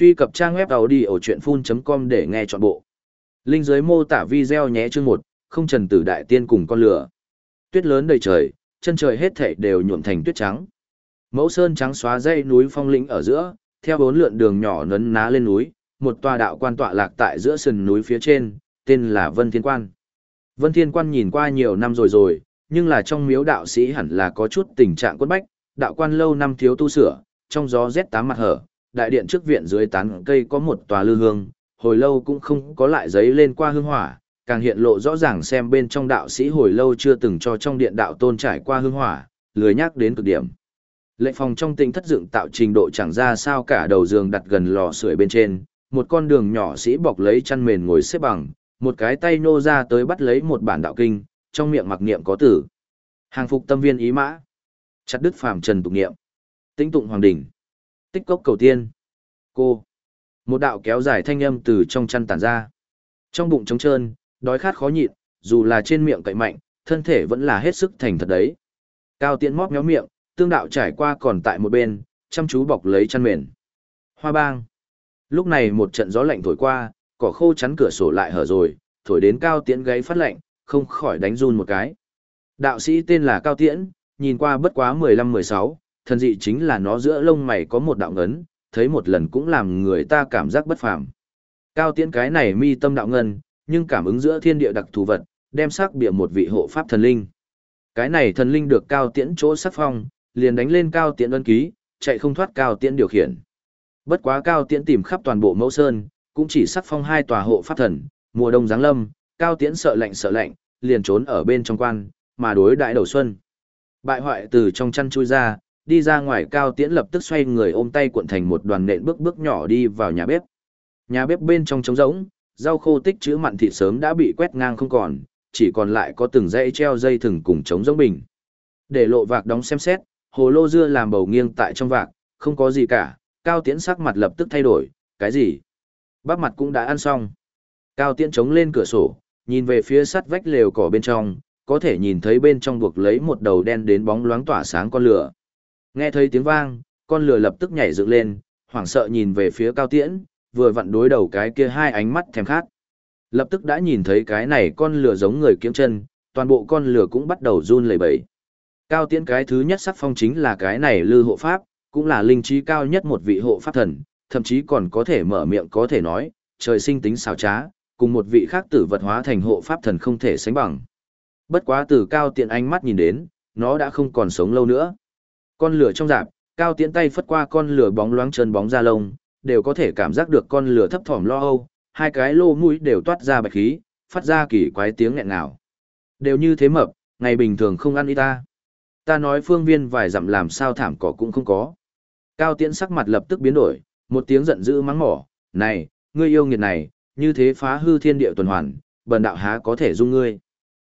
Truy cập trang web đầu đi ở audiochuyenphun.com để nghe trọn bộ. Linh dưới mô tả video nhé chương một, không trần tử đại tiên cùng con lửa. Tuyết lớn đầy trời, chân trời hết thảy đều nhuộm thành tuyết trắng. Mẫu sơn trắng xóa dây núi phong lĩnh ở giữa, theo bốn lượn đường nhỏ nấn ná lên núi, một tòa đạo quan tọa lạc tại giữa sườn núi phía trên, tên là Vân Thiên Quan. Vân Thiên Quan nhìn qua nhiều năm rồi rồi, nhưng là trong miếu đạo sĩ hẳn là có chút tình trạng quất bách, đạo quan lâu năm thiếu tu sửa, trong gió rét tám mặt hở, đại điện trước viện dưới tán cây có một tòa lư hương, hồi lâu cũng không có lại giấy lên qua hương hỏa, càng hiện lộ rõ ràng xem bên trong đạo sĩ hồi lâu chưa từng cho trong điện đạo tôn trải qua hương hỏa, lười nhắc đến cực điểm. Lệnh phòng trong tinh thất dựng tạo trình độ chẳng ra sao cả đầu giường đặt gần lò sưởi bên trên, một con đường nhỏ sĩ bọc lấy chăn mền ngồi xếp bằng, một cái tay nô ra tới bắt lấy một bản đạo kinh, trong miệng mặc niệm có tử. Hàng phục tâm viên ý mã. Chặt đứt phàm trần tục niệm. Tĩnh tụng hoàng đỉnh. Tích cốc cầu tiên. Cô. Một đạo kéo dài thanh âm từ trong chăn tản ra. Trong bụng trống trơn, đói khát khó nhịn, dù là trên miệng cậy mạnh, thân thể vẫn là hết sức thành thật đấy. Cao tiện móc méo miệng, tương đạo trải qua còn tại một bên, chăm chú bọc lấy chăn mền. Hoa bang. Lúc này một trận gió lạnh thổi qua, cỏ khô chắn cửa sổ lại hở rồi, thổi đến cao tiễn gáy phát lạnh, không khỏi đánh run một cái. Đạo sĩ tên là Cao Tiễn, nhìn qua bất quá 15-16, thần dị chính là nó giữa lông mày có một đạo ngấn, thấy một lần cũng làm người ta cảm giác bất phàm. Cao Tiễn cái này mi tâm đạo ngân, nhưng cảm ứng giữa thiên địa đặc thù vật, đem sắc bịa một vị hộ pháp thần linh. Cái này thần linh được Cao Tiễn chỗ sắc phong, liền đánh lên Cao Tiễn ân ký, chạy không thoát Cao Tiễn điều khiển. Bất quá Cao Tiễn tìm khắp toàn bộ mẫu sơn, cũng chỉ sắc phong hai tòa hộ pháp thần, mùa đông giáng lâm, Cao Tiễn sợ lạnh sợ lạnh, liền trốn ở bên trong quan, mà đối đại đầu xuân. Bại hoại từ trong chăn chui ra, đi ra ngoài cao tiễn lập tức xoay người ôm tay cuộn thành một đoàn nện bước bước nhỏ đi vào nhà bếp. Nhà bếp bên trong trống rỗng, rau khô tích chữ mặn thịt sớm đã bị quét ngang không còn, chỉ còn lại có từng dây treo dây thừng cùng trống rỗng bình. Để lộ vạc đóng xem xét, hồ lô dưa làm bầu nghiêng tại trong vạc, không có gì cả, cao tiễn sắc mặt lập tức thay đổi, cái gì? Bắp mặt cũng đã ăn xong. Cao tiễn chống lên cửa sổ, nhìn về phía sắt vách lều cỏ bên trong, có thể nhìn thấy bên trong buộc lấy một đầu đen đến bóng loáng tỏa sáng con lửa. Nghe thấy tiếng vang, con lửa lập tức nhảy dựng lên, hoảng sợ nhìn về phía cao tiễn, vừa vặn đối đầu cái kia hai ánh mắt thèm khát. Lập tức đã nhìn thấy cái này con lửa giống người kiếm chân, toàn bộ con lửa cũng bắt đầu run lẩy bẩy. Cao tiễn cái thứ nhất sắc phong chính là cái này lư hộ pháp, cũng là linh trí cao nhất một vị hộ pháp thần, thậm chí còn có thể mở miệng có thể nói, trời sinh tính xảo trá, cùng một vị khác tử vật hóa thành hộ pháp thần không thể sánh bằng. Bất quá từ cao tiện ánh mắt nhìn đến, nó đã không còn sống lâu nữa. Con lửa trong rạp, cao tiễn tay phất qua con lửa bóng loáng chân bóng da lông, đều có thể cảm giác được con lửa thấp thỏm lo âu, hai cái lô mũi đều toát ra bạch khí, phát ra kỳ quái tiếng nghẹn nào. Đều như thế mập, ngày bình thường không ăn y ta. Ta nói phương viên vài dặm làm sao thảm cỏ cũng không có. Cao tiễn sắc mặt lập tức biến đổi, một tiếng giận dữ mắng mỏ, này, ngươi yêu nghiệt này, như thế phá hư thiên địa tuần hoàn, bần đạo há có thể dung ngươi.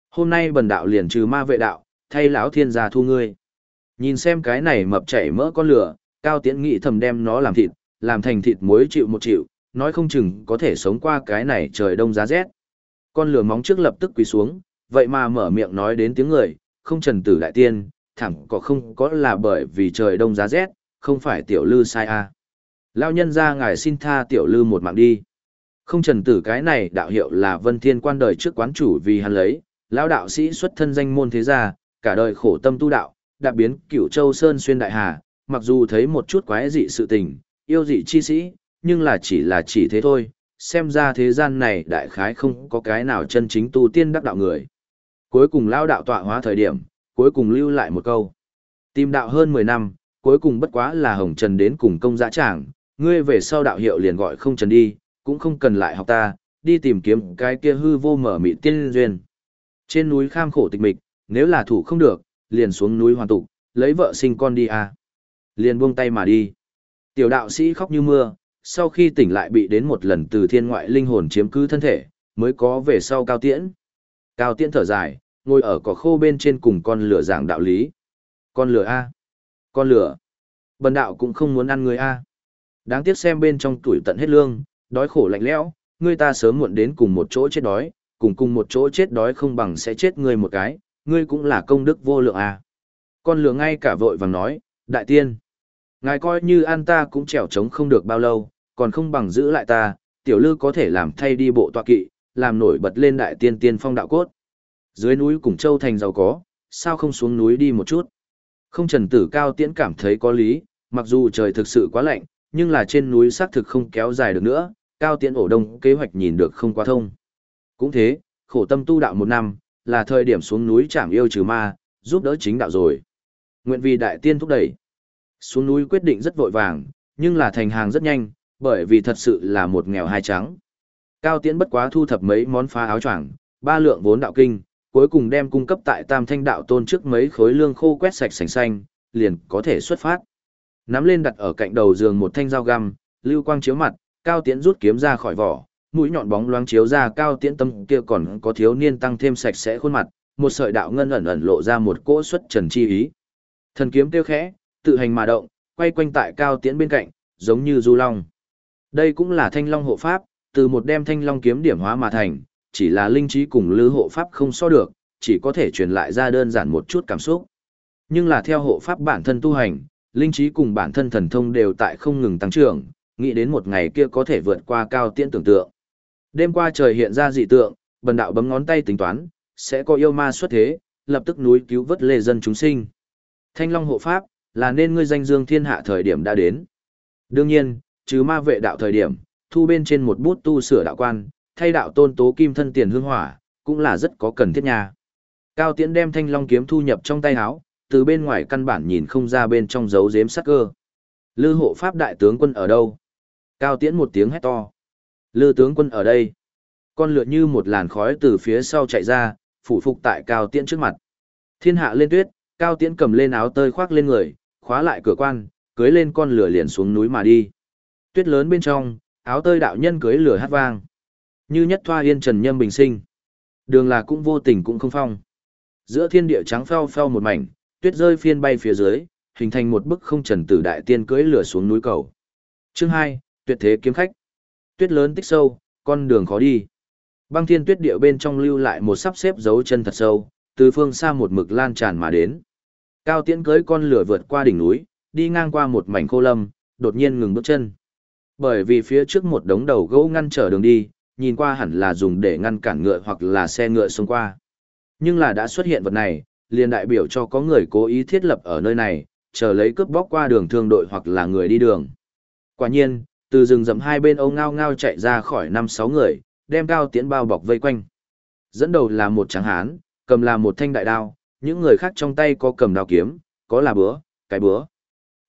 Hôm nay bần đạo liền trừ ma vệ đạo, thay lão thiên gia thu ngươi. Nhìn xem cái này mập chảy mỡ con lửa, cao tiễn nghị thầm đem nó làm thịt, làm thành thịt muối chịu một chịu, nói không chừng có thể sống qua cái này trời đông giá rét. Con lửa móng trước lập tức quỳ xuống, vậy mà mở miệng nói đến tiếng người, không trần tử đại tiên, thẳng có không có là bởi vì trời đông giá rét, không phải tiểu lư sai à. Lao nhân ra ngài xin tha tiểu lư một mạng đi. Không trần tử cái này đạo hiệu là vân thiên quan đời trước quán chủ vì hắn lấy, lão đạo sĩ xuất thân danh môn thế gia, cả đời khổ tâm tu đạo, đạp biến cửu châu sơn xuyên đại hà, mặc dù thấy một chút quái dị sự tình, yêu dị chi sĩ, nhưng là chỉ là chỉ thế thôi, xem ra thế gian này đại khái không có cái nào chân chính tu tiên đắc đạo người. Cuối cùng lao đạo tọa hóa thời điểm, cuối cùng lưu lại một câu. Tìm đạo hơn 10 năm, cuối cùng bất quá là hồng trần đến cùng công dã tràng, ngươi về sau đạo hiệu liền gọi không trần đi, cũng không cần lại học ta, đi tìm kiếm cái kia hư vô mở mị tiên duyên. Trên núi kham khổ tịch mịch, nếu là thủ không được, liền xuống núi hoàn tục, lấy vợ sinh con đi à. Liền buông tay mà đi. Tiểu đạo sĩ khóc như mưa, sau khi tỉnh lại bị đến một lần từ thiên ngoại linh hồn chiếm cứ thân thể, mới có về sau cao tiễn. Cao tiễn thở dài, ngồi ở cỏ khô bên trên cùng con lửa giảng đạo lý. Con lửa A. Con lửa. Bần đạo cũng không muốn ăn người A. Đáng tiếc xem bên trong tuổi tận hết lương, đói khổ lạnh lẽo, người ta sớm muộn đến cùng một chỗ chết đói, cùng cùng một chỗ chết đói không bằng sẽ chết người một cái, ngươi cũng là công đức vô lượng à. Con lừa ngay cả vội vàng nói, đại tiên, ngài coi như an ta cũng trèo trống không được bao lâu, còn không bằng giữ lại ta, tiểu lư có thể làm thay đi bộ tọa kỵ, làm nổi bật lên đại tiên tiên phong đạo cốt. Dưới núi Củng Châu thành giàu có, sao không xuống núi đi một chút? Không trần tử cao tiễn cảm thấy có lý, mặc dù trời thực sự quá lạnh, nhưng là trên núi xác thực không kéo dài được nữa, cao tiễn ổ đông kế hoạch nhìn được không quá thông. Cũng thế, khổ tâm tu đạo một năm, là thời điểm xuống núi chảm yêu trừ ma, giúp đỡ chính đạo rồi. Nguyện vì đại tiên thúc đẩy. Xuống núi quyết định rất vội vàng, nhưng là thành hàng rất nhanh, bởi vì thật sự là một nghèo hai trắng. Cao tiễn bất quá thu thập mấy món phá áo choàng, ba lượng vốn đạo kinh, cuối cùng đem cung cấp tại tam thanh đạo tôn trước mấy khối lương khô quét sạch sành xanh, liền có thể xuất phát. Nắm lên đặt ở cạnh đầu giường một thanh dao găm, lưu quang chiếu mặt, cao tiễn rút kiếm ra khỏi vỏ, mũi nhọn bóng loáng chiếu ra cao tiễn tâm kia còn có thiếu niên tăng thêm sạch sẽ khuôn mặt, một sợi đạo ngân ẩn ẩn lộ ra một cỗ xuất trần chi ý. Thần kiếm tiêu khẽ, tự hành mà động, quay quanh tại cao tiễn bên cạnh, giống như du long. Đây cũng là thanh long hộ pháp, từ một đem thanh long kiếm điểm hóa mà thành, chỉ là linh trí cùng lư hộ pháp không so được, chỉ có thể truyền lại ra đơn giản một chút cảm xúc. Nhưng là theo hộ pháp bản thân tu hành, linh trí cùng bản thân thần thông đều tại không ngừng tăng trưởng, nghĩ đến một ngày kia có thể vượt qua cao tiễn tưởng tượng. Đêm qua trời hiện ra dị tượng, bần đạo bấm ngón tay tính toán, sẽ có yêu ma xuất thế, lập tức núi cứu vớt lê dân chúng sinh. Thanh Long hộ pháp, là nên ngươi danh dương thiên hạ thời điểm đã đến. Đương nhiên, trừ ma vệ đạo thời điểm, thu bên trên một bút tu sửa đạo quan, thay đạo tôn tố kim thân tiền hương hỏa, cũng là rất có cần thiết nha. Cao Tiễn đem Thanh Long kiếm thu nhập trong tay áo, từ bên ngoài căn bản nhìn không ra bên trong dấu giếm sắc cơ. Lư hộ pháp đại tướng quân ở đâu? Cao Tiễn một tiếng hét to. Lư tướng quân ở đây. Con lựa như một làn khói từ phía sau chạy ra, phủ phục tại Cao Tiễn trước mặt. Thiên hạ lên tuyết, Cao Tiễn cầm lên áo tơi khoác lên người, khóa lại cửa quan, cưới lên con lửa liền xuống núi mà đi. Tuyết lớn bên trong, áo tơi đạo nhân cưới lửa hát vang. Như nhất thoa yên trần nhâm bình sinh. Đường là cũng vô tình cũng không phong. Giữa thiên địa trắng phao phao một mảnh, tuyết rơi phiên bay phía dưới, hình thành một bức không trần tử đại tiên cưới lửa xuống núi cầu. Chương 2, tuyệt thế kiếm khách. Tuyết lớn tích sâu, con đường khó đi. Băng thiên tuyết địa bên trong lưu lại một sắp xếp dấu chân thật sâu, từ phương xa một mực lan tràn mà đến. Cao tiễn cưới con lửa vượt qua đỉnh núi, đi ngang qua một mảnh khô lâm, đột nhiên ngừng bước chân. Bởi vì phía trước một đống đầu gỗ ngăn trở đường đi, nhìn qua hẳn là dùng để ngăn cản ngựa hoặc là xe ngựa xông qua. Nhưng là đã xuất hiện vật này, liền đại biểu cho có người cố ý thiết lập ở nơi này, chờ lấy cướp bóc qua đường thương đội hoặc là người đi đường. Quả nhiên, từ rừng rậm hai bên âu ngao ngao chạy ra khỏi năm sáu người, đem cao tiễn bao bọc vây quanh. Dẫn đầu là một tráng hán, cầm là một thanh đại đao, những người khác trong tay có cầm đao kiếm, có là bữa, cái bữa.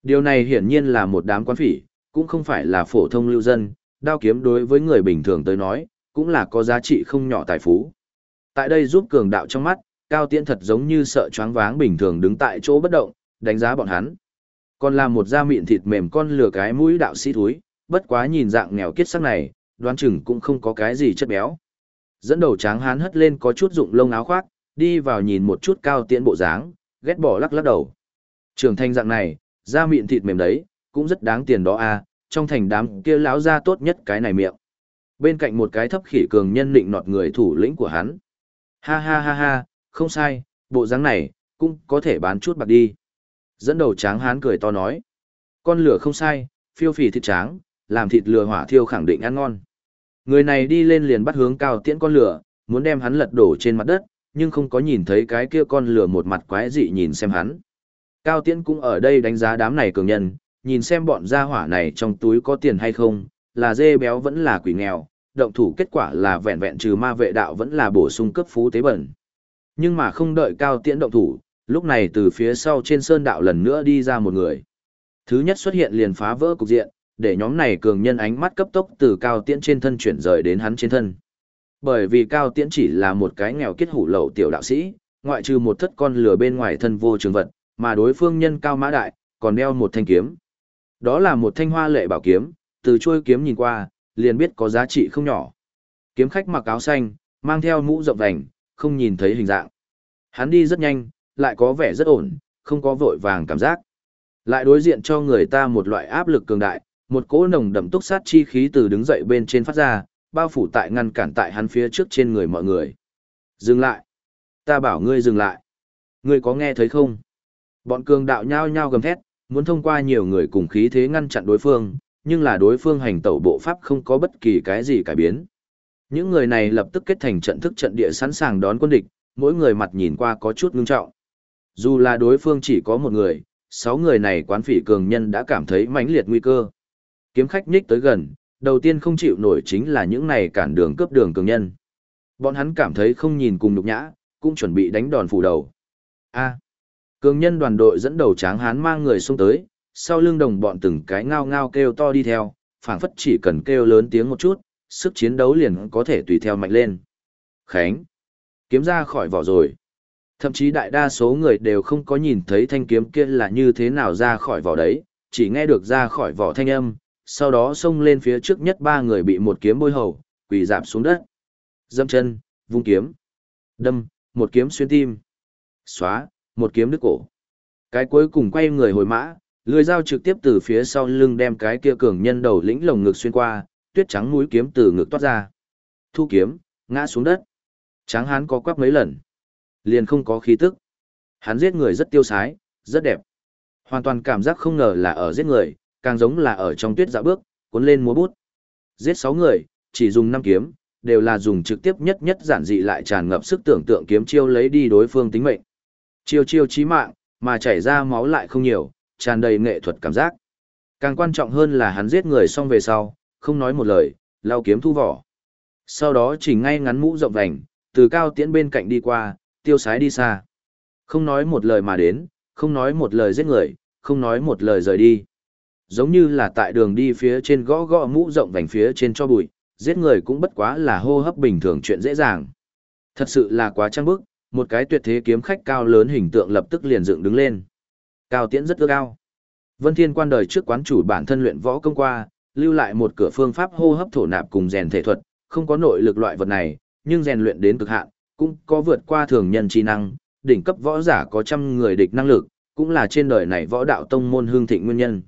Điều này hiển nhiên là một đám quan phỉ, cũng không phải là phổ thông lưu dân, đao kiếm đối với người bình thường tới nói, cũng là có giá trị không nhỏ tài phú. Tại đây giúp cường đạo trong mắt, Cao Tiễn thật giống như sợ choáng váng bình thường đứng tại chỗ bất động, đánh giá bọn hắn. Còn là một da mịn thịt mềm con lừa cái mũi đạo sĩ thúi, bất quá nhìn dạng nghèo kiết sắc này, đoán chừng cũng không có cái gì chất béo. Dẫn đầu tráng hán hất lên có chút dụng lông áo khoác, đi vào nhìn một chút Cao Tiễn bộ dáng, ghét bỏ lắc lắc đầu. Trường thanh dạng này, da miệng thịt mềm đấy, cũng rất đáng tiền đó a, trong thành đám kia lão ra tốt nhất cái này miệng. Bên cạnh một cái thấp khỉ cường nhân định nọt người thủ lĩnh của hắn. Ha ha ha ha, không sai, bộ dáng này, cũng có thể bán chút bạc đi. Dẫn đầu tráng hán cười to nói. Con lửa không sai, phiêu phì thịt tráng, làm thịt lửa hỏa thiêu khẳng định ăn ngon. Người này đi lên liền bắt hướng cao tiễn con lửa, muốn đem hắn lật đổ trên mặt đất, nhưng không có nhìn thấy cái kia con lửa một mặt quái dị nhìn xem hắn. Cao tiễn cũng ở đây đánh giá đám này cường nhân, nhìn xem bọn gia hỏa này trong túi có tiền hay không, là dê béo vẫn là quỷ nghèo, động thủ kết quả là vẹn vẹn trừ ma vệ đạo vẫn là bổ sung cấp phú tế bẩn. Nhưng mà không đợi cao tiễn động thủ, lúc này từ phía sau trên sơn đạo lần nữa đi ra một người. Thứ nhất xuất hiện liền phá vỡ cục diện, để nhóm này cường nhân ánh mắt cấp tốc từ cao tiễn trên thân chuyển rời đến hắn trên thân. Bởi vì cao tiễn chỉ là một cái nghèo kết hủ lậu tiểu đạo sĩ, ngoại trừ một thất con lửa bên ngoài thân vô trường vật, mà đối phương nhân cao mã đại, còn đeo một thanh kiếm. Đó là một thanh hoa lệ bảo kiếm, từ chuôi kiếm nhìn qua, liền biết có giá trị không nhỏ. Kiếm khách mặc áo xanh, mang theo mũ rộng vành, không nhìn thấy hình dạng. Hắn đi rất nhanh, lại có vẻ rất ổn, không có vội vàng cảm giác. Lại đối diện cho người ta một loại áp lực cường đại, một cỗ nồng đậm túc sát chi khí từ đứng dậy bên trên phát ra, bao phủ tại ngăn cản tại hắn phía trước trên người mọi người. Dừng lại. Ta bảo ngươi dừng lại. Ngươi có nghe thấy không? Bọn cường đạo nhao nhao gầm thét, muốn thông qua nhiều người cùng khí thế ngăn chặn đối phương, nhưng là đối phương hành tẩu bộ pháp không có bất kỳ cái gì cải biến. Những người này lập tức kết thành trận thức trận địa sẵn sàng đón quân địch, mỗi người mặt nhìn qua có chút ngưng trọng. Dù là đối phương chỉ có một người, sáu người này quán phỉ cường nhân đã cảm thấy mãnh liệt nguy cơ. Kiếm khách nhích tới gần, đầu tiên không chịu nổi chính là những này cản đường cướp đường cường nhân. Bọn hắn cảm thấy không nhìn cùng nhục nhã, cũng chuẩn bị đánh đòn phủ đầu. A. cường nhân đoàn đội dẫn đầu tráng hán mang người xông tới, sau lưng đồng bọn từng cái ngao ngao kêu to đi theo, phảng phất chỉ cần kêu lớn tiếng một chút, sức chiến đấu liền có thể tùy theo mạnh lên. Khánh. Kiếm ra khỏi vỏ rồi. Thậm chí đại đa số người đều không có nhìn thấy thanh kiếm kia là như thế nào ra khỏi vỏ đấy, chỉ nghe được ra khỏi vỏ thanh âm, sau đó xông lên phía trước nhất ba người bị một kiếm bôi hầu, quỳ dạp xuống đất. Dâm chân, vung kiếm. Đâm, một kiếm xuyên tim. Xóa, một kiếm đứt cổ. Cái cuối cùng quay người hồi mã, lưỡi dao trực tiếp từ phía sau lưng đem cái kia cường nhân đầu lĩnh lồng ngực xuyên qua, tuyết trắng mũi kiếm từ ngực toát ra. Thu kiếm, ngã xuống đất. Tráng hán có quắp mấy lần. Liền không có khí tức. Hắn giết người rất tiêu sái, rất đẹp. Hoàn toàn cảm giác không ngờ là ở giết người, càng giống là ở trong tuyết dạo bước, cuốn lên múa bút. Giết 6 người, chỉ dùng 5 kiếm, đều là dùng trực tiếp nhất nhất giản dị lại tràn ngập sức tưởng tượng kiếm chiêu lấy đi đối phương tính mệnh. Chiêu chiêu chí mạng, mà chảy ra máu lại không nhiều, tràn đầy nghệ thuật cảm giác. Càng quan trọng hơn là hắn giết người xong về sau, không nói một lời, lao kiếm thu vỏ. Sau đó chỉ ngay ngắn mũ rộng vành, từ cao tiễn bên cạnh đi qua, tiêu sái đi xa. Không nói một lời mà đến, không nói một lời giết người, không nói một lời rời đi. Giống như là tại đường đi phía trên gõ gõ mũ rộng vành phía trên cho bụi, giết người cũng bất quá là hô hấp bình thường chuyện dễ dàng. Thật sự là quá trăng bức, một cái tuyệt thế kiếm khách cao lớn hình tượng lập tức liền dựng đứng lên. Cao tiễn rất ưa cao. Vân Thiên quan đời trước quán chủ bản thân luyện võ công qua, lưu lại một cửa phương pháp hô hấp thổ nạp cùng rèn thể thuật, không có nội lực loại vật này, nhưng rèn luyện đến cực hạn, cũng có vượt qua thường nhân chi năng, đỉnh cấp võ giả có trăm người địch năng lực, cũng là trên đời này võ đạo tông môn hương thịnh nguyên nhân.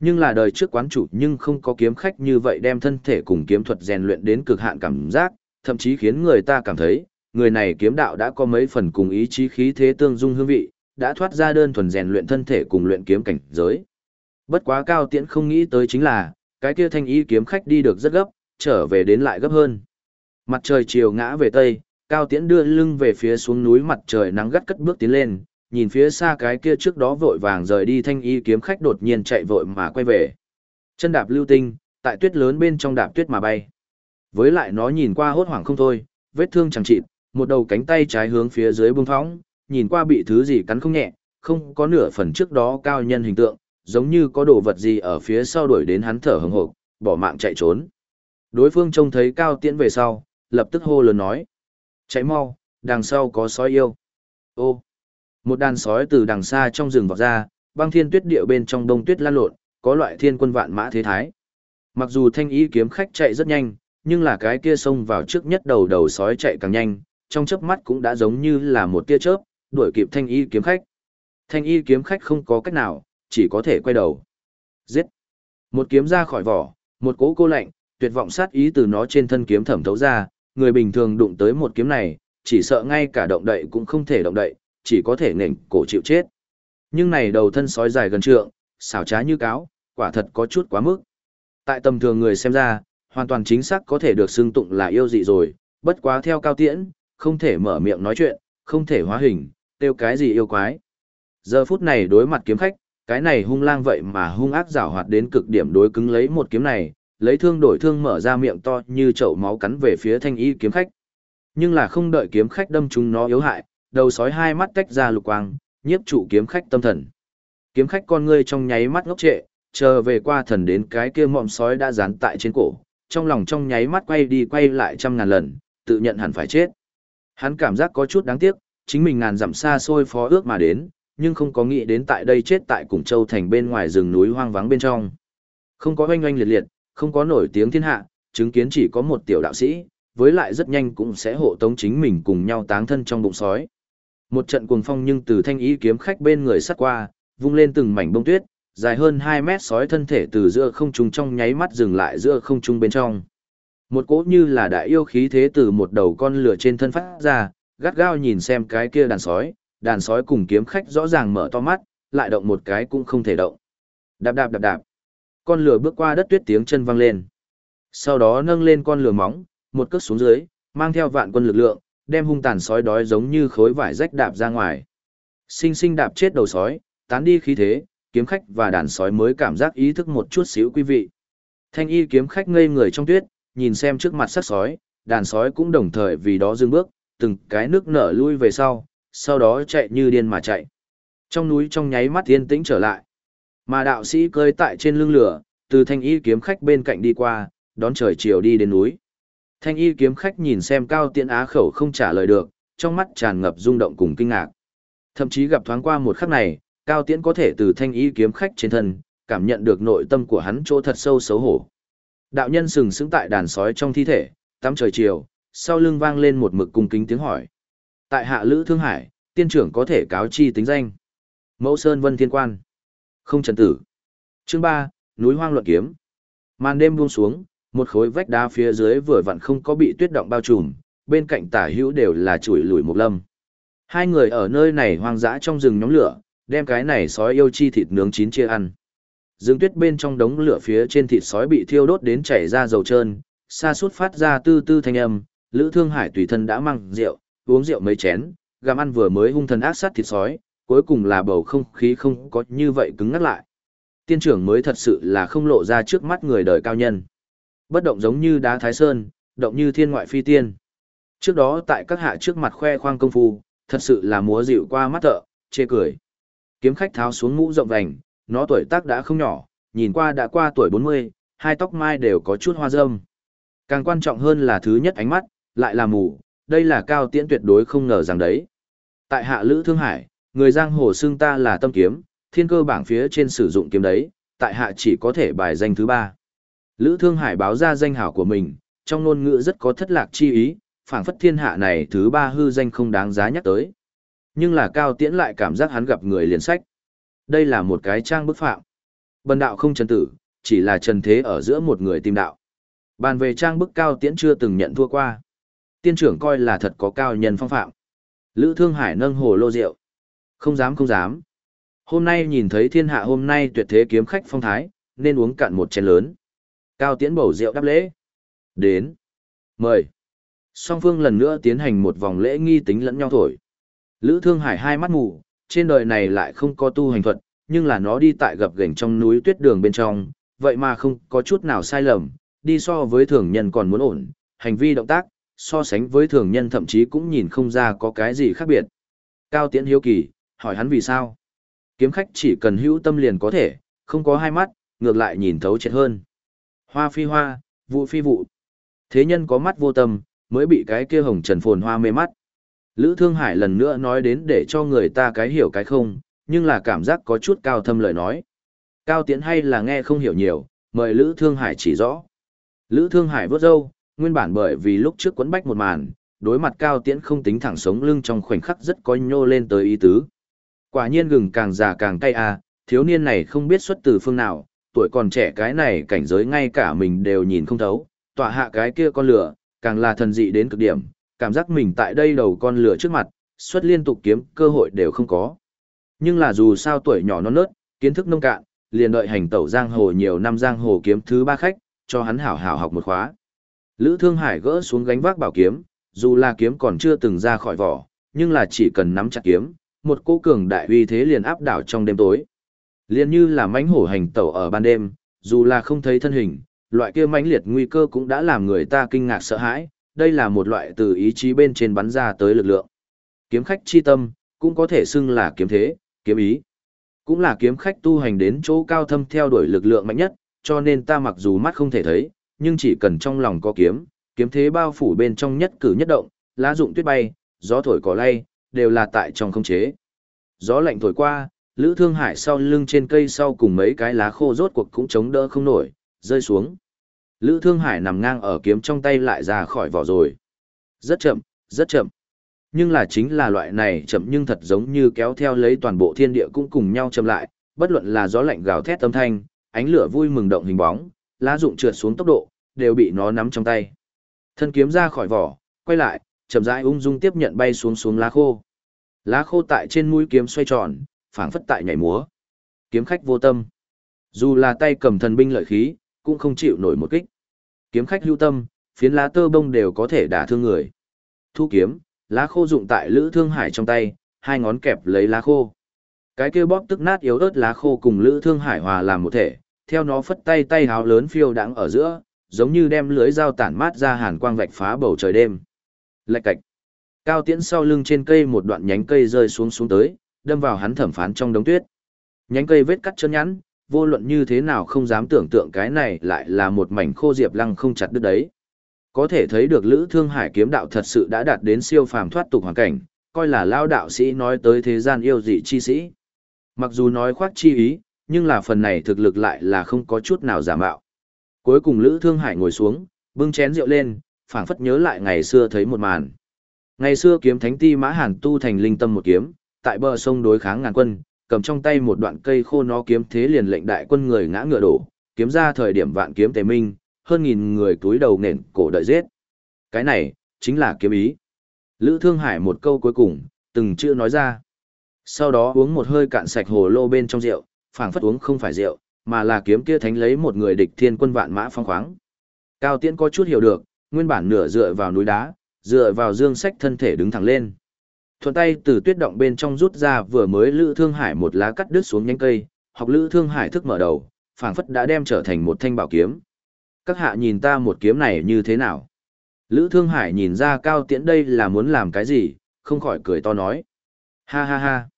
Nhưng là đời trước quán chủ nhưng không có kiếm khách như vậy đem thân thể cùng kiếm thuật rèn luyện đến cực hạn cảm giác, thậm chí khiến người ta cảm thấy, người này kiếm đạo đã có mấy phần cùng ý chí khí thế tương dung hương vị, đã thoát ra đơn thuần rèn luyện thân thể cùng luyện kiếm cảnh giới. Bất quá cao tiễn không nghĩ tới chính là, cái kia thanh ý kiếm khách đi được rất gấp, trở về đến lại gấp hơn. Mặt trời chiều ngã về tây, cao tiễn đưa lưng về phía xuống núi mặt trời nắng gắt cất bước tiến lên, nhìn phía xa cái kia trước đó vội vàng rời đi thanh y kiếm khách đột nhiên chạy vội mà quay về. Chân đạp lưu tinh, tại tuyết lớn bên trong đạp tuyết mà bay. Với lại nó nhìn qua hốt hoảng không thôi, vết thương chẳng chịt, một đầu cánh tay trái hướng phía dưới bung phóng, nhìn qua bị thứ gì cắn không nhẹ, không có nửa phần trước đó cao nhân hình tượng, giống như có đồ vật gì ở phía sau đuổi đến hắn thở hừng hộp, bỏ mạng chạy trốn. Đối phương trông thấy cao tiễn về sau, lập tức hô lớn nói. Chạy mau, đằng sau có sói yêu. Ô, một đàn sói từ đằng xa trong rừng vọt ra, băng thiên tuyết địa bên trong đông tuyết lan lộn, có loại thiên quân vạn mã thế thái. Mặc dù thanh ý kiếm khách chạy rất nhanh, nhưng là cái kia xông vào trước nhất đầu đầu sói chạy càng nhanh, trong chớp mắt cũng đã giống như là một tia chớp, đuổi kịp thanh y kiếm khách. Thanh y kiếm khách không có cách nào, chỉ có thể quay đầu. Giết! Một kiếm ra khỏi vỏ, một cỗ cô lạnh, tuyệt vọng sát ý từ nó trên thân kiếm thẩm thấu ra, người bình thường đụng tới một kiếm này, chỉ sợ ngay cả động đậy cũng không thể động đậy, chỉ có thể nền cổ chịu chết. Nhưng này đầu thân sói dài gần trượng, xảo trá như cáo, quả thật có chút quá mức. Tại tầm thường người xem ra, hoàn toàn chính xác có thể được xưng tụng là yêu dị rồi, bất quá theo cao tiễn, không thể mở miệng nói chuyện, không thể hóa hình, tiêu cái gì yêu quái. Giờ phút này đối mặt kiếm khách, cái này hung lang vậy mà hung ác giảo hoạt đến cực điểm đối cứng lấy một kiếm này, lấy thương đổi thương mở ra miệng to như chậu máu cắn về phía thanh y kiếm khách. Nhưng là không đợi kiếm khách đâm chúng nó yếu hại, đầu sói hai mắt tách ra lục quang, nhiếp trụ kiếm khách tâm thần. Kiếm khách con ngươi trong nháy mắt ngốc trệ, chờ về qua thần đến cái kia mọm sói đã dán tại trên cổ, trong lòng trong nháy mắt quay đi quay lại trăm ngàn lần, tự nhận hẳn phải chết. Hắn cảm giác có chút đáng tiếc, chính mình ngàn dặm xa xôi phó ước mà đến, nhưng không có nghĩ đến tại đây chết tại Củng Châu thành bên ngoài rừng núi hoang vắng bên trong. Không có oanh oanh liệt liệt, không có nổi tiếng thiên hạ, chứng kiến chỉ có một tiểu đạo sĩ, với lại rất nhanh cũng sẽ hộ tống chính mình cùng nhau táng thân trong bụng sói. Một trận cuồng phong nhưng từ thanh ý kiếm khách bên người sắt qua, vung lên từng mảnh bông tuyết, dài hơn 2 mét sói thân thể từ giữa không trung trong nháy mắt dừng lại giữa không trung bên trong. Một cỗ như là đại yêu khí thế từ một đầu con lửa trên thân phát ra, gắt gao nhìn xem cái kia đàn sói, đàn sói cùng kiếm khách rõ ràng mở to mắt, lại động một cái cũng không thể động. Đạp đạp đạp đạp. con lửa bước qua đất tuyết tiếng chân vang lên. Sau đó nâng lên con lửa móng, một cước xuống dưới, mang theo vạn quân lực lượng, đem hung tàn sói đói giống như khối vải rách đạp ra ngoài. Sinh sinh đạp chết đầu sói, tán đi khí thế, kiếm khách và đàn sói mới cảm giác ý thức một chút xíu quý vị. Thanh y kiếm khách ngây người trong tuyết, nhìn xem trước mặt sắc sói, đàn sói cũng đồng thời vì đó dừng bước, từng cái nước nở lui về sau, sau đó chạy như điên mà chạy. Trong núi trong nháy mắt yên tĩnh trở lại. Mà đạo sĩ cơi tại trên lưng lửa, từ thanh y kiếm khách bên cạnh đi qua, đón trời chiều đi đến núi. Thanh y kiếm khách nhìn xem cao tiện á khẩu không trả lời được, trong mắt tràn ngập rung động cùng kinh ngạc. Thậm chí gặp thoáng qua một khắc này, cao tiễn có thể từ thanh y kiếm khách trên thân, cảm nhận được nội tâm của hắn chỗ thật sâu xấu hổ. Đạo nhân sừng sững tại đàn sói trong thi thể, tắm trời chiều, sau lưng vang lên một mực cung kính tiếng hỏi. Tại hạ Lữ Thương Hải, tiên trưởng có thể cáo chi tính danh. Mẫu Sơn Vân Thiên Quan. Không trần tử. Chương 3, núi hoang luận kiếm. Màn đêm buông xuống, một khối vách đá phía dưới vừa vặn không có bị tuyết động bao trùm, bên cạnh tả hữu đều là chuỗi lùi một lâm. Hai người ở nơi này hoang dã trong rừng nhóm lửa, đem cái này sói yêu chi thịt nướng chín chia ăn. Dương tuyết bên trong đống lửa phía trên thịt sói bị thiêu đốt đến chảy ra dầu trơn, xa suốt phát ra tư tư thanh âm, Lữ Thương Hải tùy thân đã mang rượu, uống rượu mấy chén, gặm ăn vừa mới hung thần ác sát thịt sói, cuối cùng là bầu không khí không có như vậy cứng ngắt lại. Tiên trưởng mới thật sự là không lộ ra trước mắt người đời cao nhân. Bất động giống như đá thái sơn, động như thiên ngoại phi tiên. Trước đó tại các hạ trước mặt khoe khoang công phu, thật sự là múa dịu qua mắt thợ, chê cười. Kiếm khách tháo xuống mũ rộng vành, nó tuổi tác đã không nhỏ, nhìn qua đã qua tuổi 40, hai tóc mai đều có chút hoa râm. Càng quan trọng hơn là thứ nhất ánh mắt, lại là mù, đây là cao tiễn tuyệt đối không ngờ rằng đấy. Tại hạ Lữ Thương Hải, người giang hồ xưng ta là tâm kiếm, thiên cơ bảng phía trên sử dụng kiếm đấy, tại hạ chỉ có thể bài danh thứ ba. Lữ Thương Hải báo ra danh hảo của mình, trong ngôn ngữ rất có thất lạc chi ý, phảng phất thiên hạ này thứ ba hư danh không đáng giá nhắc tới. Nhưng là cao tiễn lại cảm giác hắn gặp người liền sách. Đây là một cái trang bức phạm. Bần đạo không trần tử, chỉ là trần thế ở giữa một người tìm đạo. Bàn về trang bức cao tiễn chưa từng nhận thua qua. Tiên trưởng coi là thật có cao nhân phong phạm. Lữ Thương Hải nâng hồ lô rượu. Không dám không dám. Hôm nay nhìn thấy thiên hạ hôm nay tuyệt thế kiếm khách phong thái, nên uống cạn một chén lớn. Cao tiễn bầu rượu đáp lễ. Đến. Mời. Song phương lần nữa tiến hành một vòng lễ nghi tính lẫn nhau thổi. Lữ Thương Hải hai mắt mù, trên đời này lại không có tu hành thuật, nhưng là nó đi tại gập ghềnh trong núi tuyết đường bên trong, vậy mà không có chút nào sai lầm, đi so với thường nhân còn muốn ổn, hành vi động tác, so sánh với thường nhân thậm chí cũng nhìn không ra có cái gì khác biệt. Cao Tiễn hiếu kỳ, hỏi hắn vì sao? Kiếm khách chỉ cần hữu tâm liền có thể, không có hai mắt, ngược lại nhìn thấu triệt hơn. Hoa phi hoa, vụ phi vụ. Thế nhân có mắt vô tâm, mới bị cái kia hồng trần phồn hoa mê mắt. Lữ Thương Hải lần nữa nói đến để cho người ta cái hiểu cái không, nhưng là cảm giác có chút cao thâm lời nói. Cao tiến hay là nghe không hiểu nhiều, mời Lữ Thương Hải chỉ rõ. Lữ Thương Hải vớt râu, nguyên bản bởi vì lúc trước quấn bách một màn, đối mặt Cao tiến không tính thẳng sống lưng trong khoảnh khắc rất có nhô lên tới ý tứ. Quả nhiên gừng càng già càng cay à, thiếu niên này không biết xuất từ phương nào, tuổi còn trẻ cái này cảnh giới ngay cả mình đều nhìn không thấu, tọa hạ cái kia con lửa, càng là thần dị đến cực điểm, cảm giác mình tại đây đầu con lửa trước mặt, xuất liên tục kiếm cơ hội đều không có. Nhưng là dù sao tuổi nhỏ non nớt, kiến thức nông cạn, liền đợi hành tẩu giang hồ nhiều năm giang hồ kiếm thứ ba khách, cho hắn hảo hảo học một khóa. Lữ Thương Hải gỡ xuống gánh vác bảo kiếm, dù là kiếm còn chưa từng ra khỏi vỏ, nhưng là chỉ cần nắm chặt kiếm, một cỗ cường đại uy thế liền áp đảo trong đêm tối. Liền như là mãnh hổ hành tẩu ở ban đêm, dù là không thấy thân hình, loại kia mãnh liệt nguy cơ cũng đã làm người ta kinh ngạc sợ hãi, đây là một loại từ ý chí bên trên bắn ra tới lực lượng. Kiếm khách chi tâm, cũng có thể xưng là kiếm thế, kiếm ý. Cũng là kiếm khách tu hành đến chỗ cao thâm theo đuổi lực lượng mạnh nhất, cho nên ta mặc dù mắt không thể thấy, nhưng chỉ cần trong lòng có kiếm, kiếm thế bao phủ bên trong nhất cử nhất động, lá dụng tuyết bay, gió thổi cỏ lay, đều là tại trong không chế. Gió lạnh thổi qua, Lữ Thương Hải sau lưng trên cây sau cùng mấy cái lá khô rốt cuộc cũng chống đỡ không nổi, rơi xuống. Lữ Thương Hải nằm ngang ở kiếm trong tay lại ra khỏi vỏ rồi. Rất chậm, rất chậm. Nhưng là chính là loại này chậm nhưng thật giống như kéo theo lấy toàn bộ thiên địa cũng cùng nhau chậm lại, bất luận là gió lạnh gào thét âm thanh, ánh lửa vui mừng động hình bóng, lá dụng trượt xuống tốc độ, đều bị nó nắm trong tay. Thân kiếm ra khỏi vỏ, quay lại, chậm rãi ung dung tiếp nhận bay xuống xuống lá khô. Lá khô tại trên mũi kiếm xoay tròn, phảng phất tại nhảy múa. Kiếm khách vô tâm. Dù là tay cầm thần binh lợi khí, cũng không chịu nổi một kích. Kiếm khách hữu tâm, phiến lá tơ bông đều có thể đả thương người. Thu kiếm, lá khô dụng tại Lữ Thương Hải trong tay, hai ngón kẹp lấy lá khô. Cái kia bóp tức nát yếu ớt lá khô cùng Lữ Thương Hải hòa làm một thể, theo nó phất tay tay háo lớn phiêu đãng ở giữa, giống như đem lưới dao tản mát ra hàn quang vạch phá bầu trời đêm. Lạch cạch. Cao tiễn sau lưng trên cây một đoạn nhánh cây rơi xuống xuống tới, đâm vào hắn thẩm phán trong đống tuyết. Nhánh cây vết cắt chân nhẵn, vô luận như thế nào không dám tưởng tượng cái này lại là một mảnh khô diệp lăng không chặt đứt đấy. Có thể thấy được Lữ Thương Hải kiếm đạo thật sự đã đạt đến siêu phàm thoát tục hoàn cảnh, coi là lao đạo sĩ nói tới thế gian yêu dị chi sĩ. Mặc dù nói khoác chi ý, nhưng là phần này thực lực lại là không có chút nào giả mạo. Cuối cùng Lữ Thương Hải ngồi xuống, bưng chén rượu lên, phảng phất nhớ lại ngày xưa thấy một màn. Ngày xưa kiếm thánh ti mã hàn tu thành linh tâm một kiếm, tại bờ sông đối kháng ngàn quân, cầm trong tay một đoạn cây khô nó kiếm thế liền lệnh đại quân người ngã ngựa đổ, kiếm ra thời điểm vạn kiếm tề minh, hơn nghìn người túi đầu nền cổ đợi giết. Cái này, chính là kiếm ý. Lữ Thương Hải một câu cuối cùng, từng chữ nói ra. Sau đó uống một hơi cạn sạch hồ lô bên trong rượu, phảng phất uống không phải rượu, mà là kiếm kia thánh lấy một người địch thiên quân vạn mã phong khoáng. Cao Tiễn có chút hiểu được, nguyên bản nửa dựa vào núi đá, dựa vào dương sách thân thể đứng thẳng lên. Thuận tay từ tuyết động bên trong rút ra vừa mới Lữ Thương Hải một lá cắt đứt xuống nhánh cây, học Lữ Thương Hải thức mở đầu, phảng phất đã đem trở thành một thanh bảo kiếm. Các hạ nhìn ta một kiếm này như thế nào? Lữ Thương Hải nhìn ra Cao Tiễn đây là muốn làm cái gì, không khỏi cười to nói. Ha ha ha.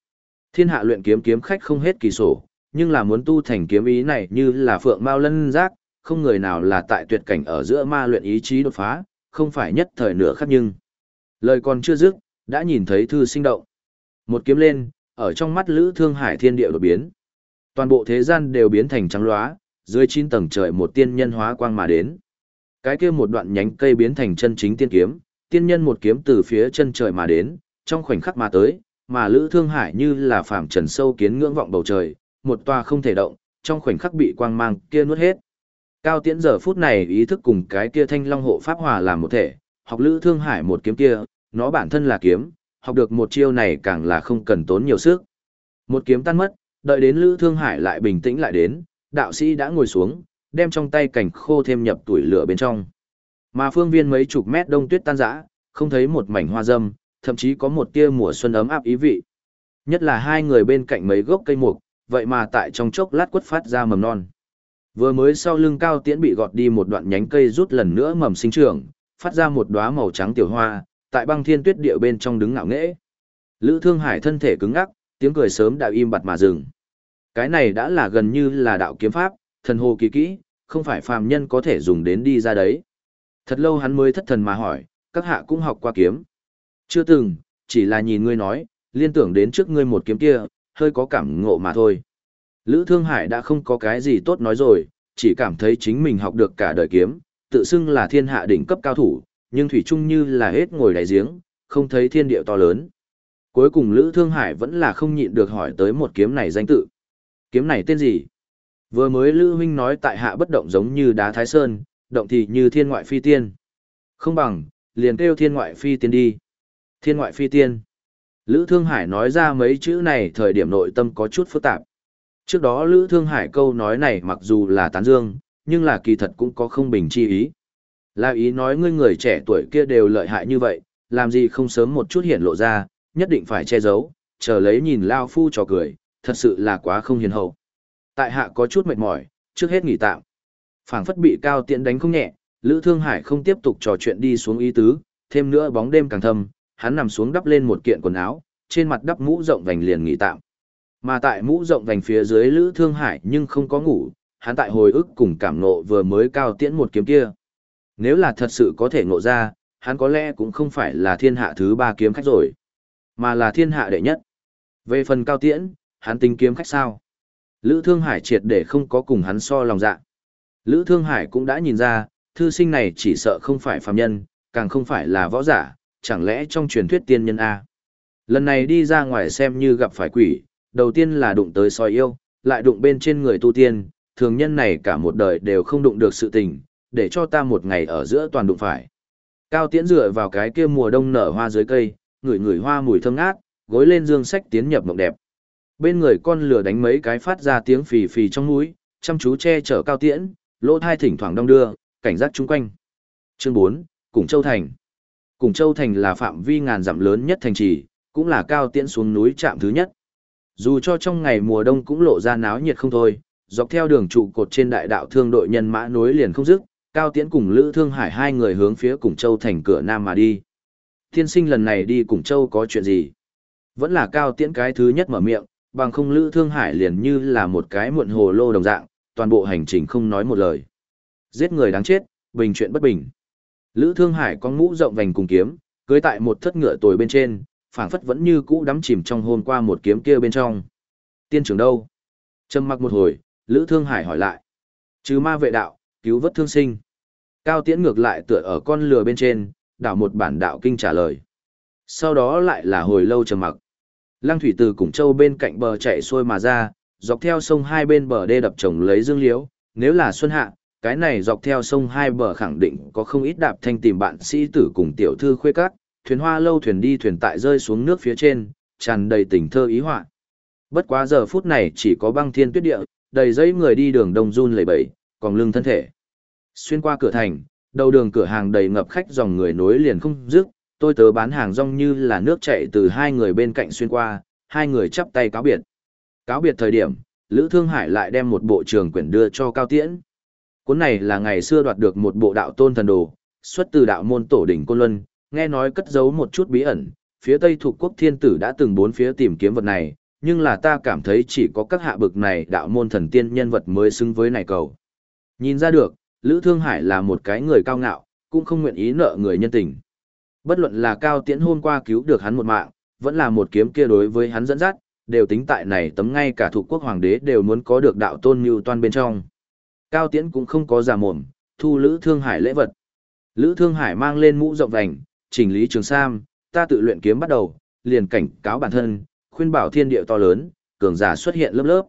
Thiên hạ luyện kiếm kiếm khách không hết kỳ sổ, nhưng là muốn tu thành kiếm ý này như là phượng mao lân giác, không người nào là tại tuyệt cảnh ở giữa ma luyện ý chí đột phá, không phải nhất thời nửa khắc nhưng. Lời còn chưa dứt, đã nhìn thấy thư sinh động. Một kiếm lên, ở trong mắt Lữ Thương Hải thiên địa đột biến. Toàn bộ thế gian đều biến thành trắng loá, dưới chín tầng trời một tiên nhân hóa quang mà đến. Cái kia một đoạn nhánh cây biến thành chân chính tiên kiếm, tiên nhân một kiếm từ phía chân trời mà đến, trong khoảnh khắc mà tới, mà Lữ Thương Hải như là phàm trần sâu kiến ngưỡng vọng bầu trời, một tòa không thể động, trong khoảnh khắc bị quang mang kia nuốt hết. Cao Tiễn giờ phút này ý thức cùng cái kia Thanh Long hộ pháp hòa làm một thể, học Lữ Thương Hải một kiếm kia, nó bản thân là kiếm, học được một chiêu này càng là không cần tốn nhiều sức. Một kiếm tan mất, đợi đến Lữ Thương Hải lại bình tĩnh lại đến, đạo sĩ đã ngồi xuống, đem trong tay cảnh khô thêm nhập tuổi lửa bên trong. Mà phương viên mấy chục mét đông tuyết tan rã, không thấy một mảnh hoa dâm, thậm chí có một tia mùa xuân ấm áp ý vị. Nhất là hai người bên cạnh mấy gốc cây mục, vậy mà tại trong chốc lát quất phát ra mầm non. Vừa mới sau lưng cao tiễn bị gọt đi một đoạn nhánh cây rút lần nữa mầm sinh trưởng, phát ra một đóa màu trắng tiểu hoa, tại băng thiên tuyết địa bên trong đứng ngạo nghễ. Lữ Thương Hải thân thể cứng ngắc, tiếng cười sớm đã im bặt mà dừng. Cái này đã là gần như là đạo kiếm pháp, thần hồ kỳ kỹ, không phải phàm nhân có thể dùng đến đi ra đấy. Thật lâu hắn mới thất thần mà hỏi, các hạ cũng học qua kiếm. Chưa từng, chỉ là nhìn ngươi nói, liên tưởng đến trước ngươi một kiếm kia, hơi có cảm ngộ mà thôi. Lữ Thương Hải đã không có cái gì tốt nói rồi, chỉ cảm thấy chính mình học được cả đời kiếm, tự xưng là thiên hạ đỉnh cấp cao thủ, nhưng thủy chung như là hết ngồi đáy giếng, không thấy thiên địa to lớn. Cuối cùng Lữ Thương Hải vẫn là không nhịn được hỏi tới một kiếm này danh tự. Kiếm này tên gì? Vừa mới Lữ huynh nói tại hạ bất động giống như đá thái sơn, động thì như thiên ngoại phi tiên. Không bằng, liền kêu thiên ngoại phi tiên đi. Thiên ngoại phi tiên. Lữ Thương Hải nói ra mấy chữ này thời điểm nội tâm có chút phức tạp. Trước đó Lữ Thương Hải câu nói này mặc dù là tán dương, nhưng là kỳ thật cũng có không bình chi ý. Là ý nói ngươi người trẻ tuổi kia đều lợi hại như vậy, làm gì không sớm một chút hiển lộ ra, nhất định phải che giấu, chờ lấy nhìn Lao Phu trò cười, thật sự là quá không hiền hậu. Tại hạ có chút mệt mỏi, trước hết nghỉ tạm. phảng phất bị cao tiện đánh không nhẹ, Lữ Thương Hải không tiếp tục trò chuyện đi xuống ý tứ, thêm nữa bóng đêm càng thâm, hắn nằm xuống đắp lên một kiện quần áo, trên mặt đắp mũ rộng vành liền nghỉ tạm. Mà tại mũ rộng vành phía dưới Lữ Thương Hải nhưng không có ngủ, hắn tại hồi ức cùng cảm nộ vừa mới cao tiễn một kiếm kia. Nếu là thật sự có thể ngộ ra, hắn có lẽ cũng không phải là thiên hạ thứ ba kiếm khách rồi, mà là thiên hạ đệ nhất. Về phần cao tiễn, hắn tính kiếm khách sao? Lữ Thương Hải triệt để không có cùng hắn so lòng dạ. Lữ Thương Hải cũng đã nhìn ra, thư sinh này chỉ sợ không phải phàm nhân, càng không phải là võ giả, chẳng lẽ trong truyền thuyết tiên nhân A. Lần này đi ra ngoài xem như gặp phải quỷ, đầu tiên là đụng tới soi yêu, lại đụng bên trên người tu tiên, thường nhân này cả một đời đều không đụng được sự tình, để cho ta một ngày ở giữa toàn đụng phải. Cao Tiễn dựa vào cái kia mùa đông nở hoa dưới cây, ngửi ngửi hoa mùi thơm ngát, gối lên dương sách tiến nhập mộng đẹp. Bên người con lửa đánh mấy cái phát ra tiếng phì phì trong mũi, chăm chú che chở cao tiễn, lỗ thai thỉnh thoảng đong đưa, cảnh giác chung quanh. Chương 4, Củng Châu Thành. Củng Châu Thành là phạm vi ngàn dặm lớn nhất thành trì, cũng là cao tiễn xuống núi trạm thứ nhất. Dù cho trong ngày mùa đông cũng lộ ra náo nhiệt không thôi, dọc theo đường trụ cột trên đại đạo thương đội nhân mã nối liền không dứt, Cao Tiễn cùng Lữ Thương Hải hai người hướng phía Củng Châu thành cửa Nam mà đi. Thiên sinh lần này đi Củng Châu có chuyện gì? Vẫn là Cao Tiễn cái thứ nhất mở miệng, bằng không Lữ Thương Hải liền như là một cái muộn hồ lô đồng dạng, toàn bộ hành trình không nói một lời. Giết người đáng chết, bình chuyện bất bình. Lữ Thương Hải con mũ rộng vành cùng kiếm, cưới tại một thất ngựa tồi bên trên, phảng phất vẫn như cũ đắm chìm trong hôm qua một kiếm kia bên trong. Tiên trưởng đâu? Trầm mặc một hồi, Lữ Thương Hải hỏi lại. Trừ ma vệ đạo, cứu vớt thương sinh. Cao Tiễn ngược lại tựa ở con lừa bên trên, đảo một bản đạo kinh trả lời. Sau đó lại là hồi lâu trầm mặc. Lăng thủy từ Củng Châu bên cạnh bờ chạy xuôi mà ra, dọc theo sông hai bên bờ đê đập trồng lấy dương liễu, nếu là xuân hạ, cái này dọc theo sông hai bờ khẳng định có không ít đạp thanh tìm bạn sĩ tử cùng tiểu thư khuê cát, thuyền hoa lâu thuyền đi thuyền tại rơi xuống nước phía trên, tràn đầy tình thơ ý họa. Bất quá giờ phút này chỉ có băng thiên tuyết địa, đầy dây người đi đường đông run lẩy bẩy, còn lưng thân thể. Xuyên qua cửa thành, đầu đường cửa hàng đầy ngập khách dòng người nối liền không dứt, tôi tớ bán hàng rong như là nước chảy từ hai người bên cạnh xuyên qua, hai người chắp tay cáo biệt. Cáo biệt thời điểm, Lữ Thương Hải lại đem một bộ trường quyển đưa cho Cao Tiễn. Cuốn này là ngày xưa đoạt được một bộ đạo tôn thần đồ, xuất từ đạo môn tổ đỉnh Côn Luân, nghe nói cất giấu một chút bí ẩn, phía Tây thuộc quốc thiên tử đã từng bốn phía tìm kiếm vật này, nhưng là ta cảm thấy chỉ có các hạ bực này đạo môn thần tiên nhân vật mới xứng với này cầu. Nhìn ra được, Lữ Thương Hải là một cái người cao ngạo, cũng không nguyện ý nợ người nhân tình. Bất luận là Cao Tiễn hôm qua cứu được hắn một mạng, vẫn là một kiếm kia đối với hắn dẫn dắt, đều tính tại này tấm ngay cả thủ quốc hoàng đế đều muốn có được đạo tôn như toan bên trong. Cao Tiễn cũng không có giả mồm, thu Lữ Thương Hải lễ vật. Lữ Thương Hải mang lên mũ rộng vành, chỉnh lý trường sam, ta tự luyện kiếm bắt đầu, liền cảnh cáo bản thân, khuyên bảo thiên địa to lớn, cường giả xuất hiện lớp lớp.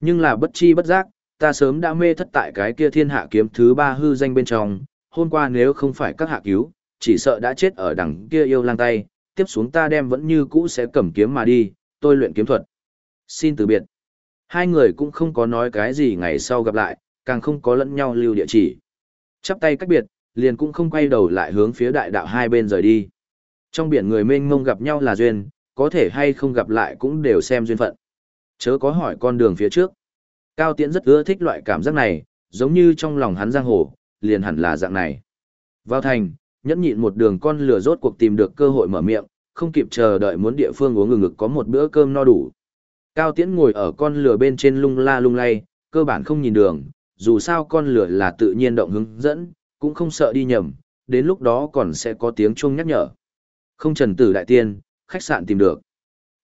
Nhưng là bất chi bất giác, ta sớm đã mê thất tại cái kia thiên hạ kiếm thứ ba hư danh bên trong, hôm qua nếu không phải các hạ cứu, chỉ sợ đã chết ở đằng kia yêu lang tay, tiếp xuống ta đem vẫn như cũ sẽ cầm kiếm mà đi, tôi luyện kiếm thuật. Xin từ biệt. Hai người cũng không có nói cái gì ngày sau gặp lại, càng không có lẫn nhau lưu địa chỉ. Chắp tay cách biệt, liền cũng không quay đầu lại hướng phía đại đạo hai bên rời đi. Trong biển người mênh mông gặp nhau là duyên, có thể hay không gặp lại cũng đều xem duyên phận. Chớ có hỏi con đường phía trước. Cao Tiễn rất ưa thích loại cảm giác này, giống như trong lòng hắn giang hồ, liền hẳn là dạng này. Vào thành, nhẫn nhịn một đường con lửa rốt cuộc tìm được cơ hội mở miệng, không kịp chờ đợi muốn địa phương uống ngừng ngực có một bữa cơm no đủ. Cao Tiễn ngồi ở con lửa bên trên lung la lung lay, cơ bản không nhìn đường, dù sao con lửa là tự nhiên động hướng dẫn, cũng không sợ đi nhầm, đến lúc đó còn sẽ có tiếng chuông nhắc nhở. Không trần tử đại tiên, khách sạn tìm được.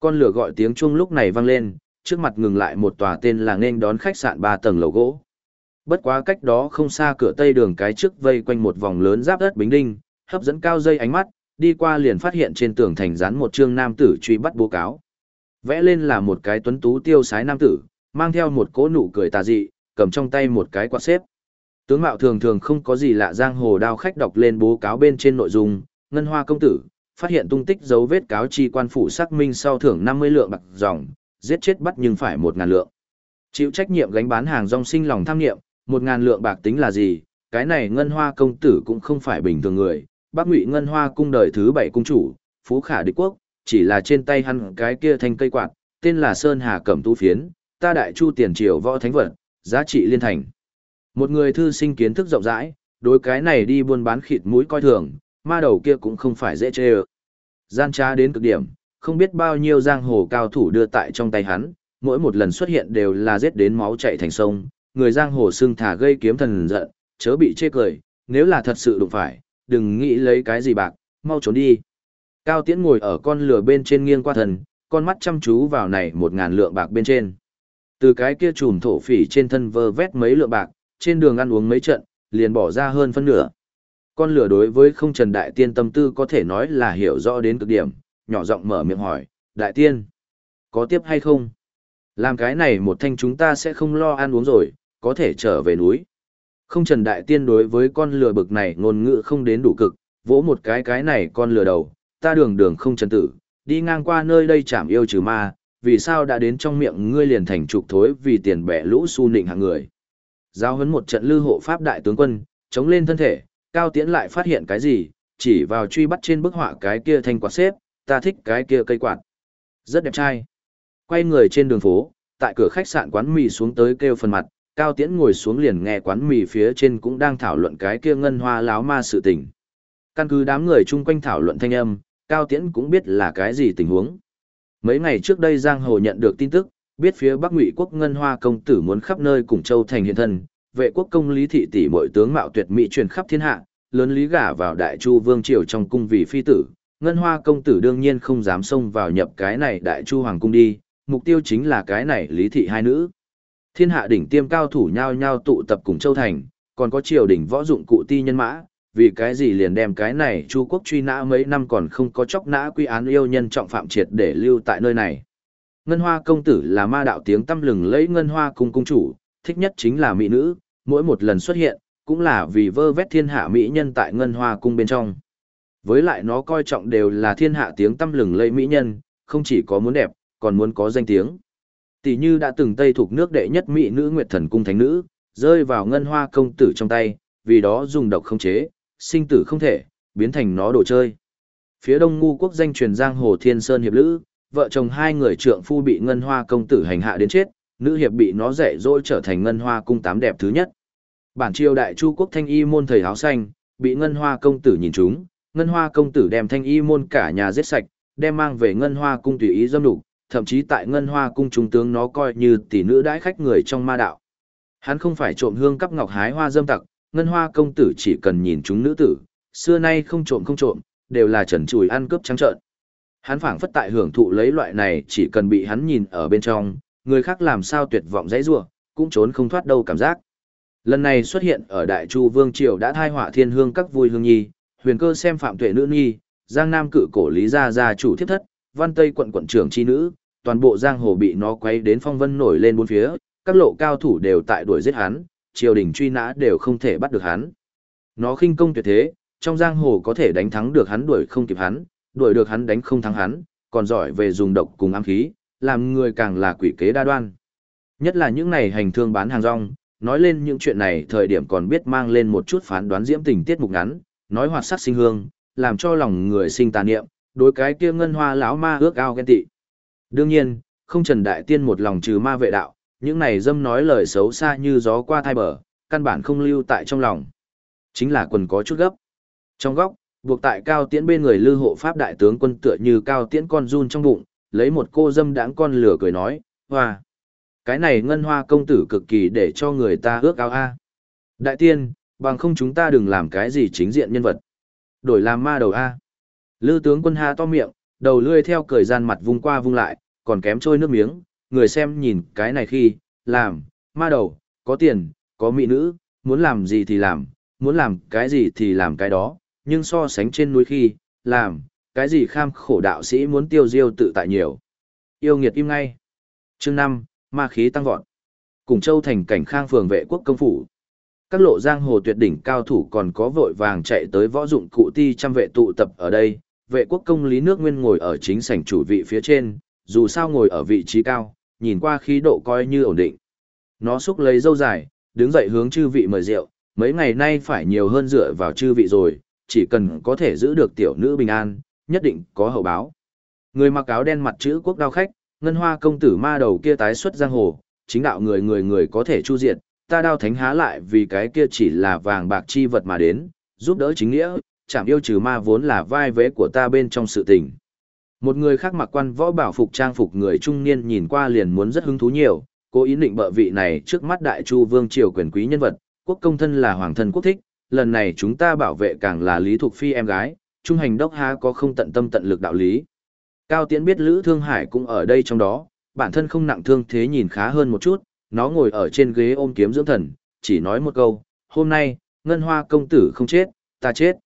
Con lửa gọi tiếng chuông lúc này vang lên, trước mặt ngừng lại một tòa tên là nên đón khách sạn ba tầng lầu gỗ. Bất quá cách đó không xa cửa tây đường cái trước vây quanh một vòng lớn giáp đất bính đinh, hấp dẫn cao dây ánh mắt, đi qua liền phát hiện trên tường thành dán một chương nam tử truy bắt bố cáo. Vẽ lên là một cái tuấn tú tiêu sái nam tử, mang theo một cỗ nụ cười tà dị, cầm trong tay một cái quạt xếp. Tướng mạo thường thường không có gì lạ giang hồ đao khách đọc lên bố cáo bên trên nội dung, ngân hoa công tử, phát hiện tung tích dấu vết cáo chi quan phủ xác minh sau thưởng 50 lượng bạc dòng, giết chết bắt nhưng phải một ngàn lượng. Chịu trách nhiệm gánh bán hàng rong sinh lòng tham nghiệm, một ngàn lượng bạc tính là gì, cái này ngân hoa công tử cũng không phải bình thường người, bác ngụy ngân hoa cung đời thứ bảy cung chủ, phú khả địch quốc, chỉ là trên tay hắn cái kia thanh cây quạt, tên là Sơn Hà Cẩm Tu Phiến, ta đại chu tiền triều võ thánh vật, giá trị liên thành. Một người thư sinh kiến thức rộng rãi, đối cái này đi buôn bán khịt mũi coi thường, ma đầu kia cũng không phải dễ chê ơ. Gian trá đến cực điểm, không biết bao nhiêu giang hồ cao thủ đưa tại trong tay hắn, mỗi một lần xuất hiện đều là giết đến máu chạy thành sông, người giang hồ xưng thả gây kiếm thần giận, chớ bị chê cười, nếu là thật sự đụng phải, đừng nghĩ lấy cái gì bạc, mau trốn đi. Cao Tiễn ngồi ở con lửa bên trên nghiêng qua thần, con mắt chăm chú vào này một ngàn lượng bạc bên trên. Từ cái kia trùm thổ phỉ trên thân vơ vét mấy lượng bạc, trên đường ăn uống mấy trận, liền bỏ ra hơn phân nửa. Con lửa đối với không trần đại tiên tâm tư có thể nói là hiểu rõ đến cực điểm, nhỏ giọng mở miệng hỏi, đại tiên, có tiếp hay không? Làm cái này một thanh chúng ta sẽ không lo ăn uống rồi, có thể trở về núi. Không trần đại tiên đối với con lừa bực này ngôn ngữ không đến đủ cực, vỗ một cái cái này con lừa đầu, ta đường đường không trần tử, đi ngang qua nơi đây chảm yêu trừ ma, vì sao đã đến trong miệng ngươi liền thành trục thối vì tiền bẻ lũ su nịnh hạng người, Giao huấn một trận lưu hộ pháp đại tướng quân, chống lên thân thể, Cao Tiễn lại phát hiện cái gì, chỉ vào truy bắt trên bức họa cái kia thanh quạt xếp, ta thích cái kia cây quạt. Rất đẹp trai. Quay người trên đường phố, tại cửa khách sạn quán mì xuống tới kêu phần mặt, Cao Tiễn ngồi xuống liền nghe quán mì phía trên cũng đang thảo luận cái kia ngân hoa láo ma sự tình. Căn cứ đám người chung quanh thảo luận thanh âm, Cao Tiễn cũng biết là cái gì tình huống. Mấy ngày trước đây Giang Hồ nhận được tin tức, biết phía Bắc Ngụy quốc ngân hoa công tử muốn khắp nơi cùng châu thành hiện thân, vệ quốc công lý thị tỷ mọi tướng mạo tuyệt mỹ truyền khắp thiên hạ, lớn lý gả vào đại chu vương triều trong cung vì phi tử. Ngân hoa công tử đương nhiên không dám xông vào nhập cái này đại chu hoàng cung đi, mục tiêu chính là cái này lý thị hai nữ. Thiên hạ đỉnh tiêm cao thủ nhau nhau tụ tập cùng châu thành, còn có triều đỉnh võ dụng cụ ti nhân mã, vì cái gì liền đem cái này Chu quốc truy nã mấy năm còn không có chóc nã quy án yêu nhân trọng phạm triệt để lưu tại nơi này. Ngân Hoa công tử là ma đạo tiếng tâm lừng lấy Ngân Hoa cung cung chủ, thích nhất chính là mỹ nữ, mỗi một lần xuất hiện, cũng là vì vơ vét thiên hạ mỹ nhân tại Ngân Hoa cung bên trong. Với lại nó coi trọng đều là thiên hạ tiếng tâm lừng lây mỹ nhân, không chỉ có muốn đẹp, còn muốn có danh tiếng. Tỷ như đã từng tây thuộc nước đệ nhất mỹ nữ Nguyệt Thần cung thánh nữ, rơi vào Ngân Hoa công tử trong tay, vì đó dùng độc không chế, sinh tử không thể, biến thành nó đồ chơi. Phía đông ngu quốc danh truyền giang hồ thiên sơn hiệp lữ, vợ chồng hai người trượng phu bị ngân hoa công tử hành hạ đến chết, nữ hiệp bị nó dạy dỗ trở thành ngân hoa cung tám đẹp thứ nhất. Bản triều đại chu quốc thanh y môn thầy áo xanh, bị ngân hoa công tử nhìn trúng, ngân hoa công tử đem thanh y môn cả nhà giết sạch, đem mang về ngân hoa cung tùy ý dâm đục, thậm chí tại ngân hoa cung trung tướng nó coi như tỷ nữ đãi khách người trong ma đạo. Hắn không phải trộm hương cắp ngọc hái hoa dâm tặc, ngân hoa công tử chỉ cần nhìn chúng nữ tử, xưa nay không trộm không trộm, đều là trần chùi ăn cướp trắng trợn. Hắn phảng phất tại hưởng thụ lấy loại này chỉ cần bị hắn nhìn ở bên trong, người khác làm sao tuyệt vọng dãy rủa, cũng trốn không thoát đâu cảm giác. Lần này xuất hiện ở Đại Chu Vương triều đã thai họa thiên hương các vui hương nhi, huyền cơ xem phạm tuệ nữ nhi, Giang Nam cự cổ lý gia gia chủ thiết thất, Văn Tây quận quận trưởng chi nữ, toàn bộ giang hồ bị nó quay đến phong vân nổi lên bốn phía, các lộ cao thủ đều tại đuổi giết hắn, triều đình truy nã đều không thể bắt được hắn. Nó khinh công tuyệt thế, trong giang hồ có thể đánh thắng được hắn đuổi không kịp hắn, đuổi được hắn đánh không thắng hắn, còn giỏi về dùng độc cùng ám khí, làm người càng là quỷ kế đa đoan. Nhất là những này hành thương bán hàng rong, nói lên những chuyện này thời điểm còn biết mang lên một chút phán đoán diễm tình tiết mục ngắn, nói hoạt sắc sinh hương, làm cho lòng người sinh tà niệm, đối cái kia ngân hoa lão ma ước ao ghen tị. Đương nhiên, không Trần Đại Tiên một lòng trừ ma vệ đạo, những này dâm nói lời xấu xa như gió qua thai bờ, căn bản không lưu tại trong lòng. Chính là quần có chút gấp. Trong góc, buộc tại cao tiễn bên người lư hộ pháp đại tướng quân tựa như cao tiễn con run trong bụng, lấy một cô dâm đãng con lửa cười nói, hoa. Cái này ngân hoa công tử cực kỳ để cho người ta ước ao a. Đại tiên, bằng không chúng ta đừng làm cái gì chính diện nhân vật. Đổi làm ma đầu a. Lư tướng quân ha to miệng, đầu lươi theo cười gian mặt vung qua vung lại, còn kém trôi nước miếng, người xem nhìn cái này khi, làm, ma đầu, có tiền, có mỹ nữ, muốn làm gì thì làm, muốn làm cái gì thì làm cái đó, nhưng so sánh trên núi khi, làm, cái gì kham khổ đạo sĩ muốn tiêu diêu tự tại nhiều. Yêu nghiệt im ngay. Chương 5, ma khí tăng vọt. Cùng châu thành cảnh khang phường vệ quốc công phủ. Các lộ giang hồ tuyệt đỉnh cao thủ còn có vội vàng chạy tới võ dụng cụ ti trăm vệ tụ tập ở đây. Vệ quốc công lý nước nguyên ngồi ở chính sảnh chủ vị phía trên, dù sao ngồi ở vị trí cao, nhìn qua khí độ coi như ổn định. Nó xúc lấy dâu dài, đứng dậy hướng chư vị mời rượu, mấy ngày nay phải nhiều hơn dựa vào chư vị rồi, chỉ cần có thể giữ được tiểu nữ bình an, nhất định có hậu báo. Người mặc áo đen mặt chữ quốc đao khách, ngân hoa công tử ma đầu kia tái xuất giang hồ, chính đạo người người người có thể chu diệt, ta đao thánh há lại vì cái kia chỉ là vàng bạc chi vật mà đến, giúp đỡ chính nghĩa, chẳng yêu trừ ma vốn là vai vế của ta bên trong sự tình. Một người khác mặc quan võ bảo phục trang phục người trung niên nhìn qua liền muốn rất hứng thú nhiều, cố ý định bợ vị này trước mắt đại chu vương triều quyền quý nhân vật, quốc công thân là hoàng thân quốc thích, lần này chúng ta bảo vệ càng là Lý thuộc Phi em gái, trung hành đốc há có không tận tâm tận lực đạo lý. Cao Tiễn biết Lữ Thương Hải cũng ở đây trong đó, bản thân không nặng thương thế nhìn khá hơn một chút, nó ngồi ở trên ghế ôm kiếm dưỡng thần, chỉ nói một câu, hôm nay, ngân hoa công tử không chết, ta chết.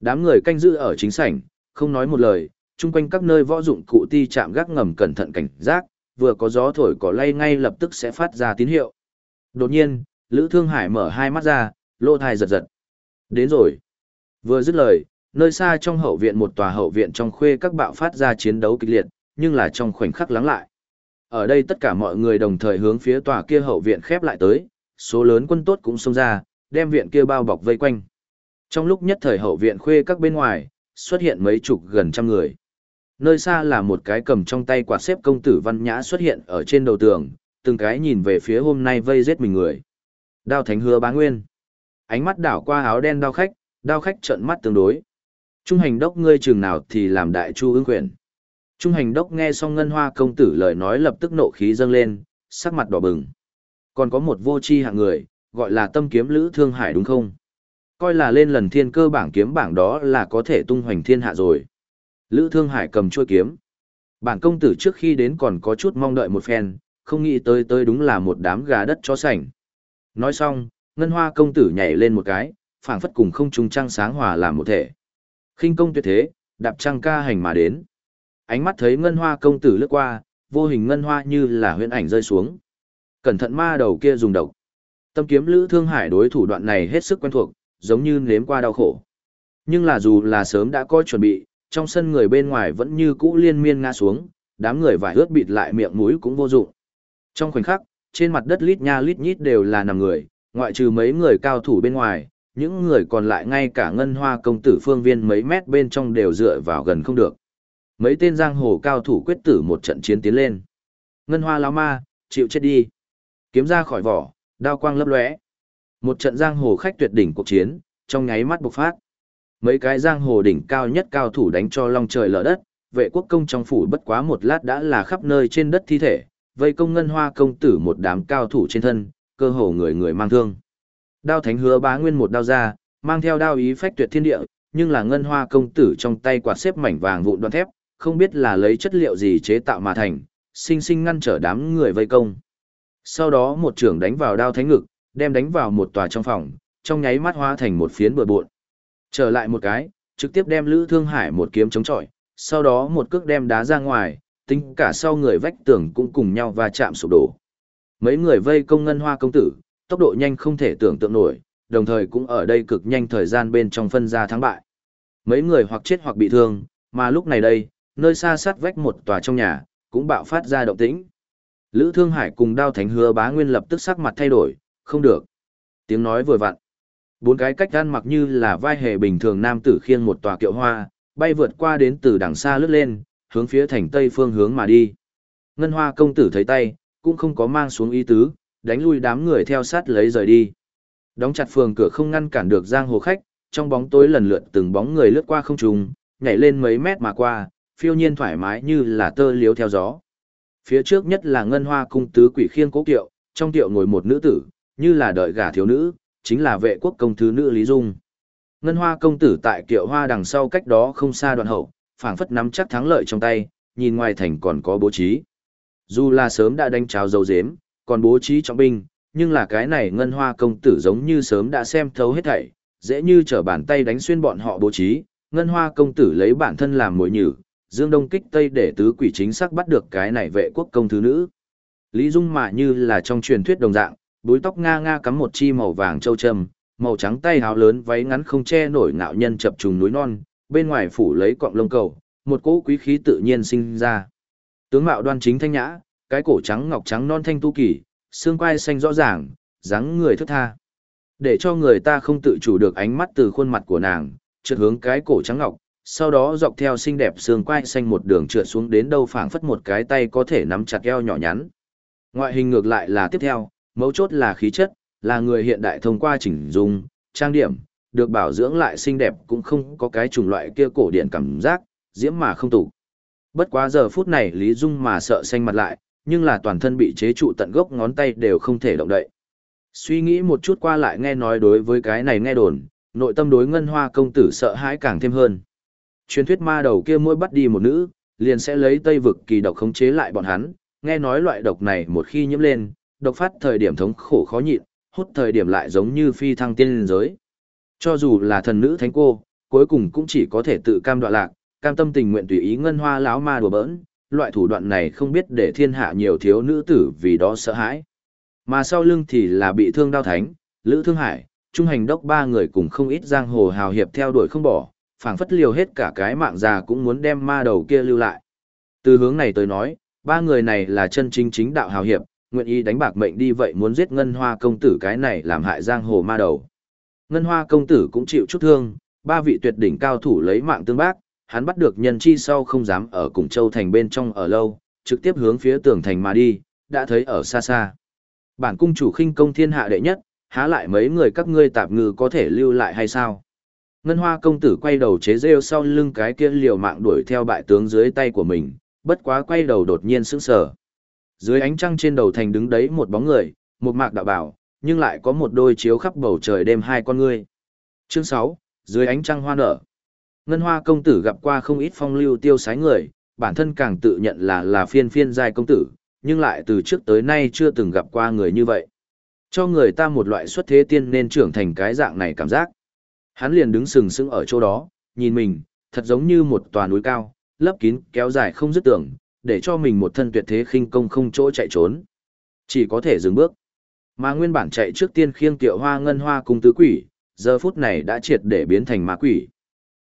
Đám người canh giữ ở chính sảnh, không nói một lời, chung quanh các nơi võ dụng cụ ti chạm gác ngầm cẩn thận cảnh giác, vừa có gió thổi cỏ lay ngay lập tức sẽ phát ra tín hiệu. Đột nhiên, Lữ Thương Hải mở hai mắt ra, lô thai giật giật. Đến rồi. Vừa dứt lời, nơi xa trong hậu viện một tòa hậu viện trong khuê các bạo phát ra chiến đấu kịch liệt, nhưng là trong khoảnh khắc lắng lại. Ở đây tất cả mọi người đồng thời hướng phía tòa kia hậu viện khép lại tới, số lớn quân tốt cũng xông ra, đem viện kia bao bọc vây quanh. Trong lúc nhất thời hậu viện khuê các bên ngoài, xuất hiện mấy chục gần trăm người. Nơi xa là một cái cầm trong tay quạt xếp công tử văn nhã xuất hiện ở trên đầu tường, từng cái nhìn về phía hôm nay vây giết mình người. Đao thánh hứa bá nguyên. Ánh mắt đảo qua áo đen đao khách, đao khách trợn mắt tương đối. Trung hành đốc ngươi trường nào thì làm đại chu ứng quyền. Trung hành đốc nghe xong ngân hoa công tử lời nói lập tức nộ khí dâng lên, sắc mặt đỏ bừng. Còn có một vô tri hạng người, gọi là tâm kiếm lữ thương hải đúng không? Coi là lên lần thiên cơ bảng kiếm bảng đó là có thể tung hoành thiên hạ rồi. Lữ thương hải cầm chuôi kiếm. Bản công tử trước khi đến còn có chút mong đợi một phen, không nghĩ tới tới đúng là một đám gà đất chó sành. Nói xong, ngân hoa công tử nhảy lên một cái, phảng phất cùng không trung trăng sáng hòa làm một thể. khinh công tuyệt thế, đạp trăng ca hành mà đến. Ánh mắt thấy ngân hoa công tử lướt qua, vô hình ngân hoa như là huyễn ảnh rơi xuống. Cẩn thận ma đầu kia dùng độc. Tâm kiếm lữ thương hải đối thủ đoạn này hết sức quen thuộc, giống như nếm qua đau khổ. Nhưng là dù là sớm đã có chuẩn bị, trong sân người bên ngoài vẫn như cũ liên miên ngã xuống, đám người vải ướt bịt lại miệng mũi cũng vô dụng. Trong khoảnh khắc, trên mặt đất lít nha lít nhít đều là nằm người, ngoại trừ mấy người cao thủ bên ngoài, những người còn lại ngay cả ngân hoa công tử phương viên mấy mét bên trong đều dựa vào gần không được. Mấy tên giang hồ cao thủ quyết tử một trận chiến tiến lên. Ngân hoa lão ma, chịu chết đi. Kiếm ra khỏi vỏ, đao quang lấp lóe. Một trận giang hồ khách tuyệt đỉnh cuộc chiến, trong nháy mắt bộc phát. Mấy cái giang hồ đỉnh cao nhất cao thủ đánh cho long trời lở đất, vệ quốc công trong phủ bất quá một lát đã là khắp nơi trên đất thi thể, vây công ngân hoa công tử một đám cao thủ trên thân, cơ hồ người người mang thương. Đao thánh hứa bá nguyên một đao ra, mang theo đao ý phách tuyệt thiên địa, nhưng là ngân hoa công tử trong tay quạt xếp mảnh vàng vụn đoạn thép, không biết là lấy chất liệu gì chế tạo mà thành, sinh sinh ngăn trở đám người vây công. Sau đó một trưởng đánh vào đao thánh ngực, đem đánh vào một tòa trong phòng, trong nháy mắt hóa thành một phiến bừa bộn. Trở lại một cái, trực tiếp đem Lữ Thương Hải một kiếm chống chọi, sau đó một cước đem đá ra ngoài, tính cả sau người vách tường cũng cùng nhau va chạm sụp đổ. Mấy người vây công ngân hoa công tử, tốc độ nhanh không thể tưởng tượng nổi, đồng thời cũng ở đây cực nhanh thời gian bên trong phân ra thắng bại. Mấy người hoặc chết hoặc bị thương, mà lúc này đây, nơi xa sát vách một tòa trong nhà, cũng bạo phát ra động tĩnh. Lữ Thương Hải cùng Đao Thánh Hứa Bá Nguyên lập tức sắc mặt thay đổi, không được. Tiếng nói vừa vặn. Bốn cái cách gan mặc như là vai hề bình thường nam tử khiêng một tòa kiệu hoa, bay vượt qua đến từ đằng xa lướt lên, hướng phía thành tây phương hướng mà đi. Ngân Hoa công tử thấy tay, cũng không có mang xuống ý tứ, đánh lui đám người theo sát lấy rời đi. Đóng chặt phường cửa không ngăn cản được giang hồ khách, trong bóng tối lần lượt từng bóng người lướt qua không trùng nhảy lên mấy mét mà qua, phiêu nhiên thoải mái như là tơ liếu theo gió. Phía trước nhất là ngân hoa cung tứ quỷ khiêng cố kiệu, trong tiệu ngồi một nữ tử, như là đợi gả thiếu nữ, chính là vệ quốc công thứ nữ Lý Dung. Ngân hoa công tử tại kiệu hoa đằng sau cách đó không xa đoạn hậu, phảng phất nắm chắc thắng lợi trong tay, nhìn ngoài thành còn có bố trí. Dù là sớm đã đánh cháo dấu dếm, còn bố trí trọng binh, nhưng là cái này ngân hoa công tử giống như sớm đã xem thấu hết thảy, dễ như trở bàn tay đánh xuyên bọn họ bố trí, ngân hoa công tử lấy bản thân làm mồi nhử, dương đông kích tây để tứ quỷ chính xác bắt được cái này vệ quốc công thứ nữ. Lý Dung mà như là trong truyền thuyết đồng dạng, búi tóc nga nga cắm một chi màu vàng châu châm, màu trắng tay háo lớn váy ngắn không che nổi ngạo nhân chập trùng núi non, bên ngoài phủ lấy cọng lông cầu, một cỗ quý khí tự nhiên sinh ra. Tướng mạo đoan chính thanh nhã, cái cổ trắng ngọc trắng non thanh tu kỳ, xương quai xanh rõ ràng, dáng người thức tha. Để cho người ta không tự chủ được ánh mắt từ khuôn mặt của nàng, trượt hướng cái cổ trắng ngọc, sau đó dọc theo xinh đẹp xương quai xanh một đường trượt xuống đến đâu phảng phất một cái tay có thể nắm chặt eo nhỏ nhắn. Ngoại hình ngược lại là tiếp theo, mấu chốt là khí chất, là người hiện đại thông qua chỉnh dung, trang điểm, được bảo dưỡng lại xinh đẹp cũng không có cái chủng loại kia cổ điển cảm giác, diễm mà không tủ. Bất quá giờ phút này Lý Dung mà sợ xanh mặt lại, nhưng là toàn thân bị chế trụ tận gốc ngón tay đều không thể động đậy. Suy nghĩ một chút qua lại nghe nói đối với cái này nghe đồn, nội tâm đối ngân hoa công tử sợ hãi càng thêm hơn. Truyền thuyết ma đầu kia mỗi bắt đi một nữ, liền sẽ lấy tây vực kỳ độc khống chế lại bọn hắn, nghe nói loại độc này một khi nhiễm lên, độc phát thời điểm thống khổ khó nhịn, hút thời điểm lại giống như phi thăng tiên linh giới. Cho dù là thần nữ thánh cô, cuối cùng cũng chỉ có thể tự cam đoạn lạc, cam tâm tình nguyện tùy ý ngân hoa lão ma đùa bỡn, loại thủ đoạn này không biết để thiên hạ nhiều thiếu nữ tử vì đó sợ hãi. Mà sau lưng thì là bị thương đao thánh, lữ thương hải, trung hành đốc ba người cùng không ít giang hồ hào hiệp theo đuổi không bỏ, phảng phất liều hết cả cái mạng già cũng muốn đem ma đầu kia lưu lại. Từ hướng này tới nói, ba người này là chân chính chính đạo hào hiệp, nguyện ý đánh bạc mệnh đi vậy muốn giết ngân hoa công tử cái này làm hại giang hồ ma đầu. Ngân hoa công tử cũng chịu chút thương, ba vị tuyệt đỉnh cao thủ lấy mạng tương bác, hắn bắt được nhân chi sau không dám ở cùng châu thành bên trong ở lâu, trực tiếp hướng phía tường thành mà đi, đã thấy ở xa xa. Bản cung chủ khinh công thiên hạ đệ nhất, há lại mấy người các ngươi tạp ngư có thể lưu lại hay sao? Ngân hoa công tử quay đầu chế rêu sau lưng cái kia liều mạng đuổi theo bại tướng dưới tay của mình, bất quá quay đầu đột nhiên sững sờ. Dưới ánh trăng trên đầu thành đứng đấy một bóng người, một mạc đạo bảo, nhưng lại có một đôi chiếu khắp bầu trời đêm hai con ngươi. Chương 6, dưới ánh trăng hoa nở. Ngân hoa công tử gặp qua không ít phong lưu tiêu sái người, bản thân càng tự nhận là là phiên phiên giai công tử, nhưng lại từ trước tới nay chưa từng gặp qua người như vậy. Cho người ta một loại xuất thế tiên nên trưởng thành cái dạng này cảm giác. Hắn liền đứng sừng sững ở chỗ đó, nhìn mình, thật giống như một tòa núi cao, lấp kín, kéo dài không dứt tưởng, để cho mình một thân tuyệt thế khinh công không chỗ chạy trốn. Chỉ có thể dừng bước. Mà nguyên bản chạy trước tiên khiêng tiệu hoa ngân hoa cung tứ quỷ, giờ phút này đã triệt để biến thành ma quỷ.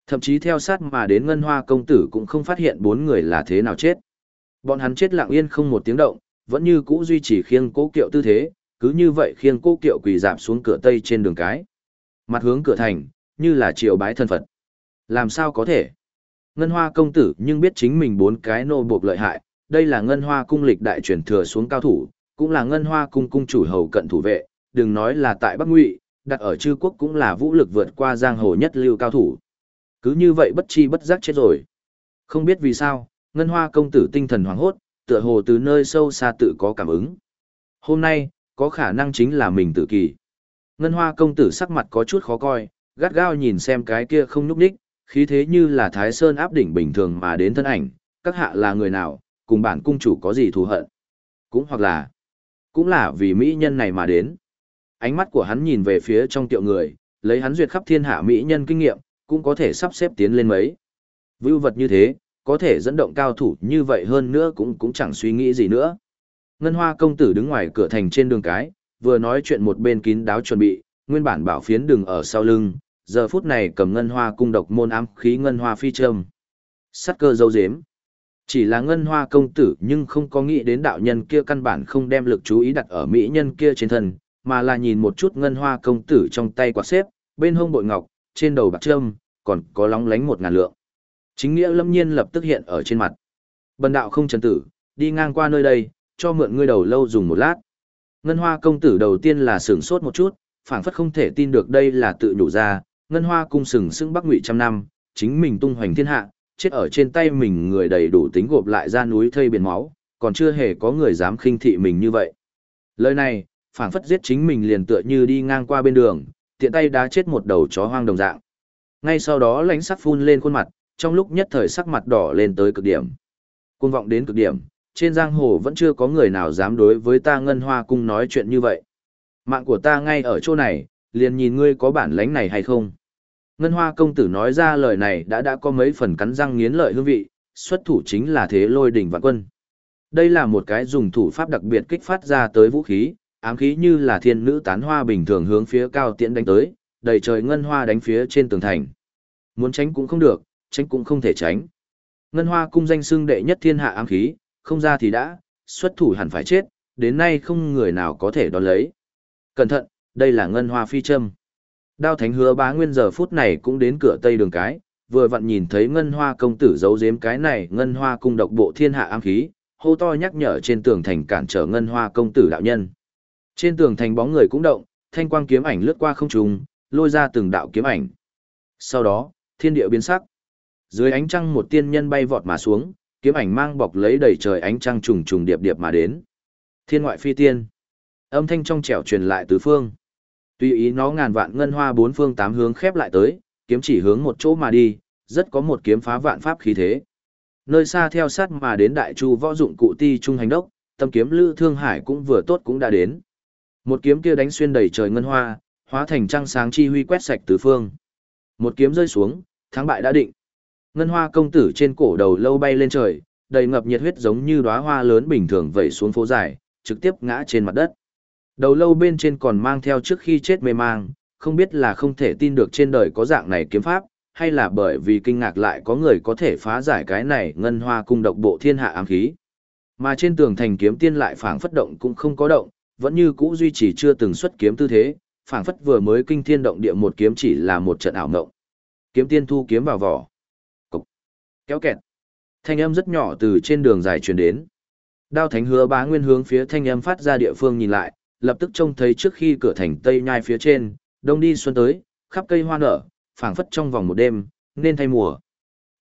Thậm chí theo sát mà đến ngân hoa công tử cũng không phát hiện bốn người là thế nào chết. Bọn hắn chết lặng yên không một tiếng động, vẫn như cũ duy trì khiêng cố kiệu tư thế, cứ như vậy khiêng cố kiệu quỳ dạp xuống cửa tây trên đường cái. Mặt hướng cửa thành, như là triều bái thân Phật. Làm sao có thể? Ngân hoa công tử nhưng biết chính mình bốn cái nô buộc lợi hại, đây là ngân hoa cung lịch đại truyền thừa xuống cao thủ, cũng là ngân hoa cung cung chủ hầu cận thủ vệ, đừng nói là tại Bắc Ngụy, đặt ở chư quốc cũng là vũ lực vượt qua giang hồ nhất lưu cao thủ. Cứ như vậy bất chi bất giác chết rồi. Không biết vì sao, ngân hoa công tử tinh thần hoảng hốt, tựa hồ từ nơi sâu xa tự có cảm ứng. Hôm nay, có khả năng chính là mình tự kỳ. Ngân hoa công tử sắc mặt có chút khó coi, gắt gao nhìn xem cái kia không nhúc ních, khí thế như là thái sơn áp đỉnh bình thường mà đến thân ảnh, các hạ là người nào, cùng bản cung chủ có gì thù hận. Cũng hoặc là, cũng là vì mỹ nhân này mà đến. Ánh mắt của hắn nhìn về phía trong tiệu người, lấy hắn duyệt khắp thiên hạ mỹ nhân kinh nghiệm, cũng có thể sắp xếp tiến lên mấy. Vưu vật như thế, có thể dẫn động cao thủ như vậy hơn nữa cũng cũng chẳng suy nghĩ gì nữa. Ngân hoa công tử đứng ngoài cửa thành trên đường cái, vừa nói chuyện một bên kín đáo chuẩn bị, nguyên bản bảo phiến đường ở sau lưng, giờ phút này cầm ngân hoa cung độc môn ám khí ngân hoa phi trâm. Sắt cơ dấu dếm. Chỉ là ngân hoa công tử nhưng không có nghĩ đến đạo nhân kia căn bản không đem lực chú ý đặt ở mỹ nhân kia trên thân, mà là nhìn một chút ngân hoa công tử trong tay quạt xếp, bên hông bội ngọc, trên đầu bạc trâm, còn có lóng lánh một ngàn lượng. Chính nghĩa lâm nhiên lập tức hiện ở trên mặt. Bần đạo không trần tử, đi ngang qua nơi đây, cho mượn ngươi đầu lâu dùng một lát. Ngân hoa công tử đầu tiên là sửng sốt một chút, phảng phất không thể tin được đây là tự nhủ ra, ngân hoa cung sừng sững bắc ngụy trăm năm, chính mình tung hoành thiên hạ, chết ở trên tay mình người đầy đủ tính gộp lại ra núi thây biển máu, còn chưa hề có người dám khinh thị mình như vậy. Lời này, phảng phất giết chính mình liền tựa như đi ngang qua bên đường, tiện tay đá chết một đầu chó hoang đồng dạng. Ngay sau đó lánh sắc phun lên khuôn mặt, trong lúc nhất thời sắc mặt đỏ lên tới cực điểm. Cuồng vọng đến cực điểm, trên giang hồ vẫn chưa có người nào dám đối với ta ngân hoa cung nói chuyện như vậy. Mạng của ta ngay ở chỗ này, liền nhìn ngươi có bản lãnh này hay không. Ngân hoa công tử nói ra lời này đã đã có mấy phần cắn răng nghiến lợi hương vị, xuất thủ chính là thế lôi đỉnh vạn quân. Đây là một cái dùng thủ pháp đặc biệt kích phát ra tới vũ khí, ám khí như là thiên nữ tán hoa bình thường hướng phía cao tiễn đánh tới, đầy trời ngân hoa đánh phía trên tường thành. Muốn tránh cũng không được, tránh cũng không thể tránh. Ngân hoa cung danh xưng đệ nhất thiên hạ ám khí, không ra thì đã, xuất thủ hẳn phải chết, đến nay không người nào có thể đón lấy. Cẩn thận, đây là ngân hoa phi châm. Đao thánh hứa bá nguyên giờ phút này cũng đến cửa tây đường cái, vừa vặn nhìn thấy ngân hoa công tử giấu giếm cái này ngân hoa cung độc bộ thiên hạ ám khí, hô to nhắc nhở trên tường thành cản trở ngân hoa công tử đạo nhân. Trên tường thành bóng người cũng động, thanh quang kiếm ảnh lướt qua không trung, lôi ra từng đạo kiếm ảnh. Sau đó, thiên địa biến sắc. Dưới ánh trăng một tiên nhân bay vọt mà xuống, kiếm ảnh mang bọc lấy đầy trời ánh trăng trùng trùng điệp điệp mà đến. Thiên ngoại phi tiên. Âm thanh trong trẻo truyền lại tứ phương. Tuy ý nó ngàn vạn ngân hoa bốn phương tám hướng khép lại tới, kiếm chỉ hướng một chỗ mà đi, rất có một kiếm phá vạn pháp khí thế. Nơi xa theo sát mà đến đại chu võ dụng cụ ti trung hành đốc, tâm kiếm lữ thương hải cũng vừa tốt cũng đã đến. Một kiếm kia đánh xuyên đầy trời ngân hoa, hóa thành trăng sáng chi huy quét sạch tứ phương. Một kiếm rơi xuống, thắng bại đã định. Ngân hoa công tử trên cổ đầu lâu bay lên trời, đầy ngập nhiệt huyết giống như đóa hoa lớn bình thường vẩy xuống phố dài, trực tiếp ngã trên mặt đất. Đầu lâu bên trên còn mang theo trước khi chết mê mang, không biết là không thể tin được trên đời có dạng này kiếm pháp, hay là bởi vì kinh ngạc lại có người có thể phá giải cái này ngân hoa cung độc bộ thiên hạ ám khí. Mà trên tường thành kiếm tiên lại phảng phất động cũng không có động, vẫn như cũ duy trì chưa từng xuất kiếm tư thế, phảng phất vừa mới kinh thiên động địa một kiếm chỉ là một trận ảo ngộng. Kiếm tiên thu kiếm vào vỏ. Cục. Kéo kẹt. Thanh âm rất nhỏ từ trên đường dài truyền đến. Đao Thánh Hứa Bá Nguyên hướng phía thanh âm phát ra địa phương nhìn lại, lập tức trông thấy trước khi cửa thành tây nhai phía trên, đông đi xuân tới, khắp cây hoa nở, phảng phất trong vòng một đêm, nên thay mùa.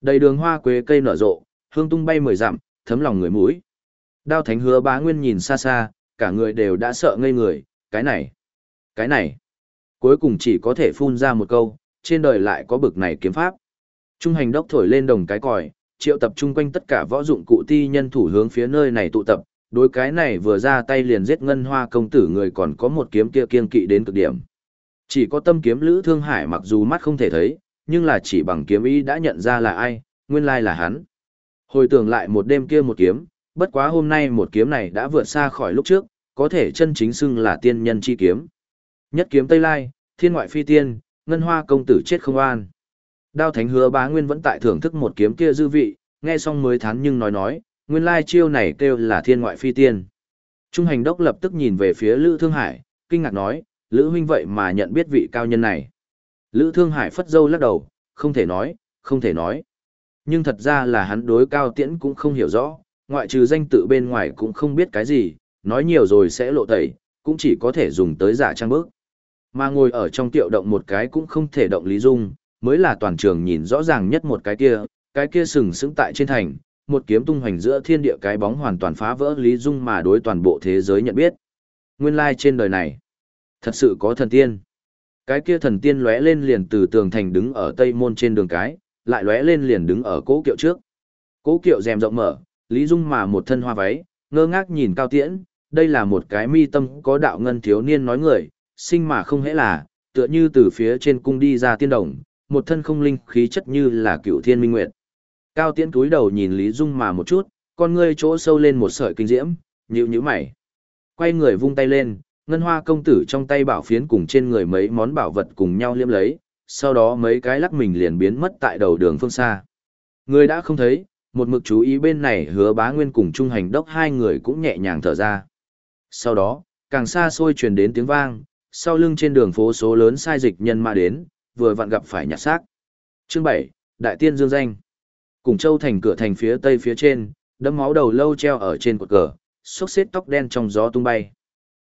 Đầy đường hoa quế cây nở rộ, hương tung bay mười dặm, thấm lòng người mũi. Đao Thánh Hứa Bá Nguyên nhìn xa xa, cả người đều đã sợ ngây người, cái này, cái này. Cuối cùng chỉ có thể phun ra một câu, trên đời lại có bực này kiếm pháp. Trung hành đốc thổi lên đồng cái còi, triệu tập trung quanh tất cả võ dụng cụ ti nhân thủ hướng phía nơi này tụ tập, đối cái này vừa ra tay liền giết ngân hoa công tử người còn có một kiếm kia kiên kỵ đến cực điểm. Chỉ có tâm kiếm lữ thương hải mặc dù mắt không thể thấy, nhưng là chỉ bằng kiếm ý đã nhận ra là ai, nguyên lai là hắn. Hồi tưởng lại một đêm kia một kiếm, bất quá hôm nay một kiếm này đã vượt xa khỏi lúc trước, có thể chân chính xưng là tiên nhân chi kiếm. Nhất kiếm Tây Lai, thiên ngoại phi tiên, ngân hoa công tử chết không an. Đao thánh hứa bá nguyên vẫn tại thưởng thức một kiếm kia dư vị, nghe xong mới thán nhưng nói nói, nguyên lai chiêu này kêu là thiên ngoại phi tiên. Trung hành đốc lập tức nhìn về phía Lữ Thương Hải, kinh ngạc nói, Lữ huynh vậy mà nhận biết vị cao nhân này. Lữ Thương Hải phất dâu lắc đầu, không thể nói, không thể nói. Nhưng thật ra là hắn đối cao tiễn cũng không hiểu rõ, ngoại trừ danh tự bên ngoài cũng không biết cái gì, nói nhiều rồi sẽ lộ tẩy, cũng chỉ có thể dùng tới giả trang bước. Mà ngồi ở trong tiệu động một cái cũng không thể động Lý Dung, mới là toàn trường nhìn rõ ràng nhất một cái kia, cái kia sừng sững tại trên thành, một kiếm tung hoành giữa thiên địa cái bóng hoàn toàn phá vỡ Lý Dung mà đối toàn bộ thế giới nhận biết. Nguyên lai trên đời này, thật sự có thần tiên. Cái kia thần tiên lóe lên liền từ tường thành đứng ở tây môn trên đường cái, lại lóe lên liền đứng ở cố kiệu trước. Cố kiệu rèm rộng mở, Lý Dung mà một thân hoa váy, ngơ ngác nhìn cao tiễn, đây là một cái mi tâm có đạo ngân thiếu niên nói người, sinh mà không hễ là, tựa như từ phía trên cung đi ra tiên đồng, một thân không linh khí chất như là cựu thiên minh nguyệt. Cao tiễn cúi đầu nhìn Lý Dung mà một chút, con ngươi chỗ sâu lên một sợi kinh diễm, nhíu nhíu mày. Quay người vung tay lên, ngân hoa công tử trong tay bảo phiến cùng trên người mấy món bảo vật cùng nhau liếm lấy, sau đó mấy cái lắc mình liền biến mất tại đầu đường phương xa. Người đã không thấy, một mực chú ý bên này hứa bá nguyên cùng trung hành đốc hai người cũng nhẹ nhàng thở ra. Sau đó, càng xa xôi truyền đến tiếng vang, sau lưng trên đường phố số lớn sai dịch nhân mà đến, vừa vặn gặp phải nhặt xác. Chương 7, Đại tiên dương danh. Cùng châu thành cửa thành phía tây phía trên, đấm máu đầu lâu treo ở trên cột cờ, xốc xếp tóc đen trong gió tung bay.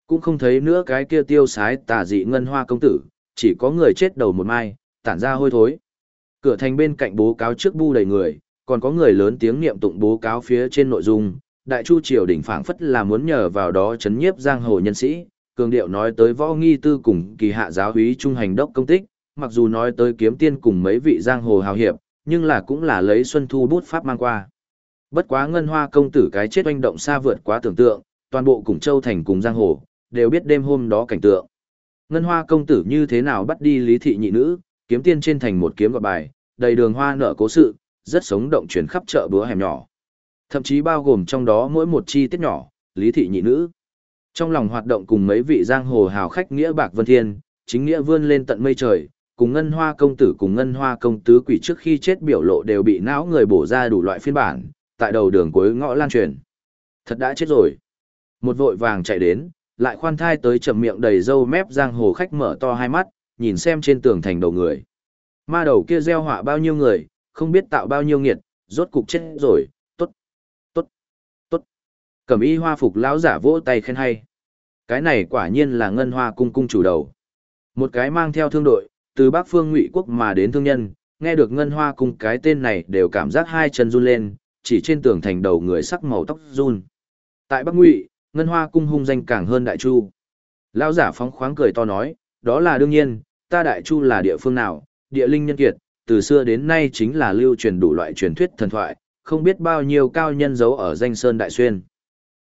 Cũng không thấy nữa cái kia tiêu sái tà dị ngân hoa công tử, chỉ có người chết đầu một mai, tản ra hôi thối. Cửa thành bên cạnh bố cáo trước bu đầy người, còn có người lớn tiếng niệm tụng bố cáo phía trên nội dung, đại chu triều đỉnh phảng phất là muốn nhờ vào đó chấn nhiếp giang hồ nhân sĩ, cường điệu nói tới võ nghi tư cùng kỳ hạ giáo úy trung hành đốc công tích, mặc dù nói tới kiếm tiên cùng mấy vị giang hồ hào hiệp, nhưng là cũng là lấy xuân thu bút pháp mang qua. Bất quá ngân hoa công tử cái chết oanh động xa vượt quá tưởng tượng, toàn bộ cùng châu thành cùng giang hồ, đều biết đêm hôm đó cảnh tượng. Ngân hoa công tử như thế nào bắt đi lý thị nhị nữ, kiếm tiên trên thành một kiếm gọi bài, đầy đường hoa nở cố sự, rất sống động chuyển khắp chợ búa hẻm nhỏ. Thậm chí bao gồm trong đó mỗi một chi tiết nhỏ, lý thị nhị nữ. Trong lòng hoạt động cùng mấy vị giang hồ hào khách nghĩa bạc vân thiên, chính nghĩa vươn lên tận mây trời, cùng ngân hoa công tử cùng ngân hoa công tứ quỷ trước khi chết biểu lộ đều bị não người bổ ra đủ loại phiên bản, tại đầu đường cuối ngõ lan truyền. Thật đã chết rồi. Một vội vàng chạy đến, lại khoan thai tới chậm miệng đầy râu mép giang hồ khách mở to hai mắt, nhìn xem trên tường thành đầu người. Ma đầu kia gieo họa bao nhiêu người, không biết tạo bao nhiêu nghiệt, rốt cục chết rồi, tốt, tốt, tốt. Cẩm y hoa phục lão giả vỗ tay khen hay. Cái này quả nhiên là ngân hoa cung cung chủ đầu. Một cái mang theo thương đội, từ Bắc Phương Ngụy quốc mà đến thương nhân, nghe được Ngân Hoa cung cái tên này đều cảm giác hai chân run lên, chỉ trên tường thành đầu người sắc màu tóc run. Tại Bắc Ngụy, Ngân Hoa cung hung danh càng hơn Đại Chu. Lão giả phóng khoáng cười to nói, đó là đương nhiên, ta Đại Chu là địa phương nào, địa linh nhân kiệt, từ xưa đến nay chính là lưu truyền đủ loại truyền thuyết thần thoại, không biết bao nhiêu cao nhân giấu ở danh sơn đại xuyên.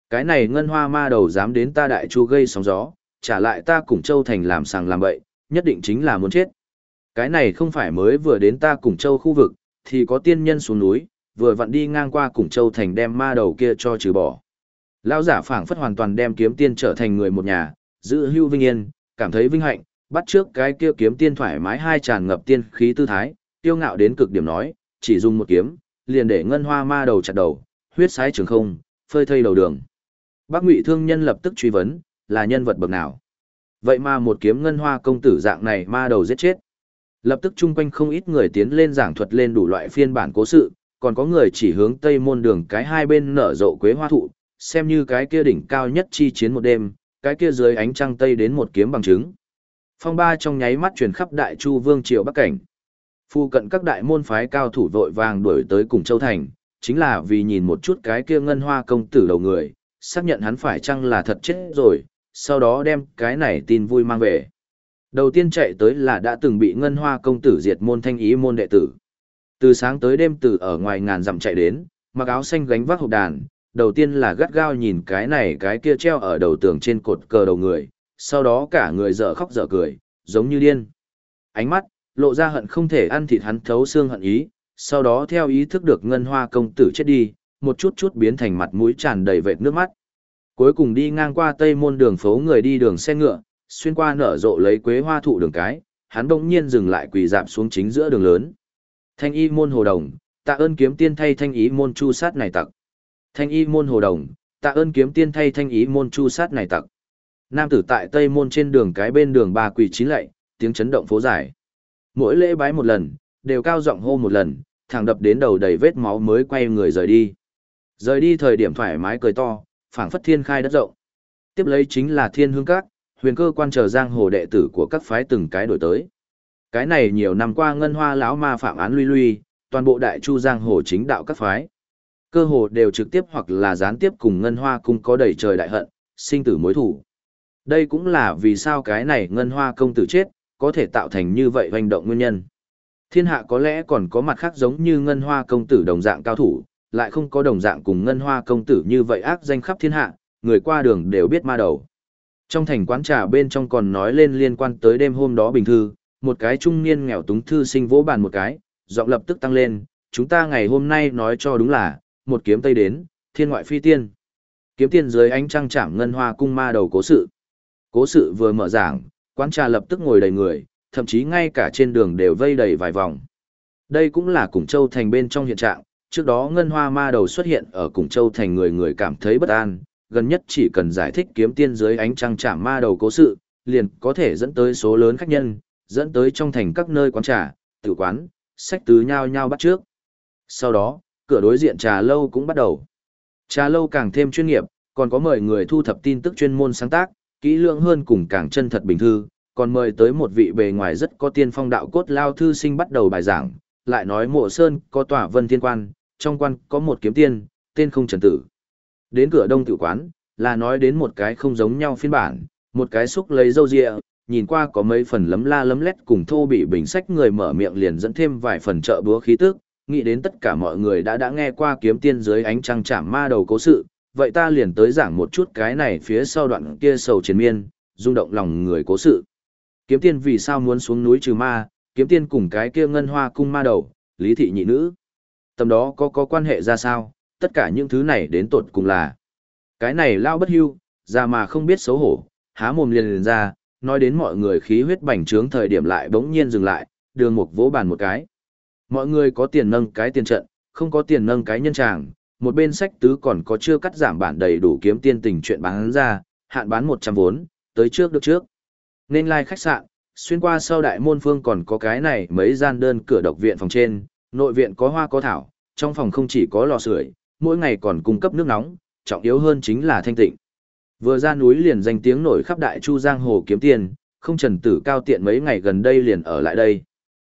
Cái này ngân hoa ma đầu dám đến ta đại chu gây sóng gió, trả lại ta cùng châu thành làm sàng làm bậy, nhất định chính là muốn chết. Cái này không phải mới vừa đến ta Củng Châu khu vực, thì có tiên nhân xuống núi, vừa vặn đi ngang qua Củng Châu thành đem ma đầu kia cho trừ bỏ. Lão giả phảng phất hoàn toàn đem kiếm tiên trở thành người một nhà, giữ hưu vinh yên, cảm thấy vinh hạnh, bắt trước cái kia kiếm tiên thoải mái hai tràn ngập tiên khí tư thái, tiêu ngạo đến cực điểm nói, chỉ dùng một kiếm, liền để ngân hoa ma đầu chặt đầu, huyết sái trường không, phơi thây đầu đường. Bác Ngụy thương nhân lập tức truy vấn, là nhân vật bậc nào? Vậy mà một kiếm ngân hoa công tử dạng này ma đầu giết chết. Lập tức chung quanh không ít người tiến lên giảng thuật lên đủ loại phiên bản cố sự, còn có người chỉ hướng tây môn đường cái hai bên nở rộ quế hoa thụ, xem như cái kia đỉnh cao nhất chi chiến một đêm, cái kia dưới ánh trăng tây đến một kiếm bằng chứng. Phong ba trong nháy mắt truyền khắp đại chu vương triều bắc cảnh. Phu cận các đại môn phái cao thủ vội vàng đuổi tới cùng châu thành, chính là vì nhìn một chút cái kia ngân hoa công tử đầu người, xác nhận hắn phải chăng là thật chết rồi, sau đó đem cái này tin vui mang về. Đầu tiên chạy tới là đã từng bị ngân hoa công tử diệt môn thanh ý môn đệ tử. Từ sáng tới đêm từ ở ngoài ngàn dặm chạy đến, mặc áo xanh gánh vác hộp đàn, đầu tiên là gắt gao nhìn cái này cái kia treo ở đầu tường trên cột cờ đầu người, sau đó cả người dở khóc dở cười, giống như điên. Ánh mắt, lộ ra hận không thể ăn thịt hắn thấu xương hận ý, sau đó theo ý thức được ngân hoa công tử chết đi, một chút chút biến thành mặt mũi tràn đầy vệt nước mắt. Cuối cùng đi ngang qua tây môn đường phố người đi đường xe ngựa, xuyên qua nở rộ lấy quế hoa thụ đường cái, hắn đông nhiên dừng lại quỳ dạp xuống chính giữa đường lớn. Thanh y môn hồ đồng, tạ ơn kiếm tiên thay thanh ý môn chu sát này tặc. Thanh y môn hồ đồng, tạ ơn kiếm tiên thay thanh ý môn chu sát này tặc. Nam tử tại tây môn trên đường cái bên đường ba quỳ chín lạy, tiếng chấn động phố dài. Mỗi lễ bái một lần, đều cao giọng hô một lần, thẳng đập đến đầu đầy vết máu mới quay người rời đi. Rời đi thời điểm thoải mái cười to, phảng phất thiên khai đất rộng. Tiếp lấy chính là thiên hương các, huyền cơ quan chờ giang hồ đệ tử của các phái từng cái đổi tới. Cái này nhiều năm qua ngân hoa lão ma phạm án lui lui toàn bộ đại chu giang hồ chính đạo các phái. Cơ hồ đều trực tiếp hoặc là gián tiếp cùng ngân hoa cung có đầy trời đại hận, sinh tử mối thủ. Đây cũng là vì sao cái này ngân hoa công tử chết, có thể tạo thành như vậy hành động nguyên nhân. Thiên hạ có lẽ còn có mặt khác giống như ngân hoa công tử đồng dạng cao thủ, lại không có đồng dạng cùng ngân hoa công tử như vậy ác danh khắp thiên hạ, người qua đường đều biết ma đầu. Trong thành quán trà bên trong còn nói lên liên quan tới đêm hôm đó bình thư, một cái trung niên nghèo túng thư sinh vỗ bàn một cái, giọng lập tức tăng lên, chúng ta ngày hôm nay nói cho đúng là, một kiếm tây đến, thiên ngoại phi tiên. Kiếm tiên dưới ánh trăng chạm ngân hoa cung ma đầu cố sự. Cố sự vừa mở giảng, quán trà lập tức ngồi đầy người, thậm chí ngay cả trên đường đều vây đầy vài vòng. Đây cũng là Củng Châu thành bên trong hiện trạng, trước đó ngân hoa ma đầu xuất hiện ở Củng Châu thành người người cảm thấy bất an, gần nhất chỉ cần giải thích kiếm tiên dưới ánh trăng chạm ma đầu cố sự, liền có thể dẫn tới số lớn khách nhân, dẫn tới trong thành các nơi quán trà, tử quán, sách tứ nhau nhau bắt trước. Sau đó, cửa đối diện trà lâu cũng bắt đầu. Trà lâu càng thêm chuyên nghiệp, còn có mời người thu thập tin tức chuyên môn sáng tác, kỹ lưỡng hơn cùng càng chân thật bình thư, còn mời tới một vị bề ngoài rất có tiên phong đạo cốt lao thư sinh bắt đầu bài giảng, lại nói mộ sơn có tỏa vân thiên quan, trong quan có một kiếm tiên, tên không trần tử. Đến cửa đông tử quán, là nói đến một cái không giống nhau phiên bản, một cái xúc lấy dâu rịa, nhìn qua có mấy phần lấm la lấm lét cùng thô bị bình sách người mở miệng liền dẫn thêm vài phần trợ búa khí tức, nghĩ đến tất cả mọi người đã đã nghe qua kiếm tiên dưới ánh trăng chạm ma đầu cố sự, vậy ta liền tới giảng một chút cái này phía sau đoạn kia sầu chiến miên, rung động lòng người cố sự. Kiếm tiên vì sao muốn xuống núi trừ ma, kiếm tiên cùng cái kia ngân hoa cung ma đầu, lý thị nhị nữ. Tầm đó có có quan hệ ra sao, tất cả những thứ này đến tột cùng là. Cái này lao bất hưu, ra mà không biết xấu hổ, há mồm liền liền ra, nói đến mọi người khí huyết bành trướng thời điểm lại bỗng nhiên dừng lại, đường mục vỗ bàn một cái. Mọi người có tiền nâng cái tiền trận, không có tiền nâng cái nhân tràng, một bên sách tứ còn có chưa cắt giảm bản đầy đủ kiếm tiên tình chuyện bán ra, hạn bán 100 vốn, tới trước được trước. Nên lai like khách sạn, xuyên qua sau đại môn phương còn có cái này mấy gian đơn cửa độc viện phòng trên, nội viện có hoa có thảo, trong phòng không chỉ có lò sưởi, mỗi ngày còn cung cấp nước nóng, trọng yếu hơn chính là thanh tịnh. Vừa ra núi liền danh tiếng nổi khắp đại chu giang hồ kiếm tiền, không trần tử cao tiện mấy ngày gần đây liền ở lại đây.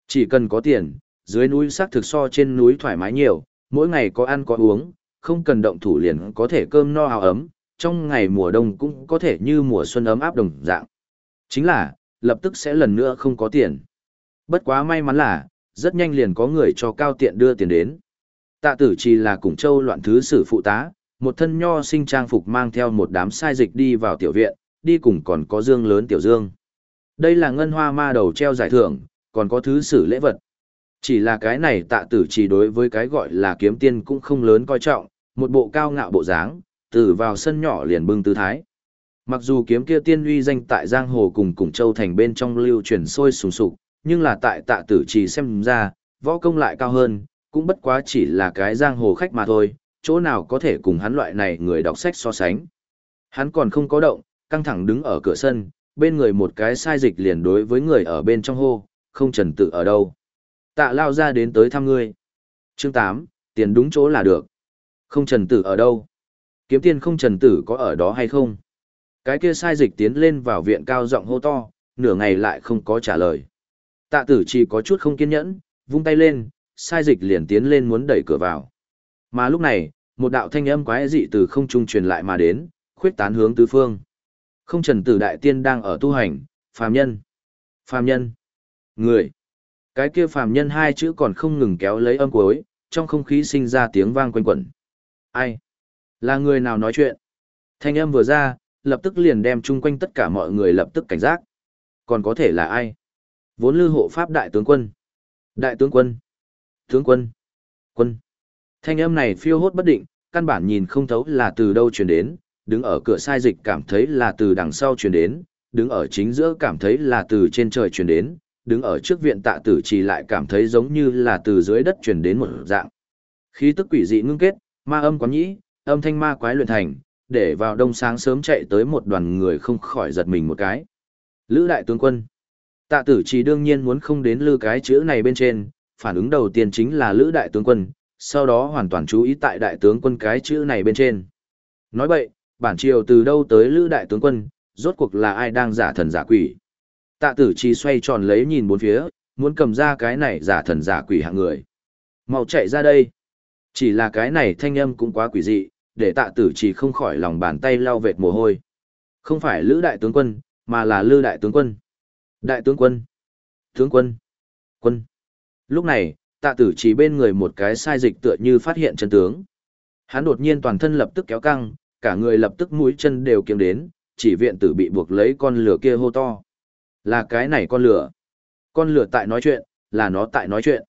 Chỉ cần có tiền, dưới núi xác thực so trên núi thoải mái nhiều, mỗi ngày có ăn có uống, không cần động thủ liền có thể cơm no áo ấm, trong ngày mùa đông cũng có thể như mùa xuân ấm áp đồng dạng. Chính là, lập tức sẽ lần nữa không có tiền. Bất quá may mắn là, rất nhanh liền có người cho cao tiện đưa tiền đến. Tạ tử chỉ là cùng châu loạn thứ sử phụ tá, một thân nho sinh trang phục mang theo một đám sai dịch đi vào tiểu viện, đi cùng còn có dương lớn tiểu dương. Đây là ngân hoa ma đầu treo giải thưởng, còn có thứ sử lễ vật. Chỉ là cái này tạ tử chỉ đối với cái gọi là kiếm tiên cũng không lớn coi trọng, một bộ cao ngạo bộ dáng, từ vào sân nhỏ liền bưng tư thái. Mặc dù kiếm kia tiên uy danh tại giang hồ cùng cùng châu thành bên trong lưu truyền sôi sùng sục, nhưng là tại tạ tử chỉ xem ra, võ công lại cao hơn, cũng bất quá chỉ là cái giang hồ khách mà thôi, chỗ nào có thể cùng hắn loại này người đọc sách so sánh. Hắn còn không có động, căng thẳng đứng ở cửa sân, bên người một cái sai dịch liền đối với người ở bên trong hô, không trần tự ở đâu. Tạ lao ra đến tới thăm ngươi. Chương 8, tiền đúng chỗ là được. Không trần tử ở đâu? Kiếm tiên không trần tử có ở đó hay không? Cái kia sai dịch tiến lên vào viện cao giọng hô to, nửa ngày lại không có trả lời. Tạ tử chỉ có chút không kiên nhẫn, vung tay lên, sai dịch liền tiến lên muốn đẩy cửa vào. Mà lúc này, một đạo thanh âm quái dị từ không trung truyền lại mà đến, khuyết tán hướng tứ phương. Không trần tử đại tiên đang ở tu hành, phàm nhân. Phàm nhân. Người. Cái kia phàm nhân hai chữ còn không ngừng kéo lấy âm cuối, trong không khí sinh ra tiếng vang quanh quẩn. Ai? Là người nào nói chuyện? Thanh âm vừa ra, lập tức liền đem chung quanh tất cả mọi người lập tức cảnh giác. Còn có thể là ai? Vốn lưu hộ pháp đại tướng quân. Đại tướng quân. Tướng quân. Quân. Thanh âm này phiêu hốt bất định, căn bản nhìn không thấu là từ đâu truyền đến, đứng ở cửa sai dịch cảm thấy là từ đằng sau truyền đến, đứng ở chính giữa cảm thấy là từ trên trời truyền đến, đứng ở trước viện tạ tử trì lại cảm thấy giống như là từ dưới đất truyền đến một dạng. Khí tức quỷ dị ngưng kết, ma âm quán nhĩ, âm thanh ma quái luyện thành, để vào đông sáng sớm chạy tới một đoàn người không khỏi giật mình một cái. Lữ đại tướng quân. Tạ tử trì đương nhiên muốn không đến lư cái chữ này bên trên, phản ứng đầu tiên chính là lữ đại tướng quân, sau đó hoàn toàn chú ý tại đại tướng quân cái chữ này bên trên. Nói vậy, bản triều từ đâu tới lữ đại tướng quân, rốt cuộc là ai đang giả thần giả quỷ. Tạ tử trì xoay tròn lấy nhìn bốn phía, muốn cầm ra cái này giả thần giả quỷ hạng người. Mau chạy ra đây. Chỉ là cái này thanh âm cũng quá quỷ dị, để tạ tử trì không khỏi lòng bàn tay lau vệt mồ hôi. Không phải lữ đại tướng quân, mà là lư đại tướng quân. Đại tướng quân. Tướng quân. Quân. Lúc này, tạ tử chỉ bên người một cái sai dịch tựa như phát hiện chân tướng. Hắn đột nhiên toàn thân lập tức kéo căng, cả người lập tức mũi chân đều kiếm đến, chỉ viện tử bị buộc lấy con lửa kia hô to. Là cái này con lửa. Con lửa tại nói chuyện, là nó tại nói chuyện.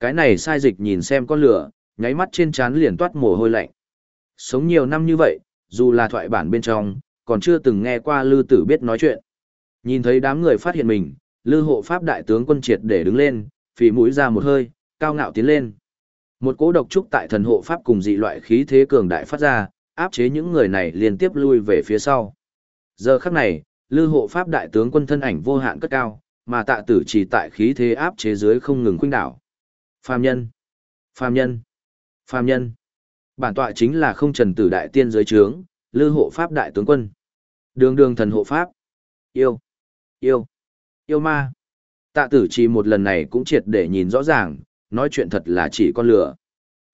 Cái này sai dịch nhìn xem con lửa, nháy mắt trên trán liền toát mồ hôi lạnh. Sống nhiều năm như vậy, dù là thoại bản bên trong, còn chưa từng nghe qua lư tử biết nói chuyện. Nhìn thấy đám người phát hiện mình, lư hộ pháp đại tướng quân triệt để đứng lên, phì mũi ra một hơi, cao ngạo tiến lên. Một cỗ độc trúc tại thần hộ pháp cùng dị loại khí thế cường đại phát ra, áp chế những người này liên tiếp lui về phía sau. Giờ khắc này, lư hộ pháp đại tướng quân thân ảnh vô hạn cất cao, mà tạ tử chỉ tại khí thế áp chế dưới không ngừng khuynh đảo. Phàm nhân, phàm nhân, phàm nhân. Bản tọa chính là không trần tử đại tiên giới trướng, lư hộ pháp đại tướng quân. Đường đường thần hộ pháp. Yêu, yêu, yêu ma. Tạ tử chỉ một lần này cũng triệt để nhìn rõ ràng, nói chuyện thật là chỉ con lửa.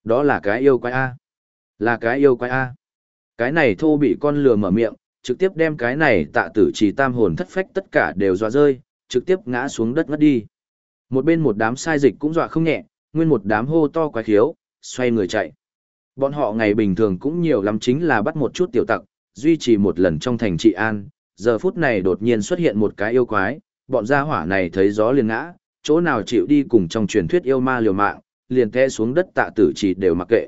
Đó là cái yêu quái A. Là cái yêu quái A. Cái này thô bị con lừa mở miệng, trực tiếp đem cái này tạ tử chỉ tam hồn thất phách tất cả đều dọa rơi, trực tiếp ngã xuống đất ngất đi. Một bên một đám sai dịch cũng dọa không nhẹ, nguyên một đám hô to quái khiếu, xoay người chạy. Bọn họ ngày bình thường cũng nhiều lắm chính là bắt một chút tiểu tặc, duy trì một lần trong thành trị an, giờ phút này đột nhiên xuất hiện một cái yêu quái, bọn gia hỏa này thấy gió liền ngã, chỗ nào chịu đi cùng trong truyền thuyết yêu ma liều mạng, liền té xuống đất tạ tử chỉ đều mặc kệ.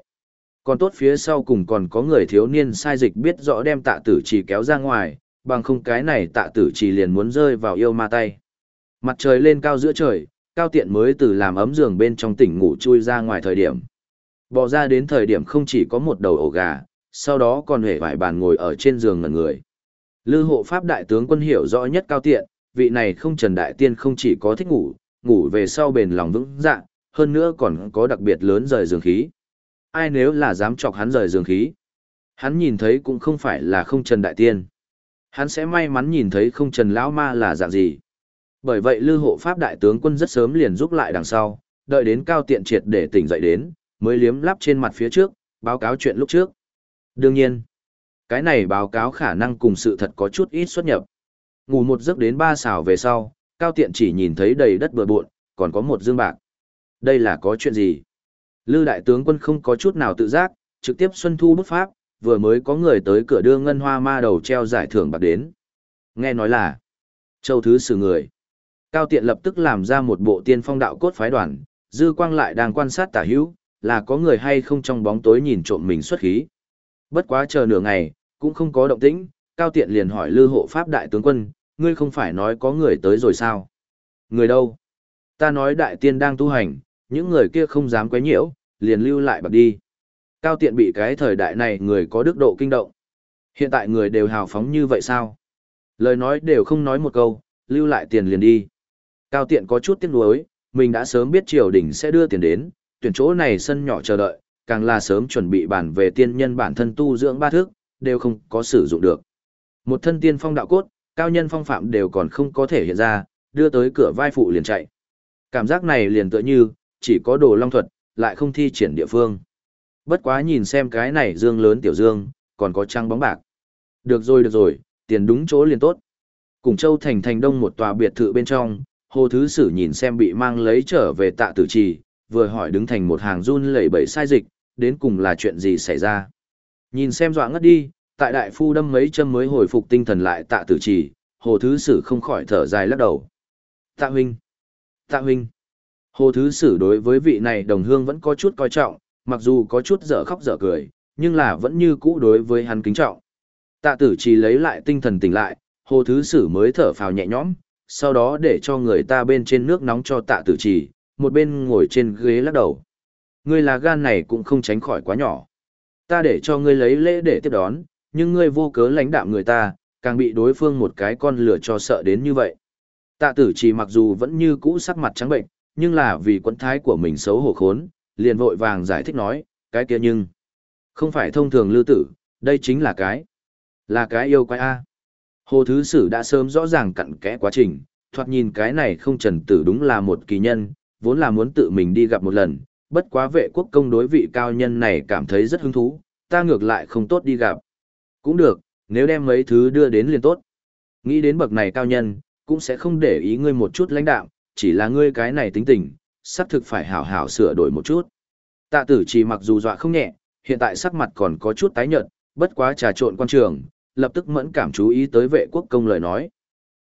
Còn tốt phía sau cùng còn có người thiếu niên sai dịch biết rõ đem tạ tử chỉ kéo ra ngoài, bằng không cái này tạ tử chỉ liền muốn rơi vào yêu ma tay. Mặt trời lên cao giữa trời, cao tiện mới từ làm ấm giường bên trong tỉnh ngủ chui ra ngoài thời điểm. Bỏ ra đến thời điểm không chỉ có một đầu ổ gà, sau đó còn hề vải bàn ngồi ở trên giường ngẩn người. Lư hộ pháp đại tướng quân hiểu rõ nhất cao tiện, vị này không trần đại tiên không chỉ có thích ngủ, ngủ về sau bền lòng vững dạ, hơn nữa còn có đặc biệt lớn rời giường khí. Ai nếu là dám chọc hắn rời giường khí, hắn nhìn thấy cũng không phải là không trần đại tiên. Hắn sẽ may mắn nhìn thấy không trần lão ma là dạng gì. Bởi vậy lư hộ pháp đại tướng quân rất sớm liền giúp lại đằng sau, đợi đến cao tiện triệt để tỉnh dậy đến, mới liếm lắp trên mặt phía trước, báo cáo chuyện lúc trước. Đương nhiên, cái này báo cáo khả năng cùng sự thật có chút ít xuất nhập. Ngủ một giấc đến ba xào về sau, cao tiện chỉ nhìn thấy đầy đất bừa bộn, còn có một dương bạc. Đây là có chuyện gì? Lư đại tướng quân không có chút nào tự giác, trực tiếp xuân thu bút pháp, vừa mới có người tới cửa đưa ngân hoa ma đầu treo giải thưởng bạc đến. Nghe nói là châu thứ xử người. Cao tiện lập tức làm ra một bộ tiên phong đạo cốt phái đoàn, dư quang lại đang quan sát tả hữu, là có người hay không trong bóng tối nhìn trộm mình xuất khí. Bất quá chờ nửa ngày, cũng không có động tĩnh, cao tiện liền hỏi lư hộ pháp đại tướng quân, ngươi không phải nói có người tới rồi sao? Người đâu? Ta nói đại tiên đang tu hành, những người kia không dám quấy nhiễu, liền lưu lại bạc đi. Cao tiện bị cái thời đại này người có đức độ kinh động. Hiện tại người đều hào phóng như vậy sao? Lời nói đều không nói một câu, lưu lại tiền liền đi. Cao tiện có chút tiếc nuối, mình đã sớm biết triều đình sẽ đưa tiền đến, tuyển chỗ này sân nhỏ chờ đợi, càng là sớm chuẩn bị bản về tiên nhân bản thân tu dưỡng ba thước, đều không có sử dụng được. Một thân tiên phong đạo cốt, cao nhân phong phạm đều còn không có thể hiện ra, đưa tới cửa vai phụ liền chạy. Cảm giác này liền tựa như, chỉ có đồ long thuật, lại không thi triển địa phương. Bất quá nhìn xem cái này dương lớn tiểu dương, còn có trăng bóng bạc. Được rồi được rồi, tiền đúng chỗ liền tốt. Cùng châu thành thành đông một tòa biệt thự bên trong, hồ thứ sử nhìn xem bị mang lấy trở về tạ tử trì, vừa hỏi đứng thành một hàng run lẩy bẩy sai dịch, đến cùng là chuyện gì xảy ra. Nhìn xem dọa ngất đi, tại đại phu đâm mấy châm mới hồi phục tinh thần lại tạ tử trì, hồ thứ sử không khỏi thở dài lắc đầu. Tạ huynh! Tạ huynh! Hồ thứ sử đối với vị này đồng hương vẫn có chút coi trọng, mặc dù có chút dở khóc dở cười, nhưng là vẫn như cũ đối với hắn kính trọng. Tạ tử trì lấy lại tinh thần tỉnh lại, hồ thứ sử mới thở phào nhẹ nhõm, sau đó để cho người ta bên trên nước nóng cho tạ tử trì, một bên ngồi trên ghế lắc đầu. Ngươi là gan này cũng không tránh khỏi quá nhỏ. Ta để cho ngươi lấy lễ để tiếp đón, nhưng ngươi vô cớ lãnh đạm người ta, càng bị đối phương một cái con lửa cho sợ đến như vậy. Tạ tử chỉ mặc dù vẫn như cũ sắc mặt trắng bệnh, nhưng là vì quẫn thái của mình xấu hổ khốn, liền vội vàng giải thích nói, cái kia nhưng không phải thông thường lưu tử, đây chính là cái là cái yêu quái A. Hồ Thứ Sử đã sớm rõ ràng cặn kẽ quá trình, thoạt nhìn cái này không trần tử đúng là một kỳ nhân, vốn là muốn tự mình đi gặp một lần, bất quá vệ quốc công đối vị cao nhân này cảm thấy rất hứng thú, ta ngược lại không tốt đi gặp. Cũng được, nếu đem mấy thứ đưa đến liền tốt. Nghĩ đến bậc này cao nhân, cũng sẽ không để ý ngươi một chút lãnh đạo, chỉ là ngươi cái này tính tình, sắp thực phải hảo hảo sửa đổi một chút. Tạ tử chỉ mặc dù dọa không nhẹ, hiện tại sắc mặt còn có chút tái nhợt, bất quá trà trộn quan trường, lập tức mẫn cảm chú ý tới vệ quốc công lời nói.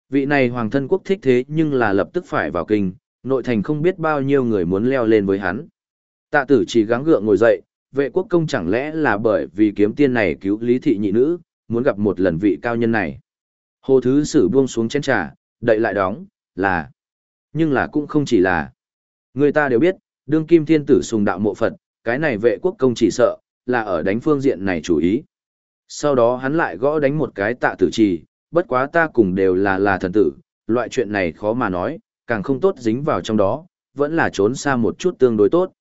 Vị này hoàng thân quốc thích thế nhưng là lập tức phải vào kinh, nội thành không biết bao nhiêu người muốn leo lên với hắn. Tạ tử chỉ gắng gượng ngồi dậy, vệ quốc công chẳng lẽ là bởi vì kiếm tiên này cứu lý thị nhị nữ, muốn gặp một lần vị cao nhân này. Hồ thứ sử buông xuống chén trà, đậy lại đóng, là. Nhưng là cũng không chỉ là. Người ta đều biết, đương kim thiên tử sùng đạo mộ Phật, cái này vệ quốc công chỉ sợ, là ở đánh phương diện này chủ ý. Sau đó hắn lại gõ đánh một cái tạ tử trì, bất quá ta cùng đều là là thần tử, loại chuyện này khó mà nói, càng không tốt dính vào trong đó, vẫn là trốn xa một chút tương đối tốt.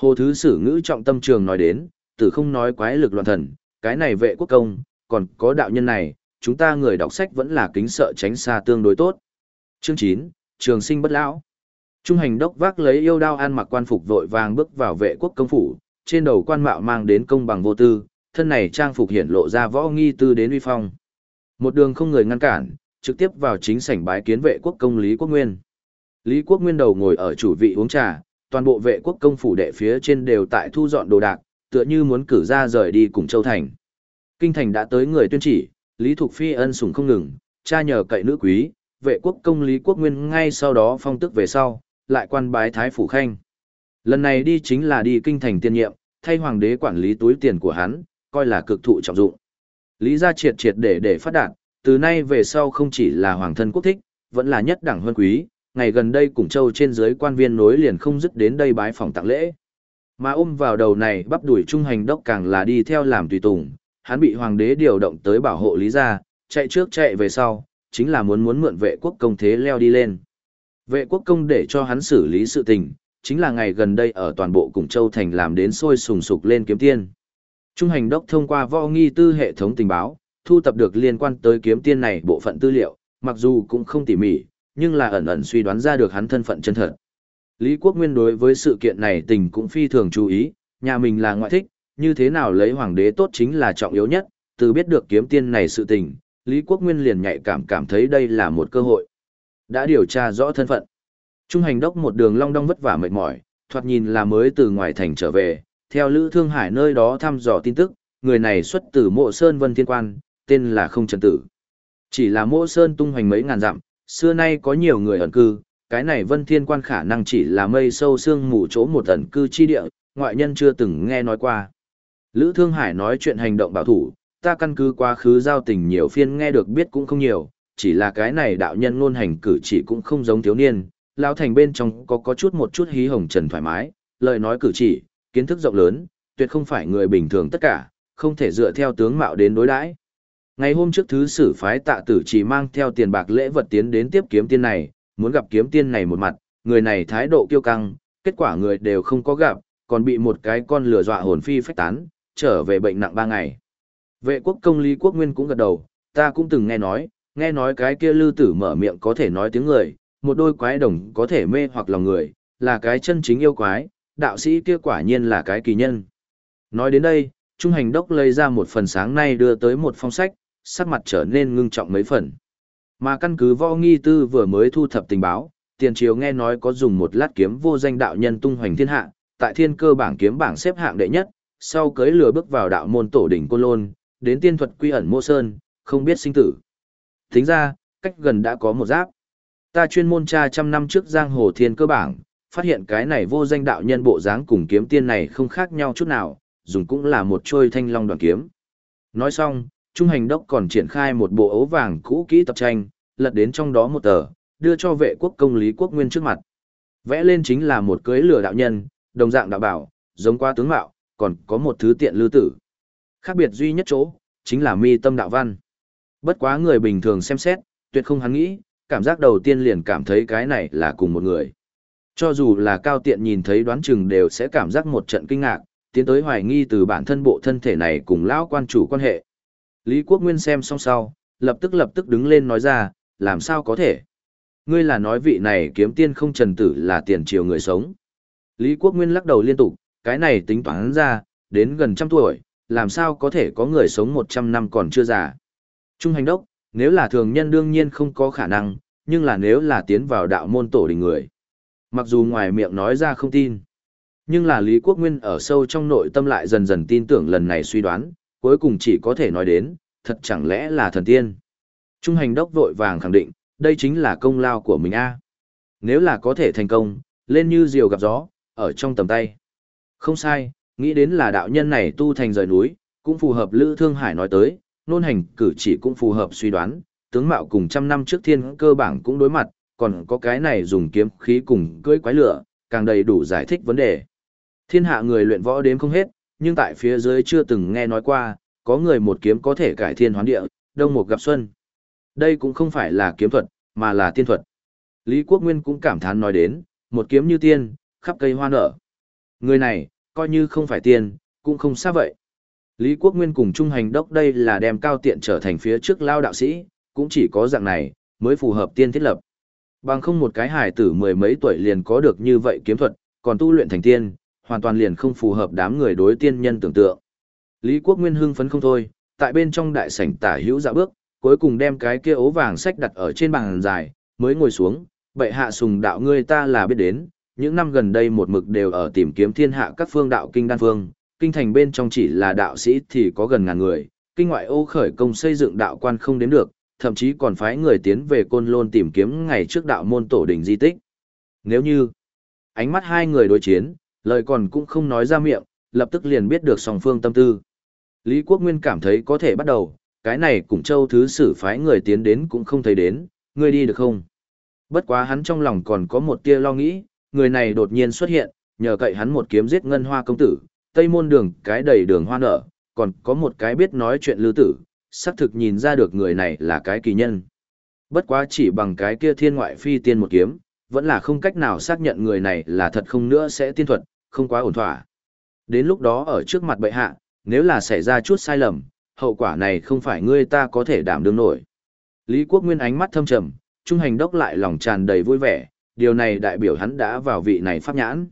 Hồ Thứ Sử ngữ trọng tâm trường nói đến, tử không nói quái lực loạn thần, cái này vệ quốc công, còn có đạo nhân này, chúng ta người đọc sách vẫn là kính sợ tránh xa tương đối tốt. Chương 9, Trường sinh bất lão. Trung hành đốc vác lấy yêu đao an mặc quan phục vội vàng bước vào vệ quốc công phủ, trên đầu quan mạo mang đến công bằng vô tư, thân này trang phục hiển lộ ra võ nghi tư đến uy phong. Một đường không người ngăn cản, trực tiếp vào chính sảnh bái kiến vệ quốc công Lý Quốc Nguyên. Lý Quốc Nguyên đầu ngồi ở chủ vị uống trà, toàn bộ vệ quốc công phủ đệ phía trên đều tại thu dọn đồ đạc, tựa như muốn cử ra rời đi cùng Châu Thành. Kinh thành đã tới người tuyên chỉ, Lý Thục Phi ân sủng không ngừng, cha nhờ cậy nữ quý, vệ quốc công Lý Quốc Nguyên ngay sau đó phong tức về sau, lại quan bái Thái Phủ Khanh. Lần này đi chính là đi kinh thành tiên nhiệm, thay hoàng đế quản lý túi tiền của hắn, coi là cực thụ trọng dụng. Lý gia triệt triệt để để phát đạt, từ nay về sau không chỉ là hoàng thân quốc thích, vẫn là nhất đẳng huân quý, ngày gần đây cùng châu trên dưới quan viên nối liền không dứt đến đây bái phòng tặng lễ. Mà ôm vào đầu này bắp đuổi trung hành đốc càng là đi theo làm tùy tùng, hắn bị hoàng đế điều động tới bảo hộ lý gia, chạy trước chạy về sau, chính là muốn muốn mượn vệ quốc công thế leo đi lên. Vệ quốc công để cho hắn xử lý sự tình, chính là ngày gần đây ở toàn bộ cùng châu thành làm đến sôi sùng sục lên kiếm tiên. Trung hành đốc thông qua võ nghi tư hệ thống tình báo, thu tập được liên quan tới kiếm tiên này bộ phận tư liệu, mặc dù cũng không tỉ mỉ, nhưng là ẩn ẩn suy đoán ra được hắn thân phận chân thật. Lý Quốc Nguyên đối với sự kiện này tình cũng phi thường chú ý, nhà mình là ngoại thích, như thế nào lấy hoàng đế tốt chính là trọng yếu nhất, từ biết được kiếm tiên này sự tình, Lý Quốc Nguyên liền nhạy cảm cảm thấy đây là một cơ hội. Đã điều tra rõ thân phận. Trung hành đốc một đường long đong vất vả mệt mỏi, thoạt nhìn là mới từ ngoài thành trở về, theo Lữ Thương Hải nơi đó thăm dò tin tức, người này xuất từ Mộ Sơn Vân Thiên Quan, tên là Không Trần Tử. Chỉ là Mộ Sơn tung hoành mấy ngàn dặm, xưa nay có nhiều người ẩn cư, cái này Vân Thiên Quan khả năng chỉ là mây sâu xương mù chỗ một ẩn cư chi địa, ngoại nhân chưa từng nghe nói qua. Lữ Thương Hải nói chuyện hành động bảo thủ, ta căn cứ quá khứ giao tình nhiều phiên nghe được biết cũng không nhiều, chỉ là cái này đạo nhân ngôn hành cử chỉ cũng không giống thiếu niên, lao thành bên trong có có chút một chút hí hồng trần thoải mái, lời nói cử chỉ, kiến thức rộng lớn, tuyệt không phải người bình thường tất cả, không thể dựa theo tướng mạo đến đối đãi. Ngày hôm trước thứ sử phái tạ tử chỉ mang theo tiền bạc lễ vật tiến đến tiếp kiếm tiên này, muốn gặp kiếm tiên này một mặt, người này thái độ kiêu căng, kết quả người đều không có gặp, còn bị một cái con lừa dọa hồn phi phách tán, trở về bệnh nặng ba ngày. Vệ quốc công Lý Quốc Nguyên cũng gật đầu, ta cũng từng nghe nói, nghe nói cái kia lư tử mở miệng có thể nói tiếng người, một đôi quái đồng có thể mê hoặc lòng người, là cái chân chính yêu quái, đạo sĩ kia quả nhiên là cái kỳ nhân. Nói đến đây, Trung Hành Đốc lấy ra một phần sáng nay đưa tới một phong sách, sắc mặt trở nên ngưng trọng mấy phần. Mà căn cứ võ nghi tư vừa mới thu thập tình báo, tiền triều nghe nói có dùng một lát kiếm vô danh đạo nhân tung hoành thiên hạ, tại thiên cơ bảng kiếm bảng xếp hạng đệ nhất, sau cưới lừa bước vào đạo môn tổ đỉnh côn lôn, đến tiên thuật quy ẩn mô sơn, không biết sinh tử. Tính ra, cách gần đã có một giáp. Ta chuyên môn tra trăm năm trước giang hồ thiên cơ bảng, phát hiện cái này vô danh đạo nhân bộ dáng cùng kiếm tiên này không khác nhau chút nào, dùng cũng là một trôi thanh long đoàn kiếm. Nói xong, Trung hành đốc còn triển khai một bộ ấu vàng cũ kỹ tập tranh, lật đến trong đó một tờ, đưa cho vệ quốc công lý quốc nguyên trước mặt. Vẽ lên chính là một cưới lửa đạo nhân, đồng dạng đạo bảo, giống qua tướng mạo, còn có một thứ tiện lưu tử. Khác biệt duy nhất chỗ, chính là mi tâm đạo văn. Bất quá người bình thường xem xét, tuyệt không hắn nghĩ, cảm giác đầu tiên liền cảm thấy cái này là cùng một người. Cho dù là cao tiện nhìn thấy đoán chừng đều sẽ cảm giác một trận kinh ngạc, tiến tới hoài nghi từ bản thân bộ thân thể này cùng lão quan chủ quan hệ. Lý Quốc Nguyên xem xong sau, lập tức lập tức đứng lên nói ra, làm sao có thể? Ngươi là nói vị này kiếm tiên không trần tử là tiền triều người sống. Lý Quốc Nguyên lắc đầu liên tục, cái này tính toán ra, đến gần trăm tuổi, làm sao có thể có người sống một trăm năm còn chưa già. Trung hành đốc, nếu là thường nhân đương nhiên không có khả năng, nhưng là nếu là tiến vào đạo môn tổ đình người. Mặc dù ngoài miệng nói ra không tin, nhưng là Lý Quốc Nguyên ở sâu trong nội tâm lại dần dần tin tưởng lần này suy đoán, cuối cùng chỉ có thể nói đến, thật chẳng lẽ là thần tiên. Trung hành đốc vội vàng khẳng định, đây chính là công lao của mình a. Nếu là có thể thành công, lên như diều gặp gió, ở trong tầm tay. Không sai, nghĩ đến là đạo nhân này tu thành rời núi, cũng phù hợp Lữ Thương Hải nói tới, nôn hành cử chỉ cũng phù hợp suy đoán, tướng mạo cùng trăm năm trước thiên cơ bản cũng đối mặt, còn có cái này dùng kiếm khí cùng cưỡi quái lửa, càng đầy đủ giải thích vấn đề. Thiên hạ người luyện võ đếm không hết, nhưng tại phía dưới chưa từng nghe nói qua, có người một kiếm có thể cải thiên hoán địa, đông một gặp xuân. Đây cũng không phải là kiếm thuật, mà là tiên thuật. Lý Quốc Nguyên cũng cảm thán nói đến, một kiếm như tiên, khắp cây hoa nở. Người này, coi như không phải tiên, cũng không xa vậy. Lý Quốc Nguyên cùng Trung Hành Đốc đây là đem cao tiện trở thành phía trước lao đạo sĩ, cũng chỉ có dạng này, mới phù hợp tiên thiết lập. Bằng không một cái hài tử mười mấy tuổi liền có được như vậy kiếm thuật, còn tu luyện thành tiên, hoàn toàn liền không phù hợp đám người đối tiên nhân tưởng tượng. Lý Quốc Nguyên hưng phấn không thôi, tại bên trong đại sảnh tả hữu dạ bước, cuối cùng đem cái kia ố vàng sách đặt ở trên bàn dài, mới ngồi xuống, bệ hạ sùng đạo ngươi ta là biết đến, những năm gần đây một mực đều ở tìm kiếm thiên hạ các phương đạo kinh đan phương, kinh thành bên trong chỉ là đạo sĩ thì có gần ngàn người, kinh ngoại ô khởi công xây dựng đạo quan không đến được, thậm chí còn phái người tiến về côn lôn tìm kiếm ngày trước đạo môn tổ đỉnh di tích. Nếu như, ánh mắt hai người đối chiến, lời còn cũng không nói ra miệng, lập tức liền biết được song phương tâm tư. Lý Quốc Nguyên cảm thấy có thể bắt đầu, cái này cùng châu thứ sử phái người tiến đến cũng không thấy đến, người đi được không? Bất quá hắn trong lòng còn có một tia lo nghĩ, người này đột nhiên xuất hiện, nhờ cậy hắn một kiếm giết ngân hoa công tử, tây môn đường cái đầy đường hoa nở, còn có một cái biết nói chuyện lưu tử, xác thực nhìn ra được người này là cái kỳ nhân. Bất quá chỉ bằng cái kia thiên ngoại phi tiên một kiếm, vẫn là không cách nào xác nhận người này là thật không nữa sẽ tiên thuật, không quá ổn thỏa. Đến lúc đó ở trước mặt bệ hạ, nếu là xảy ra chút sai lầm, hậu quả này không phải ngươi ta có thể đảm đương nổi. Lý Quốc Nguyên ánh mắt thâm trầm, trung hành đốc lại lòng tràn đầy vui vẻ, điều này đại biểu hắn đã vào vị này pháp nhãn.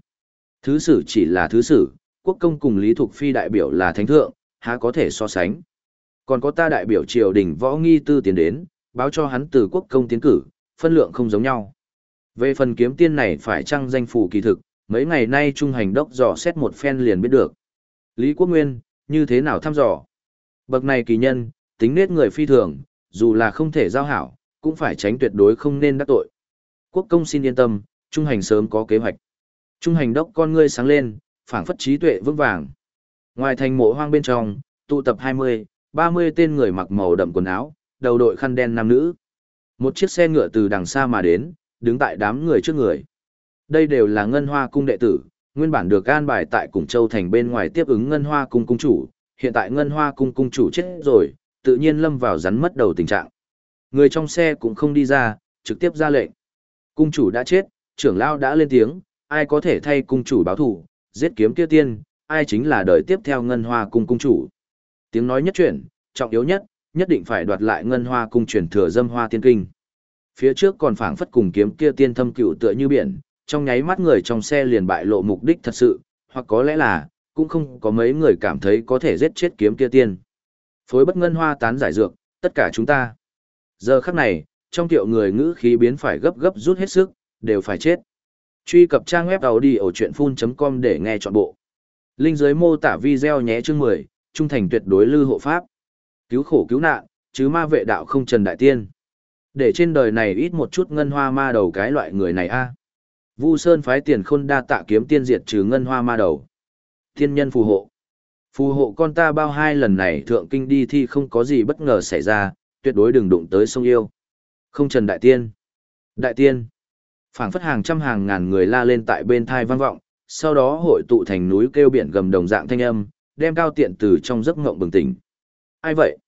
Thứ sử chỉ là thứ sử, quốc công cùng Lý Thục Phi đại biểu là thánh thượng, há có thể so sánh. Còn có ta đại biểu triều đình võ nghi tư tiến đến, báo cho hắn từ quốc công tiến cử, phân lượng không giống nhau. Về phần kiếm tiên này phải chăng danh phủ kỳ thực, mấy ngày nay trung hành đốc dò xét một phen liền biết được. Lý Quốc Nguyên, như thế nào thăm dò? Bậc này kỳ nhân, tính nết người phi thường, dù là không thể giao hảo, cũng phải tránh tuyệt đối không nên đắc tội. Quốc công xin yên tâm, trung hành sớm có kế hoạch. Trung hành đốc con ngươi sáng lên, phảng phất trí tuệ vững vàng. Ngoài thành mộ hoang bên trong, tụ tập 20, 30 tên người mặc màu đậm quần áo, đầu đội khăn đen nam nữ. Một chiếc xe ngựa từ đằng xa mà đến, đứng tại đám người trước người. Đây đều là ngân hoa cung đệ tử, Nguyên bản được an bài tại Củng Châu thành bên ngoài tiếp ứng Ngân Hoa cung cung chủ, hiện tại Ngân Hoa cung cung chủ chết rồi, tự nhiên lâm vào rắn mất đầu tình trạng. Người trong xe cũng không đi ra, trực tiếp ra lệnh. Cung chủ đã chết, trưởng lao đã lên tiếng, ai có thể thay cung chủ báo thủ, giết kiếm kia tiên, ai chính là đời tiếp theo Ngân Hoa cung cung chủ. Tiếng nói nhất chuyển, trọng yếu nhất, nhất định phải đoạt lại Ngân Hoa cung truyền thừa dâm hoa tiên kinh. Phía trước còn phảng phất cùng kiếm kia tiên thâm cựu tựa như biển, trong nháy mắt người trong xe liền bại lộ mục đích thật sự, hoặc có lẽ là, cũng không có mấy người cảm thấy có thể giết chết kiếm kia tiên. Phối bất ngân hoa tán giải dược, tất cả chúng ta. Giờ khắc này, trong tiệu người ngữ khí biến phải gấp gấp rút hết sức, đều phải chết. Truy cập trang web đầu đi ở chuyện full.com để nghe trọn bộ. Linh dưới mô tả video nhé chương 10, trung thành tuyệt đối lư hộ pháp. Cứu khổ cứu nạn, chứ ma vệ đạo không trần đại tiên. Để trên đời này ít một chút ngân hoa ma đầu cái loại người này a. Vu Sơn phái tiền khôn đa tạ kiếm tiên diệt trừ ngân hoa ma đầu. Thiên nhân phù hộ. Phù hộ con ta bao hai lần này thượng kinh đi thi không có gì bất ngờ xảy ra, tuyệt đối đừng đụng tới sông yêu. Không trần đại tiên. Đại tiên. phảng phất hàng trăm hàng ngàn người la lên tại bên thai vang vọng, sau đó hội tụ thành núi kêu biển gầm đồng dạng thanh âm, đem cao tiện từ trong giấc ngộng bừng tỉnh. Ai vậy?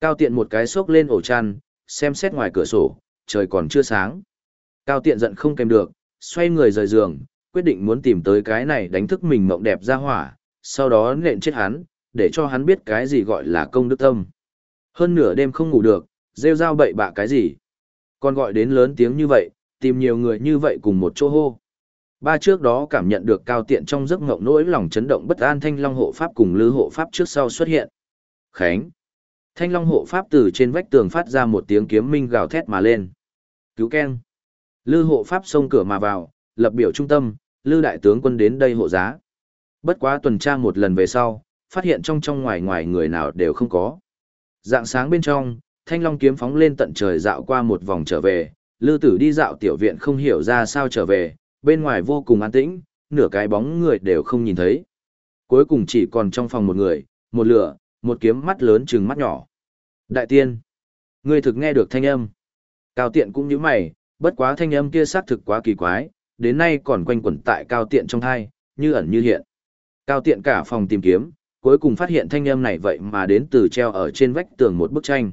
Cao tiện một cái xốc lên ổ chăn, xem xét ngoài cửa sổ, trời còn chưa sáng. Cao tiện giận không kèm được, xoay người rời giường, quyết định muốn tìm tới cái này đánh thức mình mộng đẹp ra hỏa, sau đó nện chết hắn, để cho hắn biết cái gì gọi là công đức tâm. Hơn nửa đêm không ngủ được, rêu rao bậy bạ cái gì. Còn gọi đến lớn tiếng như vậy, tìm nhiều người như vậy cùng một chỗ hô. Ba trước đó cảm nhận được cao tiện trong giấc ngộng nỗi lòng chấn động bất an thanh long hộ pháp cùng lư hộ pháp trước sau xuất hiện. Khánh. Thanh long hộ pháp từ trên vách tường phát ra một tiếng kiếm minh gào thét mà lên. Cứu keng. Lư hộ pháp xông cửa mà vào, lập biểu trung tâm, Lư đại tướng quân đến đây hộ giá. Bất quá tuần tra một lần về sau, phát hiện trong trong ngoài ngoài người nào đều không có. Dạng sáng bên trong, thanh long kiếm phóng lên tận trời dạo qua một vòng trở về, Lư tử đi dạo tiểu viện không hiểu ra sao trở về, bên ngoài vô cùng an tĩnh, nửa cái bóng người đều không nhìn thấy. Cuối cùng chỉ còn trong phòng một người, một lửa, một kiếm mắt lớn chừng mắt nhỏ. Đại tiên, ngươi thực nghe được thanh âm. Cao tiện cũng như mày, bất quá thanh âm kia xác thực quá kỳ quái, đến nay còn quanh quẩn tại cao tiện trong thai, như ẩn như hiện. Cao tiện cả phòng tìm kiếm, cuối cùng phát hiện thanh âm này vậy mà đến từ treo ở trên vách tường một bức tranh.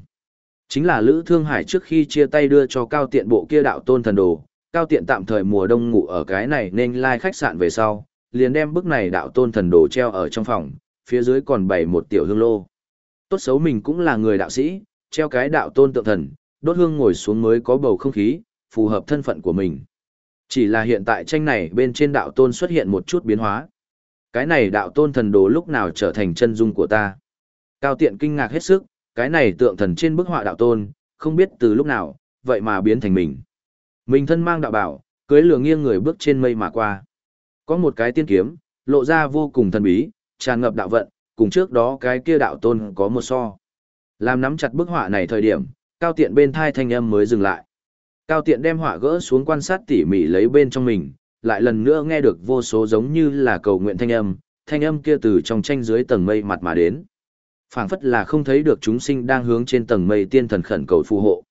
Chính là Lữ Thương Hải trước khi chia tay đưa cho cao tiện bộ kia đạo tôn thần đồ, cao tiện tạm thời mùa đông ngủ ở cái này nên lai like khách sạn về sau, liền đem bức này đạo tôn thần đồ treo ở trong phòng, phía dưới còn bày một tiểu hương lô. Tốt xấu mình cũng là người đạo sĩ, treo cái đạo tôn tượng thần, đốt hương ngồi xuống mới có bầu không khí, phù hợp thân phận của mình. Chỉ là hiện tại tranh này bên trên đạo tôn xuất hiện một chút biến hóa. Cái này đạo tôn thần đồ lúc nào trở thành chân dung của ta. Cao tiện kinh ngạc hết sức, cái này tượng thần trên bức họa đạo tôn, không biết từ lúc nào, vậy mà biến thành mình. Mình thân mang đạo bảo, cưới lửa nghiêng người bước trên mây mà qua. Có một cái tiên kiếm, lộ ra vô cùng thần bí, tràn ngập đạo vận, cùng trước đó cái kia đạo tôn có một so. Làm nắm chặt bức họa này thời điểm, cao tiện bên thai thanh âm mới dừng lại. Cao tiện đem họa gỡ xuống quan sát tỉ mỉ lấy bên trong mình, lại lần nữa nghe được vô số giống như là cầu nguyện thanh âm, thanh âm kia từ trong tranh dưới tầng mây mặt mà đến. phảng phất là không thấy được chúng sinh đang hướng trên tầng mây tiên thần khẩn cầu phù hộ.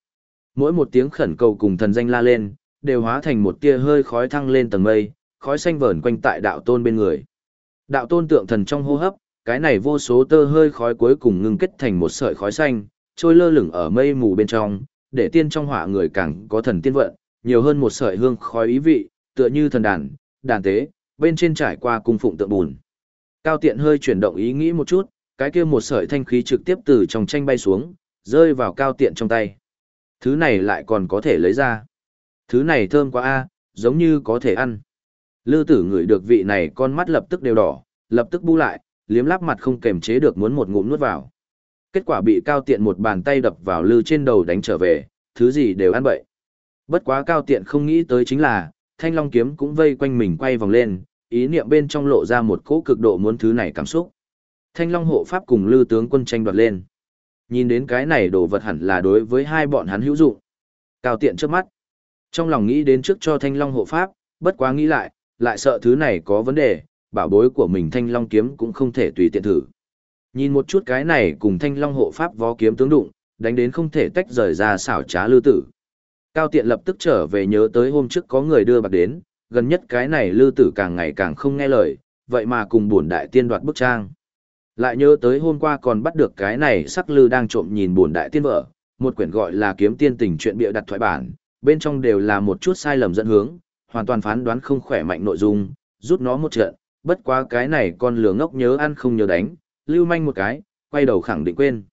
Mỗi một tiếng khẩn cầu cùng thần danh la lên, đều hóa thành một tia hơi khói thăng lên tầng mây, khói xanh vờn quanh tại đạo tôn bên người. Đạo tôn tượng thần trong hô hấp, cái này vô số tơ hơi khói cuối cùng ngưng kết thành một sợi khói xanh, trôi lơ lửng ở mây mù bên trong, để tiên trong hỏa người càng có thần tiên vận, nhiều hơn một sợi hương khói ý vị, tựa như thần đàn, đàn tế, bên trên trải qua cung phụng tượng bùn. Cao tiện hơi chuyển động ý nghĩ một chút, cái kia một sợi thanh khí trực tiếp từ trong tranh bay xuống, rơi vào cao tiện trong tay. Thứ này lại còn có thể lấy ra. Thứ này thơm quá a, giống như có thể ăn. Lư tử ngửi được vị này con mắt lập tức đều đỏ, lập tức bu lại, liếm lắp mặt không kềm chế được muốn một ngụm nuốt vào kết quả bị cao tiện một bàn tay đập vào lư trên đầu đánh trở về, thứ gì đều ăn bậy. Bất quá cao tiện không nghĩ tới chính là, thanh long kiếm cũng vây quanh mình quay vòng lên, ý niệm bên trong lộ ra một cỗ cực độ muốn thứ này cảm xúc. Thanh long hộ pháp cùng lư tướng quân tranh đoạt lên. Nhìn đến cái này đồ vật hẳn là đối với hai bọn hắn hữu dụng. Cao tiện trước mắt. Trong lòng nghĩ đến trước cho thanh long hộ pháp, bất quá nghĩ lại, lại sợ thứ này có vấn đề, bảo bối của mình thanh long kiếm cũng không thể tùy tiện thử. Nhìn một chút cái này cùng thanh long hộ pháp vó kiếm tướng đụng, đánh đến không thể tách rời ra xảo trá lư tử. Cao tiện lập tức trở về nhớ tới hôm trước có người đưa bạc đến, gần nhất cái này lư tử càng ngày càng không nghe lời, vậy mà cùng bổn đại tiên đoạt bức trang. Lại nhớ tới hôm qua còn bắt được cái này sắc lư đang trộm nhìn bổn đại tiên vợ, một quyển gọi là kiếm tiên tình chuyện bịa đặt thoại bản, bên trong đều là một chút sai lầm dẫn hướng, hoàn toàn phán đoán không khỏe mạnh nội dung, rút nó một trận, bất quá cái này con lừa ngốc nhớ ăn không nhớ đánh, lưu manh một cái, quay đầu khẳng định quên.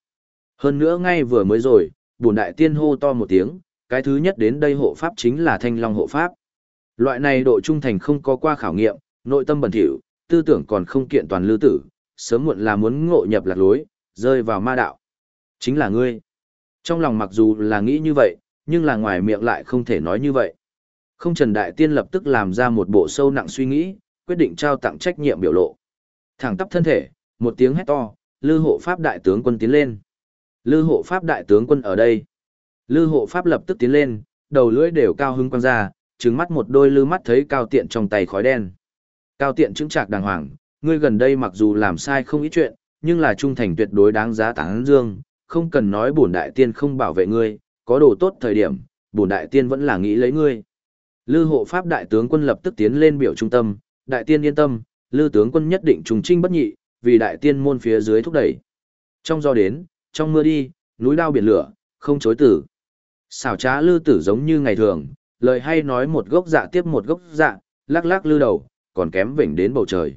Hơn nữa ngay vừa mới rồi, bổn đại tiên hô to một tiếng, cái thứ nhất đến đây hộ pháp chính là thanh long hộ pháp. Loại này độ trung thành không có qua khảo nghiệm, nội tâm bẩn thỉu, tư tưởng còn không kiện toàn lưu tử, sớm muộn là muốn ngộ nhập lạc lối, rơi vào ma đạo. Chính là ngươi. Trong lòng mặc dù là nghĩ như vậy, nhưng là ngoài miệng lại không thể nói như vậy. Không Trần Đại Tiên lập tức làm ra một bộ sâu nặng suy nghĩ, quyết định trao tặng trách nhiệm biểu lộ. Thẳng tắp thân thể, một tiếng hét to, lư hộ pháp đại tướng quân tiến lên. Lư hộ pháp đại tướng quân ở đây. Lư hộ pháp lập tức tiến lên, đầu lưỡi đều cao hứng quăng ra, trừng mắt một đôi lư mắt thấy cao tiện trong tay khói đen. Cao tiện chứng trạc đàng hoàng, ngươi gần đây mặc dù làm sai không ít chuyện, nhưng là trung thành tuyệt đối đáng giá tán dương, không cần nói bổn đại tiên không bảo vệ ngươi, có đồ tốt thời điểm, bổn đại tiên vẫn là nghĩ lấy ngươi. Lư hộ pháp đại tướng quân lập tức tiến lên biểu trung tâm, đại tiên yên tâm, lư tướng quân nhất định trùng trinh bất nhị, vì đại tiên môn phía dưới thúc đẩy. Trong gió đến, trong mưa đi, núi đao biển lửa, không chối tử. Xảo trá lư tử giống như ngày thường, lời hay nói một gốc dạ tiếp một gốc dạ, lắc lắc lư đầu, còn kém vỉnh đến bầu trời.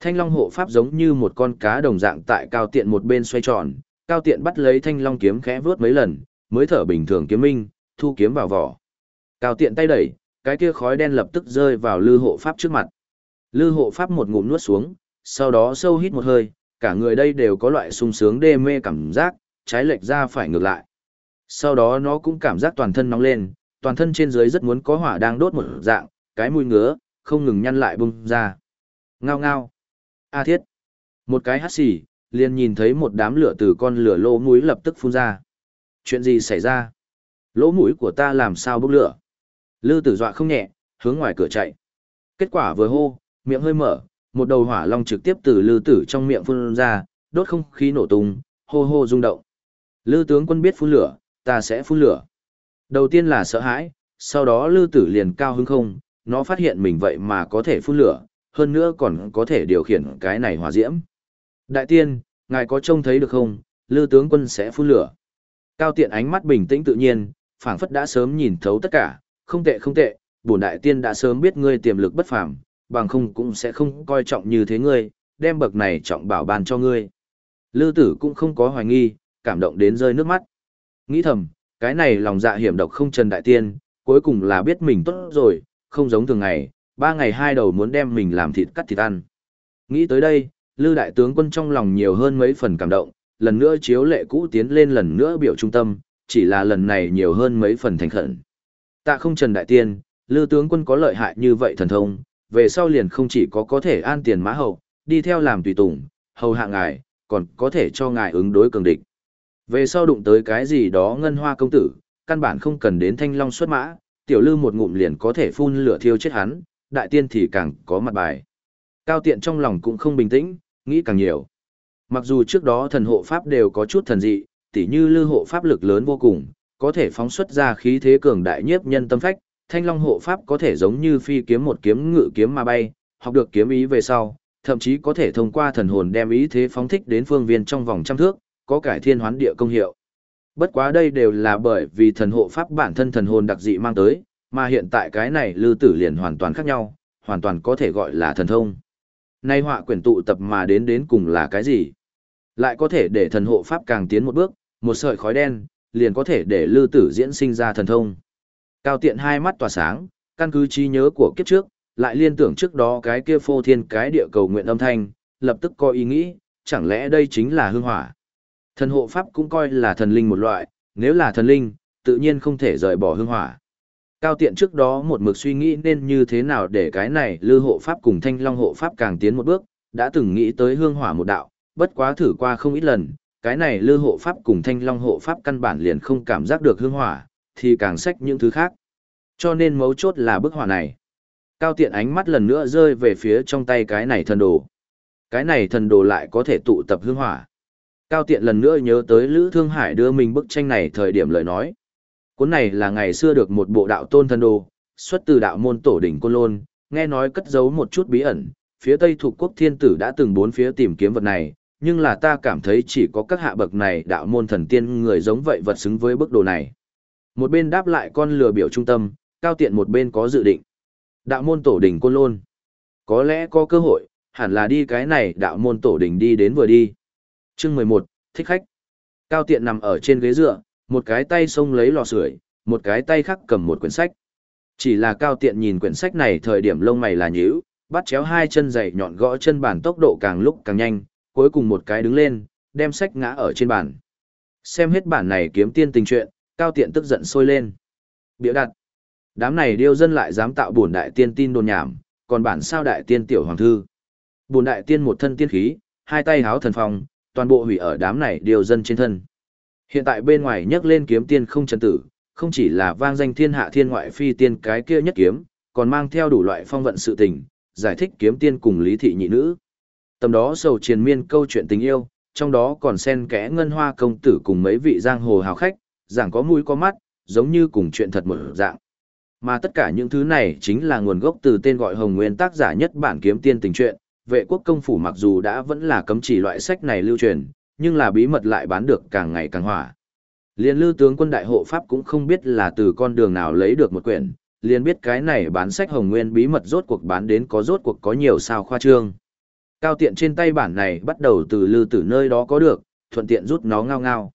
Thanh long hộ pháp giống như một con cá đồng dạng tại cao tiện một bên xoay tròn, cao tiện bắt lấy thanh long kiếm khẽ vướt mấy lần, mới thở bình thường kiếm minh, thu kiếm vào vỏ. Cao tiện tay đẩy, cái kia khói đen lập tức rơi vào lư hộ pháp trước mặt. Lư hộ pháp một ngụm nuốt xuống, sau đó sâu hít một hơi, cả người đây đều có loại sung sướng đê mê cảm giác, trái lệch ra phải ngược lại. Sau đó nó cũng cảm giác toàn thân nóng lên, toàn thân trên dưới rất muốn có hỏa đang đốt một dạng, cái mũi ngứa, không ngừng nhăn lại bung ra. Ngao ngao. A thiết. Một cái hắt xì, liền nhìn thấy một đám lửa từ con lửa lỗ mũi lập tức phun ra. Chuyện gì xảy ra? Lỗ mũi của ta làm sao bốc lửa? Lư tử dọa không nhẹ, hướng ngoài cửa chạy. Kết quả vừa hô, miệng hơi mở, một đầu hỏa long trực tiếp từ lư tử trong miệng phun ra, đốt không khí nổ tung, hô hô rung động. Lư tướng quân biết phun lửa, ta sẽ phun lửa. Đầu tiên là sợ hãi, sau đó lư tử liền cao hứng không, nó phát hiện mình vậy mà có thể phun lửa, hơn nữa còn có thể điều khiển cái này hỏa diễm. Đại tiên, ngài có trông thấy được không, lư tướng quân sẽ phun lửa. Cao tiện ánh mắt bình tĩnh tự nhiên, phảng phất đã sớm nhìn thấu tất cả, không tệ không tệ, bổn đại tiên đã sớm biết ngươi tiềm lực bất phàm, bằng không cũng sẽ không coi trọng như thế ngươi, đem bậc này trọng bảo ban cho ngươi. Lư tử cũng không có hoài nghi, cảm động đến rơi nước mắt. Nghĩ thầm, cái này lòng dạ hiểm độc không trần đại tiên, cuối cùng là biết mình tốt rồi, không giống thường ngày, ba ngày hai đầu muốn đem mình làm thịt cắt thịt ăn. Nghĩ tới đây, Lư đại tướng quân trong lòng nhiều hơn mấy phần cảm động, lần nữa chiếu lệ cũ tiến lên lần nữa biểu trung tâm, chỉ là lần này nhiều hơn mấy phần thành khẩn. Tạ không trần đại tiên, Lư tướng quân có lợi hại như vậy thần thông, về sau liền không chỉ có có thể an tiền mã hậu, đi theo làm tùy tùng, hầu hạ ngài, còn có thể cho ngài ứng đối cường địch. Về sau đụng tới cái gì đó ngân hoa công tử, căn bản không cần đến thanh long xuất mã, tiểu lư một ngụm liền có thể phun lửa thiêu chết hắn, đại tiên thì càng có mặt bài. Cao tiện trong lòng cũng không bình tĩnh, nghĩ càng nhiều. Mặc dù trước đó thần hộ pháp đều có chút thần dị, tỉ như lư hộ pháp lực lớn vô cùng, có thể phóng xuất ra khí thế cường đại nhiếp nhân tâm phách, thanh long hộ pháp có thể giống như phi kiếm một kiếm ngự kiếm mà bay, học được kiếm ý về sau, thậm chí có thể thông qua thần hồn đem ý thế phóng thích đến phương viên trong vòng trăm thước, có cải thiên hoán địa công hiệu. Bất quá đây đều là bởi vì thần hộ pháp bản thân thần hồn đặc dị mang tới, mà hiện tại cái này lưu tử liền hoàn toàn khác nhau, hoàn toàn có thể gọi là thần thông. Nay họa quyển tụ tập mà đến đến cùng là cái gì? Lại có thể để thần hộ pháp càng tiến một bước, một sợi khói đen, liền có thể để lưu tử diễn sinh ra thần thông. Cao tiện hai mắt tỏa sáng, căn cứ trí nhớ của kiếp trước, lại liên tưởng trước đó cái kia phô thiên cái địa cầu nguyện âm thanh, lập tức có ý nghĩ, chẳng lẽ đây chính là hương hỏa. Thần hộ pháp cũng coi là thần linh một loại, nếu là thần linh, tự nhiên không thể rời bỏ hương hỏa. Cao tiện trước đó một mực suy nghĩ nên như thế nào để cái này lư hộ pháp cùng thanh long hộ pháp càng tiến một bước, đã từng nghĩ tới hương hỏa một đạo, bất quá thử qua không ít lần, cái này lư hộ pháp cùng thanh long hộ pháp căn bản liền không cảm giác được hương hỏa, thì càng sách những thứ khác. Cho nên mấu chốt là bức họa này. Cao tiện ánh mắt lần nữa rơi về phía trong tay cái này thần đồ. Cái này thần đồ lại có thể tụ tập hương hỏa. Cao tiện lần nữa nhớ tới Lữ Thương Hải đưa mình bức tranh này thời điểm lời nói. Cuốn này là ngày xưa được một bộ đạo tôn thần đồ, xuất từ đạo môn tổ đỉnh Côn Lôn, nghe nói cất giấu một chút bí ẩn, phía Tây thuộc quốc thiên tử đã từng bốn phía tìm kiếm vật này, nhưng là ta cảm thấy chỉ có các hạ bậc này đạo môn thần tiên người giống vậy vật xứng với bức đồ này. Một bên đáp lại con lừa biểu trung tâm, cao tiện một bên có dự định. Đạo môn tổ đỉnh Côn Lôn. Có lẽ có cơ hội, hẳn là đi cái này đạo môn tổ đỉnh đi đến vừa đi. Chương mười một thích khách. Cao tiện nằm ở trên ghế dựa, một cái tay xông lấy lò sưởi, một cái tay khác cầm một quyển sách. Chỉ là cao tiện nhìn quyển sách này thời điểm lông mày là nhíu, bắt chéo hai chân dày nhọn gõ chân bàn tốc độ càng lúc càng nhanh, cuối cùng một cái đứng lên, đem sách ngã ở trên bàn. Xem hết bản này kiếm tiên tình chuyện, cao tiện tức giận sôi lên. Bịa đặt. Đám này điêu dân lại dám tạo bổn đại tiên tin đồn nhảm, còn bản sao đại tiên tiểu hoàng thư. Bổn đại tiên một thân tiên khí, hai tay háo thần phong, toàn bộ hủy ở đám này điêu dân trên thân. Hiện tại bên ngoài nhấc lên kiếm tiên không chân tử, không chỉ là vang danh thiên hạ thiên ngoại phi tiên cái kia nhất kiếm, còn mang theo đủ loại phong vận sự tình, giải thích kiếm tiên cùng lý thị nhị nữ. Tầm đó sầu triền miên câu chuyện tình yêu, trong đó còn xen kẽ ngân hoa công tử cùng mấy vị giang hồ hào khách, giảng có mũi có mắt, giống như cùng chuyện thật một dạng. Mà tất cả những thứ này chính là nguồn gốc từ tên gọi Hồng Nguyên tác giả nhất bản kiếm tiên tình truyện, vệ quốc công phủ mặc dù đã vẫn là cấm chỉ loại sách này lưu truyền, nhưng là bí mật lại bán được càng ngày càng hỏa. Liên lưu tướng quân đại hộ Pháp cũng không biết là từ con đường nào lấy được một quyển, liền biết cái này bán sách hồng nguyên bí mật rốt cuộc bán đến có rốt cuộc có nhiều sao khoa trương. Cao tiện trên tay bản này bắt đầu từ lưu tử nơi đó có được, thuận tiện rút nó ngao ngao.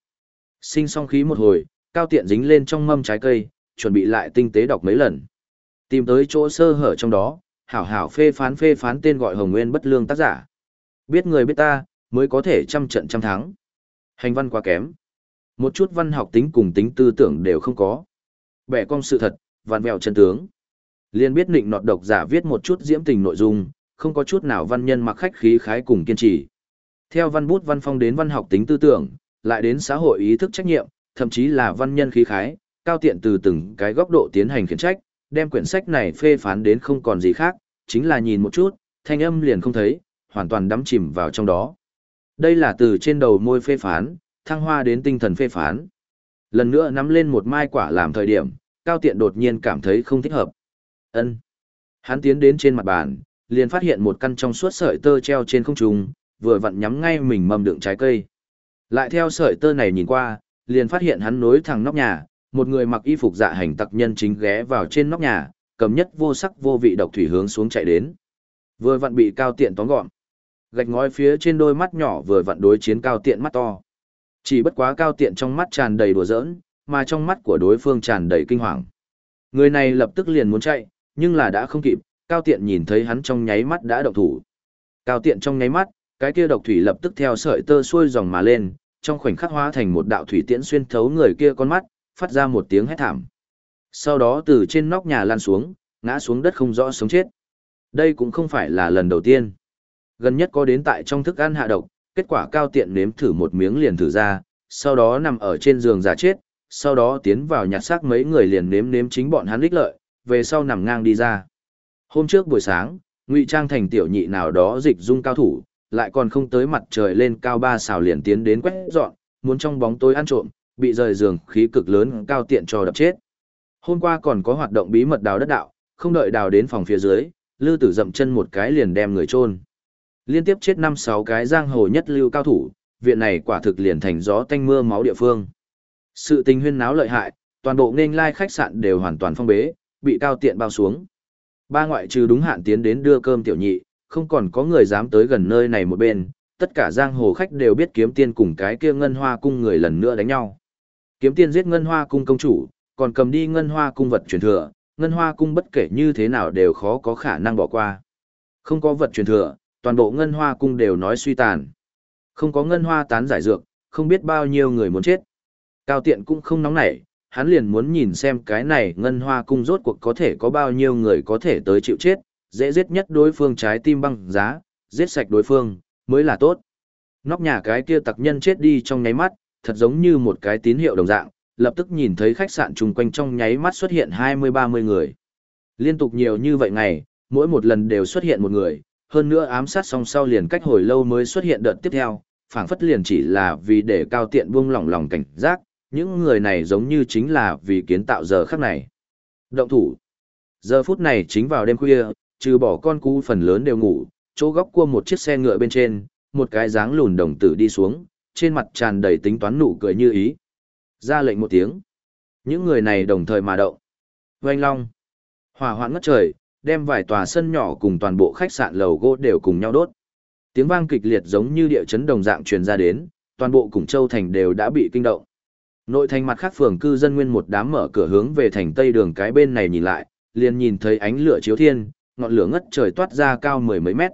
Sinh xong khí một hồi, cao tiện dính lên trong mâm trái cây, chuẩn bị lại tinh tế đọc mấy lần. Tìm tới chỗ sơ hở trong đó, hảo hảo phê phán phê phán tên gọi hồng nguyên bất lương tác giả. Biết người biết ta, mới có thể trăm trận trăm thắng. Hành văn quá kém. Một chút văn học tính cùng tính tư tưởng đều không có. Bẻ cong sự thật, vặn vẹo chân tướng. Liên biết định nọt độc giả viết một chút diễm tình nội dung, không có chút nào văn nhân mặc khách khí khái cùng kiên trì. Theo văn bút văn phong đến văn học tính tư tưởng, lại đến xã hội ý thức trách nhiệm, thậm chí là văn nhân khí khái, cao tiện từ từng cái góc độ tiến hành khiển trách, đem quyển sách này phê phán đến không còn gì khác, chính là nhìn một chút, thanh âm liền không thấy, hoàn toàn đắm chìm vào trong đó. Đây là từ trên đầu môi phê phán, thăng hoa đến tinh thần phê phán. Lần nữa nắm lên một mai quả làm thời điểm, Cao Tiện đột nhiên cảm thấy không thích hợp. Ân. Hắn tiến đến trên mặt bàn, liền phát hiện một căn trong suốt sợi tơ treo trên không trung, vừa vặn nhắm ngay mình mầm đựng trái cây. Lại theo sợi tơ này nhìn qua, liền phát hiện hắn nối thẳng nóc nhà, một người mặc y phục dạ hành tặc nhân chính ghé vào trên nóc nhà, cầm nhất vô sắc vô vị độc thủy hướng xuống chạy đến. Vừa vặn bị Cao Tiện tóm gọn. Gạch ngói phía trên đôi mắt nhỏ vừa vặn đối chiến Cao Tiện mắt to. Chỉ bất quá cao tiện trong mắt tràn đầy đùa giỡn, mà trong mắt của đối phương tràn đầy kinh hoàng. Người này lập tức liền muốn chạy, nhưng là đã không kịp, cao tiện nhìn thấy hắn trong nháy mắt đã động thủ. Cao tiện trong nháy mắt, cái kia độc thủy lập tức theo sợi tơ xuôi dòng mà lên, trong khoảnh khắc hóa thành một đạo thủy tiễn xuyên thấu người kia con mắt, phát ra một tiếng hét thảm. Sau đó từ trên nóc nhà lan xuống, ngã xuống đất không rõ sống chết. Đây cũng không phải là lần đầu tiên. Gần nhất có đến tại trong thức ăn hạ độc, kết quả cao tiện nếm thử một miếng liền thử ra, sau đó nằm ở trên giường giả chết, sau đó tiến vào nhặt xác mấy người liền nếm nếm chính bọn hắn ích lợi, về sau nằm ngang đi ra. Hôm trước buổi sáng, ngụy trang thành tiểu nhị nào đó dịch dung cao thủ, lại còn không tới mặt trời lên cao ba xào liền tiến đến quét dọn, muốn trong bóng tối ăn trộm, bị rời giường khí cực lớn cao tiện cho đập chết. Hôm qua còn có hoạt động bí mật đào đất đạo, không đợi đào đến phòng phía dưới, lư tử dậm chân một cái liền đem người chôn Liên tiếp chết năm sáu cái giang hồ nhất lưu cao thủ, viện này quả thực liền thành gió tanh mưa máu địa phương. Sự tình huyên náo lợi hại, toàn bộ nên lai khách sạn đều hoàn toàn phong bế, bị cao tiện bao xuống. Ba ngoại trừ đúng hạn tiến đến đưa cơm tiểu nhị, không còn có người dám tới gần nơi này một bên, tất cả giang hồ khách đều biết kiếm tiên cùng cái kia ngân hoa cung người lần nữa đánh nhau. Kiếm tiên giết ngân hoa cung công chủ, còn cầm đi ngân hoa cung vật truyền thừa, ngân hoa cung bất kể như thế nào đều khó có khả năng bỏ qua. Không có vật truyền thừa, toàn bộ ngân hoa cung đều nói suy tàn. Không có ngân hoa tán giải dược, không biết bao nhiêu người muốn chết. Cao tiện cũng không nóng nảy, hắn liền muốn nhìn xem cái này ngân hoa cung rốt cuộc có thể có bao nhiêu người có thể tới chịu chết, dễ giết nhất đối phương trái tim băng giá, giết sạch đối phương, mới là tốt. Nóc nhà cái kia tặc nhân chết đi trong nháy mắt, thật giống như một cái tín hiệu đồng dạng, lập tức nhìn thấy khách sạn chung quanh trong nháy mắt xuất hiện 20-30 người. Liên tục nhiều như vậy ngày, mỗi một lần đều xuất hiện một người, hơn nữa ám sát xong sau liền cách hồi lâu mới xuất hiện đợt tiếp theo, phảng phất liền chỉ là vì để cao tiện buông lỏng lòng cảnh giác, những người này giống như chính là vì kiến tạo giờ khắc này. Động thủ. Giờ phút này chính vào đêm khuya, trừ bỏ con cú phần lớn đều ngủ, chỗ góc cua một chiếc xe ngựa bên trên, một cái dáng lùn đồng tử đi xuống, trên mặt tràn đầy tính toán nụ cười như ý. Ra lệnh một tiếng. Những người này đồng thời mà động. Oanh long. Hỏa hoạn ngất trời, đem vài tòa sân nhỏ cùng toàn bộ khách sạn lầu gỗ đều cùng nhau đốt. Tiếng vang kịch liệt giống như địa chấn đồng dạng truyền ra đến, toàn bộ Củng Châu thành đều đã bị kinh động. Nội thành mặt khác phường cư dân nguyên một đám mở cửa hướng về thành tây đường cái bên này nhìn lại, liền nhìn thấy ánh lửa chiếu thiên, ngọn lửa ngất trời toát ra cao mười mấy mét.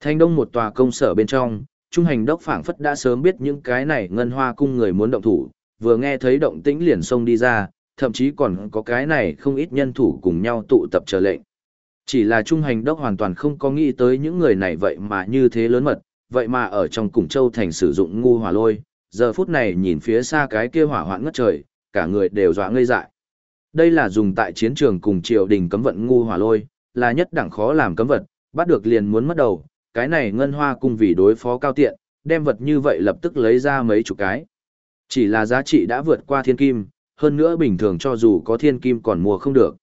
Thành đông một tòa công sở bên trong, trung hành đốc phảng phất đã sớm biết những cái này ngân hoa cung người muốn động thủ, vừa nghe thấy động tĩnh liền xông đi ra, thậm chí còn có cái này không ít nhân thủ cùng nhau tụ tập chờ lệnh. Chỉ là trung hành đốc hoàn toàn không có nghĩ tới những người này vậy mà như thế lớn mật, vậy mà ở trong Củng Châu thành sử dụng ngu hỏa lôi, giờ phút này nhìn phía xa cái kia hỏa hoạn ngất trời, cả người đều dọa ngây dại. Đây là dùng tại chiến trường cùng triều đình cấm vận ngu hỏa lôi, là nhất đẳng khó làm cấm vật, bắt được liền muốn mất đầu, cái này ngân hoa cung vì đối phó cao tiện, đem vật như vậy lập tức lấy ra mấy chục cái. Chỉ là giá trị đã vượt qua thiên kim, hơn nữa bình thường cho dù có thiên kim còn mua không được.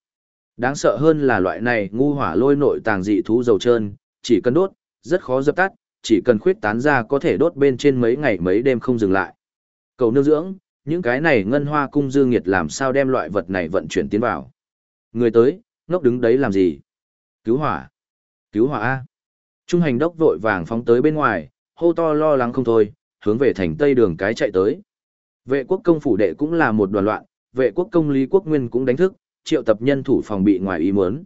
Đáng sợ hơn là loại này ngu hỏa lôi nội tàng dị thú dầu trơn, chỉ cần đốt, rất khó dập tắt, chỉ cần khuyết tán ra có thể đốt bên trên mấy ngày mấy đêm không dừng lại. Cầu nương dưỡng, những cái này ngân hoa cung dương nghiệt làm sao đem loại vật này vận chuyển tiến vào. Người tới, ngốc đứng đấy làm gì? Cứu hỏa! Cứu hỏa A! Trung hành đốc vội vàng phóng tới bên ngoài, hô to lo lắng không thôi, hướng về thành tây đường cái chạy tới. Vệ quốc công phủ đệ cũng là một đoàn loạn, vệ quốc công Lý Quốc Nguyên cũng đánh thức, triệu tập nhân thủ phòng bị ngoài ý muốn.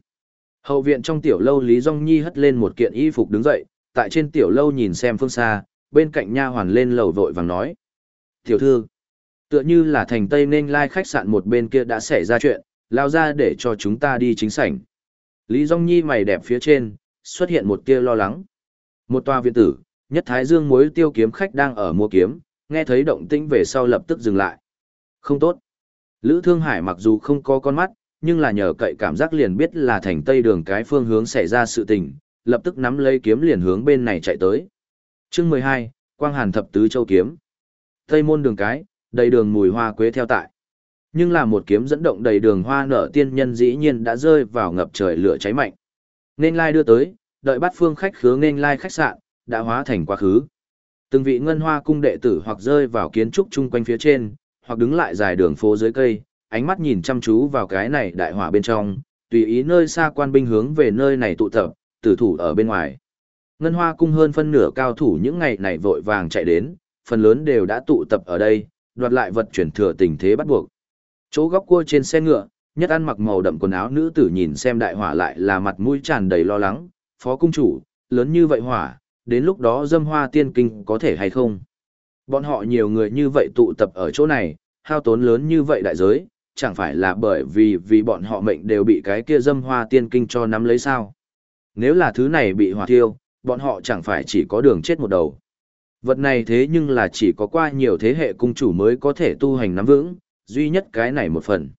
Hậu viện trong tiểu lâu Lý Dung Nhi hất lên một kiện y phục đứng dậy, tại trên tiểu lâu nhìn xem phương xa, bên cạnh nha hoàn lên lầu vội vàng nói. Tiểu thư, tựa như là thành Tây nên lai khách sạn một bên kia đã xảy ra chuyện, lao ra để cho chúng ta đi chính sảnh. Lý Dung Nhi mày đẹp phía trên, xuất hiện một tia lo lắng. Một tòa viện tử, nhất thái dương mối tiêu kiếm khách đang ở mua kiếm, nghe thấy động tĩnh về sau lập tức dừng lại. Không tốt. Lữ Thương Hải mặc dù không có con mắt, nhưng là nhờ cậy cảm giác liền biết là thành tây đường cái phương hướng xảy ra sự tình, lập tức nắm lấy kiếm liền hướng bên này chạy tới. Chương 12, Quang Hàn thập tứ châu kiếm. Tây môn đường cái, đầy đường mùi hoa quế theo tại. Nhưng là một kiếm dẫn động đầy đường hoa nở tiên nhân dĩ nhiên đã rơi vào ngập trời lửa cháy mạnh. Nên lai đưa tới, đợi bắt phương khách khứa nên lai khách sạn, đã hóa thành quá khứ. Từng vị ngân hoa cung đệ tử hoặc rơi vào kiến trúc chung quanh phía trên, hoặc đứng lại dài đường phố dưới cây, ánh mắt nhìn chăm chú vào cái này đại hỏa bên trong, tùy ý nơi xa quan binh hướng về nơi này tụ tập, tử thủ ở bên ngoài. Ngân hoa cung hơn phân nửa cao thủ những ngày này vội vàng chạy đến, phần lớn đều đã tụ tập ở đây, đoạt lại vật chuyển thừa tình thế bắt buộc. Chỗ góc cua trên xe ngựa, nhất ăn mặc màu đậm quần áo nữ tử nhìn xem đại hỏa lại là mặt mũi tràn đầy lo lắng, phó cung chủ, lớn như vậy hỏa, đến lúc đó dâm hoa tiên kinh có thể hay không? Bọn họ nhiều người như vậy tụ tập ở chỗ này, hao tốn lớn như vậy đại giới, chẳng phải là bởi vì vì bọn họ mệnh đều bị cái kia dâm hoa tiên kinh cho nắm lấy sao. Nếu là thứ này bị hỏa thiêu, bọn họ chẳng phải chỉ có đường chết một đầu. Vật này thế nhưng là chỉ có qua nhiều thế hệ cung chủ mới có thể tu hành nắm vững, duy nhất cái này một phần.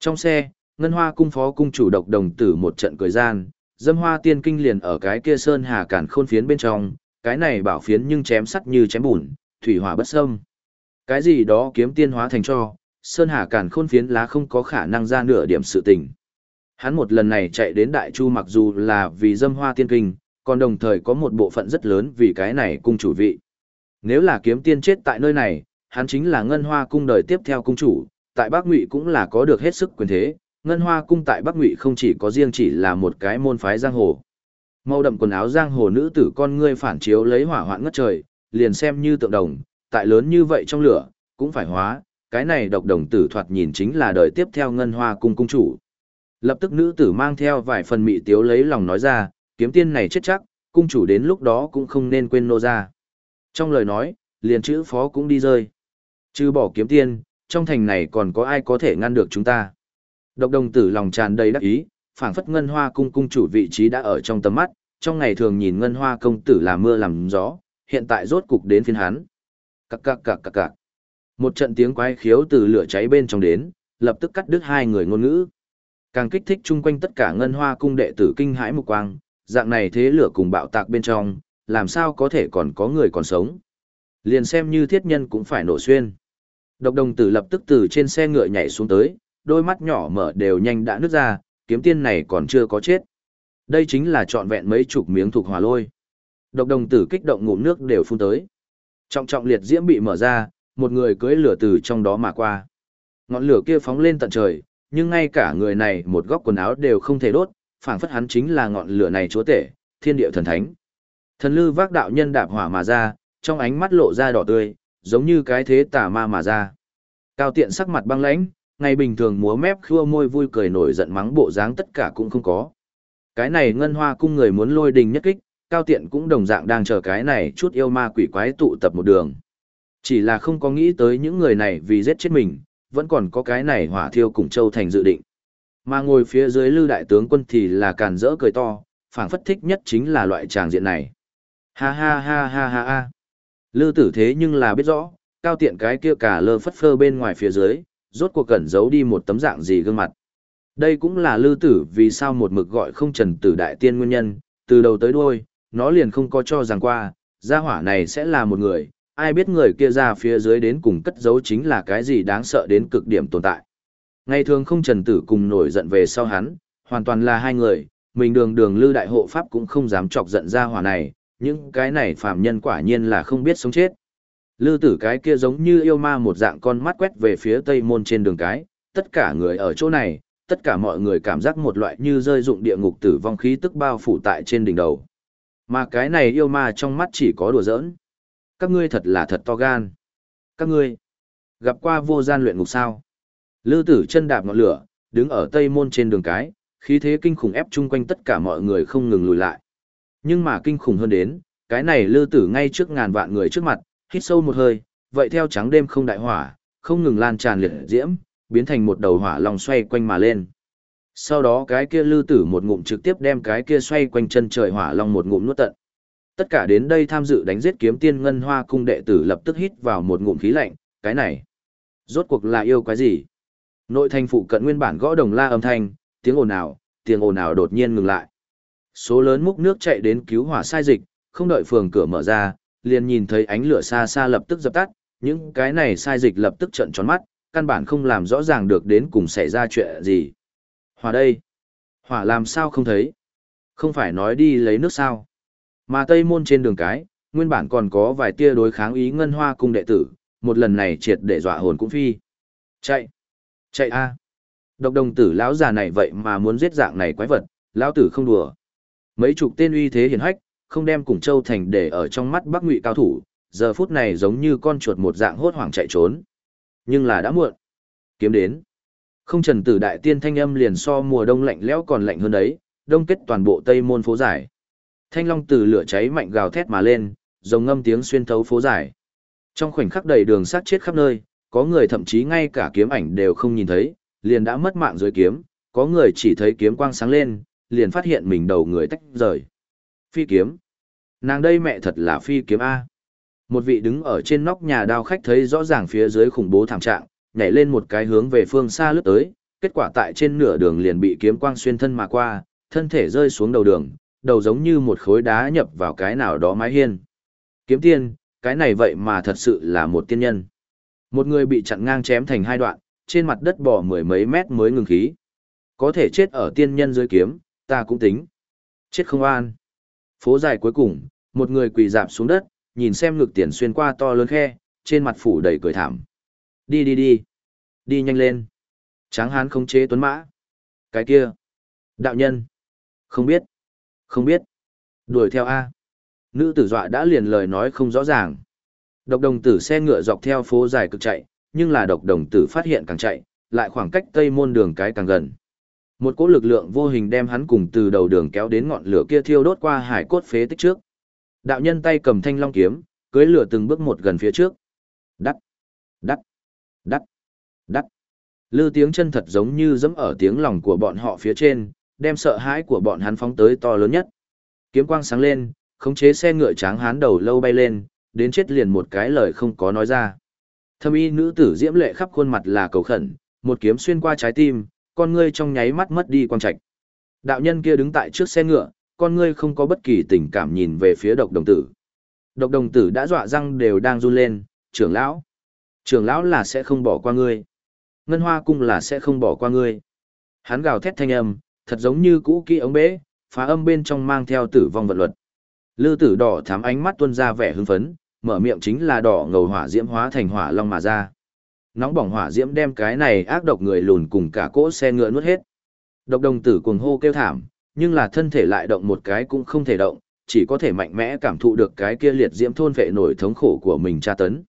Trong xe, Ngân Hoa cung phó cung chủ độc đồng tử một trận cười gian, dâm hoa tiên kinh liền ở cái kia sơn hà cản khôn phiến bên trong, cái này bảo phiến nhưng chém sắt như chém bùn, thủy hỏa bất xâm. Cái gì đó kiếm tiên hóa thành cho, sơn hà cản khôn phiến lá không có khả năng ra nửa điểm sự tình. Hắn một lần này chạy đến Đại Chu mặc dù là vì dâm hoa tiên kinh, còn đồng thời có một bộ phận rất lớn vì cái này cung chủ vị. Nếu là kiếm tiên chết tại nơi này, hắn chính là ngân hoa cung đời tiếp theo cung chủ, tại Bắc Ngụy cũng là có được hết sức quyền thế, Ngân Hoa cung tại Bắc Ngụy không chỉ có riêng chỉ là một cái môn phái giang hồ. Màu đậm quần áo giang hồ nữ tử con ngươi phản chiếu lấy hỏa hoạn ngất trời, liền xem như tượng đồng, tại lớn như vậy trong lửa, cũng phải hóa, cái này độc đồng tử thoạt nhìn chính là đời tiếp theo Ngân Hoa cung cung chủ. Lập tức nữ tử mang theo vài phần mị tiếu lấy lòng nói ra, kiếm tiên này chết chắc, cung chủ đến lúc đó cũng không nên quên nô ra. Trong lời nói, liền chữ phó cũng đi rơi. Chứ bỏ kiếm tiên, trong thành này còn có ai có thể ngăn được chúng ta. Độc đồng tử lòng tràn đầy đắc ý, phảng phất ngân hoa cung cung chủ vị trí đã ở trong tầm mắt, trong ngày thường nhìn ngân hoa công tử làm mưa làm gió, hiện tại rốt cục đến phiên hắn. Cạc cạc cạc cạc cạc. Một trận tiếng quái khiếu từ lửa cháy bên trong đến, lập tức cắt đứt hai người ngôn ngữ. Càng kích thích chung quanh tất cả ngân hoa cung đệ tử kinh hãi mục quang, dạng này thế lửa cùng bạo tạc bên trong, làm sao có thể còn có người còn sống. Liền xem như thiết nhân cũng phải nổ xuyên. Độc đồng tử lập tức từ trên xe ngựa nhảy xuống tới, đôi mắt nhỏ mở đều nhanh đã nứt ra, kiếm tiên này còn chưa có chết. Đây chính là trọn vẹn mấy chục miếng thuộc hỏa lôi. Độc đồng tử kích động ngụm nước đều phun tới. Trọng trọng liệt diễm bị mở ra, một người cưỡi lửa từ trong đó mà qua. Ngọn lửa kia phóng lên tận trời, nhưng ngay cả người này một góc quần áo đều không thể đốt, phảng phất hắn chính là ngọn lửa này chúa tể, thiên địa thần thánh. Thần lư vác đạo nhân đạp hỏa mà ra, trong ánh mắt lộ ra đỏ tươi, giống như cái thế tà ma mà ra. Cao tiện sắc mặt băng lãnh, ngày bình thường múa mép khua môi vui cười nổi giận mắng bộ dáng tất cả cũng không có. Cái này ngân hoa cung người muốn lôi đình nhất kích, cao tiện cũng đồng dạng đang chờ cái này chút yêu ma quỷ quái tụ tập một đường. Chỉ là không có nghĩ tới những người này vì giết chết mình, vẫn còn có cái này hỏa thiêu cùng châu thành dự định. Mà ngồi phía dưới lư đại tướng quân thì là càn rỡ cười to, phảng phất thích nhất chính là loại tràng diện này. Ha ha ha ha ha ha. Lư tử thế nhưng là biết rõ, cao tiện cái kia cả lơ phất phơ bên ngoài phía dưới, rốt cuộc cẩn giấu đi một tấm dạng gì gương mặt. Đây cũng là lư tử vì sao một mực gọi không trần tử đại tiên nguyên nhân, từ đầu tới đuôi, nó liền không có cho rằng qua, gia hỏa này sẽ là một người, ai biết người kia ra phía dưới đến cùng cất giấu chính là cái gì đáng sợ đến cực điểm tồn tại. Ngày thường không trần tử cùng nổi giận về sau hắn, hoàn toàn là hai người, mình đường đường lư đại hộ pháp cũng không dám chọc giận gia hỏa này, những cái này phàm nhân quả nhiên là không biết sống chết. Lư tử cái kia giống như yêu ma một dạng con mắt quét về phía tây môn trên đường cái, tất cả người ở chỗ này, tất cả mọi người cảm giác một loại như rơi dụng địa ngục tử vong khí tức bao phủ tại trên đỉnh đầu. Mà cái này yêu ma trong mắt chỉ có đùa giỡn. Các ngươi thật là thật to gan. Các ngươi, gặp qua vô gian luyện ngục sao. Lư tử chân đạp ngọn lửa, đứng ở tây môn trên đường cái, khí thế kinh khủng ép chung quanh tất cả mọi người không ngừng lùi lại. Nhưng mà kinh khủng hơn đến, cái này lư tử ngay trước ngàn vạn người trước mặt, hít sâu một hơi, vậy theo trắng đêm không đại hỏa, không ngừng lan tràn liệt diễm, biến thành một đầu hỏa long xoay quanh mà lên. Sau đó cái kia lư tử một ngụm trực tiếp đem cái kia xoay quanh chân trời hỏa long một ngụm nuốt tận. Tất cả đến đây tham dự đánh giết kiếm tiên ngân hoa cung đệ tử lập tức hít vào một ngụm khí lạnh, cái này. Rốt cuộc là yêu cái gì? Nội thành phụ cận nguyên bản gõ đồng la âm thanh, tiếng ồn ào, tiếng ồn ào đột nhiên ngừng lại. Số lớn múc nước chạy đến cứu hỏa sai dịch, không đợi phường cửa mở ra, liền nhìn thấy ánh lửa xa xa lập tức dập tắt, những cái này sai dịch lập tức trợn tròn mắt, căn bản không làm rõ ràng được đến cùng xảy ra chuyện gì. Hỏa đây? Hỏa làm sao không thấy? Không phải nói đi lấy nước sao? Mà tây môn trên đường cái, nguyên bản còn có vài tia đối kháng ý ngân hoa cung đệ tử, một lần này triệt để dọa hồn cũng phi. Chạy! Chạy a! Độc đồng tử lão già này vậy mà muốn giết dạng này quái vật, lão tử không đùa. Mấy chục tên uy thế hiển hách, không đem cùng châu thành để ở trong mắt bắc ngụy cao thủ, giờ phút này giống như con chuột một dạng hốt hoảng chạy trốn. Nhưng là đã muộn. Kiếm đến. Không trần tử đại tiên thanh âm liền so mùa đông lạnh lẽo còn lạnh hơn đấy, đông kết toàn bộ tây môn phố dài. Thanh long từ lửa cháy mạnh gào thét mà lên, rồng ngâm tiếng xuyên thấu phố dài. Trong khoảnh khắc đầy đường sát chết khắp nơi, có người thậm chí ngay cả kiếm ảnh đều không nhìn thấy, liền đã mất mạng dưới kiếm, có người chỉ thấy kiếm quang sáng lên, liền phát hiện mình đầu người tách rời. Phi kiếm. Nàng đây mẹ thật là phi kiếm A. Một vị đứng ở trên nóc nhà đao khách thấy rõ ràng phía dưới khủng bố thảm trạng, nhảy lên một cái hướng về phương xa lướt tới, kết quả tại trên nửa đường liền bị kiếm quang xuyên thân mà qua, thân thể rơi xuống đầu đường, đầu giống như một khối đá nhập vào cái nào đó mái hiên. Kiếm tiên, cái này vậy mà thật sự là một tiên nhân. Một người bị chặn ngang chém thành hai đoạn, trên mặt đất bỏ mười mấy mét mới ngừng khí. Có thể chết ở tiên nhân dưới kiếm, ta cũng tính. Chết không an. Phố dài cuối cùng, một người quỳ dạp xuống đất, nhìn xem ngực tiền xuyên qua to lớn khe, trên mặt phủ đầy cười thảm. Đi đi đi. Đi nhanh lên. Tráng hán không chế tuấn mã. Cái kia. Đạo nhân. Không biết. Không biết. Đuổi theo A. Nữ tử dọa đã liền lời nói không rõ ràng. Độc đồng tử xe ngựa dọc theo phố dài cực chạy, nhưng là độc đồng tử phát hiện càng chạy, lại khoảng cách tây môn đường cái càng gần. Một cỗ lực lượng vô hình đem hắn cùng từ đầu đường kéo đến ngọn lửa kia thiêu đốt qua hải cốt phế tích trước. Đạo nhân tay cầm thanh long kiếm, cưới lửa từng bước một gần phía trước. Đắt, đắt, đắt, đắt. Lư tiếng chân thật giống như dẫm ở tiếng lòng của bọn họ phía trên, đem sợ hãi của bọn hắn phóng tới to lớn nhất. Kiếm quang sáng lên, khống chế xe ngựa tráng hán đầu lâu bay lên, đến chết liền một cái lời không có nói ra. Thâm y nữ tử diễm lệ khắp khuôn mặt là cầu khẩn, một kiếm xuyên qua trái tim, con ngươi trong nháy mắt mất đi quang trạch. Đạo nhân kia đứng tại trước xe ngựa, con ngươi không có bất kỳ tình cảm nhìn về phía độc đồng tử. Độc đồng tử đã dọa răng đều đang run lên, trưởng lão. Trưởng lão là sẽ không bỏ qua ngươi. Ngân hoa cung là sẽ không bỏ qua ngươi. Hắn gào thét thanh âm, thật giống như cũ kỹ ống bế, phá âm bên trong mang theo tử vong vận luật. Lư tử đỏ thám ánh mắt tuôn ra vẻ hưng phấn, mở miệng chính là đỏ ngầu hỏa diễm hóa thành hỏa long mà ra. Nóng bỏng hỏa diễm đem cái này ác độc người lùn cùng cả cỗ xe ngựa nuốt hết. Độc đồng tử cuồng hô kêu thảm, nhưng là thân thể lại động một cái cũng không thể động, chỉ có thể mạnh mẽ cảm thụ được cái kia liệt diễm thôn vệ nổi thống khổ của mình tra tấn.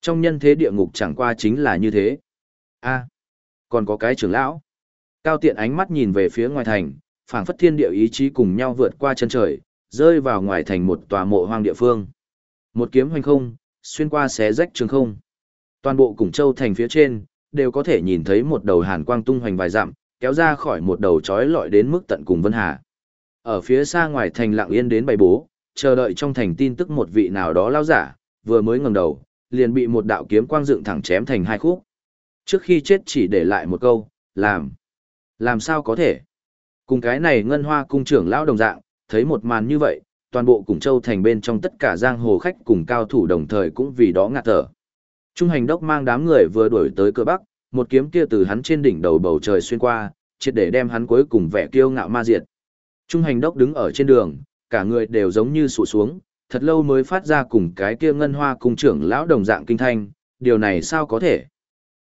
Trong nhân thế địa ngục chẳng qua chính là như thế. a à, còn có cái trưởng lão. Cao tiện ánh mắt nhìn về phía ngoài thành, phảng phất thiên địa ý chí cùng nhau vượt qua chân trời, rơi vào ngoài thành một tòa mộ hoang địa phương. Một kiếm hoành không, xuyên qua xé rách trường không. Toàn bộ Củng Châu thành phía trên, đều có thể nhìn thấy một đầu hàn quang tung hoành vài dặm, kéo ra khỏi một đầu chói lọi đến mức tận cùng Vân Hà. Ở phía xa ngoài thành lặng yên đến bày bố, chờ đợi trong thành tin tức một vị nào đó lao giả, vừa mới ngẩng đầu, liền bị một đạo kiếm quang dựng thẳng chém thành hai khúc. Trước khi chết chỉ để lại một câu, làm. Làm sao có thể? Cùng cái này ngân hoa cung trưởng lão đồng dạng, thấy một màn như vậy, toàn bộ Củng Châu thành bên trong tất cả giang hồ khách cùng cao thủ đồng thời cũng vì đó ngạt thở. Trung hành đốc mang đám người vừa đuổi tới cửa bắc, một kiếm kia từ hắn trên đỉnh đầu bầu trời xuyên qua, triệt để đem hắn cuối cùng vẻ kiêu ngạo ma diệt. Trung hành đốc đứng ở trên đường, cả người đều giống như sụt xuống, thật lâu mới phát ra cùng cái kia ngân hoa cùng trưởng lão đồng dạng kinh thanh, điều này sao có thể?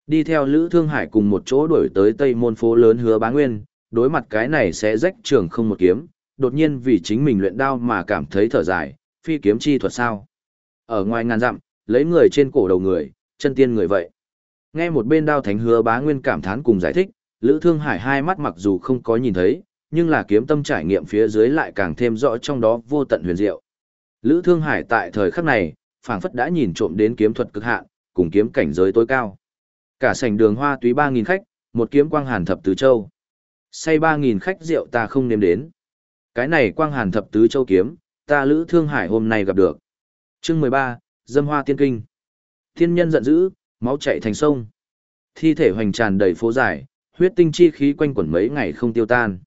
Đi theo Lữ Thương Hải cùng một chỗ đuổi tới Tây Môn phố lớn hứa bá nguyên, đối mặt cái này sẽ rách trường không một kiếm, đột nhiên vì chính mình luyện đao mà cảm thấy thở dài, phi kiếm chi thuật sao. Ở ngoài ngàn dặm, lấy người trên cổ đầu người, chân tiên người vậy. Nghe một bên đao thánh hứa bá nguyên cảm thán cùng giải thích, Lữ Thương Hải hai mắt mặc dù không có nhìn thấy, nhưng là kiếm tâm trải nghiệm phía dưới lại càng thêm rõ trong đó vô tận huyền diệu. Lữ Thương Hải tại thời khắc này, phảng phất đã nhìn trộm đến kiếm thuật cực hạn, cùng kiếm cảnh giới tối cao. Cả sảnh đường hoa túy 3000 khách, một kiếm quang hàn thập tứ châu. Say 3000 khách rượu ta không nếm đến. Cái này quang hàn thập tứ châu kiếm, ta Lữ Thương Hải hôm nay gặp được. Chương 13, Dâm Hoa Tiên Kinh. Thiên nhân giận dữ, máu chảy thành sông. Thi thể hoành tràn đầy phố dài, huyết tinh chi khí quanh quẩn mấy ngày không tiêu tan.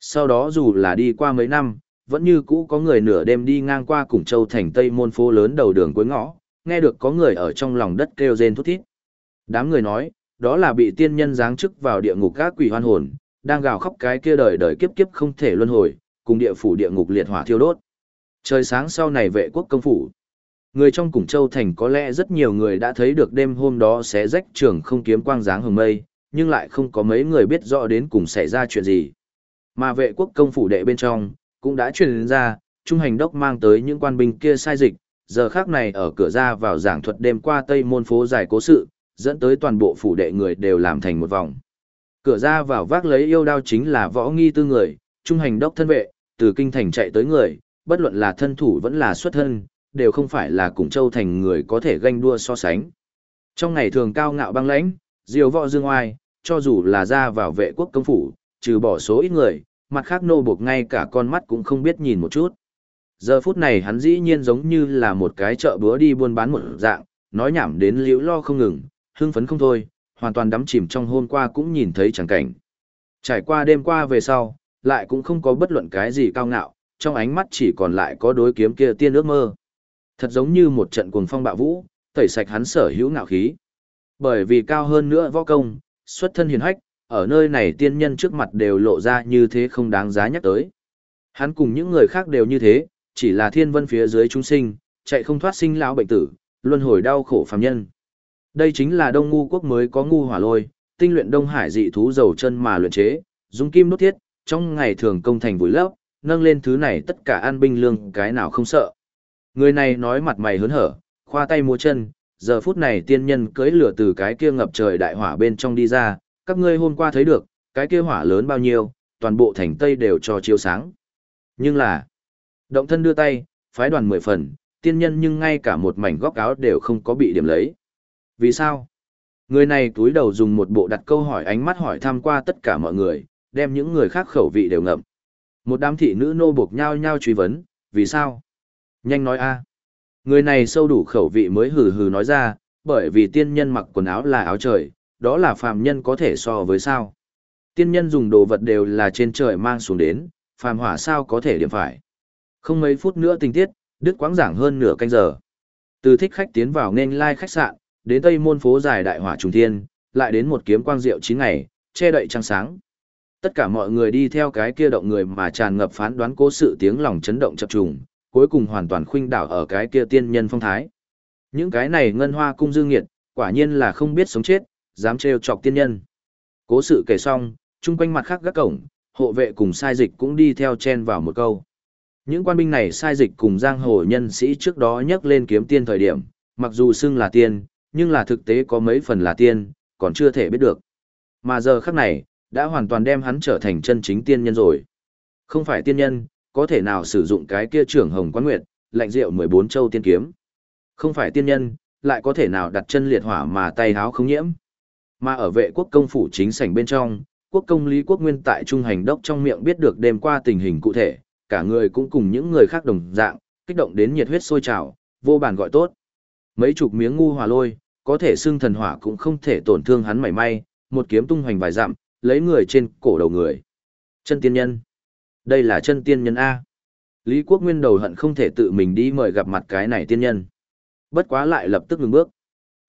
Sau đó dù là đi qua mấy năm, vẫn như cũ có người nửa đêm đi ngang qua Củng Châu thành Tây môn phố lớn đầu đường cuối ngõ, nghe được có người ở trong lòng đất kêu rên thút thít. Đám người nói, đó là bị tiên nhân giáng chức vào địa ngục các quỷ hoan hồn, đang gào khóc cái kia đời đời kiếp kiếp không thể luân hồi, cùng địa phủ địa ngục liệt hỏa thiêu đốt. Trời sáng sau này vệ quốc công phủ. Người trong Củng Châu thành có lẽ rất nhiều người đã thấy được đêm hôm đó sẽ rách trường không kiếm quang dáng hồng mây, nhưng lại không có mấy người biết rõ đến cùng xảy ra chuyện gì. Mà vệ quốc công phủ đệ bên trong, cũng đã truyền ra, trung hành đốc mang tới những quan binh kia sai dịch, giờ khác này ở cửa ra vào giảng thuật đêm qua tây môn phố dài cố sự, dẫn tới toàn bộ phủ đệ người đều làm thành một vòng. Cửa ra vào vác lấy yêu đao chính là võ nghi tư người, trung hành đốc thân vệ, từ kinh thành chạy tới người, bất luận là thân thủ vẫn là xuất thân, đều không phải là cùng châu thành người có thể ganh đua so sánh. Trong ngày thường cao ngạo băng lãnh, diều võ dương oai, cho dù là ra vào vệ quốc công phủ, trừ bỏ số ít người, mặt khác nô buộc ngay cả con mắt cũng không biết nhìn một chút. Giờ phút này hắn dĩ nhiên giống như là một cái chợ búa đi buôn bán một dạng, nói nhảm đến liễu lo không ngừng, hưng phấn không thôi, hoàn toàn đắm chìm trong hôm qua cũng nhìn thấy chẳng cảnh. Trải qua đêm qua về sau, lại cũng không có bất luận cái gì cao ngạo, trong ánh mắt chỉ còn lại có đối kiếm kia tiên ước mơ. Thật giống như một trận cuồng phong bạo vũ, tẩy sạch hắn sở hữu ngạo khí. Bởi vì cao hơn nữa võ công, xuất thân hiền hách, ở nơi này tiên nhân trước mặt đều lộ ra như thế không đáng giá nhắc tới. Hắn cùng những người khác đều như thế, chỉ là thiên vân phía dưới chúng sinh, chạy không thoát sinh lão bệnh tử, luân hồi đau khổ phàm nhân. Đây chính là Đông ngu quốc mới có ngu hỏa lôi, tinh luyện Đông Hải dị thú dầu chân mà luyện chế, dùng kim nốt thiết, trong ngày thường công thành vùi lấp, nâng lên thứ này tất cả an binh lương cái nào không sợ. Người này nói mặt mày hớn hở, khoa tay múa chân, giờ phút này tiên nhân cưỡi lửa từ cái kia ngập trời đại hỏa bên trong đi ra, các ngươi hôm qua thấy được, cái kia hỏa lớn bao nhiêu, toàn bộ thành Tây đều cho chiếu sáng. Nhưng là, động thân đưa tay, phái đoàn mười phần, tiên nhân nhưng ngay cả một mảnh góc áo đều không có bị điểm lấy. Vì sao? Người này túi đầu dùng một bộ đặt câu hỏi ánh mắt hỏi thăm qua tất cả mọi người, đem những người khác khẩu vị đều ngậm. Một đám thị nữ nô buộc nhau nhau truy vấn, vì sao? Nhanh nói a. Người này sâu đủ khẩu vị mới hừ hừ nói ra, bởi vì tiên nhân mặc quần áo là áo trời, đó là phàm nhân có thể so với sao. Tiên nhân dùng đồ vật đều là trên trời mang xuống đến, phàm hỏa sao có thể điểm phải. Không mấy phút nữa tình tiết, đứt quãng giảng hơn nửa canh giờ. Từ thích khách tiến vào nên lai khách sạn, đến tây môn phố dài đại hỏa trùng thiên, lại đến một kiếm quang diệu chín ngày, che đậy trăng sáng. Tất cả mọi người đi theo cái kia động người mà tràn ngập phán đoán cố sự tiếng lòng chấn động chập trùng, cuối cùng hoàn toàn khuynh đảo ở cái kia tiên nhân phong thái. Những cái này ngân hoa cung dương nghiệt, quả nhiên là không biết sống chết, dám trêu chọc tiên nhân. Cố sự kể xong, chung quanh mặt khác gác cổng, hộ vệ cùng sai dịch cũng đi theo chen vào một câu. Những quan binh này sai dịch cùng giang hồ nhân sĩ trước đó nhắc lên kiếm tiên thời điểm, mặc dù xưng là tiên, nhưng là thực tế có mấy phần là tiên, còn chưa thể biết được. Mà giờ khắc này, đã hoàn toàn đem hắn trở thành chân chính tiên nhân rồi. Không phải tiên nhân, có thể nào sử dụng cái kia trưởng hồng quán nguyệt, lạnh rượu 14 châu tiên kiếm. Không phải tiên nhân, lại có thể nào đặt chân liệt hỏa mà tay háo không nhiễm. Mà ở vệ quốc công phủ chính sảnh bên trong, quốc công Lý Quốc Nguyên tại trung hành đốc trong miệng biết được đêm qua tình hình cụ thể, cả người cũng cùng những người khác đồng dạng, kích động đến nhiệt huyết sôi trào, vô bàn gọi tốt. Mấy chục miếng ngu hòa lôi, có thể xưng thần hỏa cũng không thể tổn thương hắn mảy may, một kiếm tung hoành vài dặm, lấy người trên cổ đầu người. Chân tiên nhân. Đây là chân tiên nhân A. Lý Quốc Nguyên đầu hận không thể tự mình đi mời gặp mặt cái này tiên nhân. Bất quá lại lập tức ngừng bước.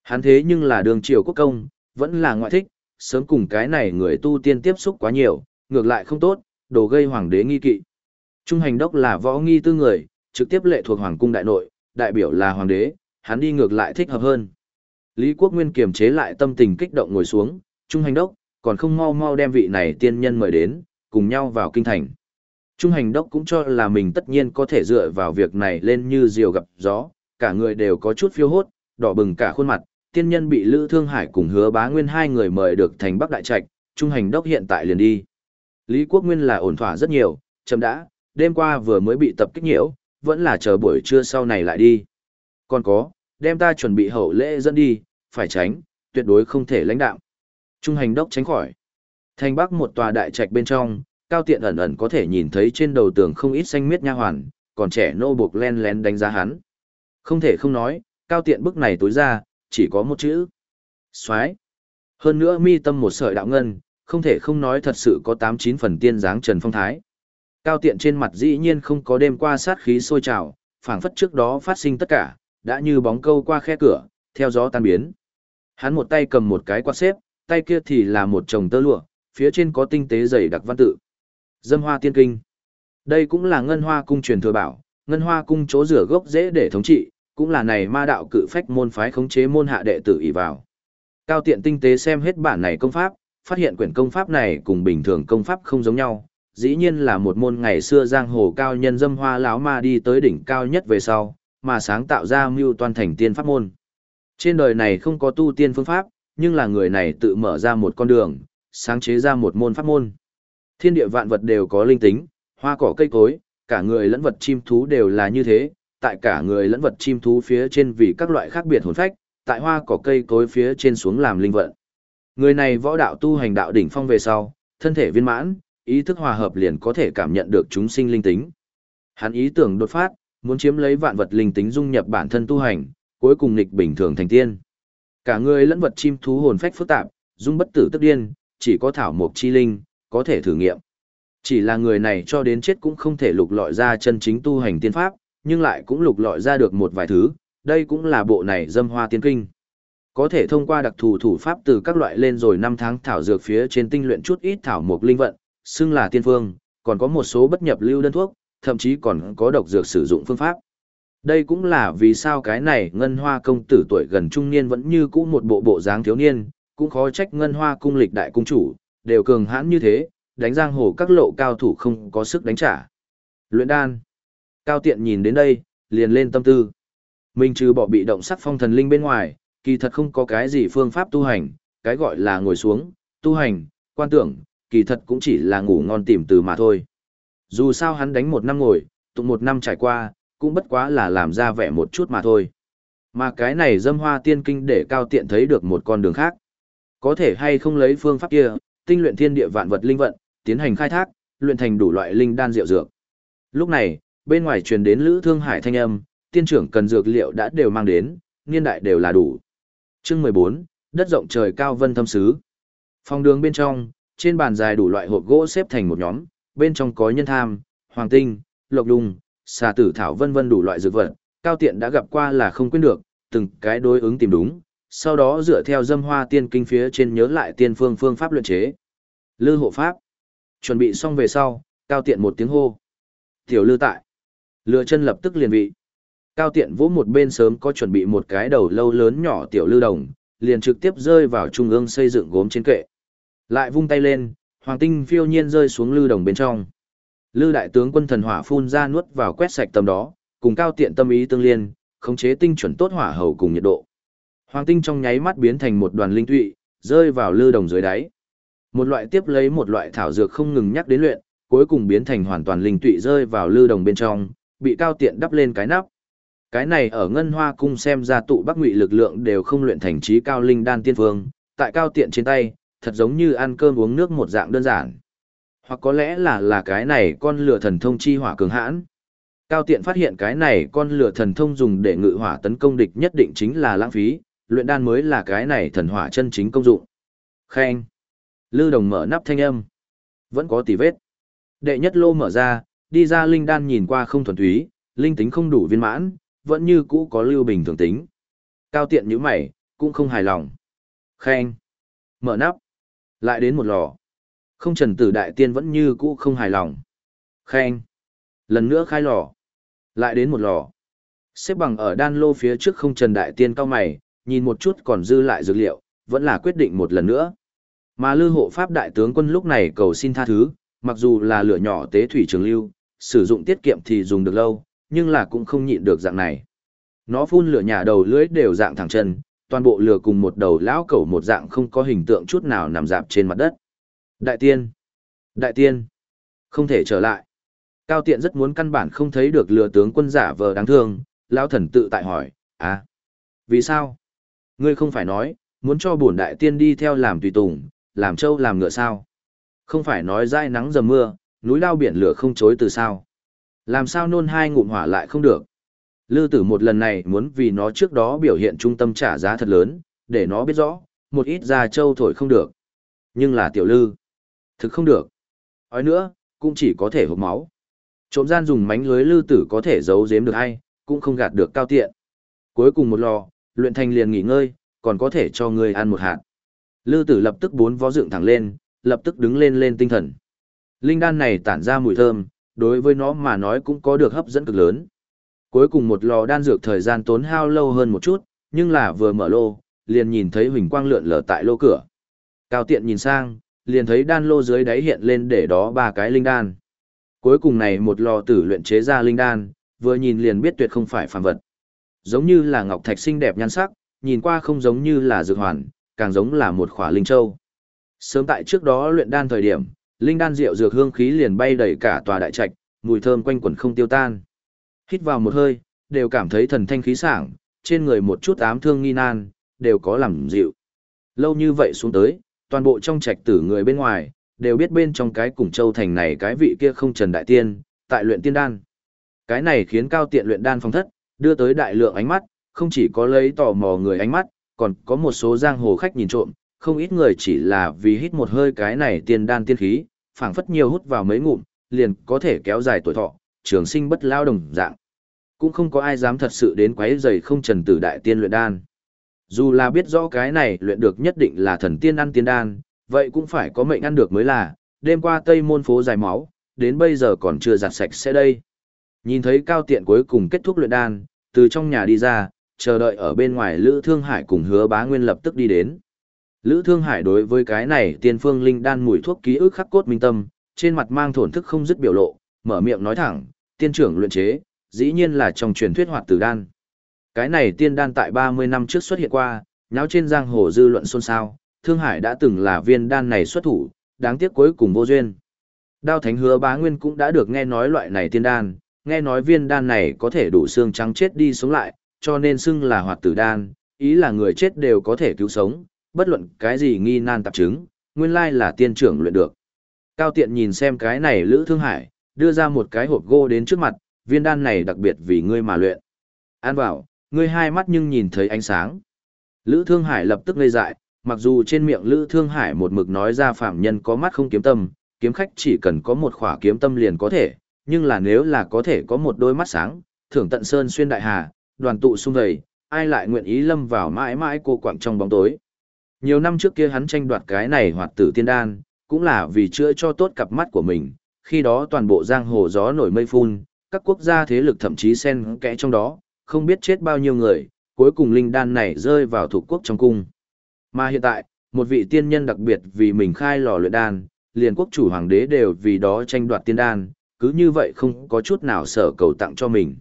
Hắn thế nhưng là đường triều quốc công, vẫn là ngoại thích, sớm cùng cái này người tu tiên tiếp xúc quá nhiều, ngược lại không tốt, đồ gây hoàng đế nghi kỵ. Trung hành đốc là võ nghi tư người, trực tiếp lệ thuộc hoàng cung đại nội, đại biểu là hoàng đế, hắn đi ngược lại thích hợp hơn. Lý Quốc Nguyên kiềm chế lại tâm tình kích động ngồi xuống, Trung hành đốc, còn không mau mau đem vị này tiên nhân mời đến, cùng nhau vào kinh thành. Trung hành đốc cũng cho là mình tất nhiên có thể dựa vào việc này lên như diều gặp gió, cả người đều có chút phiêu hốt, đỏ bừng cả khuôn mặt, tiên nhân bị Lữ Thương Hải cùng hứa bá nguyên hai người mời được thành Bắc Đại Trạch, Trung hành đốc hiện tại liền đi. Lý Quốc Nguyên là ổn thỏa rất nhiều, chậm đã, đêm qua vừa mới bị tập kích nhiễu, vẫn là chờ buổi trưa sau này lại đi. Còn có, đem ta chuẩn bị hậu lễ dẫn đi, phải tránh, tuyệt đối không thể lãnh đạo. Trung hành đốc tránh khỏi. Thành Bắc một tòa đại trạch bên trong, cao tiện ẩn ẩn có thể nhìn thấy trên đầu tường không ít xanh miết nha hoàn, còn trẻ nô buộc len lén đánh giá hắn. Không thể không nói, cao tiện bức này tối ra, chỉ có một chữ. Xoái. Hơn nữa mi tâm một sợi đạo ngân, không thể không nói thật sự có tám chín phần tiên dáng Trần Phong Thái. Cao tiện trên mặt dĩ nhiên không có đêm qua sát khí sôi trào, phảng phất trước đó phát sinh tất cả, đã như bóng câu qua khe cửa, theo gió tan biến. Hắn một tay cầm một cái quạt xếp, tay kia thì là một chồng tơ lụa, phía trên có tinh tế dày đặc văn tự. Dâm hoa tiên kinh. Đây cũng là ngân hoa cung truyền thừa bảo, ngân hoa cung chỗ rửa gốc dễ để thống trị, cũng là này ma đạo cự phách môn phái khống chế môn hạ đệ tử ỷ vào. Cao tiện tinh tế xem hết bản này công pháp, phát hiện quyển công pháp này cùng bình thường công pháp không giống nhau, dĩ nhiên là một môn ngày xưa giang hồ cao nhân dâm hoa lão ma đi tới đỉnh cao nhất về sau, mà sáng tạo ra mưu toàn thành tiên pháp môn. Trên đời này không có tu tiên phương pháp, nhưng là người này tự mở ra một con đường, sáng chế ra một môn pháp môn. Thiên địa vạn vật đều có linh tính, hoa cỏ cây cối, cả người lẫn vật chim thú đều là như thế, tại cả người lẫn vật chim thú phía trên vì các loại khác biệt hồn phách, tại hoa cỏ cây cối phía trên xuống làm linh vận. Người này võ đạo tu hành đạo đỉnh phong về sau, thân thể viên mãn, ý thức hòa hợp liền có thể cảm nhận được chúng sinh linh tính. Hắn ý tưởng đột phát, muốn chiếm lấy vạn vật linh tính dung nhập bản thân tu hành, cuối cùng nghịch bình thường thành tiên. Cả người lẫn vật chim thú hồn phách phức tạp, dung bất tử tức điên, chỉ có thảo mộc chi linh, có thể thử nghiệm. Chỉ là người này cho đến chết cũng không thể lục lọi ra chân chính tu hành tiên pháp, nhưng lại cũng lục lọi ra được một vài thứ, đây cũng là bộ này dâm hoa tiên kinh. Có thể thông qua đặc thù thủ pháp từ các loại lên rồi năm tháng thảo dược phía trên tinh luyện chút ít thảo mộc linh vận, xưng là tiên phương, còn có một số bất nhập lưu đơn thuốc, thậm chí còn có độc dược sử dụng phương pháp. Đây cũng là vì sao cái này ngân hoa công tử tuổi gần trung niên vẫn như cũ một bộ bộ dáng thiếu niên, cũng khó trách ngân hoa cung lịch đại cung chủ, đều cường hãn như thế, đánh giang hồ các lộ cao thủ không có sức đánh trả. Luyện đan. Cao tiện nhìn đến đây, liền lên tâm tư. Mình trừ bỏ bị động sắc phong thần linh bên ngoài, kỳ thật không có cái gì phương pháp tu hành, cái gọi là ngồi xuống, tu hành, quan tưởng, kỳ thật cũng chỉ là ngủ ngon tìm từ mà thôi. Dù sao hắn đánh một năm ngồi, tụng một năm trải qua, cũng bất quá là làm ra vẻ một chút mà thôi. Mà cái này dâm hoa tiên kinh để cao tiện thấy được một con đường khác. Có thể hay không lấy phương pháp kia, tinh luyện thiên địa vạn vật linh vận, tiến hành khai thác, luyện thành đủ loại linh đan rượu dược. Lúc này, bên ngoài truyền đến Lữ Thương Hải thanh âm, tiên trưởng cần dược liệu đã đều mang đến, niên đại đều là đủ. Chương 14, đất rộng trời cao vân thâm sứ. Phòng đường bên trong, trên bàn dài đủ loại hộp gỗ xếp thành một nhóm, bên trong có nhân tham, hoàng tinh, lộc đùng, xà tử thảo vân vân đủ loại dược vật, cao tiện đã gặp qua là không quên được, từng cái đối ứng tìm đúng, sau đó dựa theo dâm hoa tiên kinh phía trên nhớ lại tiên phương phương pháp luyện chế. Lư hộ pháp. Chuẩn bị xong về sau, cao tiện một tiếng hô. Tiểu lư tại. Lừa chân lập tức liền vị. Cao tiện vỗ một bên sớm có chuẩn bị một cái đầu lâu lớn nhỏ tiểu lư đồng, liền trực tiếp rơi vào trung ương xây dựng gốm trên kệ. Lại vung tay lên, hoàng tinh phiêu nhiên rơi xuống lư đồng bên trong. Lư đại tướng quân thần hỏa phun ra nuốt vào quét sạch tầm đó, cùng cao tiện tâm ý tương liên, khống chế tinh chuẩn tốt hỏa hầu cùng nhiệt độ. Hoàng tinh trong nháy mắt biến thành một đoàn linh tụy, rơi vào lư đồng dưới đáy. Một loại tiếp lấy một loại thảo dược không ngừng nhắc đến luyện, cuối cùng biến thành hoàn toàn linh tụy rơi vào lư đồng bên trong, bị cao tiện đắp lên cái nắp. Cái này ở ngân hoa cung xem ra tụ bắc ngụy lực lượng đều không luyện thành trí cao linh đan tiên phương, tại cao tiện trên tay, thật giống như ăn cơm uống nước một dạng đơn giản. Hoặc có lẽ là là cái này con lửa thần thông chi hỏa cường hãn. Cao tiện phát hiện cái này con lửa thần thông dùng để ngự hỏa tấn công địch nhất định chính là lãng phí, luyện đan mới là cái này thần hỏa chân chính công dụng. Khen. Lư đồng mở nắp thanh âm. Vẫn có tỉ vết. Đệ nhất lô mở ra, đi ra linh đan nhìn qua không thuần túy, linh tính không đủ viên mãn, vẫn như cũ có lưu bình thường tính. Cao tiện như mày, cũng không hài lòng. Khen. Mở nắp. Lại đến một lò. Không trần tử đại tiên vẫn như cũ không hài lòng. Khen. Lần nữa khai lò. Lại đến một lò. Xếp bằng ở đan lô phía trước không trần đại tiên cao mày, nhìn một chút còn dư lại dược liệu, vẫn là quyết định một lần nữa. Mà lư hộ pháp đại tướng quân lúc này cầu xin tha thứ, mặc dù là lửa nhỏ tế thủy trường lưu, sử dụng tiết kiệm thì dùng được lâu, nhưng là cũng không nhịn được dạng này. Nó phun lửa nhà đầu lưới đều dạng thẳng chân, toàn bộ lửa cùng một đầu lão cẩu một dạng không có hình tượng chút nào nằm dạp trên mặt đất. Đại tiên! Đại tiên! Không thể trở lại. Cao tiện rất muốn căn bản không thấy được lừa tướng quân giả vờ đáng thương, lão thần tự tại hỏi, à, vì sao? Ngươi không phải nói, muốn cho bổn đại tiên đi theo làm tùy tùng, làm trâu làm ngựa sao? Không phải nói dai nắng dầm mưa, núi lao biển lửa không chối từ sao? Làm sao nôn hai ngụm hỏa lại không được? Lư tử một lần này muốn vì nó trước đó biểu hiện trung tâm trả giá thật lớn, để nó biết rõ, một ít già trâu thổi không được. Nhưng là tiểu lư. Thực không được. Nói nữa, cũng chỉ có thể hộp máu. Trộm gian dùng mánh lưới lư tử có thể giấu giếm được hay, cũng không gạt được cao tiện. Cuối cùng một lò, luyện thành liền nghỉ ngơi, còn có thể cho ngươi ăn một hạt. Lư tử lập tức bốn vó dựng thẳng lên, lập tức đứng lên lên tinh thần. Linh đan này tản ra mùi thơm, đối với nó mà nói cũng có được hấp dẫn cực lớn. Cuối cùng một lò đan dược thời gian tốn hao lâu hơn một chút, nhưng là vừa mở lô, liền nhìn thấy huỳnh quang lượn lờ tại lô cửa. Cao tiện nhìn sang, liền thấy đan lô dưới đáy hiện lên để đó ba cái linh đan. Cuối cùng này một lò tử luyện chế ra linh đan, vừa nhìn liền biết tuyệt không phải phàm vật. Giống như là ngọc thạch xinh đẹp nhan sắc, nhìn qua không giống như là dược hoàn, càng giống là một khỏa linh châu. Sớm tại trước đó luyện đan thời điểm, linh đan rượu dược hương khí liền bay đầy cả tòa đại trạch, mùi thơm quanh quẩn không tiêu tan. Hít vào một hơi, đều cảm thấy thần thanh khí sảng, trên người một chút ám thương nghi nan, đều có làm dịu. Lâu như vậy xuống tới, toàn bộ trong trạch tử người bên ngoài, đều biết bên trong cái cùng châu thành này cái vị kia không trần đại tiên, tại luyện tiên đan. Cái này khiến cao tiện luyện đan phong thất, đưa tới đại lượng ánh mắt, không chỉ có lấy tò mò người ánh mắt, còn có một số giang hồ khách nhìn trộm, không ít người chỉ là vì hít một hơi cái này tiên đan tiên khí, phảng phất nhiều hút vào mấy ngụm, liền có thể kéo dài tuổi thọ, trường sinh bất lao đồng dạng. Cũng không có ai dám thật sự đến quấy rầy không trần tử đại tiên luyện đan. Dù là biết rõ cái này luyện được nhất định là thần tiên ăn tiên đan, vậy cũng phải có mệnh ăn được mới là, đêm qua tây môn phố dài máu, đến bây giờ còn chưa giặt sạch sẽ đây. Nhìn thấy cao tiện cuối cùng kết thúc luyện đan, từ trong nhà đi ra, chờ đợi ở bên ngoài Lữ Thương Hải cùng hứa bá nguyên lập tức đi đến. Lữ Thương Hải đối với cái này tiên phương linh đan mùi thuốc ký ức khắc cốt minh tâm, trên mặt mang thổn thức không dứt biểu lộ, mở miệng nói thẳng, tiên trưởng luyện chế, dĩ nhiên là trong truyền thuyết hoạt tử đan. Cái này tiên đan tại 30 năm trước xuất hiện qua, nháo trên giang hồ dư luận xôn xao, Thương Hải đã từng là viên đan này xuất thủ, đáng tiếc cuối cùng vô duyên. Đao Thánh Hứa Bá Nguyên cũng đã được nghe nói loại này tiên đan, nghe nói viên đan này có thể đủ xương trắng chết đi sống lại, cho nên xưng là hoạt tử đan, ý là người chết đều có thể cứu sống, bất luận cái gì nghi nan tạp chứng, nguyên lai là tiên trưởng luyện được. Cao tiện nhìn xem cái này Lữ Thương Hải, đưa ra một cái hộp gỗ đến trước mặt, viên đan này đặc biệt vì ngươi mà luyện. An bảo, ngươi hai mắt nhưng nhìn thấy ánh sáng. Lữ Thương Hải lập tức ngây dại, mặc dù trên miệng Lữ Thương Hải một mực nói ra phạm nhân có mắt không kiếm tâm, kiếm khách chỉ cần có một khỏa kiếm tâm liền có thể, nhưng là nếu là có thể có một đôi mắt sáng, thưởng tận sơn xuyên đại hà, đoàn tụ sung vầy, ai lại nguyện ý lâm vào mãi mãi cô quạng trong bóng tối. Nhiều năm trước kia hắn tranh đoạt cái này hoạt tử tiên đan, cũng là vì chữa cho tốt cặp mắt của mình, khi đó toàn bộ giang hồ gió nổi mây phun, các quốc gia thế lực thậm chí xen kẽ trong đó, không biết chết bao nhiêu người, cuối cùng linh đan này rơi vào thuộc quốc trong cung. Mà hiện tại, một vị tiên nhân đặc biệt vì mình khai lò luyện đan, liền quốc chủ hoàng đế đều vì đó tranh đoạt tiên đan, cứ như vậy không có chút nào sở cầu tặng cho mình.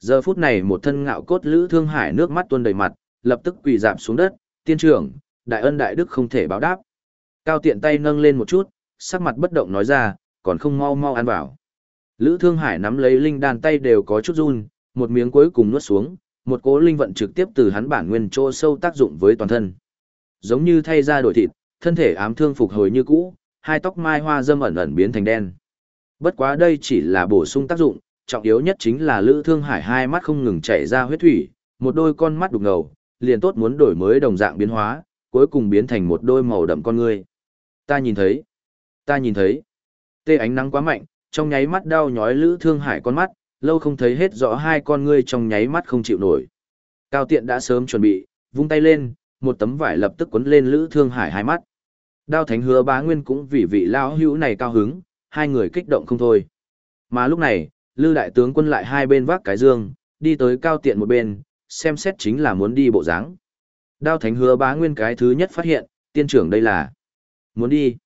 Giờ phút này một thân ngạo cốt lữ thương hải nước mắt tuôn đầy mặt, lập tức quỳ dạp xuống đất, tiên trưởng, đại ân đại đức không thể báo đáp. Cao tiện tay nâng lên một chút, sắc mặt bất động nói ra, còn không mau mau ăn vào. Lữ thương hải nắm lấy linh đàn tay đều có chút run, một miếng cuối cùng nuốt xuống, một cỗ linh vận trực tiếp từ hắn bản nguyên chỗ sâu tác dụng với toàn thân. Giống như thay ra đổi thịt, thân thể ám thương phục hồi như cũ, hai tóc mai hoa dâm ẩn ẩn biến thành đen. Bất quá đây chỉ là bổ sung tác dụng, trọng yếu nhất chính là Lữ Thương Hải hai mắt không ngừng chảy ra huyết thủy, một đôi con mắt đục ngầu, liền tốt muốn đổi mới đồng dạng biến hóa, cuối cùng biến thành một đôi màu đậm con ngươi. Ta nhìn thấy, ta nhìn thấy. Tê ánh nắng quá mạnh, trong nháy mắt đau nhói Lữ Thương Hải con mắt, lâu không thấy hết rõ hai con ngươi trong nháy mắt không chịu nổi. Cao Tiện đã sớm chuẩn bị, vung tay lên, một tấm vải lập tức quấn lên Lữ Thương Hải hai mắt. Đao Thánh Hứa Bá Nguyên cũng vì vị lão hữu này cao hứng, hai người kích động không thôi. Mà lúc này, Lư đại tướng quân lại hai bên vác cái dương, đi tới Cao Tiện một bên, xem xét chính là muốn đi bộ dáng. Đao Thánh Hứa Bá Nguyên cái thứ nhất phát hiện, tiên trưởng đây là muốn đi.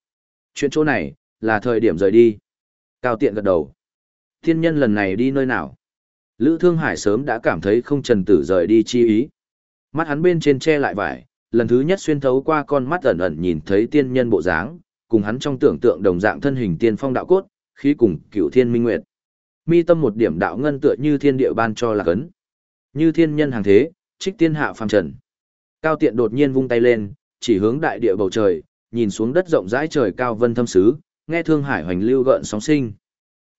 Chuyện chỗ này, là thời điểm rời đi. Cao Tiện gật đầu. Thiên nhân lần này đi nơi nào? Lữ Thương Hải sớm đã cảm thấy không trần tử rời đi chi ý. Mắt hắn bên trên che lại vải, lần thứ nhất xuyên thấu qua con mắt ẩn ẩn nhìn thấy tiên nhân bộ dáng, cùng hắn trong tưởng tượng đồng dạng thân hình tiên phong đạo cốt, khí cùng cửu thiên minh nguyệt. Mi tâm một điểm đạo ngân tựa như thiên địa ban cho là cấn. Như thiên nhân hàng thế, trích tiên hạ phàm trần. Cao tiện đột nhiên vung tay lên, chỉ hướng đại địa bầu trời, nhìn xuống đất rộng rãi trời cao vân thâm sứ, nghe thương hải hoành lưu gợn sóng sinh.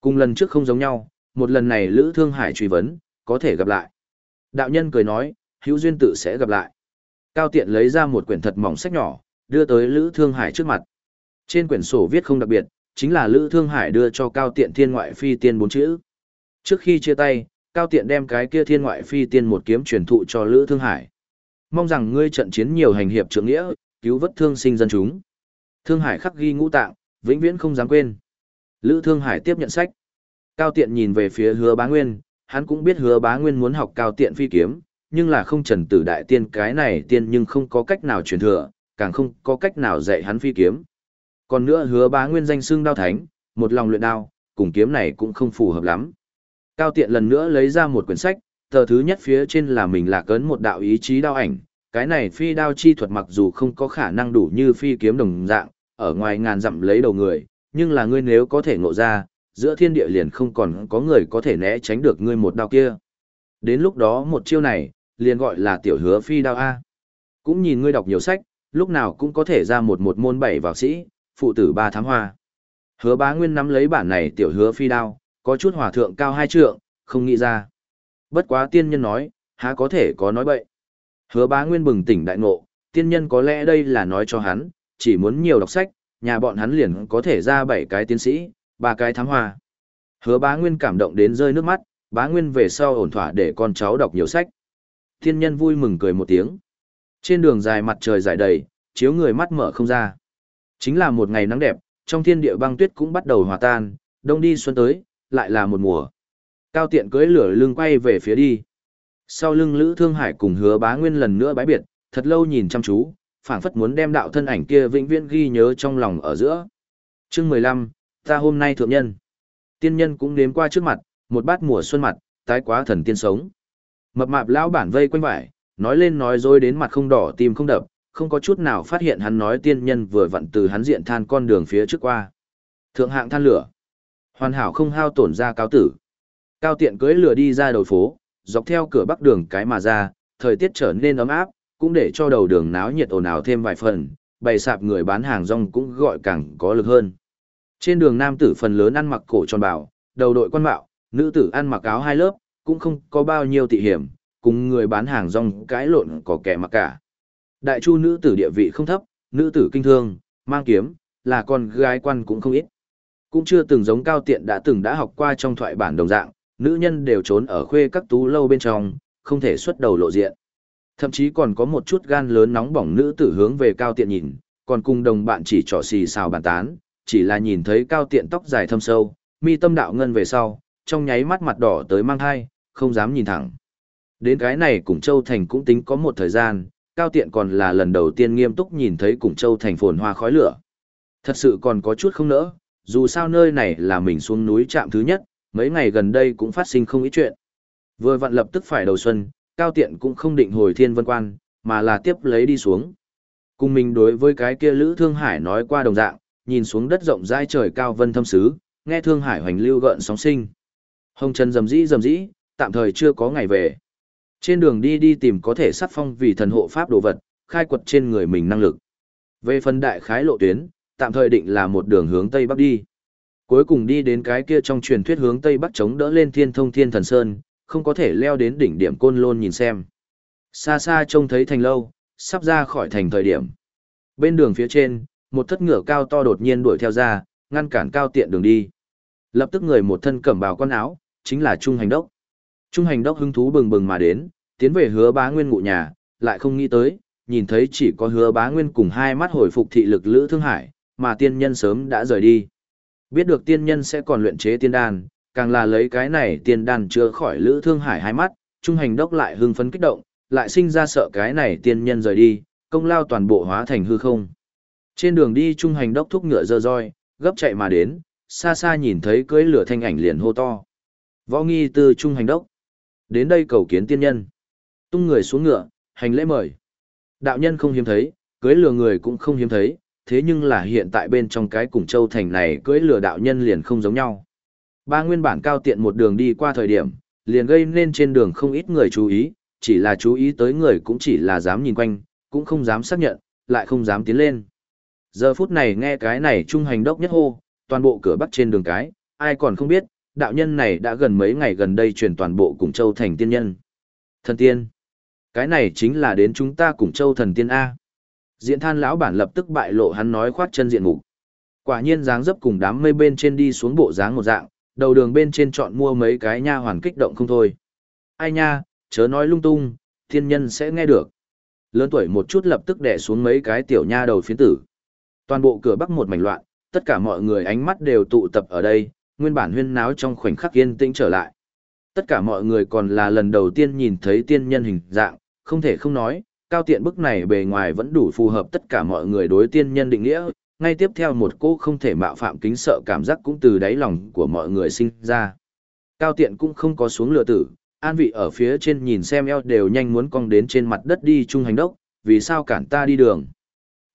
Cùng lần trước không giống nhau, một lần này Lữ Thương Hải truy vấn, có thể gặp lại. Đạo nhân cười nói, hữu duyên tự sẽ gặp lại. Cao tiện lấy ra một quyển thật mỏng sách nhỏ, đưa tới Lữ Thương Hải trước mặt. Trên quyển sổ viết không đặc biệt, chính là Lữ Thương Hải đưa cho Cao tiện thiên ngoại phi tiên bốn chữ. Trước khi chia tay, Cao tiện đem cái kia thiên ngoại phi tiên một kiếm truyền thụ cho Lữ Thương Hải. Mong rằng ngươi trận chiến nhiều hành hiệp trưởng nghĩa, cứu vất thương sinh dân chúng. Thương Hải khắc ghi ngũ tạng, vĩnh viễn không dám quên. Lữ Thương Hải tiếp nhận sách. Cao Tiện nhìn về phía Hứa Bá Nguyên, hắn cũng biết Hứa Bá Nguyên muốn học Cao Tiện phi kiếm, nhưng là không trần tử đại tiên cái này tiên nhưng không có cách nào truyền thừa, càng không có cách nào dạy hắn phi kiếm. Còn nữa Hứa Bá Nguyên danh xưng đao thánh, một lòng luyện đao, cùng kiếm này cũng không phù hợp lắm. Cao Tiện lần nữa lấy ra một quyển sách, tờ thứ nhất phía trên là mình lạc ấn một đạo ý chí đao ảnh, cái này phi đao chi thuật mặc dù không có khả năng đủ như phi kiếm đồng dạng, ở ngoài ngàn dặm lấy đầu người, nhưng là ngươi nếu có thể ngộ ra, giữa thiên địa liền không còn có người có thể né tránh được ngươi một đao kia. Đến lúc đó một chiêu này, liền gọi là tiểu hứa phi đao A. Cũng nhìn ngươi đọc nhiều sách, lúc nào cũng có thể ra một một môn bảy vào sĩ, phụ tử ba thám hoa. Hứa bá nguyên nắm lấy bản này tiểu hứa phi đao, có chút hòa thượng cao hai trượng, không nghĩ ra. Bất quá tiên nhân nói, há có thể có nói bậy. Hứa bá nguyên bừng tỉnh đại ngộ, tiên nhân có lẽ đây là nói cho hắn, chỉ muốn nhiều đọc sách, nhà bọn hắn liền có thể ra bảy cái tiến sĩ, ba cái thám hoa. Hứa bá nguyên cảm động đến rơi nước mắt, bá nguyên về sau ổn thỏa để con cháu đọc nhiều sách. Thiên nhân vui mừng cười một tiếng. Trên đường dài mặt trời dài đầy, chiếu người mắt mở không ra. Chính là một ngày nắng đẹp, trong thiên địa băng tuyết cũng bắt đầu hòa tan, đông đi xuân tới, lại là một mùa. Cao tiện cưỡi lửa lưng quay về phía đi. Sau lưng Lữ Thương Hải cùng hứa bá nguyên lần nữa bái biệt, thật lâu nhìn chăm chú, phảng phất muốn đem đạo thân ảnh kia vĩnh viễn ghi nhớ trong lòng ở giữa. Chương mười lăm, ta hôm nay thượng nhân. Tiên nhân cũng nếm qua trước mặt, một bát mùa xuân mặt, tái quá thần tiên sống. Mập mạp lão bản vây quanh vải, nói lên nói dối đến mặt không đỏ tim không đập, không có chút nào phát hiện hắn nói tiên nhân vừa vặn từ hắn diện than con đường phía trước qua. Thượng hạng than lửa. Hoàn hảo không hao tổn ra cáo tử. Cao tiện cưới lửa đi ra đầu phố, dọc theo cửa bắc đường cái mà ra, thời tiết trở nên ấm áp, cũng để cho đầu đường náo nhiệt ồn ào thêm vài phần, bày sạp người bán hàng rong cũng gọi càng có lực hơn. Trên đường nam tử phần lớn ăn mặc cổ tròn bảo, đầu đội quan mạo, nữ tử ăn mặc áo hai lớp, cũng không có bao nhiêu tị hiểm, cùng người bán hàng rong cái lộn có kẻ mặc cả. Đại chu nữ tử địa vị không thấp, nữ tử kinh thương, mang kiếm, là con gái quan cũng không ít. Cũng chưa từng giống cao tiện đã từng đã học qua trong thoại bản đồng dạng, nữ nhân đều trốn ở khuê các tú lâu bên trong, không thể xuất đầu lộ diện. Thậm chí còn có một chút gan lớn nóng bỏng nữ tử hướng về cao tiện nhìn, còn cùng đồng bạn chỉ trỏ xì xào bàn tán, chỉ là nhìn thấy cao tiện tóc dài thâm sâu, mi tâm đạo ngân về sau, trong nháy mắt mặt đỏ tới mang hai, không dám nhìn thẳng. Đến cái này cùng Châu Thành cũng tính có một thời gian, cao tiện còn là lần đầu tiên nghiêm túc nhìn thấy cùng Châu Thành phồn hoa khói lửa. Thật sự còn có chút không nỡ, dù sao nơi này là mình xuống núi trạm thứ nhất, mấy ngày gần đây cũng phát sinh không ít chuyện. Vừa vặn lập tức phải đầu xuân, cao tiện cũng không định hồi thiên vân quan, mà là tiếp lấy đi xuống. Cùng mình đối với cái kia Lữ Thương Hải nói qua đồng dạng, nhìn xuống đất rộng dai trời cao vân thâm xứ, nghe Thương Hải hoành lưu gợn sóng sinh. Hồng Trần dầm dĩ dầm dĩ, tạm thời chưa có ngày về. Trên đường đi đi tìm có thể sát phong vì thần hộ pháp đồ vật, khai quật trên người mình năng lực. Về phần đại khái lộ tuyến, tạm thời định là một đường hướng Tây Bắc đi. Cuối cùng đi đến cái kia trong truyền thuyết hướng Tây Bắc chống đỡ lên thiên thông thiên thần sơn, không có thể leo đến đỉnh điểm côn lôn nhìn xem. Xa xa trông thấy thành lâu, sắp ra khỏi thành thời điểm. Bên đường phía trên, một thất ngựa cao to đột nhiên đuổi theo ra, ngăn cản cao tiện đường đi. Lập tức người một thân cẩm bào con áo, chính là Trung Hành Đốc. Trung Hành Đốc hứng thú bừng bừng mà đến, tiến về hứa bá nguyên ngụ nhà, lại không nghĩ tới, nhìn thấy chỉ có hứa bá nguyên cùng hai mắt hồi phục thị lực Lữ Thương Hải, mà tiên nhân sớm đã rời đi. Biết được tiên nhân sẽ còn luyện chế tiên đan, càng là lấy cái này tiên đan chữa khỏi Lữ Thương Hải hai mắt, Trung Hành Đốc lại hưng phấn kích động, lại sinh ra sợ cái này tiên nhân rời đi, công lao toàn bộ hóa thành hư không. Trên đường đi Trung Hành Đốc thúc ngựa dơ roi, gấp chạy mà đến, xa xa nhìn thấy cưới lửa thanh ảnh liền hô to. Võ nghi từ Trung Hành Đốc. Đến đây cầu kiến tiên nhân. Tung người xuống ngựa, hành lễ mời. Đạo nhân không hiếm thấy, cưới lừa người cũng không hiếm thấy, thế nhưng là hiện tại bên trong cái cùng châu thành này cưới lừa đạo nhân liền không giống nhau. Ba nguyên bản cao tiện một đường đi qua thời điểm, liền gây nên trên đường không ít người chú ý, chỉ là chú ý tới người cũng chỉ là dám nhìn quanh, cũng không dám xác nhận, lại không dám tiến lên. Giờ phút này nghe cái này trung hành đốc nhất hô, toàn bộ cửa bắc trên đường cái, ai còn không biết, đạo nhân này đã gần mấy ngày gần đây truyền toàn bộ cùng châu thành tiên nhân. Thần tiên. Cái này chính là đến chúng ta cùng châu thần tiên A. Diễn than lão bản lập tức bại lộ hắn nói khoát chân diện mục. Quả nhiên dáng dấp cùng đám mây bên trên đi xuống bộ dáng một dạng, đầu đường bên trên chọn mua mấy cái nha hoàn kích động không thôi. Ai nha, chớ nói lung tung, thiên nhân sẽ nghe được. Lớn tuổi một chút lập tức đè xuống mấy cái tiểu nha đầu phiến tử. Toàn bộ cửa bắc một mảnh loạn, tất cả mọi người ánh mắt đều tụ tập ở đây, nguyên bản huyên náo trong khoảnh khắc yên tĩnh trở lại. Tất cả mọi người còn là lần đầu tiên nhìn thấy tiên nhân hình dạng, không thể không nói, cao tiện bức này bề ngoài vẫn đủ phù hợp tất cả mọi người đối tiên nhân định nghĩa, ngay tiếp theo một cô không thể mạo phạm kính sợ cảm giác cũng từ đáy lòng của mọi người sinh ra. Cao tiện cũng không có xuống lựa tử, an vị ở phía trên nhìn xem eo đều nhanh muốn cong đến trên mặt đất đi trung hành đốc, vì sao cản ta đi đường.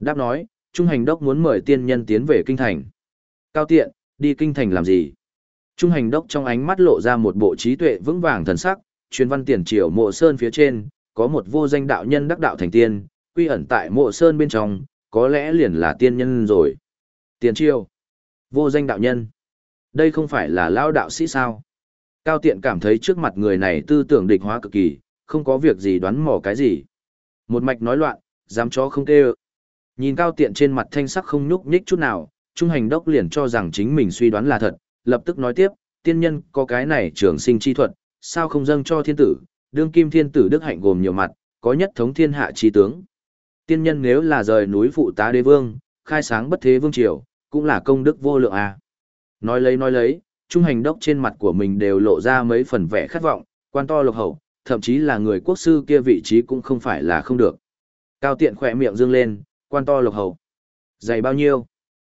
Đáp nói, trung hành đốc muốn mời tiên nhân tiến về kinh thành. Cao tiện, đi kinh thành làm gì? Trung hành đốc trong ánh mắt lộ ra một bộ trí tuệ vững vàng thần sắc, truyền văn tiền triều mộ sơn phía trên, có một vô danh đạo nhân đắc đạo thành tiên, quy ẩn tại mộ sơn bên trong, có lẽ liền là tiên nhân rồi. Tiền triều, vô danh đạo nhân. Đây không phải là lao đạo sĩ sao? Cao tiện cảm thấy trước mặt người này tư tưởng địch hóa cực kỳ, không có việc gì đoán mò cái gì. Một mạch nói loạn, dám chó không kêu. Nhìn cao tiện trên mặt thanh sắc không nhúc nhích chút nào, trung hành đốc liền cho rằng chính mình suy đoán là thật, lập tức nói tiếp, tiên nhân có cái này trường sinh chi thuật, sao không dâng cho thiên tử, đương kim thiên tử đức hạnh gồm nhiều mặt, có nhất thống thiên hạ chi tướng. Tiên nhân nếu là rời núi phụ tá đế vương, khai sáng bất thế vương triều, cũng là công đức vô lượng à. Nói lấy nói lấy, trung hành đốc trên mặt của mình đều lộ ra mấy phần vẻ khát vọng, quan to lộc hậu, thậm chí là người quốc sư kia vị trí cũng không phải là không được. Cao tiện khỏe miệng dương lên, quan to lộc hậu. Dày bao nhiêu?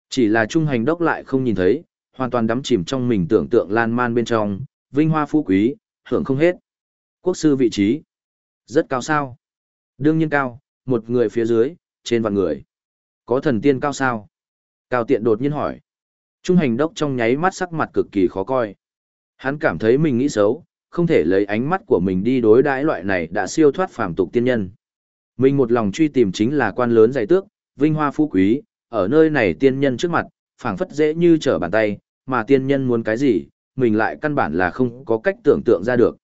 Chỉ là trung hành đốc lại không nhìn thấy, hoàn toàn đắm chìm trong mình tưởng tượng lan man bên trong, vinh hoa phú quý, hưởng không hết. Quốc sư vị trí. Rất cao sao? Đương nhiên cao, một người phía dưới, trên vạn người. Có thần tiên cao sao? Cao tiện đột nhiên hỏi. Trung hành đốc trong nháy mắt sắc mặt cực kỳ khó coi. Hắn cảm thấy mình nghĩ xấu, không thể lấy ánh mắt của mình đi đối đãi loại này đã siêu thoát phàm tục tiên nhân. Mình một lòng truy tìm chính là quan lớn dày tước, vinh hoa phú quý, ở nơi này tiên nhân trước mặt, phảng phất dễ như trở bàn tay, mà tiên nhân muốn cái gì, mình lại căn bản là không có cách tưởng tượng ra được.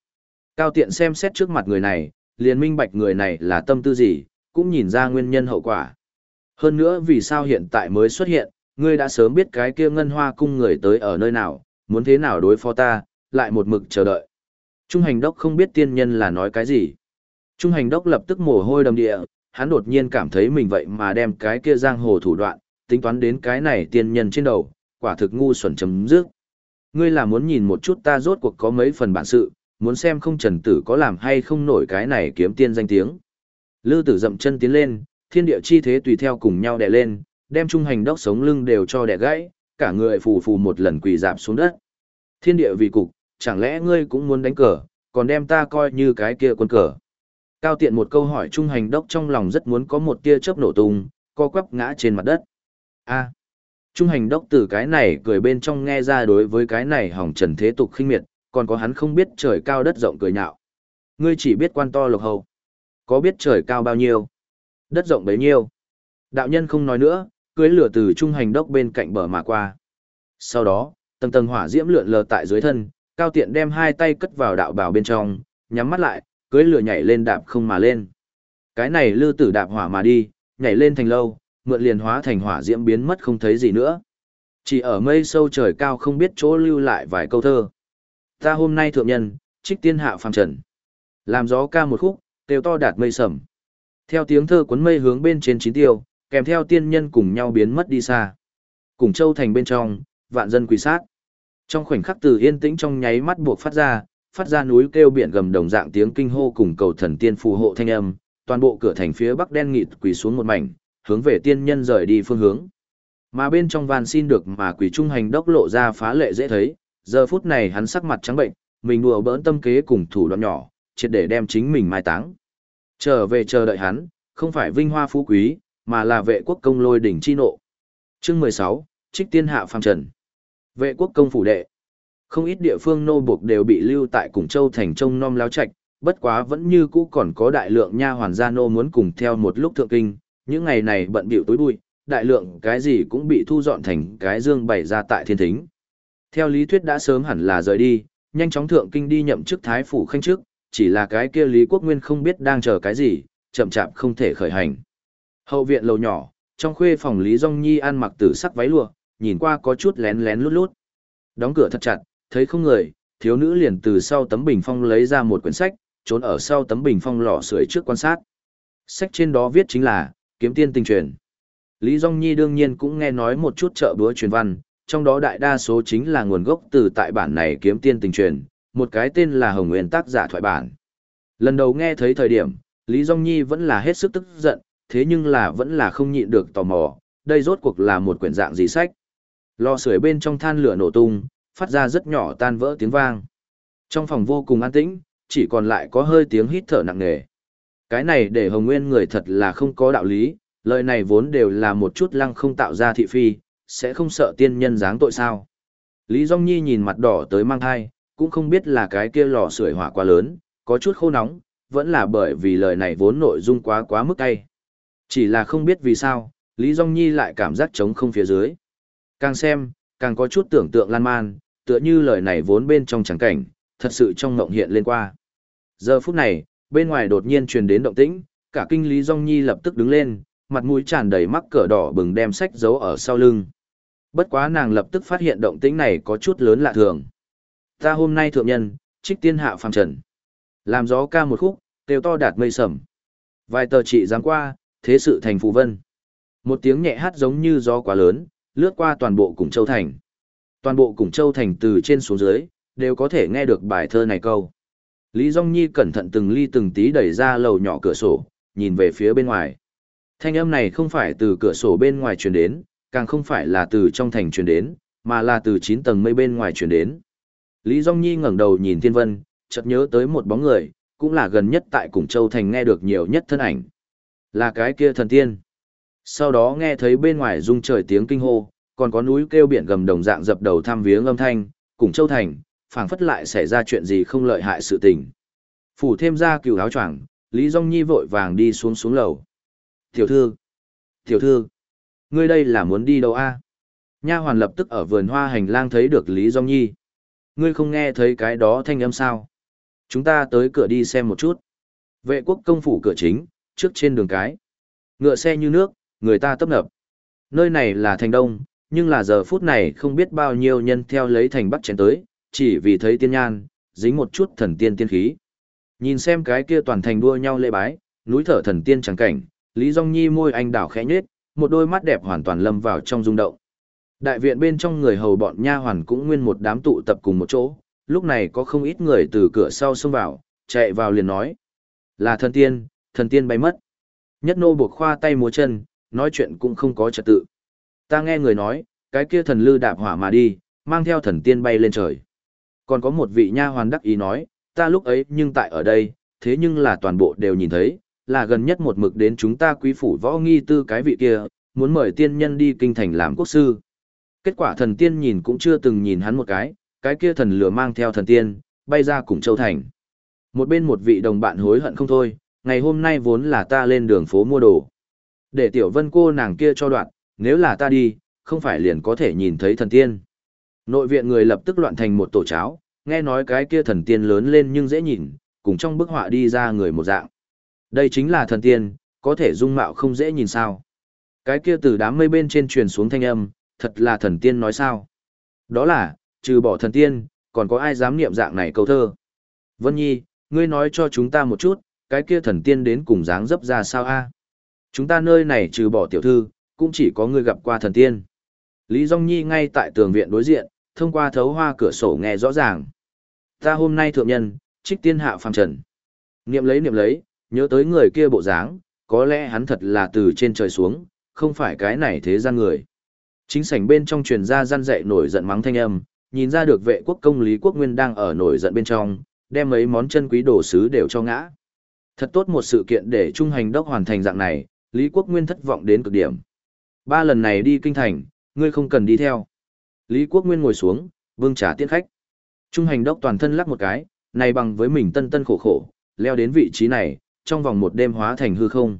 Cao tiện xem xét trước mặt người này, liền minh bạch người này là tâm tư gì, cũng nhìn ra nguyên nhân hậu quả. Hơn nữa vì sao hiện tại mới xuất hiện, ngươi đã sớm biết cái kia ngân hoa cung người tới ở nơi nào, muốn thế nào đối phó ta, lại một mực chờ đợi. Trung hành đốc không biết tiên nhân là nói cái gì. Trung hành đốc lập tức mồ hôi đầm địa, hắn đột nhiên cảm thấy mình vậy mà đem cái kia giang hồ thủ đoạn, tính toán đến cái này tiên nhân trên đầu, quả thực ngu xuẩn chấm dứt. Ngươi là muốn nhìn một chút ta rốt cuộc có mấy phần bản sự, muốn xem không trần tử có làm hay không nổi cái này kiếm tiên danh tiếng. Lư tử dậm chân tiến lên, thiên địa chi thế tùy theo cùng nhau đè lên, đem trung hành đốc sống lưng đều cho đè gãy, cả người phù phù một lần quỳ dạp xuống đất. Thiên địa vì cục, chẳng lẽ ngươi cũng muốn đánh cờ, còn đem ta coi như cái kia quân cờ. Cao tiện một câu hỏi trung hành đốc trong lòng rất muốn có một tia chớp nổ tung, co quắp ngã trên mặt đất. A trung hành đốc từ cái này cười bên trong nghe ra đối với cái này hỏng trần thế tục khinh miệt, còn có hắn không biết trời cao đất rộng cười nhạo. Ngươi chỉ biết quan to lộc hầu. Có biết trời cao bao nhiêu? Đất rộng bấy nhiêu? Đạo nhân không nói nữa, cưới lửa từ trung hành đốc bên cạnh bờ mà qua. Sau đó, tầng tầng hỏa diễm lượn lờ tại dưới thân, cao tiện đem hai tay cất vào đạo bào bên trong, nhắm mắt lại, cưới lửa nhảy lên đạp không mà lên. Cái này lư tử đạp hỏa mà đi, nhảy lên thành lâu, mượn liền hóa thành hỏa diễm biến mất không thấy gì nữa. Chỉ ở mây sâu trời cao không biết chỗ lưu lại vài câu thơ. Ta hôm nay thượng nhân, trích tiên hạ phàm trần. Làm gió ca một khúc, đều to đạt mây sầm. Theo tiếng thơ cuốn mây hướng bên trên chín tiêu, kèm theo tiên nhân cùng nhau biến mất đi xa. Cùng châu thành bên trong, vạn dân quỳ sát. Trong khoảnh khắc từ yên tĩnh trong nháy mắt buộc phát ra, phát ra núi kêu biển gầm đồng dạng tiếng kinh hô cùng cầu thần tiên phù hộ thanh âm, toàn bộ cửa thành phía bắc đen nghịt quỳ xuống một mảnh, hướng về tiên nhân rời đi phương hướng. Mà bên trong van xin được mà quỷ trung hành đốc lộ ra phá lệ dễ thấy, giờ phút này hắn sắc mặt trắng bệnh, mình đùa bỡn tâm kế cùng thủ đoạn nhỏ, triệt để đem chính mình mai táng. Trở về chờ đợi hắn, không phải vinh hoa phú quý, mà là vệ quốc công lôi đỉnh chi nộ. Chương 16, Trích Tiên Hạ phàm trần. Vệ quốc công phủ đệ. Không ít địa phương nô buộc đều bị lưu tại Củng Châu thành trông nom láo trạch, bất quá vẫn như cũ còn có đại lượng nha hoàn gia nô muốn cùng theo một lúc thượng kinh, những ngày này bận bịu tối bụi, đại lượng cái gì cũng bị thu dọn thành cái dương bày ra tại thiên thính. Theo lý thuyết đã sớm hẳn là rời đi, nhanh chóng thượng kinh đi nhậm chức thái phủ khanh trước, chỉ là cái kia Lý Quốc Nguyên không biết đang chờ cái gì, chậm chạp không thể khởi hành. Hậu viện lầu nhỏ, trong khuê phòng Lý Dung Nhi ăn mặc tử sắc váy lụa, nhìn qua có chút lén lén lút lút. Đóng cửa thật chặt, thấy không người, thiếu nữ liền từ sau tấm bình phong lấy ra một quyển sách, trốn ở sau tấm bình phong lò sưởi trước quan sát. Sách trên đó viết chính là, kiếm tiên tình truyền. Lý Dung Nhi đương nhiên cũng nghe nói một chút trợ búa truyền văn, trong đó đại đa số chính là nguồn gốc từ tại bản này kiếm tiên tình truyền, một cái tên là Hồng Nguyên tác giả thoại bản. Lần đầu nghe thấy thời điểm, Lý Dung Nhi vẫn là hết sức tức giận, thế nhưng là vẫn là không nhịn được tò mò, đây rốt cuộc là một quyển dạng gì sách. Lò sưởi bên trong than lửa nổ tung, phát ra rất nhỏ tan vỡ tiếng vang. Trong phòng vô cùng an tĩnh, chỉ còn lại có hơi tiếng hít thở nặng nề. Cái này để Hồng Nguyên người thật là không có đạo lý, lời này vốn đều là một chút lăng không tạo ra thị phi, sẽ không sợ tiên nhân dáng tội sao. Lý Dung Nhi nhìn mặt đỏ tới mang thai, cũng không biết là cái kia lò sưởi hỏa quá lớn, có chút khô nóng, vẫn là bởi vì lời này vốn nội dung quá quá mức cay. Chỉ là không biết vì sao, Lý Dung Nhi lại cảm giác trống không phía dưới. Càng xem, càng có chút tưởng tượng lan man, tựa như lời này vốn bên trong trắng cảnh, thật sự trong mộng hiện lên qua. Giờ phút này, bên ngoài đột nhiên truyền đến động tĩnh, cả kinh Lý Dung Nhi lập tức đứng lên, mặt mũi tràn đầy mắc cỡ đỏ bừng đem sách giấu ở sau lưng. Bất quá nàng lập tức phát hiện động tĩnh này có chút lớn lạ thường. Ta hôm nay thượng nhân, trích tiên hạ phàm trần. Làm gió ca một khúc, đều to đạt mây sầm. Vài tờ trị giáng qua, thế sự thành phù vân. Một tiếng nhẹ hát giống như gió quá lớn, lướt qua toàn bộ Củng Châu Thành. Toàn bộ Củng Châu Thành từ trên xuống dưới, đều có thể nghe được bài thơ này câu. Lý Dung Nhi cẩn thận từng ly từng tí đẩy ra lầu nhỏ cửa sổ, nhìn về phía bên ngoài. Thanh âm này không phải từ cửa sổ bên ngoài truyền đến, càng không phải là từ trong thành truyền đến, mà là từ 9 tầng mây bên ngoài truyền đến. Lý Dung Nhi ngẩng đầu nhìn thiên vân, chợt nhớ tới một bóng người, cũng là gần nhất tại Củng Châu Thành nghe được nhiều nhất thân ảnh. Là cái kia thần tiên. Sau đó nghe thấy bên ngoài rung trời tiếng kinh hô, còn có núi kêu biển gầm đồng dạng dập đầu tham viếng âm thanh, Củng Châu Thành, phảng phất lại xảy ra chuyện gì không lợi hại sự tình. Phủ thêm ra cửu áo choàng, Lý Dung Nhi vội vàng đi xuống xuống lầu. Tiểu thư, tiểu thư, ngươi đây là muốn đi đâu a? Nha hoàn lập tức ở vườn hoa hành lang thấy được Lý Dung Nhi. Ngươi không nghe thấy cái đó thanh âm sao? Chúng ta tới cửa đi xem một chút. Vệ quốc công phủ cửa chính, trước trên đường cái. Ngựa xe như nước, người ta tấp nập. Nơi này là thành đông, nhưng là giờ phút này không biết bao nhiêu nhân theo lấy thành bắc chén tới, chỉ vì thấy tiên nhan, dính một chút thần tiên tiên khí. Nhìn xem cái kia toàn thành đua nhau lễ bái, núi thở thần tiên chẳng cảnh, Lý Dung Nhi môi anh đảo khẽ nhếch, một đôi mắt đẹp hoàn toàn lâm vào trong rung động. Đại viện bên trong người hầu bọn nha hoàn cũng nguyên một đám tụ tập cùng một chỗ, lúc này có không ít người từ cửa sau xông vào, chạy vào liền nói. Là thần tiên, thần tiên bay mất. Nhất nô buộc khoa tay múa chân, nói chuyện cũng không có trật tự. Ta nghe người nói, cái kia thần lư đạp hỏa mà đi, mang theo thần tiên bay lên trời. Còn có một vị nha hoàn đắc ý nói, ta lúc ấy nhưng tại ở đây, thế nhưng là toàn bộ đều nhìn thấy, là gần nhất một mực đến chúng ta quý phủ võ nghi tư cái vị kia, muốn mời tiên nhân đi kinh thành làm quốc sư. Kết quả thần tiên nhìn cũng chưa từng nhìn hắn một cái, cái kia thần lửa mang theo thần tiên, bay ra cùng châu thành. Một bên một vị đồng bạn hối hận không thôi, ngày hôm nay vốn là ta lên đường phố mua đồ. Để tiểu vân cô nàng kia cho đoạn, nếu là ta đi, không phải liền có thể nhìn thấy thần tiên. Nội viện người lập tức loạn thành một tổ cháo, nghe nói cái kia thần tiên lớn lên nhưng dễ nhìn, cùng trong bức họa đi ra người một dạng. Đây chính là thần tiên, có thể dung mạo không dễ nhìn sao. Cái kia từ đám mây bên trên truyền xuống thanh âm, thật là thần tiên nói sao. Đó là, trừ bỏ thần tiên, còn có ai dám niệm dạng này câu thơ. Vân Nhi, ngươi nói cho chúng ta một chút, cái kia thần tiên đến cùng dáng dấp ra sao a? Chúng ta nơi này trừ bỏ tiểu thư, cũng chỉ có ngươi gặp qua thần tiên. Lý Dung Nhi ngay tại tường viện đối diện, thông qua thấu hoa cửa sổ nghe rõ ràng. Ta hôm nay thượng nhân, trích tiên hạ phàm trần. Niệm lấy niệm lấy, nhớ tới người kia bộ dáng, có lẽ hắn thật là từ trên trời xuống, không phải cái này thế gian người. Chính sảnh bên trong truyền ra gian dạy nổi giận mắng thanh âm, nhìn ra được vệ quốc công Lý Quốc Nguyên đang ở nổi giận bên trong, đem mấy món chân quý đồ sứ đều cho ngã. Thật tốt một sự kiện để trung hành đốc hoàn thành dạng này, Lý Quốc Nguyên thất vọng đến cực điểm. Ba lần này đi kinh thành, ngươi không cần đi theo. Lý Quốc Nguyên ngồi xuống, vương trả tiễn khách. Trung hành đốc toàn thân lắc một cái, này bằng với mình tân tân khổ khổ, leo đến vị trí này, trong vòng một đêm hóa thành hư không.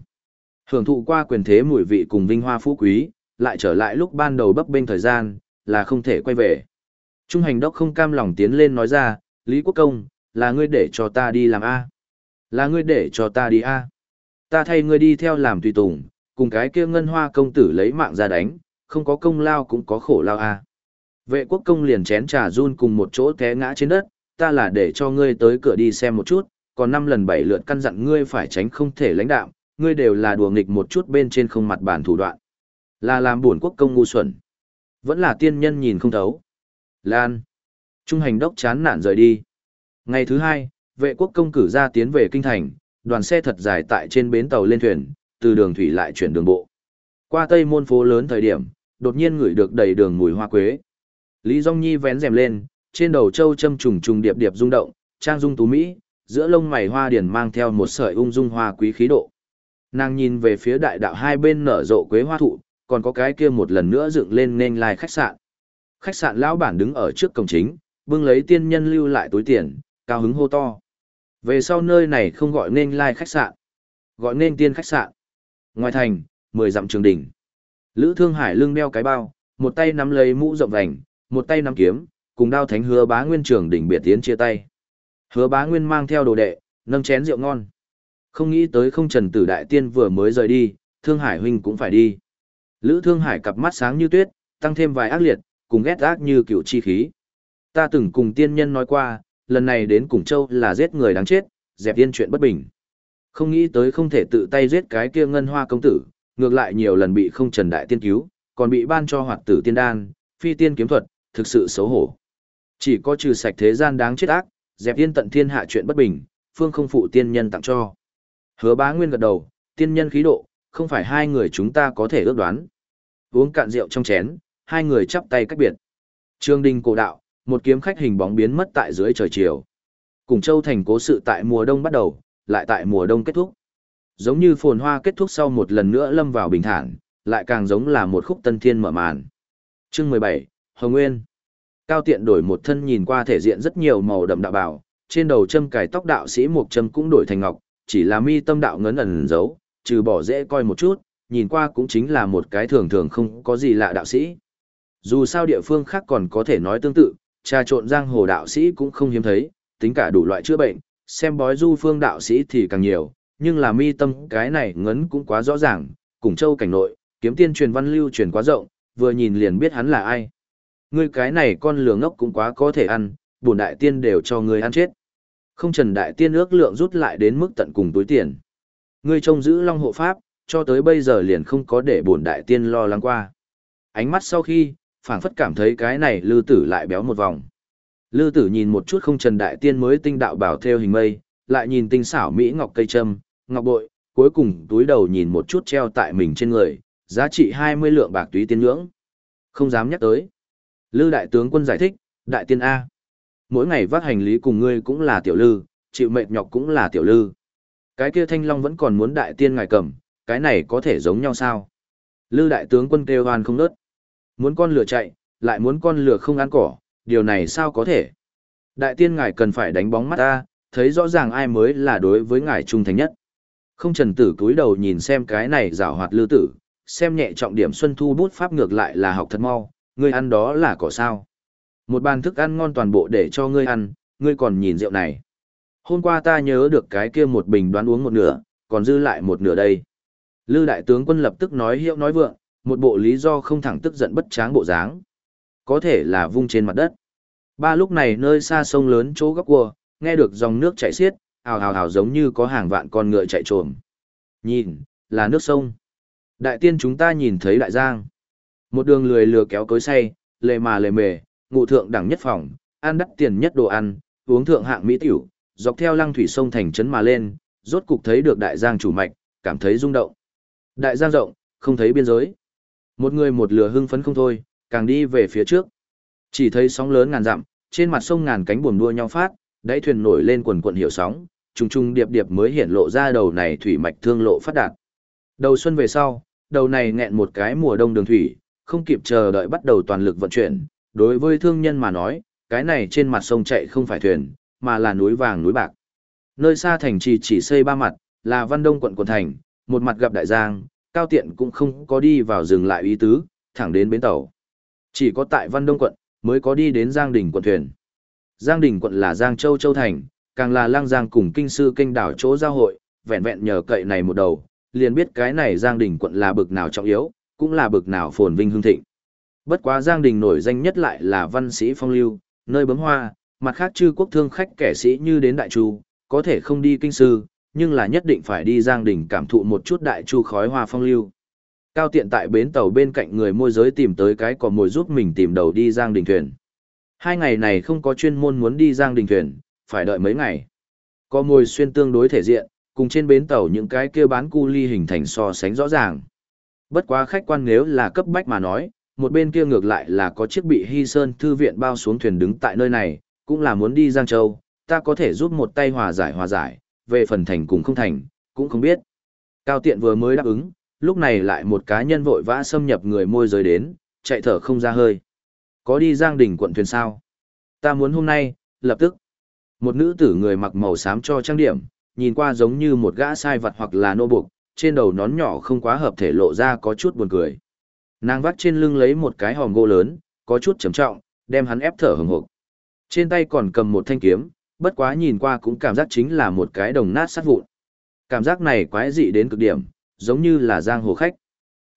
Hưởng thụ qua quyền thế mùi vị cùng vinh hoa phú quý, lại trở lại lúc ban đầu bấp bênh thời gian, là không thể quay về. Trung hành đốc không cam lòng tiến lên nói ra, Lý Quốc Công, là ngươi để cho ta đi làm A. Là ngươi để cho ta đi A. Ta thay ngươi đi theo làm tùy tùng, cùng cái kia ngân hoa công tử lấy mạng ra đánh, không có công lao cũng có khổ lao A. Vệ quốc công liền chén trà run cùng một chỗ té ngã trên đất, ta là để cho ngươi tới cửa đi xem một chút, còn năm lần bảy lượt căn dặn ngươi phải tránh không thể lãnh đạo, ngươi đều là đùa nghịch một chút bên trên không mặt bản thủ đoạn. Là làm buồn quốc công ngu xuẩn. Vẫn là tiên nhân nhìn không thấu. Lan. Trung hành đốc chán nản rời đi. Ngày thứ hai, vệ quốc công cử ra tiến về kinh thành, đoàn xe thật dài tại trên bến tàu lên thuyền, từ đường thủy lại chuyển đường bộ. Qua tây môn phố lớn thời điểm, đột nhiên ngửi được đầy đường mùi hoa quế. Lý Dung Nhi vén rèm lên, trên đầu châu châm trùng trùng điệp điệp rung động, trang dung tú mỹ, giữa lông mày hoa điển mang theo một sợi ung dung hoa quý khí độ. Nàng nhìn về phía đại đạo hai bên nở rộ quế hoa thụ, còn có cái kia một lần nữa dựng lên nên lai khách sạn. Khách sạn lão bản đứng ở trước cổng chính, bưng lấy tiên nhân lưu lại túi tiền, cao hứng hô to. Về sau nơi này không gọi nên lai khách sạn, gọi nên tiên khách sạn. Ngoài thành, mười dặm trường đỉnh. Lữ Thương Hải lưng đeo cái bao, một tay nắm lấy mũ rộng vành, một tay nắm kiếm, cùng đao thánh hứa bá nguyên trường đỉnh biệt tiến chia tay. Hứa bá nguyên mang theo đồ đệ, nâng chén rượu ngon. Không nghĩ tới không trần tử đại tiên vừa mới rời đi, Thương Hải huynh cũng phải đi. Lữ Thương Hải cặp mắt sáng như tuyết, tăng thêm vài ác liệt, cùng ghét ác như cựu chi khí. Ta từng cùng tiên nhân nói qua, lần này đến Củng Châu là giết người đáng chết, dẹp yên chuyện bất bình. Không nghĩ tới không thể tự tay giết cái kia ngân hoa công tử, ngược lại nhiều lần bị không trần đại tiên cứu, còn bị ban cho hoạt tử tiên đan, phi tiên kiếm thuật, thực sự xấu hổ. Chỉ có trừ sạch thế gian đáng chết ác, dẹp yên tận thiên hạ chuyện bất bình, phương không phụ tiên nhân tặng cho. Hứa bá nguyên gật đầu, tiên nhân khí độ, không phải hai người chúng ta có thể ước đoán. Uống cạn rượu trong chén, hai người chắp tay cách biệt. Trương đình cổ đạo, một kiếm khách hình bóng biến mất tại dưới trời chiều. Cùng châu thành cố sự tại mùa đông bắt đầu, lại tại mùa đông kết thúc. Giống như phồn hoa kết thúc sau một lần nữa lâm vào bình thản, lại càng giống là một khúc tân thiên mở màn. Chương 17, Hồng Nguyên. Cao tiện đổi một thân nhìn qua thể diện rất nhiều màu đậm đạo bảo, trên đầu châm cài tóc đạo sĩ một châm cũng đổi thành ngọc, chỉ là mi tâm đạo ngấn ẩn giấu, trừ bỏ dễ coi một chút, nhìn qua cũng chính là một cái thường thường không có gì lạ đạo sĩ. Dù sao địa phương khác còn có thể nói tương tự, trà trộn giang hồ đạo sĩ cũng không hiếm thấy, tính cả đủ loại chữa bệnh, xem bói du phương đạo sĩ thì càng nhiều, nhưng là mi tâm cái này ngấn cũng quá rõ ràng, cùng châu cảnh nội, kiếm tiên truyền văn lưu truyền quá rộng, vừa nhìn liền biết hắn là ai. Ngươi cái này con lừa ngốc cũng quá có thể ăn, bổn đại tiên đều cho ngươi ăn chết. Không trần đại tiên ước lượng rút lại đến mức tận cùng túi tiền. Ngươi trông giữ long hộ pháp, cho tới bây giờ liền không có để bổn đại tiên lo lắng qua. Ánh mắt sau khi, phảng phất cảm thấy cái này lư tử lại béo một vòng. Lư tử nhìn một chút không trần đại tiên mới tinh đạo bảo theo hình mây, lại nhìn tinh xảo mỹ ngọc cây trâm, ngọc bội, cuối cùng túi đầu nhìn một chút treo tại mình trên người, giá trị 20 lượng bạc túy tiên ngưỡng. Không dám nhắc tới. Lư đại tướng quân giải thích, đại tiên A. Mỗi ngày vác hành lý cùng ngươi cũng là tiểu lư, chịu mệt nhọc cũng là tiểu lư. Cái kia thanh long vẫn còn muốn đại tiên ngài cầm, cái này có thể giống nhau sao? Lư đại tướng quân kêu hoan không nớt. Muốn con lửa chạy, lại muốn con lửa không ăn cỏ, điều này sao có thể? Đại tiên ngài cần phải đánh bóng mắt ta, thấy rõ ràng ai mới là đối với ngài trung thành nhất. Không trần tử cúi đầu nhìn xem cái này rào hoạt lư tử, xem nhẹ trọng điểm xuân thu bút pháp ngược lại là học thật mau, ngươi ăn đó là cỏ sao. Một bàn thức ăn ngon toàn bộ để cho ngươi ăn, ngươi còn nhìn rượu này. Hôm qua ta nhớ được cái kia một bình đoán uống một nửa, còn dư lại một nửa đây. Lư đại tướng quân lập tức nói hiệu nói vượng, một bộ lý do không thẳng tức giận bất tráng bộ dáng. Có thể là vung trên mặt đất. Ba lúc này nơi xa sông lớn chỗ góc cua, nghe được dòng nước chảy xiết, ào ào ào giống như có hàng vạn con ngựa chạy trồm. Nhìn, là nước sông. Đại tiên chúng ta nhìn thấy đại giang. Một đường lười lừa kéo cối say, lề mà lề mề, ngụ thượng đẳng nhất phòng, ăn đắt tiền nhất đồ ăn, uống thượng hạng mỹ tiểu, dọc theo lăng thủy sông thành trấn mà lên, rốt cục thấy được đại giang chủ mạch, cảm thấy rung động. Đại giang rộng, không thấy biên giới. Một người một lửa hưng phấn không thôi, càng đi về phía trước. Chỉ thấy sóng lớn ngàn dặm, trên mặt sông ngàn cánh buồm đua nhau phát, đáy thuyền nổi lên quần quần hiểu sóng, trùng trùng điệp điệp mới hiện lộ ra đầu này thủy mạch thương lộ phát đạt. Đầu xuân về sau, đầu này nghẹn một cái mùa đông đường thủy, không kịp chờ đợi bắt đầu toàn lực vận chuyển. Đối với thương nhân mà nói, cái này trên mặt sông chạy không phải thuyền, mà là núi vàng núi bạc. Nơi xa thành trì chỉ xây ba mặt, là Văn Đông quận quận thành, một mặt gặp đại giang, cao tiện cũng không có đi vào dừng lại ý tứ, thẳng đến bến tàu. Chỉ có tại Văn Đông quận, mới có đi đến Giang Đình quận thuyền. Giang Đình quận là Giang Châu Châu Thành, càng là lang giang cùng kinh sư kinh đảo chỗ giao hội, vẹn vẹn nhờ cậy này một đầu, liền biết cái này Giang Đình quận là bực nào trọng yếu, cũng là bực nào phồn vinh hương thịnh. Bất quá Giang Đình nổi danh nhất lại là văn sĩ phong lưu, nơi bấm hoa, mặt khác chư quốc thương khách kẻ sĩ như đến Đại Chu, có thể không đi kinh sư, nhưng là nhất định phải đi Giang Đình cảm thụ một chút Đại Chu khói hoa phong lưu. Cao tiện tại bến tàu bên cạnh người môi giới tìm tới cái cò mồi giúp mình tìm đầu đi Giang Đình thuyền. Hai ngày này không có chuyên môn muốn đi Giang Đình thuyền, phải đợi mấy ngày. Có mồi xuyên tương đối thể diện, cùng trên bến tàu những cái kia bán cu ly hình thành so sánh rõ ràng. Bất quá khách quan nếu là cấp bách mà nói, một bên kia ngược lại là có chiếc bị Hy Sơn Thư viện bao xuống thuyền đứng tại nơi này, cũng là muốn đi Giang Châu, ta có thể giúp một tay hòa giải hòa giải, về phần thành cùng không thành, cũng không biết. Cao tiện vừa mới đáp ứng, lúc này lại một cá nhân vội vã xâm nhập người môi giới đến, chạy thở không ra hơi. Có đi Giang Đình quận thuyền sao? Ta muốn hôm nay, lập tức. Một nữ tử người mặc màu xám cho trang điểm, nhìn qua giống như một gã sai vật hoặc là nô buộc, trên đầu nón nhỏ không quá hợp thể lộ ra có chút buồn cười. Nàng vắt trên lưng lấy một cái hòm gỗ lớn, có chút trầm trọng, đem hắn ép thở hừng hực. Trên tay còn cầm một thanh kiếm, bất quá nhìn qua cũng cảm giác chính là một cái đồng nát sát vụn. Cảm giác này quái dị đến cực điểm, giống như là giang hồ khách,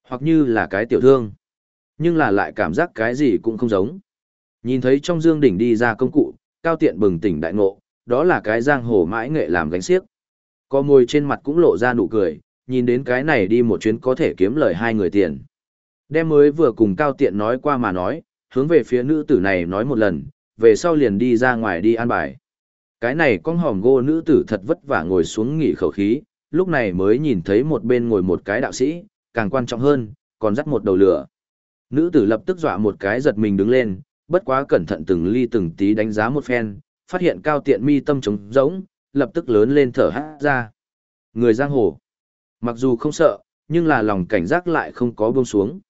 hoặc như là cái tiểu thương. Nhưng là lại cảm giác cái gì cũng không giống. Nhìn thấy trong dương đỉnh đi ra công cụ, cao tiện bừng tỉnh đại ngộ, đó là cái giang hồ mãi nghệ làm gánh xiếc. Có môi trên mặt cũng lộ ra nụ cười, nhìn đến cái này đi một chuyến có thể kiếm lời hai người tiền. Đem mới vừa cùng cao tiện nói qua mà nói, hướng về phía nữ tử này nói một lần, về sau liền đi ra ngoài đi an bài. Cái này con hòm gô nữ tử thật vất vả ngồi xuống nghỉ khẩu khí, lúc này mới nhìn thấy một bên ngồi một cái đạo sĩ, càng quan trọng hơn, còn dắt một đầu lửa. Nữ tử lập tức dọa một cái giật mình đứng lên, bất quá cẩn thận từng ly từng tí đánh giá một phen, phát hiện cao tiện mi tâm trống rỗng, lập tức lớn lên thở hát ra. Người giang hồ, mặc dù không sợ, nhưng là lòng cảnh giác lại không có buông xuống.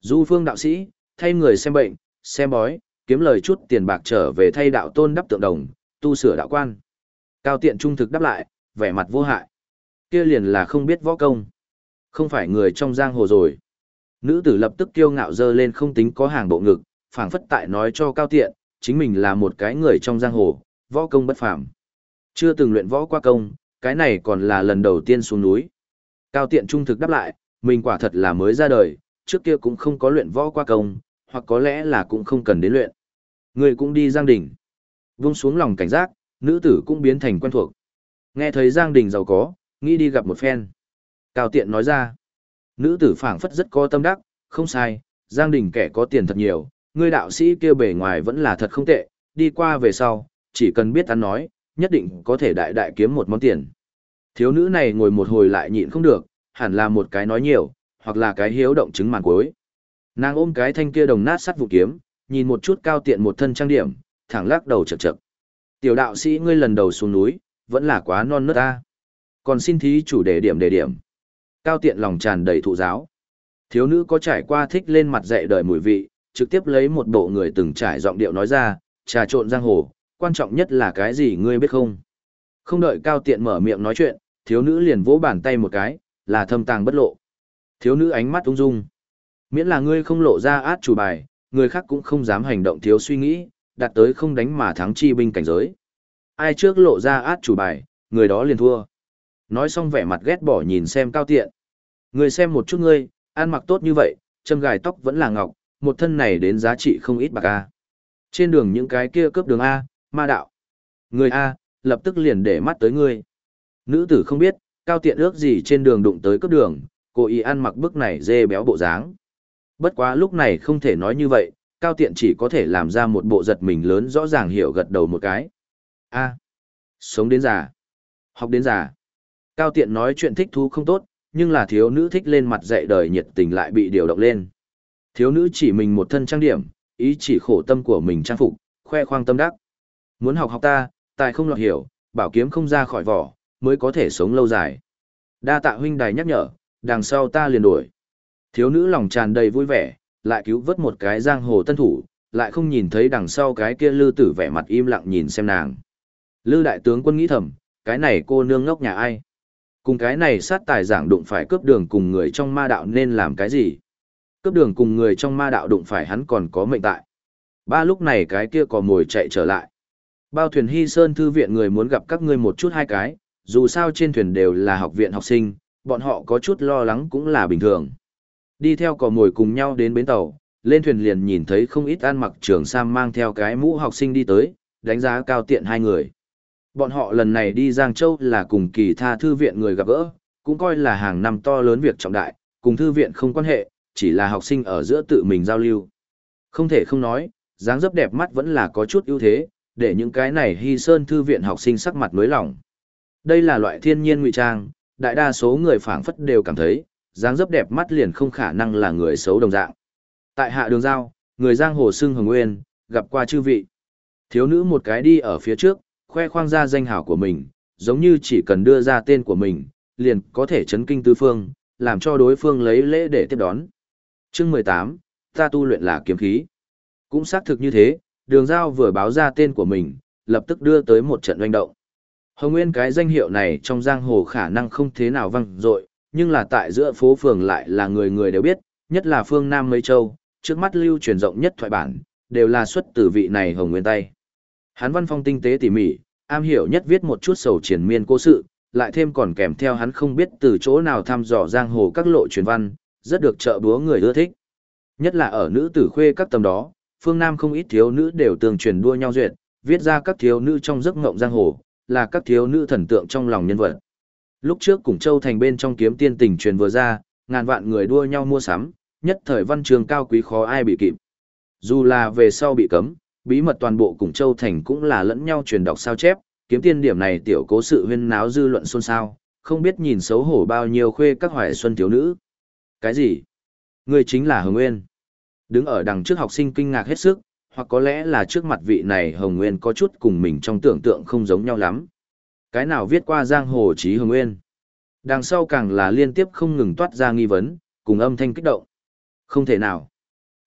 Du phương đạo sĩ, thay người xem bệnh, xem bói, kiếm lời chút tiền bạc trở về thay đạo tôn đắp tượng đồng, tu sửa đạo quan. Cao tiện trung thực đáp lại, vẻ mặt vô hại. Kia liền là không biết võ công. Không phải người trong giang hồ rồi. Nữ tử lập tức kiêu ngạo dơ lên không tính có hàng bộ ngực, phảng phất tại nói cho cao tiện, chính mình là một cái người trong giang hồ, võ công bất phàm. Chưa từng luyện võ qua công, cái này còn là lần đầu tiên xuống núi. Cao tiện trung thực đáp lại, mình quả thật là mới ra đời, trước kia cũng không có luyện võ qua công, hoặc có lẽ là cũng không cần đến luyện. Người cũng đi Giang Đình. Vung xuống lòng cảnh giác, nữ tử cũng biến thành quen thuộc. Nghe thấy Giang Đình giàu có, nghĩ đi gặp một phen. Cao tiện nói ra. Nữ tử phảng phất rất có tâm đắc, không sai, Giang Đình kẻ có tiền thật nhiều, người đạo sĩ kia bề ngoài vẫn là thật không tệ, đi qua về sau, chỉ cần biết ăn nói, nhất định có thể đại đại kiếm một món tiền. Thiếu nữ này ngồi một hồi lại nhịn không được, hẳn là một cái nói nhiều, hoặc là cái hiếu động chứng màn cuối. Nàng ôm cái thanh kia đồng nát sắt vụ kiếm, nhìn một chút cao tiện một thân trang điểm, thẳng lắc đầu chật chật. Tiểu đạo sĩ ngươi lần đầu xuống núi, vẫn là quá non nớt ta. Còn xin thí chủ đề điểm đề điểm. Cao tiện lòng tràn đầy thụ giáo. Thiếu nữ có trải qua thích lên mặt dạy đời mùi vị, trực tiếp lấy một bộ người từng trải giọng điệu nói ra, trà trộn giang hồ, quan trọng nhất là cái gì ngươi biết không? Không đợi cao tiện mở miệng nói chuyện, thiếu nữ liền vỗ bàn tay một cái, là thâm tàng bất lộ. Thiếu nữ ánh mắt ung dung. Miễn là ngươi không lộ ra át chủ bài, người khác cũng không dám hành động thiếu suy nghĩ, đạt tới không đánh mà thắng chi binh cảnh giới. Ai trước lộ ra át chủ bài, người đó liền thua. Nói xong vẻ mặt ghét bỏ nhìn xem cao tiện. Người xem một chút ngươi, ăn mặc tốt như vậy, châm gài tóc vẫn là ngọc, một thân này đến giá trị không ít bạc A. Trên đường những cái kia cướp đường A, ma đạo. Người A, lập tức liền để mắt tới ngươi. Nữ tử không biết, cao tiện ước gì trên đường đụng tới cấp đường, cô ý ăn mặc bức này dê béo bộ dáng. Bất quá lúc này không thể nói như vậy, cao tiện chỉ có thể làm ra một bộ giật mình lớn rõ ràng hiểu gật đầu một cái. A. sống đến già. Học đến già. Cao tiện nói chuyện thích thú không tốt, nhưng là thiếu nữ thích lên mặt dạy đời nhiệt tình lại bị điều động lên. Thiếu nữ chỉ mình một thân trang điểm, ý chỉ khổ tâm của mình trang phục, khoe khoang tâm đắc. Muốn học học ta, tài không lọt hiểu, bảo kiếm không ra khỏi vỏ, mới có thể sống lâu dài. Đa tạ huynh đài nhắc nhở, đằng sau ta liền đuổi. Thiếu nữ lòng tràn đầy vui vẻ, lại cứu vớt một cái giang hồ tân thủ, lại không nhìn thấy đằng sau cái kia lư tử vẻ mặt im lặng nhìn xem nàng. Lư đại tướng quân nghĩ thầm, cái này cô nương ngốc nhà ai? Cùng cái này sát tài giảng đụng phải cướp đường cùng người trong ma đạo nên làm cái gì? Cướp đường cùng người trong ma đạo đụng phải hắn còn có mệnh tại. Ba lúc này cái kia có mồi chạy trở lại. Bao thuyền hy sơn thư viện người muốn gặp các ngươi một chút hai cái, dù sao trên thuyền đều là học viện học sinh, bọn họ có chút lo lắng cũng là bình thường. Đi theo cò mồi cùng nhau đến bến tàu, lên thuyền liền nhìn thấy không ít ăn mặc trường sam mang theo cái mũ học sinh đi tới, đánh giá cao tiện hai người. Bọn họ lần này đi Giang Châu là cùng kỳ tha thư viện người gặp gỡ, cũng coi là hàng năm to lớn việc trọng đại, cùng thư viện không quan hệ, chỉ là học sinh ở giữa tự mình giao lưu. Không thể không nói, dáng dấp đẹp mắt vẫn là có chút ưu thế, để những cái này hy sơn thư viện học sinh sắc mặt mới lỏng. Đây là loại thiên nhiên ngụy trang, đại đa số người phảng phất đều cảm thấy, dáng dấp đẹp mắt liền không khả năng là người xấu đồng dạng. Tại hạ đường giao, người giang hồ xưng hồng nguyên, gặp qua chư vị. Thiếu nữ một cái đi ở phía trước, khoe khoang ra danh hảo của mình, giống như chỉ cần đưa ra tên của mình, liền có thể chấn kinh tứ phương, làm cho đối phương lấy lễ để tiếp đón. Chương 18, ta tu luyện là kiếm khí. Cũng xác thực như thế, đường giao vừa báo ra tên của mình, lập tức đưa tới một trận doanh động. Hồng Nguyên cái danh hiệu này trong giang hồ khả năng không thế nào vang dội, nhưng là tại giữa phố phường lại là người người đều biết, nhất là phương Nam Mây Châu, trước mắt lưu truyền rộng nhất thoại bản, đều là xuất từ vị này Hồng Nguyên tay. Hắn văn phong tinh tế tỉ mỉ, am hiểu nhất viết một chút sầu triển miên cố sự, lại thêm còn kèm theo hắn không biết từ chỗ nào thăm dò giang hồ các lộ truyền văn, rất được trợ búa người ưa thích. Nhất là ở nữ tử khuê các tầm đó, phương Nam không ít thiếu nữ đều tường truyền đua nhau duyệt, viết ra các thiếu nữ trong giấc ngộng giang hồ, là các thiếu nữ thần tượng trong lòng nhân vật. Lúc trước cùng Châu Thành bên trong kiếm tiên tình truyền vừa ra, ngàn vạn người đua nhau mua sắm, nhất thời văn trường cao quý khó ai bị kịp. Dù là về sau bị cấm, bí mật toàn bộ cùng Châu Thành cũng là lẫn nhau truyền đọc sao chép, kiếm tiên điểm này tiểu cố sự huyên náo dư luận xôn xao, không biết nhìn xấu hổ bao nhiêu khuê các hoài xuân thiếu nữ. Cái gì? Người chính là Hồng Nguyên. Đứng ở đằng trước học sinh kinh ngạc hết sức, hoặc có lẽ là trước mặt vị này Hồng Nguyên có chút cùng mình trong tưởng tượng không giống nhau lắm. Cái nào viết qua giang hồ trí Hồng Nguyên? Đằng sau càng là liên tiếp không ngừng toát ra nghi vấn, cùng âm thanh kích động. Không thể nào.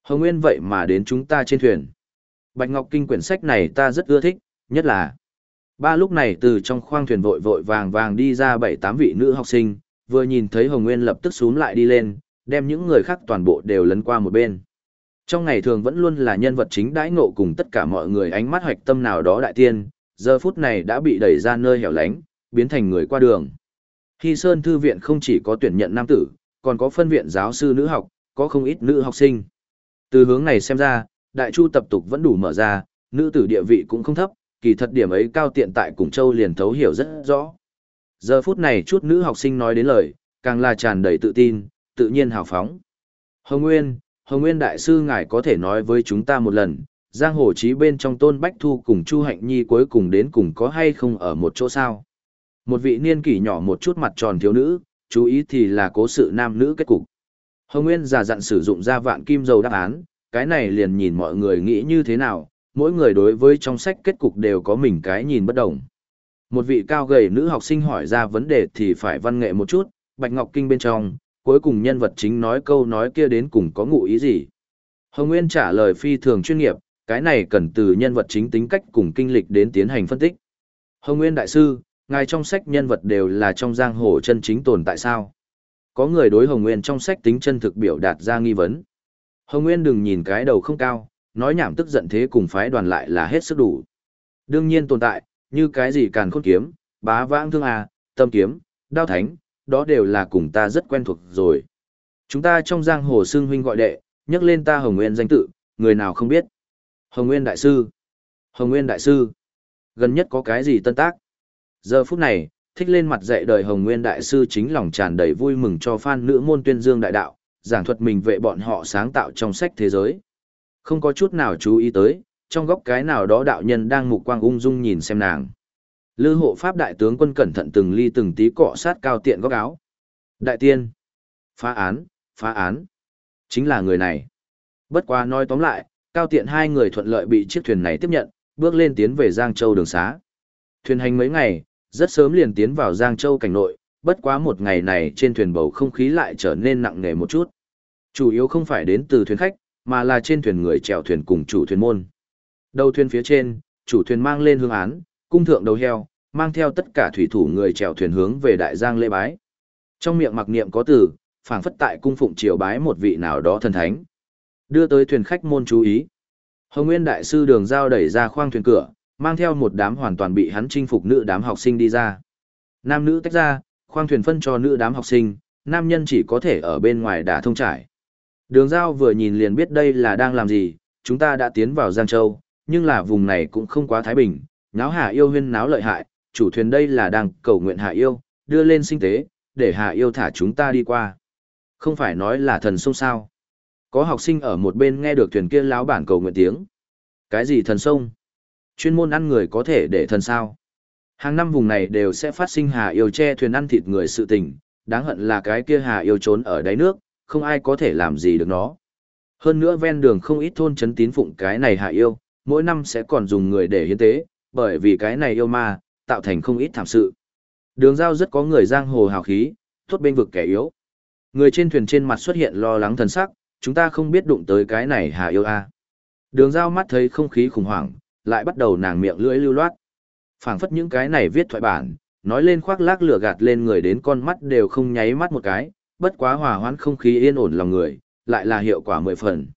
Hồng Nguyên vậy mà đến chúng ta trên thuyền. Bạch Ngọc Kinh quyển sách này ta rất ưa thích, nhất là Ba lúc này từ trong khoang thuyền vội vội vàng vàng đi ra bảy tám vị nữ học sinh, vừa nhìn thấy Hồng Nguyên lập tức xuống lại đi lên, đem những người khác toàn bộ đều lấn qua một bên. Trong ngày thường vẫn luôn là nhân vật chính đãi ngộ cùng tất cả mọi người ánh mắt hoạch tâm nào đó đại tiên, giờ phút này đã bị đẩy ra nơi hẻo lánh, biến thành người qua đường. Hy Sơn Thư viện không chỉ có tuyển nhận nam tử, còn có phân viện giáo sư nữ học, có không ít nữ học sinh. Từ hướng này xem ra, đại chu tập tục vẫn đủ mở ra, nữ tử địa vị cũng không thấp, kỳ thật điểm ấy cao tiện tại Củng Châu liền thấu hiểu rất rõ. Giờ phút này chút nữ học sinh nói đến lời, càng là tràn đầy tự tin, tự nhiên hào phóng. Hồng Nguyên, Hồng Nguyên Đại Sư ngài có thể nói với chúng ta một lần, Giang Hồ Chí bên trong Tôn Bách Thu cùng Chu Hạnh Nhi cuối cùng đến cùng có hay không ở một chỗ sao? Một vị niên kỷ nhỏ một chút mặt tròn thiếu nữ, chú ý thì là cố sự nam nữ kết cục. Hồng Nguyên giả dặn sử dụng ra vạn kim dầu đáp án, cái này liền nhìn mọi người nghĩ như thế nào, mỗi người đối với trong sách kết cục đều có mình cái nhìn bất đồng. Một vị cao gầy nữ học sinh hỏi ra vấn đề thì phải văn nghệ một chút, Bạch Ngọc Kinh bên trong, cuối cùng nhân vật chính nói câu nói kia đến cùng có ngụ ý gì. Hồng Nguyên trả lời phi thường chuyên nghiệp, cái này cần từ nhân vật chính tính cách cùng kinh lịch đến tiến hành phân tích. Hồng Nguyên Đại Sư, ngài trong sách nhân vật đều là trong giang hồ chân chính tồn tại sao? Có người đối Hồng Nguyên trong sách tính chân thực biểu đạt ra nghi vấn. Hồng Nguyên đừng nhìn cái đầu không cao, nói nhảm tức giận thế cùng phái đoàn lại là hết sức đủ. Đương nhiên tồn tại, như cái gì càn khôn kiếm, bá vãng thương à, tâm kiếm, đao thánh, đó đều là cùng ta rất quen thuộc rồi. Chúng ta trong giang hồ xương huynh gọi đệ, nhắc lên ta Hồng Nguyên danh tự, người nào không biết. Hồng Nguyên Đại Sư. Hồng Nguyên Đại Sư. Gần nhất có cái gì tân tác? Giờ phút này, thích lên mặt dạy đời Hồng Nguyên Đại Sư chính lòng tràn đầy vui mừng cho fan nữ môn tuyên dương đại đạo, giảng thuật mình vệ bọn họ sáng tạo trong sách thế giới. Không có chút nào chú ý tới, trong góc cái nào đó đạo nhân đang mục quang ung dung nhìn xem nàng. Lư hộ pháp đại tướng quân cẩn thận từng ly từng tí cọ sát cao tiện góc áo. Đại tiên. Phá án, phá án. Chính là người này. Bất quá nói tóm lại, cao tiện hai người thuận lợi bị chiếc thuyền này tiếp nhận, bước lên tiến về Giang Châu đường xá. Thuyền hành mấy ngày, rất sớm liền tiến vào Giang Châu cảnh nội, bất quá một ngày này trên thuyền bầu không khí lại trở nên nặng nề một chút. Chủ yếu không phải đến từ thuyền khách, mà là trên thuyền người chèo thuyền cùng chủ thuyền môn. Đầu thuyền phía trên, chủ thuyền mang lên hương án, cung thượng đầu heo, mang theo tất cả thủy thủ người chèo thuyền hướng về đại giang lễ bái. Trong miệng mặc niệm có từ, phảng phất tại cung phụng triều bái một vị nào đó thần thánh. Đưa tới thuyền khách môn chú ý. Hồng Nguyên đại sư đường giao đẩy ra khoang thuyền cửa, mang theo một đám hoàn toàn bị hắn chinh phục nữ đám học sinh đi ra. Nam nữ tách ra, khoang thuyền phân cho nữ đám học sinh, nam nhân chỉ có thể ở bên ngoài đả thông trải. Đường giao vừa nhìn liền biết đây là đang làm gì, chúng ta đã tiến vào Giang Châu, nhưng là vùng này cũng không quá thái bình, náo hạ yêu huyên náo lợi hại, chủ thuyền đây là đang cầu nguyện hạ yêu, đưa lên sinh tế, để hạ yêu thả chúng ta đi qua. Không phải nói là thần sông sao. Có học sinh ở một bên nghe được thuyền kia láo bản cầu nguyện tiếng. Cái gì thần sông? Chuyên môn ăn người có thể để thần sao? Hàng năm vùng này đều sẽ phát sinh hà yêu che thuyền ăn thịt người sự tình, đáng hận là cái kia hà yêu trốn ở đáy nước, không ai có thể làm gì được nó. Hơn nữa ven đường không ít thôn chấn tín phụng cái này hà yêu, mỗi năm sẽ còn dùng người để hiến tế, bởi vì cái này yêu ma, tạo thành không ít thảm sự. Đường giao rất có người giang hồ hào khí, tốt bên vực kẻ yếu. Người trên thuyền trên mặt xuất hiện lo lắng thần sắc, chúng ta không biết đụng tới cái này hà yêu a. Đường giao mắt thấy không khí khủng hoảng, lại bắt đầu nàng miệng lưỡi lưu loát. phảng phất những cái này viết thoại bản, nói lên khoác lác lửa gạt lên người đến con mắt đều không nháy mắt một cái, bất quá hòa hoãn không khí yên ổn lòng người, lại là hiệu quả mười phần.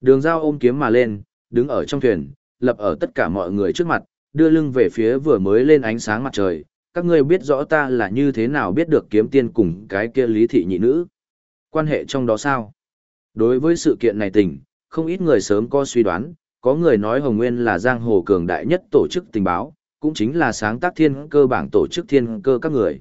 Đường giao ôm kiếm mà lên, đứng ở trong thuyền, lập ở tất cả mọi người trước mặt, đưa lưng về phía vừa mới lên ánh sáng mặt trời. Các ngươi biết rõ ta là như thế nào biết được kiếm tiên cùng cái kia lý thị nhị nữ. Quan hệ trong đó sao? Đối với sự kiện này tình, không ít người sớm có suy đoán, có người nói Hồng Nguyên là giang hồ cường đại nhất tổ chức tình báo, cũng chính là sáng tác thiên cơ bảng tổ chức thiên cơ các người.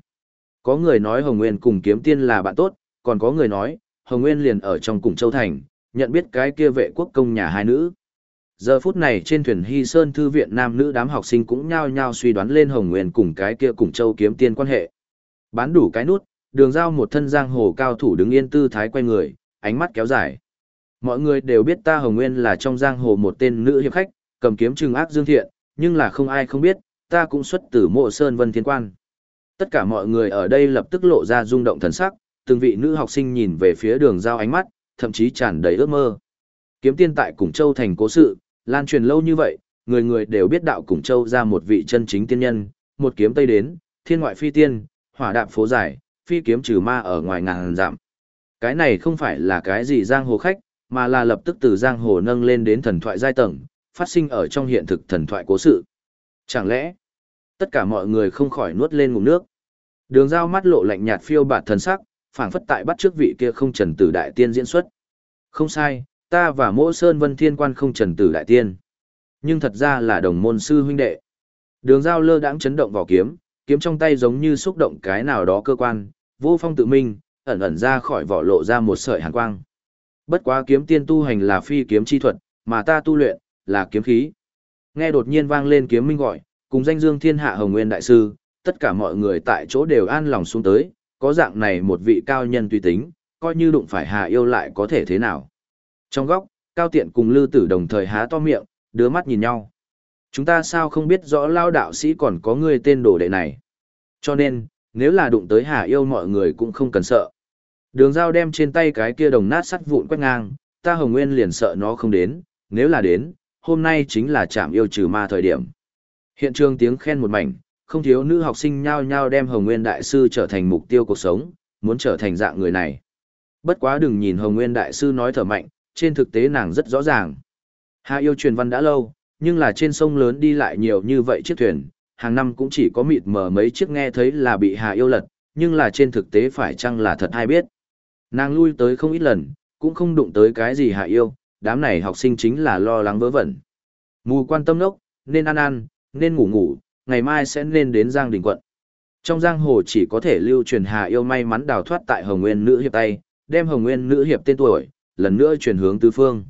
Có người nói Hồng Nguyên cùng kiếm tiên là bạn tốt, còn có người nói, Hồng Nguyên liền ở trong cùng Châu Thành, nhận biết cái kia vệ quốc công nhà hai nữ. Giờ phút này trên thuyền Hy Sơn Thư viện nam nữ đám học sinh cũng nhao nhao suy đoán lên Hồng Nguyên cùng cái kia cùng Châu kiếm tiên quan hệ. Bán đủ cái nút, đường giao một thân giang hồ cao thủ đứng yên tư thái quay người, ánh mắt kéo dài. Mọi người đều biết ta Hồng Nguyên là trong giang hồ một tên nữ hiệp khách, cầm kiếm trừng ác dương thiện, nhưng là không ai không biết, ta cũng xuất từ mộ sơn vân thiên quan. Tất cả mọi người ở đây lập tức lộ ra rung động thần sắc, từng vị nữ học sinh nhìn về phía đường giao ánh mắt, thậm chí tràn đầy ước mơ. Kiếm tiên tại Củng Châu thành cố sự, lan truyền lâu như vậy, người người đều biết đạo Củng Châu ra một vị chân chính tiên nhân, một kiếm tây đến, thiên ngoại phi tiên, hỏa đạp phố giải, phi kiếm trừ ma ở ngoài ngàn giảm. Cái này không phải là cái gì giang hồ khách, mà là lập tức từ giang hồ nâng lên đến thần thoại giai tầng, phát sinh ở trong hiện thực thần thoại cố sự. Chẳng lẽ, tất cả mọi người không khỏi nuốt lên ngụm nước. Đường giao mắt lộ lạnh nhạt phiêu bạt thần sắc, phảng phất tại bắt trước vị kia không trần tử đại tiên diễn xuất. Không sai, ta và mỗi sơn vân thiên quan không trần tử đại tiên. Nhưng thật ra là đồng môn sư huynh đệ. Đường giao lơ đãng chấn động vỏ kiếm, kiếm trong tay giống như xúc động cái nào đó cơ quan, Vô phong tự minh, ẩn ẩn ra khỏi vỏ lộ ra một sợi hàn quang. Bất quá kiếm tiên tu hành là phi kiếm chi thuật, mà ta tu luyện là kiếm khí. Nghe đột nhiên vang lên kiếm minh gọi, cùng danh dương thiên hạ hồng nguyên đại sư, tất cả mọi người tại chỗ đều an lòng xuống tới, có dạng này một vị cao nhân tùy tính, coi như đụng phải Hà yêu lại có thể thế nào. Trong góc, cao tiện cùng lư tử đồng thời há to miệng, đưa mắt nhìn nhau. Chúng ta sao không biết rõ lao đạo sĩ còn có người tên đồ đệ này. Cho nên, nếu là đụng tới hạ yêu mọi người cũng không cần sợ. Đường dao đem trên tay cái kia đồng nát sắt vụn quét ngang, ta hồng nguyên liền sợ nó không đến, nếu là đến, hôm nay chính là chạm yêu trừ ma thời điểm. Hiện trường tiếng khen một mảnh, không thiếu nữ học sinh nhao nhao đem Hồng Nguyên Đại Sư trở thành mục tiêu cuộc sống, muốn trở thành dạng người này. Bất quá đừng nhìn Hồng Nguyên Đại Sư nói thở mạnh, trên thực tế nàng rất rõ ràng. Hạ yêu truyền văn đã lâu, nhưng là trên sông lớn đi lại nhiều như vậy chiếc thuyền, hàng năm cũng chỉ có mịt mờ mấy chiếc nghe thấy là bị hạ yêu lật, nhưng là trên thực tế phải chăng là thật hay biết. Nàng lui tới không ít lần, cũng không đụng tới cái gì hạ yêu, đám này học sinh chính là lo lắng vớ vẩn. Mù quan tâm nốc, nên ăn ăn, nên ngủ ngủ, ngày mai sẽ nên đến Giang Đình quận. Trong giang hồ chỉ có thể lưu truyền hạ Yêu may mắn đào thoát tại Hồng Nguyên nữ hiệp tay, đem Hồng Nguyên nữ hiệp tên tuổi, lần nữa chuyển hướng tứ phương.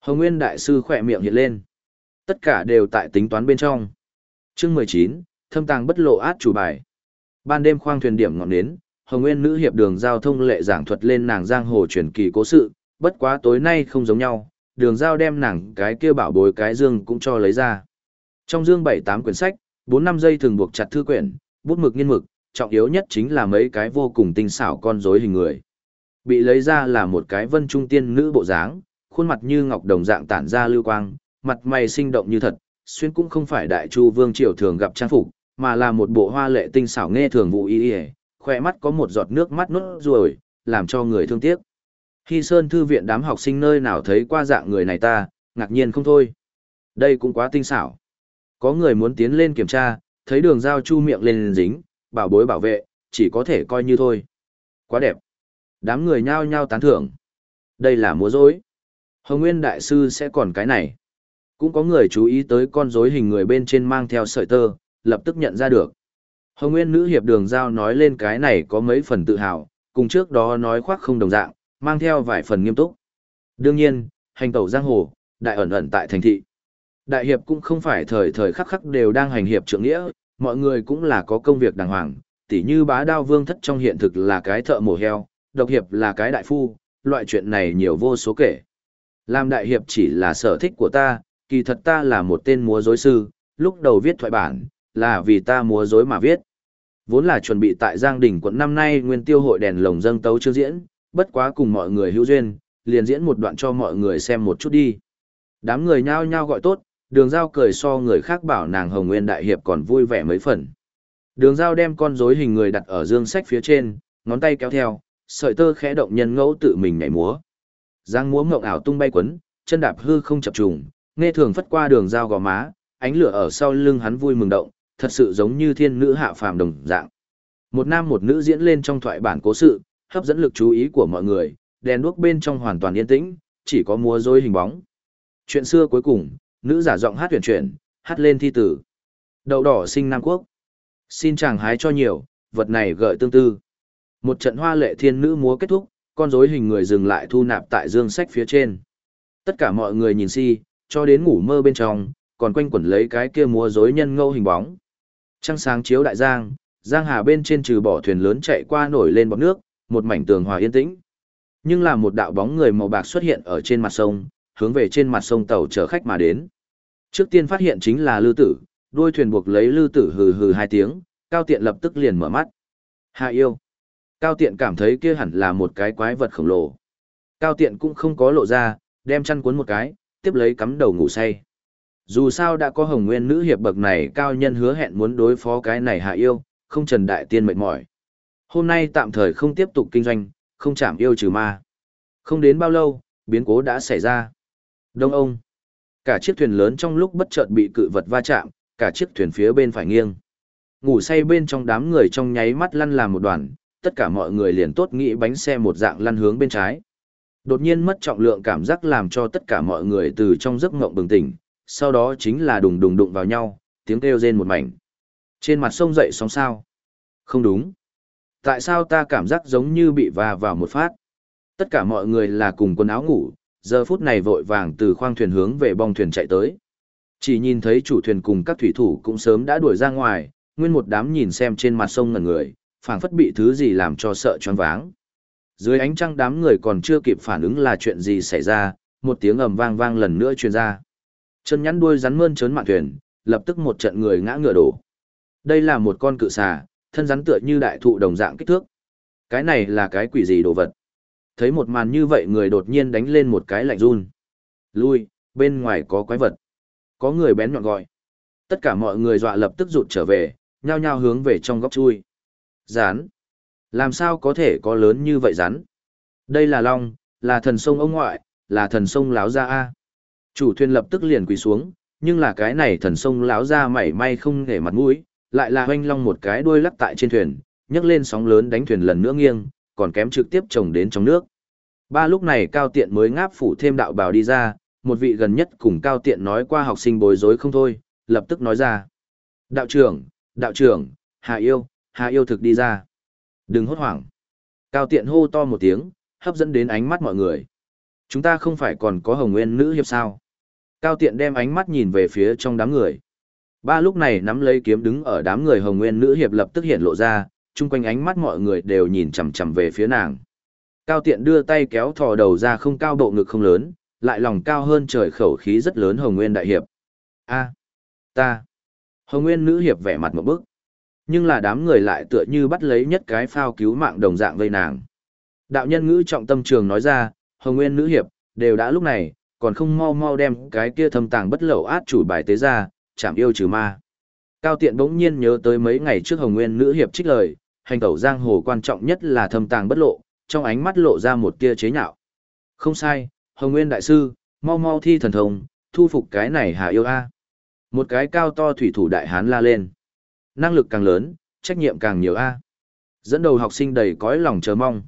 Hồng Nguyên đại sư khỏe miệng hiện lên. Tất cả đều tại tính toán bên trong. Chương 19, thâm tàng bất lộ át chủ bài. Ban đêm khoang thuyền điểm ngọn nến, Hồng Nguyên nữ hiệp đường giao thông lệ giảng thuật lên nàng giang hồ truyền kỳ cố sự, bất quá tối nay không giống nhau, đường giao đem nàng cái kia bảo bối cái dương cũng cho lấy ra. Trong dương bảy tám quyển sách, bốn năm giây thường buộc chặt thư quyển, bút mực nghiên mực, trọng yếu nhất chính là mấy cái vô cùng tinh xảo con rối hình người. Bị lấy ra là một cái vân trung tiên nữ bộ dáng, khuôn mặt như ngọc đồng dạng tản ra lưu quang, mặt mày sinh động như thật, xuyên cũng không phải đại chu vương triều thường gặp trang phục, mà là một bộ hoa lệ tinh xảo nghe thường vụ y y, khỏe mắt có một giọt nước mắt nốt ruồi, làm cho người thương tiếc. Khi Sơn Thư viện đám học sinh nơi nào thấy qua dạng người này ta, ngạc nhiên không thôi. Đây cũng quá tinh xảo. Có người muốn tiến lên kiểm tra, thấy đường giao chu miệng lên dính, bảo bối bảo vệ, chỉ có thể coi như thôi. Quá đẹp. Đám người nhao nhao tán thưởng. Đây là múa rối. Hồng Nguyên Đại Sư sẽ còn cái này. Cũng có người chú ý tới con rối hình người bên trên mang theo sợi tơ, lập tức nhận ra được. Hồng Nguyên Nữ Hiệp Đường Giao nói lên cái này có mấy phần tự hào, cùng trước đó nói khoác không đồng dạng, mang theo vài phần nghiêm túc. Đương nhiên, hành tẩu giang hồ, đại ẩn ẩn tại thành thị. Đại hiệp cũng không phải thời thời khắc khắc đều đang hành hiệp trượng nghĩa, mọi người cũng là có công việc đàng hoàng, tỉ như bá đao vương thất trong hiện thực là cái thợ mổ heo, độc hiệp là cái đại phu, loại chuyện này nhiều vô số kể. Làm đại hiệp chỉ là sở thích của ta, kỳ thật ta là một tên múa dối sư, lúc đầu viết thoại bản, là vì ta múa dối mà viết. Vốn là chuẩn bị tại Giang Đình quận năm nay nguyên tiêu hội đèn lồng dâng tấu chưa diễn, bất quá cùng mọi người hữu duyên, liền diễn một đoạn cho mọi người xem một chút đi. Đám người nhao nhao gọi tốt, đường giao cười so người khác bảo nàng Hồng Nguyên Đại Hiệp còn vui vẻ mấy phần. Đường giao đem con rối hình người đặt ở dương sách phía trên, ngón tay kéo theo, sợi tơ khẽ động nhân ngẫu tự mình nhảy múa. Giang múa ngộng ảo tung bay quấn, chân đạp hư không chập trùng, nghe thường phất qua đường giao gò má, ánh lửa ở sau lưng hắn vui mừng động, thật sự giống như thiên nữ hạ phàm đồng dạng. Một nam một nữ diễn lên trong thoại bản cố sự, hấp dẫn lực chú ý của mọi người, đèn đuốc bên trong hoàn toàn yên tĩnh, chỉ có múa rối hình bóng. Chuyện xưa cuối cùng, nữ giả giọng hát tuyển chuyển, hát lên thi tử. Đậu đỏ sinh Nam Quốc. Xin chàng hái cho nhiều, vật này gợi tương tư. Một trận hoa lệ thiên nữ múa kết thúc, con rối hình người dừng lại thu nạp tại dương sách phía trên. Tất cả mọi người nhìn si, cho đến ngủ mơ bên trong, còn quanh quẩn lấy cái kia múa rối nhân ngâu hình bóng. Trăng sáng chiếu đại giang, giang hà bên trên trừ bỏ thuyền lớn chạy qua nổi lên bọt nước, một mảnh tường hòa yên tĩnh. Nhưng là một đạo bóng người màu bạc xuất hiện ở trên mặt sông, hướng về trên mặt sông tàu chở khách mà đến. Trước tiên phát hiện chính là Lư Tử, đuôi thuyền buộc lấy Lư Tử hừ hừ hai tiếng, Cao Tiện lập tức liền mở mắt. Hạ yêu. Cao Tiện cảm thấy kia hẳn là một cái quái vật khổng lồ. Cao Tiện cũng không có lộ ra, đem chăn cuốn một cái, tiếp lấy cắm đầu ngủ say. Dù sao đã có hồng nguyên nữ hiệp bậc này cao nhân hứa hẹn muốn đối phó cái này hạ yêu, không trần đại tiên mệt mỏi. Hôm nay tạm thời không tiếp tục kinh doanh, không chạm yêu trừ ma. Không đến bao lâu, biến cố đã xảy ra. Đông ông. Cả chiếc thuyền lớn trong lúc bất chợt bị cự vật va chạm, cả chiếc thuyền phía bên phải nghiêng. Ngủ say bên trong đám người trong nháy mắt lăn làm một đoàn, tất cả mọi người liền tốt nghĩ bánh xe một dạng lăn hướng bên trái. Đột nhiên mất trọng lượng cảm giác làm cho tất cả mọi người từ trong giấc ngộng bừng tỉnh, sau đó chính là đùng đùng đụng vào nhau, tiếng kêu rên một mảnh. Trên mặt sông dậy sóng sao? Không đúng. Tại sao ta cảm giác giống như bị va vào một phát? Tất cả mọi người là cùng quần áo ngủ, giờ phút này vội vàng từ khoang thuyền hướng về bong thuyền chạy tới. Chỉ nhìn thấy chủ thuyền cùng các thủy thủ cũng sớm đã đuổi ra ngoài, nguyên một đám nhìn xem trên mặt sông ngẩn người, phảng phất bị thứ gì làm cho sợ choáng váng. Dưới ánh trăng đám người còn chưa kịp phản ứng là chuyện gì xảy ra, một tiếng ầm vang vang lần nữa truyền ra. Chân nhắn đuôi rắn mơn trớn mạn thuyền, lập tức một trận người ngã ngựa đổ. Đây là một con cự xà, thân rắn tựa như đại thụ đồng dạng kích thước. Cái này là cái quỷ gì đồ vật? Thấy một màn như vậy người đột nhiên đánh lên một cái lạnh run. Lui, bên ngoài có quái vật. Có người bén nhọn gọi. Tất cả mọi người dọa lập tức rụt trở về, nhao nhao hướng về trong góc chui. Rán. Làm sao có thể có lớn như vậy rắn? Đây là long, là thần sông ông ngoại, là thần sông láo gia A. Chủ thuyền lập tức liền quỳ xuống, nhưng là cái này thần sông láo gia mảy may không để mặt mũi, lại là hoanh long một cái đuôi lắc tại trên thuyền, nhấc lên sóng lớn đánh thuyền lần nữa nghiêng, còn kém trực tiếp trồng đến trong nước. Ba lúc này cao tiện mới ngáp phủ thêm đạo bào đi ra, một vị gần nhất cùng cao tiện nói qua học sinh bối rối không thôi, lập tức nói ra. Đạo trưởng, đạo trưởng, Hà Yêu, Hạ Yêu thực đi ra. Đừng hốt hoảng. Cao tiện hô to một tiếng, hấp dẫn đến ánh mắt mọi người. Chúng ta không phải còn có hồng nguyên nữ hiệp sao. Cao tiện đem ánh mắt nhìn về phía trong đám người. Ba lúc này nắm lấy kiếm đứng ở đám người hồng nguyên nữ hiệp lập tức hiện lộ ra, chung quanh ánh mắt mọi người đều nhìn chằm chằm về phía nàng. Cao tiện đưa tay kéo thò đầu ra không cao độ ngực không lớn, lại lòng cao hơn trời khẩu khí rất lớn hồng nguyên đại hiệp. a ta. Hồng nguyên nữ hiệp vẻ mặt một bức. Nhưng là đám người lại tựa như bắt lấy nhất cái phao cứu mạng đồng dạng vây nàng. Đạo nhân ngữ trọng tâm trường nói ra, hồng nguyên nữ hiệp, đều đã lúc này, còn không mau mau đem cái kia thâm tàng bất lậu át chủ bài tế ra, chạm yêu trừ ma. Cao tiện bỗng nhiên nhớ tới mấy ngày trước hồng nguyên nữ hiệp trích lời, hành tẩu giang hồ quan trọng nhất là thâm tàng bất lộ, trong ánh mắt lộ ra một tia chế nhạo. Không sai, hồng nguyên đại sư, mau mau thi thần thông, thu phục cái này hà yêu a. Một cái cao to thủy thủ đại hán la lên. Năng lực càng lớn, trách nhiệm càng nhiều a. Dẫn đầu học sinh đầy cõi lòng chờ mong.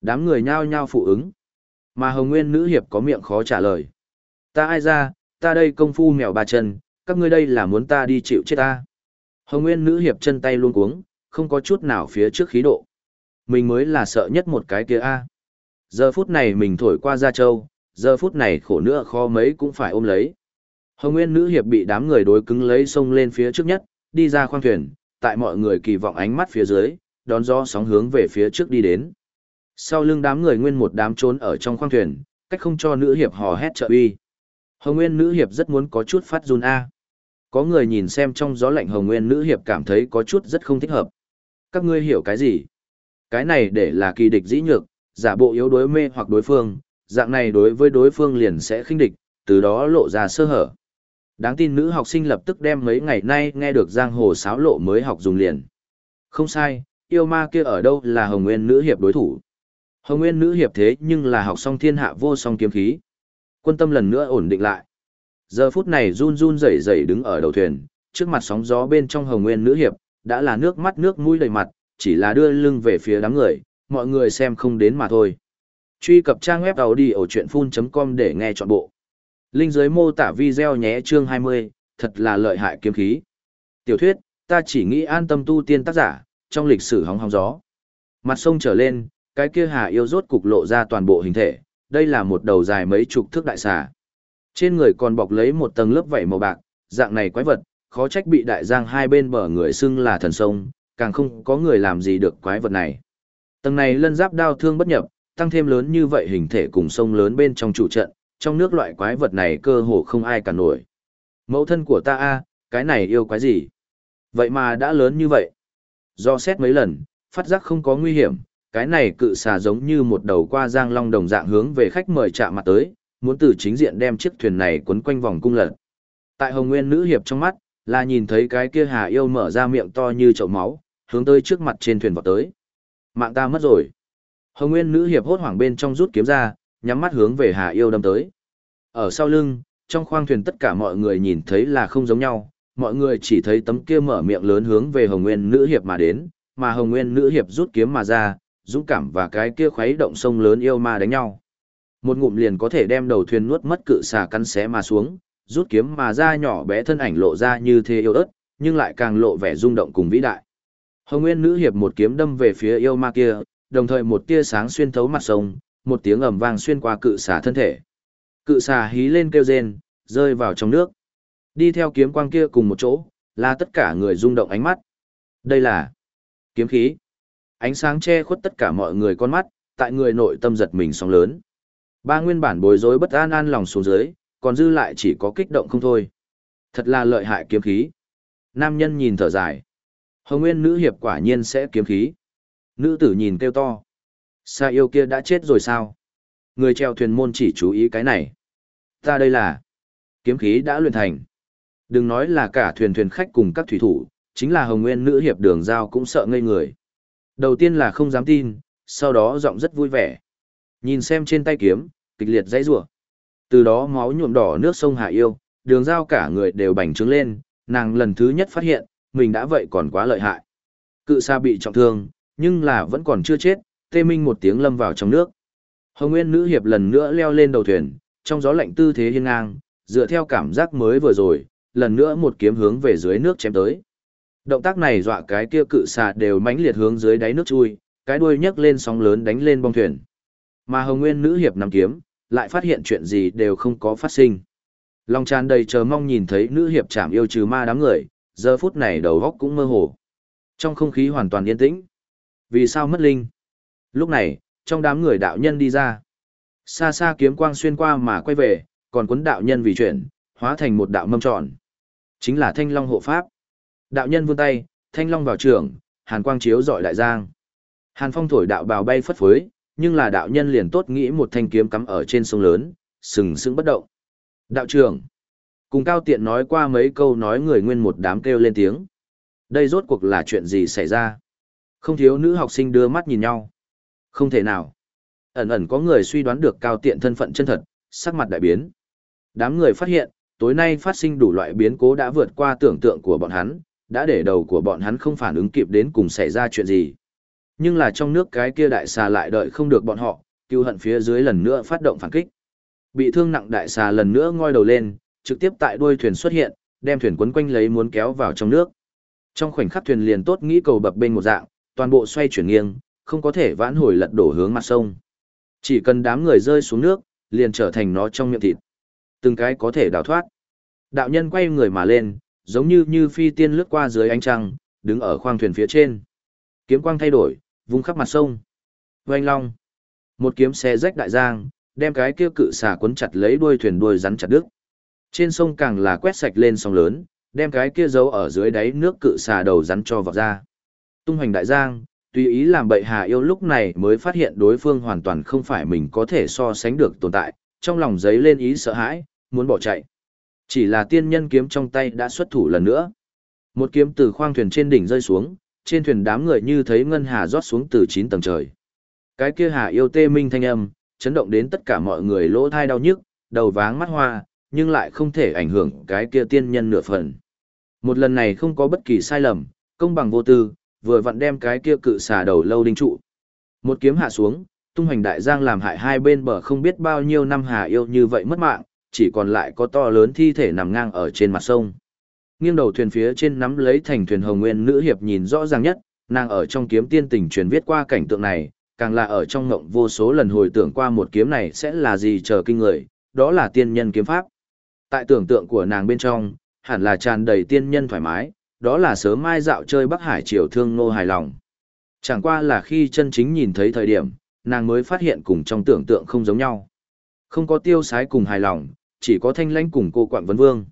Đám người nhao nhao phụ ứng. Mà Hồng Nguyên nữ hiệp có miệng khó trả lời. Ta ai ra, ta đây công phu mèo ba chân, các ngươi đây là muốn ta đi chịu chết ta. Hồng Nguyên nữ hiệp chân tay luôn cuống, không có chút nào phía trước khí độ. Mình mới là sợ nhất một cái kia a. Giờ phút này mình thổi qua Gia Châu, giờ phút này khổ nữa khó mấy cũng phải ôm lấy. Hồng Nguyên nữ hiệp bị đám người đối cứng lấy xông lên phía trước nhất, đi ra khoang thuyền, tại mọi người kỳ vọng ánh mắt phía dưới, đón gió sóng hướng về phía trước đi đến. Sau lưng đám người nguyên một đám trốn ở trong khoang thuyền, cách không cho nữ hiệp hò hét trợ uy. Hồng Nguyên nữ hiệp rất muốn có chút phát run a. Có người nhìn xem trong gió lạnh Hồng Nguyên nữ hiệp cảm thấy có chút rất không thích hợp. Các ngươi hiểu cái gì? Cái này để là kỳ địch dĩ nhược, giả bộ yếu đối mê hoặc đối phương, dạng này đối với đối phương liền sẽ khinh địch, từ đó lộ ra sơ hở. Đáng tin nữ học sinh lập tức đem mấy ngày nay nghe được giang hồ sáo lộ mới học dùng liền. Không sai, yêu ma kia ở đâu là Hồng Nguyên nữ hiệp đối thủ. Hồng Nguyên nữ hiệp thế nhưng là học song thiên hạ vô song kiếm khí. Quân tâm lần nữa ổn định lại. Giờ phút này run run rẩy rẩy đứng ở đầu thuyền, trước mặt sóng gió bên trong Hồng Nguyên nữ hiệp, đã là nước mắt nước mũi đầy mặt, chỉ là đưa lưng về phía đám người, mọi người xem không đến mà thôi. Truy cập trang web đầu đi ở chuyện com để nghe trọn bộ. Linh dưới mô tả video nhé chương 20, thật là lợi hại kiếm khí. Tiểu thuyết, ta chỉ nghĩ an tâm tu tiên tác giả, trong lịch sử hóng hóng gió. Mặt sông trở lên, cái kia hà yêu rốt cục lộ ra toàn bộ hình thể, đây là một đầu dài mấy chục thước đại xà. Trên người còn bọc lấy một tầng lớp vảy màu bạc, dạng này quái vật, khó trách bị đại giang hai bên bờ người xưng là thần sông, càng không có người làm gì được quái vật này. Tầng này lân giáp đao thương bất nhập, tăng thêm lớn như vậy hình thể cùng sông lớn bên trong chủ trận, trong nước loại quái vật này cơ hồ không ai cả nổi. Mẫu thân của ta a, cái này yêu quái gì? Vậy mà đã lớn như vậy. Do xét mấy lần, phát giác không có nguy hiểm, cái này cự xà giống như một đầu qua giang long đồng dạng hướng về khách mời chạm mặt tới, muốn từ chính diện đem chiếc thuyền này quấn quanh vòng cung lật. Tại Hồng Nguyên nữ hiệp trong mắt, là nhìn thấy cái kia Hà Yêu mở ra miệng to như chậu máu, hướng tới trước mặt trên thuyền vọt tới. Mạng ta mất rồi. Hồng Nguyên nữ hiệp hốt hoảng bên trong rút kiếm ra, nhắm mắt hướng về Hà Yêu đâm tới. Ở sau lưng, trong khoang thuyền tất cả mọi người nhìn thấy là không giống nhau, mọi người chỉ thấy tấm kia mở miệng lớn hướng về Hồng Nguyên nữ hiệp mà đến, mà Hồng Nguyên nữ hiệp rút kiếm mà ra, dũng cảm và cái kia khuấy động sông lớn yêu ma đánh nhau. Một ngụm liền có thể đem đầu thuyền nuốt mất cự xà cắn xé mà xuống, rút kiếm mà ra nhỏ bé thân ảnh lộ ra như thế yêu ớt, nhưng lại càng lộ vẻ rung động cùng vĩ đại. Hồng Nguyên nữ hiệp một kiếm đâm về phía yêu ma kia, đồng thời một tia sáng xuyên thấu mặt sông, một tiếng ầm vang xuyên qua cự xà thân thể. Cự xà hí lên kêu rên, rơi vào trong nước. Đi theo kiếm quang kia cùng một chỗ, là tất cả người rung động ánh mắt. Đây là kiếm khí. Ánh sáng che khuất tất cả mọi người con mắt, tại người nội tâm giật mình sóng lớn. Ba nguyên bản bối rối bất an an lòng xuống dưới, còn dư lại chỉ có kích động không thôi. Thật là lợi hại kiếm khí. Nam nhân nhìn thở dài. Hồng Nguyên nữ hiệp quả nhiên sẽ kiếm khí. Nữ tử nhìn kêu to. Sa yêu kia đã chết rồi sao? Người treo thuyền môn chỉ chú ý cái này. Ta đây là kiếm khí đã luyện thành. Đừng nói là cả thuyền thuyền khách cùng các thủy thủ, chính là Hồng Nguyên nữ hiệp đường giao cũng sợ ngây người. Đầu tiên là không dám tin, sau đó giọng rất vui vẻ. Nhìn xem trên tay kiếm, kịch liệt dãy rủa. Từ đó máu nhuộm đỏ nước sông Hạ Yêu, đường giao cả người đều bành trướng lên, nàng lần thứ nhất phát hiện, mình đã vậy còn quá lợi hại. Cự sa bị trọng thương, nhưng là vẫn còn chưa chết, tê minh một tiếng lâm vào trong nước. Hồng Nguyên nữ hiệp lần nữa leo lên đầu thuyền, trong gió lạnh tư thế hiên ngang, dựa theo cảm giác mới vừa rồi, lần nữa một kiếm hướng về dưới nước chém tới. Động tác này dọa cái kia cự xà đều mãnh liệt hướng dưới đáy nước chui, cái đuôi nhấc lên sóng lớn đánh lên bong thuyền. Mà Hồng Nguyên nữ hiệp nằm kiếm, lại phát hiện chuyện gì đều không có phát sinh. Long tràn đầy chờ mong nhìn thấy nữ hiệp chạm yêu trừ ma đám người, giờ phút này đầu góc cũng mơ hồ. Trong không khí hoàn toàn yên tĩnh. Vì sao mất linh? Lúc này, trong đám người đạo nhân đi ra. Xa xa kiếm quang xuyên qua mà quay về, còn cuốn đạo nhân vì chuyển, hóa thành một đạo mâm tròn. Chính là thanh long hộ pháp. Đạo nhân vươn tay, thanh long vào trường, hàn quang chiếu dọi đại giang. Hàn phong thổi đạo bào bay phất phới, nhưng là đạo nhân liền tốt nghĩ một thanh kiếm cắm ở trên sông lớn, sừng sững bất động. Đạo trưởng, cùng cao tiện nói qua mấy câu nói người nguyên một đám kêu lên tiếng. Đây rốt cuộc là chuyện gì xảy ra? Không thiếu nữ học sinh đưa mắt nhìn nhau. Không thể nào. Ẩn ẩn có người suy đoán được cao tiện thân phận chân thật, sắc mặt đại biến. Đám người phát hiện, tối nay phát sinh đủ loại biến cố đã vượt qua tưởng tượng của bọn hắn, đã để đầu của bọn hắn không phản ứng kịp đến cùng xảy ra chuyện gì. Nhưng là trong nước cái kia đại xà lại đợi không được bọn họ, cứu hận phía dưới lần nữa phát động phản kích. Bị thương nặng đại xà lần nữa ngoi đầu lên, trực tiếp tại đuôi thuyền xuất hiện, đem thuyền quấn quanh lấy muốn kéo vào trong nước. Trong khoảnh khắc thuyền liền tốt nghĩ cầu bập bên một dạng, toàn bộ xoay chuyển nghiêng, không có thể vãn hồi lật đổ hướng mặt sông. Chỉ cần đám người rơi xuống nước, liền trở thành nó trong miệng thịt. Từng cái có thể đào thoát. Đạo nhân quay người mà lên, giống như như phi tiên lướt qua dưới ánh trăng, đứng ở khoang thuyền phía trên. Kiếm quang thay đổi, vung khắp mặt sông. Oanh long. Một kiếm xé rách đại giang, đem cái kia cự xà cuốn chặt lấy đuôi thuyền đuôi rắn chặt đứt. Trên sông càng là quét sạch lên sông lớn, đem cái kia giấu ở dưới đáy nước cự xà đầu rắn cho vào ra. Tung hoành đại giang, tùy ý làm bậy hà yêu lúc này mới phát hiện đối phương hoàn toàn không phải mình có thể so sánh được tồn tại, trong lòng giấy lên ý sợ hãi, muốn bỏ chạy. Chỉ là tiên nhân kiếm trong tay đã xuất thủ lần nữa. Một kiếm từ khoang thuyền trên đỉnh rơi xuống, trên thuyền đám người như thấy ngân hà rót xuống từ 9 tầng trời. Cái kia hà yêu tê minh thanh âm, chấn động đến tất cả mọi người lỗ thai đau nhức, đầu váng mắt hoa, nhưng lại không thể ảnh hưởng cái kia tiên nhân nửa phần. Một lần này không có bất kỳ sai lầm, công bằng vô tư, vừa vặn đem cái kia cự xà đầu lâu đinh trụ. Một kiếm hạ xuống, tung hoành đại giang làm hại hai bên bờ không biết bao nhiêu năm hà yêu như vậy mất mạng, chỉ còn lại có to lớn thi thể nằm ngang ở trên mặt sông. Nghiêng đầu thuyền phía trên nắm lấy thành thuyền hồng nguyên nữ hiệp nhìn rõ ràng nhất, nàng ở trong kiếm tiên tình truyền viết qua cảnh tượng này, càng là ở trong ngộng vô số lần hồi tưởng qua một kiếm này sẽ là gì chờ kinh người, đó là tiên nhân kiếm pháp. Tại tưởng tượng của nàng bên trong, hẳn là tràn đầy tiên nhân thoải mái, đó là sớm mai dạo chơi Bắc Hải triều thương nô hài lòng. Chẳng qua là khi chân chính nhìn thấy thời điểm, nàng mới phát hiện cùng trong tưởng tượng không giống nhau. Không có tiêu sái cùng hài lòng, chỉ có thanh lãnh cùng cô quạng vấn vương.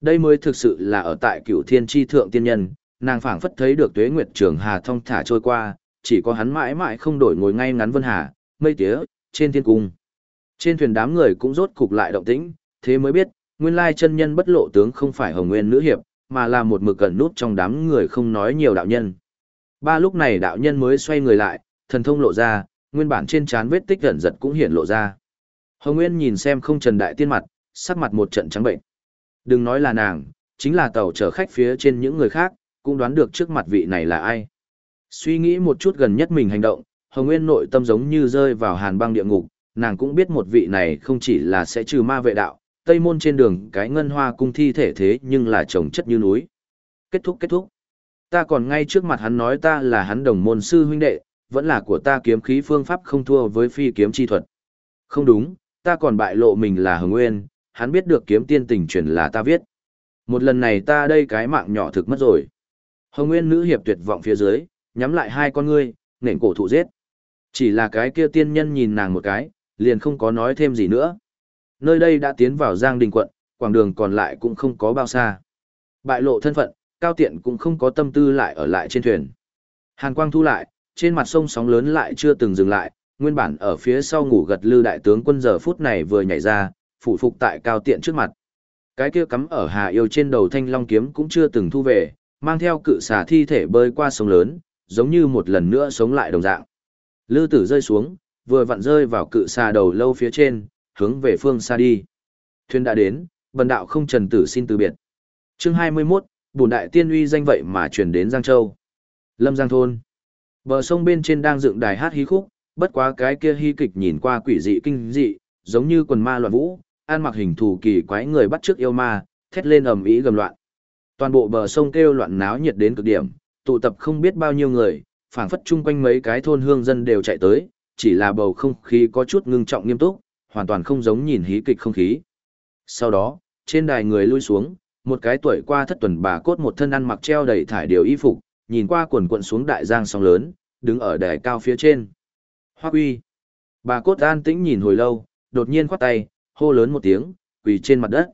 Đây mới thực sự là ở tại cửu thiên tri thượng tiên nhân, nàng phảng phất thấy được tuế nguyệt trường hà thông thả trôi qua, chỉ có hắn mãi mãi không đổi ngồi ngay ngắn vân hà, mây tía, trên thiên cung. Trên thuyền đám người cũng rốt cục lại động tĩnh, thế mới biết, nguyên lai chân nhân bất lộ tướng không phải hồng nguyên nữ hiệp, mà là một mực gần nút trong đám người không nói nhiều đạo nhân. Ba lúc này đạo nhân mới xoay người lại, thần thông lộ ra, nguyên bản trên trán vết tích gần giật cũng hiện lộ ra. Hồng Nguyên nhìn xem không trần đại tiên mặt, sắc mặt một trận trắng bệnh. Đừng nói là nàng, chính là tàu chở khách phía trên những người khác, cũng đoán được trước mặt vị này là ai. Suy nghĩ một chút gần nhất mình hành động, Hồng Nguyên nội tâm giống như rơi vào hàn băng địa ngục, nàng cũng biết một vị này không chỉ là sẽ trừ ma vệ đạo, tây môn trên đường cái ngân hoa cung thi thể thế nhưng là trồng chất như núi. Kết thúc kết thúc. Ta còn ngay trước mặt hắn nói ta là hắn đồng môn sư huynh đệ, vẫn là của ta kiếm khí phương pháp không thua với phi kiếm chi thuật. Không đúng, ta còn bại lộ mình là Hồng Nguyên, hắn biết được kiếm tiên tình truyền là ta viết. Một lần này ta đây cái mạng nhỏ thực mất rồi. Hồng Nguyên nữ hiệp tuyệt vọng phía dưới, nhắm lại hai con ngươi, nền cổ thụ giết. Chỉ là cái kia tiên nhân nhìn nàng một cái, liền không có nói thêm gì nữa. Nơi đây đã tiến vào Giang Đình quận, quảng đường còn lại cũng không có bao xa. Bại lộ thân phận, cao tiện cũng không có tâm tư lại ở lại trên thuyền. Hàn quang thu lại, trên mặt sông sóng lớn lại chưa từng dừng lại, nguyên bản ở phía sau ngủ gật lư đại tướng quân giờ phút này vừa nhảy ra, phụ phục tại cao tiện trước mặt. Cái kia cắm ở hà yêu trên đầu thanh long kiếm cũng chưa từng thu về, mang theo cự xà thi thể bơi qua sông lớn, giống như một lần nữa sống lại đồng dạng. Lư tử rơi xuống, vừa vặn rơi vào cự xà đầu lâu phía trên, hướng về phương xa đi. Thuyền đã đến, bần đạo không trần tử xin từ biệt. chương 21, bùn đại tiên uy danh vậy mà truyền đến Giang Châu. Lâm Giang Thôn. Bờ sông bên trên đang dựng đài hát hí khúc, bất quá cái kia hí kịch nhìn qua quỷ dị kinh dị, giống như quần ma loạn vũ, an mặc hình thù kỳ quái người bắt trước yêu ma, thét lên ầm ĩ gầm loạn. Toàn bộ bờ sông kêu loạn náo nhiệt đến cực điểm, tụ tập không biết bao nhiêu người, phảng phất chung quanh mấy cái thôn hương dân đều chạy tới, chỉ là bầu không khí có chút ngưng trọng nghiêm túc, hoàn toàn không giống nhìn hí kịch không khí. Sau đó, trên đài người lui xuống, một cái tuổi qua thất tuần bà cốt một thân ăn mặc treo đầy thải điều y phục, nhìn qua quần quận xuống đại giang sóng lớn, đứng ở đài cao phía trên. Hoa uy. Bà cốt an tĩnh nhìn hồi lâu, đột nhiên khoát tay, hô lớn một tiếng, quỳ trên mặt đất.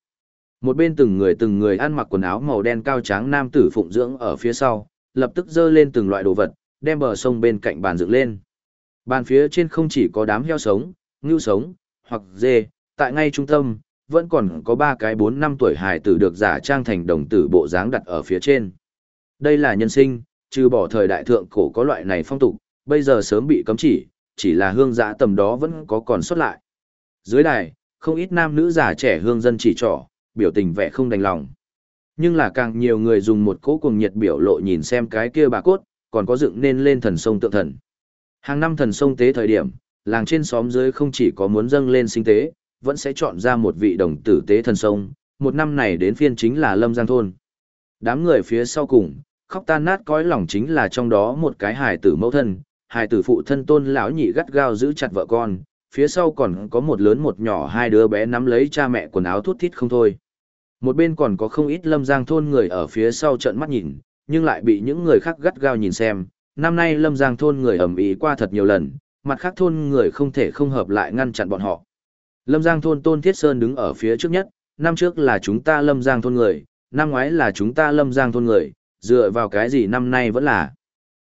Một bên từng người từng người ăn mặc quần áo màu đen cao trắng nam tử phụng dưỡng ở phía sau, lập tức dơ lên từng loại đồ vật, đem bờ sông bên cạnh bàn dựng lên. Bàn phía trên không chỉ có đám heo sống, ngưu sống, hoặc dê, tại ngay trung tâm, vẫn còn có ba cái bốn năm tuổi hài tử được giả trang thành đồng tử bộ dáng đặt ở phía trên. Đây là nhân sinh, trừ bỏ thời đại thượng cổ có loại này phong tục, bây giờ sớm bị cấm chỉ, chỉ là hương giã tầm đó vẫn có còn xuất lại. Dưới đài, không ít nam nữ già trẻ hương dân chỉ trỏ, biểu tình vẻ không đành lòng. Nhưng là càng nhiều người dùng một cỗ cuồng nhiệt biểu lộ nhìn xem cái kia bà cốt, còn có dựng nên lên thần sông tượng thần. Hàng năm thần sông tế thời điểm, làng trên xóm dưới không chỉ có muốn dâng lên sinh tế, vẫn sẽ chọn ra một vị đồng tử tế thần sông, một năm này đến phiên chính là Lâm Giang Thôn. Đám người phía sau cùng, khóc tan nát cõi lòng chính là trong đó một cái hài tử mẫu thân, hài tử phụ thân tôn lão nhị gắt gao giữ chặt vợ con, phía sau còn có một lớn một nhỏ hai đứa bé nắm lấy cha mẹ quần áo thút thít không thôi. Một bên còn có không ít lâm giang thôn người ở phía sau trận mắt nhìn, nhưng lại bị những người khác gắt gao nhìn xem. Năm nay lâm giang thôn người ẩm ý qua thật nhiều lần, mặt khác thôn người không thể không hợp lại ngăn chặn bọn họ. Lâm giang thôn tôn thiết sơn đứng ở phía trước nhất, năm trước là chúng ta lâm giang thôn người, năm ngoái là chúng ta lâm giang thôn người, dựa vào cái gì năm nay vẫn là.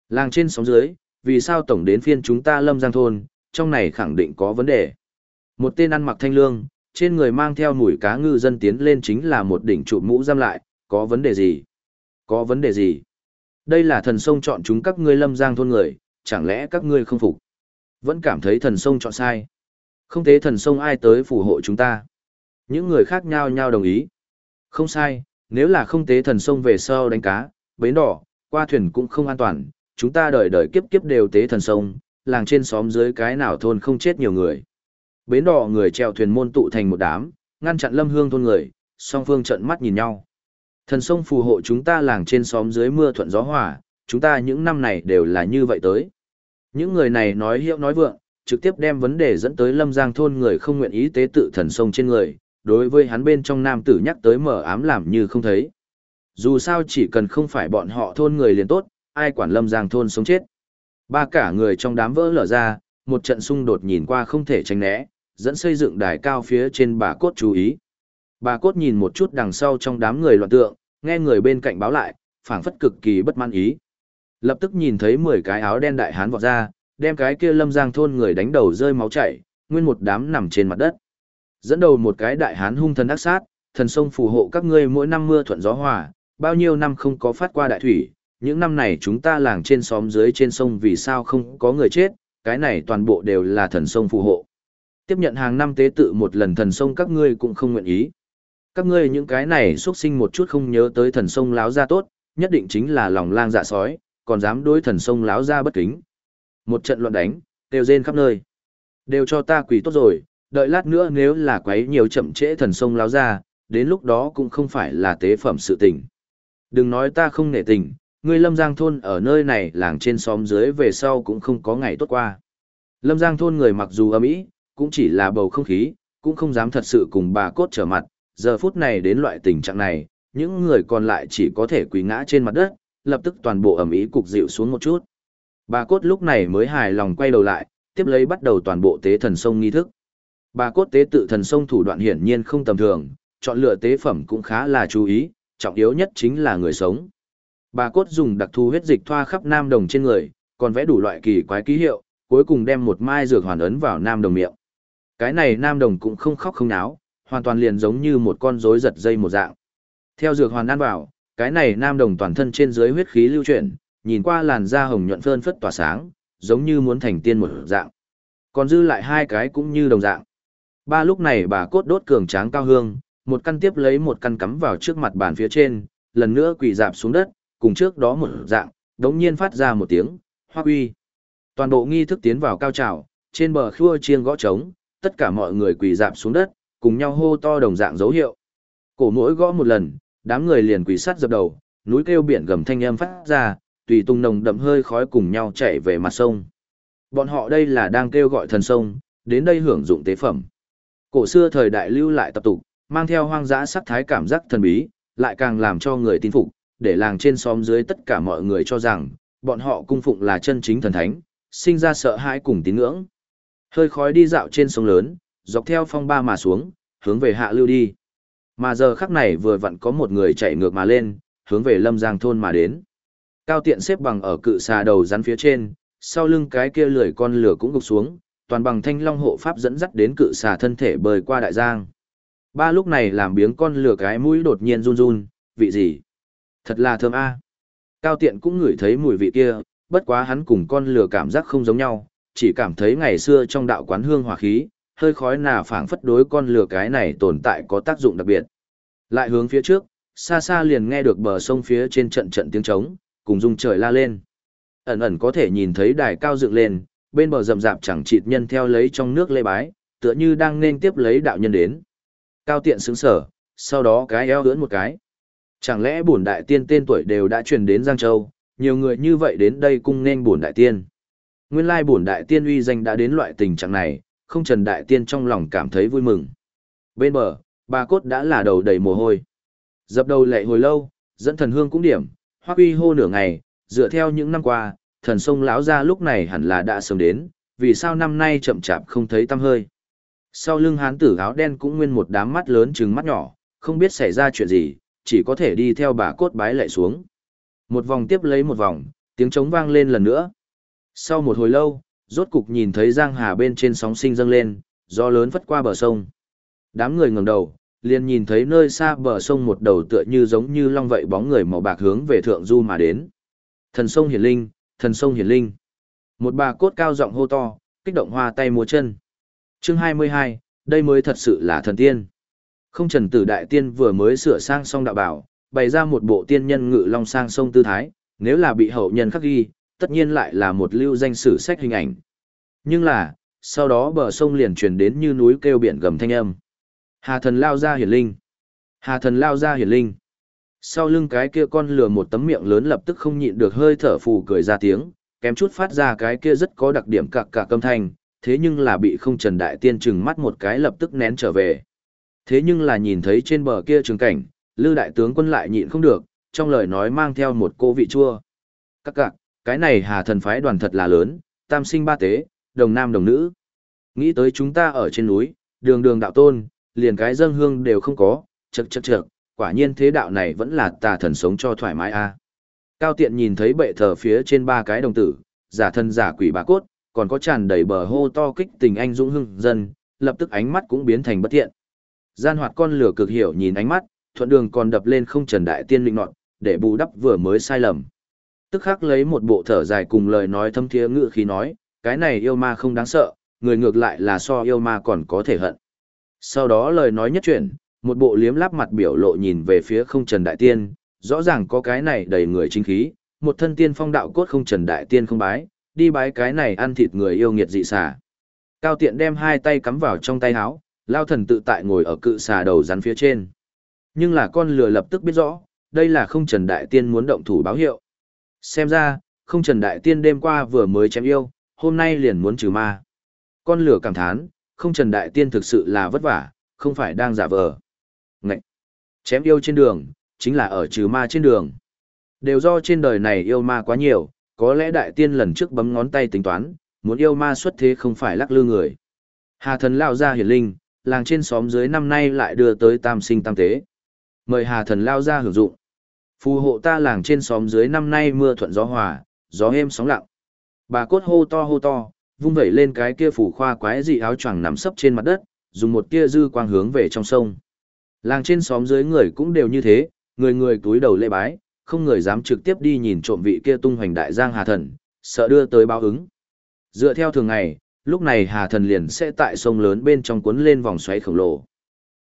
Làng trên sóng dưới, vì sao tổng đến phiên chúng ta lâm giang thôn, trong này khẳng định có vấn đề. Một tên ăn mặc thanh lương, trên người mang theo mùi cá ngư dân tiến lên chính là một đỉnh trụ mũ giam lại, có vấn đề gì? Có vấn đề gì? Đây là thần sông chọn chúng các ngươi lâm giang thôn người, chẳng lẽ các ngươi không phục? Vẫn cảm thấy thần sông chọn sai. Không thế thần sông ai tới phù hộ chúng ta. Những người khác nhau nhau đồng ý. Không sai, nếu là không tế thần sông về sau đánh cá, bến đỏ, qua thuyền cũng không an toàn, chúng ta đời đời kiếp kiếp đều tế thần sông, làng trên xóm dưới cái nào thôn không chết nhiều người. Bến đỏ người chèo thuyền môn tụ thành một đám, ngăn chặn lâm hương thôn người, song phương trận mắt nhìn nhau. Thần sông phù hộ chúng ta làng trên xóm dưới mưa thuận gió hòa, chúng ta những năm này đều là như vậy tới. Những người này nói hiệu nói vượng, trực tiếp đem vấn đề dẫn tới lâm giang thôn người không nguyện ý tế tự thần sông trên người, đối với hắn bên trong nam tử nhắc tới mở ám làm như không thấy. Dù sao chỉ cần không phải bọn họ thôn người liền tốt, ai quản lâm giang thôn sống chết. Ba cả người trong đám vỡ lở ra, một trận xung đột nhìn qua không thể tránh né, dẫn xây dựng đài cao phía trên bà cốt chú ý. Bà cốt nhìn một chút đằng sau trong đám người loạn tượng, nghe người bên cạnh báo lại, phảng phất cực kỳ bất mãn ý. Lập tức nhìn thấy 10 cái áo đen đại hán vọt ra, đem cái kia lâm giang thôn người đánh đầu rơi máu chảy, nguyên một đám nằm trên mặt đất. Dẫn đầu một cái đại hán hung thần ác sát, thần sông phù hộ các ngươi mỗi năm mưa thuận gió hòa, bao nhiêu năm không có phát qua đại thủy, những năm này chúng ta làng trên xóm dưới trên sông vì sao không có người chết, cái này toàn bộ đều là thần sông phù hộ. Tiếp nhận hàng năm tế tự một lần thần sông các ngươi cũng không nguyện ý. Các ngươi những cái này xuất sinh một chút không nhớ tới thần sông láo ra tốt, nhất định chính là lòng lang dạ sói, còn dám đối thần sông láo ra bất kính. Một trận loạn đánh, đều rên khắp nơi. Đều cho ta quỷ tốt rồi, đợi lát nữa nếu là quấy nhiều chậm trễ thần sông láo ra, đến lúc đó cũng không phải là tế phẩm sự tình. Đừng nói ta không nể tình, người Lâm Giang thôn ở nơi này làng trên xóm dưới về sau cũng không có ngày tốt qua. Lâm Giang thôn người mặc dù âm ý, cũng chỉ là bầu không khí, cũng không dám thật sự cùng bà cốt trở mặt, giờ phút này đến loại tình trạng này, những người còn lại chỉ có thể quỳ ngã trên mặt đất, lập tức toàn bộ ẩm ý cục dịu xuống một chút. Bà cốt lúc này mới hài lòng quay đầu lại, tiếp lấy bắt đầu toàn bộ tế thần sông nghi thức. Bà cốt tế tự thần sông thủ đoạn hiển nhiên không tầm thường, chọn lựa tế phẩm cũng khá là chú ý, trọng yếu nhất chính là người sống. Bà cốt dùng đặc thù huyết dịch thoa khắp nam đồng trên người, còn vẽ đủ loại kỳ quái ký hiệu, cuối cùng đem một mai dược hoàn ấn vào nam đồng miệng. Cái này nam đồng cũng không khóc không náo, hoàn toàn liền giống như một con rối giật dây một dạng. Theo dược hoàn ăn vào, cái này nam đồng toàn thân trên dưới huyết khí lưu chuyển, nhìn qua làn da hồng nhuận phơn phất tỏa sáng, giống như muốn thành tiên một dạng. Còn dư lại hai cái cũng như đồng dạng. Ba lúc này bà cốt đốt cường tráng cao hương, một căn tiếp lấy một căn cắm vào trước mặt bàn phía trên, lần nữa quỳ dạp xuống đất, cùng trước đó một dạng, đống nhiên phát ra một tiếng, hoa uy. Toàn bộ nghi thức tiến vào cao trào, trên bờ khua chiêng gõ trống, tất cả mọi người quỳ dạp xuống đất, cùng nhau hô to đồng dạng dấu hiệu. Cổ mỗi gõ một lần, đám người liền quỳ sát dập đầu, núi kêu biển gầm thanh âm phát ra, tùy tung nồng đậm hơi khói cùng nhau chạy về mặt sông. Bọn họ đây là đang kêu gọi thần sông, đến đây hưởng dụng tế phẩm. Cổ xưa thời đại lưu lại tập tục, mang theo hoang dã sắc thái cảm giác thần bí, lại càng làm cho người tin phục, để làng trên xóm dưới tất cả mọi người cho rằng, bọn họ cung phụng là chân chính thần thánh, sinh ra sợ hãi cùng tín ngưỡng. Hơi khói đi dạo trên sông lớn, dọc theo phong ba mà xuống, hướng về hạ lưu đi. Mà giờ khắc này vừa vặn có một người chạy ngược mà lên, hướng về lâm giang thôn mà đến. Cao tiện xếp bằng ở cự xà đầu rắn phía trên, sau lưng cái kia lười con lửa cũng gục xuống, toàn bằng thanh long hộ pháp dẫn dắt đến cự xà thân thể bơi qua đại giang. Ba lúc này làm biếng con lửa cái mũi đột nhiên run run, vị gì? Thật là thơm a. Cao tiện cũng ngửi thấy mùi vị kia, bất quá hắn cùng con lửa cảm giác không giống nhau, chỉ cảm thấy ngày xưa trong đạo quán hương hòa khí, hơi khói nà phảng phất đối con lửa cái này tồn tại có tác dụng đặc biệt. Lại hướng phía trước, xa xa liền nghe được bờ sông phía trên trận trận tiếng trống, cùng rung trời la lên. Ẩn ẩn có thể nhìn thấy đài cao dựng lên, bên bờ rậm rạp chẳng chịt nhân theo lấy trong nước lê bái, tựa như đang nên tiếp lấy đạo nhân đến. Cao tiện sướng sở, sau đó cái eo ưỡn một cái. Chẳng lẽ bổn đại tiên tên tuổi đều đã truyền đến Giang Châu, nhiều người như vậy đến đây cung nên bổn đại tiên. Nguyên lai bổn đại tiên uy danh đã đến loại tình trạng này, không trần đại tiên trong lòng cảm thấy vui mừng. Bên bờ, bà cốt đã là đầu đầy mồ hôi. Dập đầu lệ hồi lâu, dẫn thần hương cũng điểm, hoa uy hô nửa ngày, dựa theo những năm qua, thần sông lão ra lúc này hẳn là đã sớm đến, vì sao năm nay chậm chạp không thấy tăm hơi. Sau lưng hán tử áo đen cũng nguyên một đám mắt lớn trừng mắt nhỏ, không biết xảy ra chuyện gì, chỉ có thể đi theo bà cốt bái lệ xuống. Một vòng tiếp lấy một vòng, tiếng trống vang lên lần nữa. Sau một hồi lâu, rốt cục nhìn thấy Giang Hà bên trên sóng sinh dâng lên, gió lớn vất qua bờ sông. Đám người ngẩng đầu, liền nhìn thấy nơi xa bờ sông một đầu tựa như giống như long vậy bóng người màu bạc hướng về thượng du mà đến. Thần sông hiển linh, thần sông hiển linh. Một bà cốt cao giọng hô to, kích động hoa tay múa chân. Chương 22, đây mới thật sự là thần tiên. Không trần tử đại tiên vừa mới sửa sang xong đạo bảo, bày ra một bộ tiên nhân ngự long sang sông tư thái, nếu là bị hậu nhân khắc ghi, tất nhiên lại là một lưu danh sử sách hình ảnh. Nhưng là, sau đó bờ sông liền truyền đến như núi kêu biển gầm thanh âm. Hà thần lao ra hiển linh. Hà thần lao ra hiển linh. Sau lưng cái kia con lừa một tấm miệng lớn lập tức không nhịn được hơi thở phù cười ra tiếng, kém chút phát ra cái kia rất có đặc điểm cạc cạc âm thanh, thế nhưng là bị không trần đại tiên chừng mắt một cái lập tức nén trở về. Thế nhưng là nhìn thấy trên bờ kia trường cảnh, lư đại tướng quân lại nhịn không được, trong lời nói mang theo một cô vị chua. Các cạc, cái này hà thần phái đoàn thật là lớn, tam sinh ba tế, đồng nam đồng nữ. Nghĩ tới chúng ta ở trên núi, đường đường đạo tôn, liền cái dân hương đều không có, chật chật chật, quả nhiên thế đạo này vẫn là tà thần sống cho thoải mái a. Cao tiện nhìn thấy bệ thờ phía trên ba cái đồng tử, giả thân giả quỷ bà cốt, còn có tràn đầy bờ hô to kích tình anh dũng hưng dân, lập tức ánh mắt cũng biến thành bất thiện. Gian hoạt con lửa cực hiểu nhìn ánh mắt, thuận đường còn đập lên không trần đại tiên linh nọt, để bù đắp vừa mới sai lầm. Tức khắc lấy một bộ thở dài cùng lời nói thâm thiế ngự khí nói, cái này yêu ma không đáng sợ, người ngược lại là so yêu ma còn có thể hận. Sau đó lời nói nhất chuyển, một bộ liếm láp mặt biểu lộ nhìn về phía không trần đại tiên, rõ ràng có cái này đầy người chính khí, một thân tiên phong đạo cốt không trần đại tiên không bái, đi bái cái này ăn thịt người yêu nghiệt dị xà. Cao tiện đem hai tay cắm vào trong tay áo, lao thần tự tại ngồi ở cự xà đầu rắn phía trên. Nhưng là con lừa lập tức biết rõ, đây là không trần đại tiên muốn động thủ báo hiệu. Xem ra, không trần đại tiên đêm qua vừa mới chém yêu, hôm nay liền muốn trừ ma. Con lửa cảm thán, không trần đại tiên thực sự là vất vả, không phải đang giả vờ. Ngậy! Chém yêu trên đường, chính là ở trừ ma trên đường. Đều do trên đời này yêu ma quá nhiều, có lẽ đại tiên lần trước bấm ngón tay tính toán, muốn yêu ma xuất thế không phải lắc lư người. Hà thần lao ra hiển linh, làng trên xóm dưới năm nay lại đưa tới tam sinh tam tế. Mời hà thần lao ra hưởng dụng. Phù hộ ta làng trên xóm dưới năm nay mưa thuận gió hòa, gió êm sóng lặng. Bà cốt hô to hô to, vung vẩy lên cái kia phủ khoa quái dị áo choàng nằm sấp trên mặt đất, dùng một tia dư quang hướng về trong sông. Làng trên xóm dưới người cũng đều như thế, người người túi đầu lễ bái, không người dám trực tiếp đi nhìn trộm vị kia tung hoành đại giang hà thần, sợ đưa tới báo ứng. Dựa theo thường ngày, lúc này hà thần liền sẽ tại sông lớn bên trong cuốn lên vòng xoáy khổng lồ.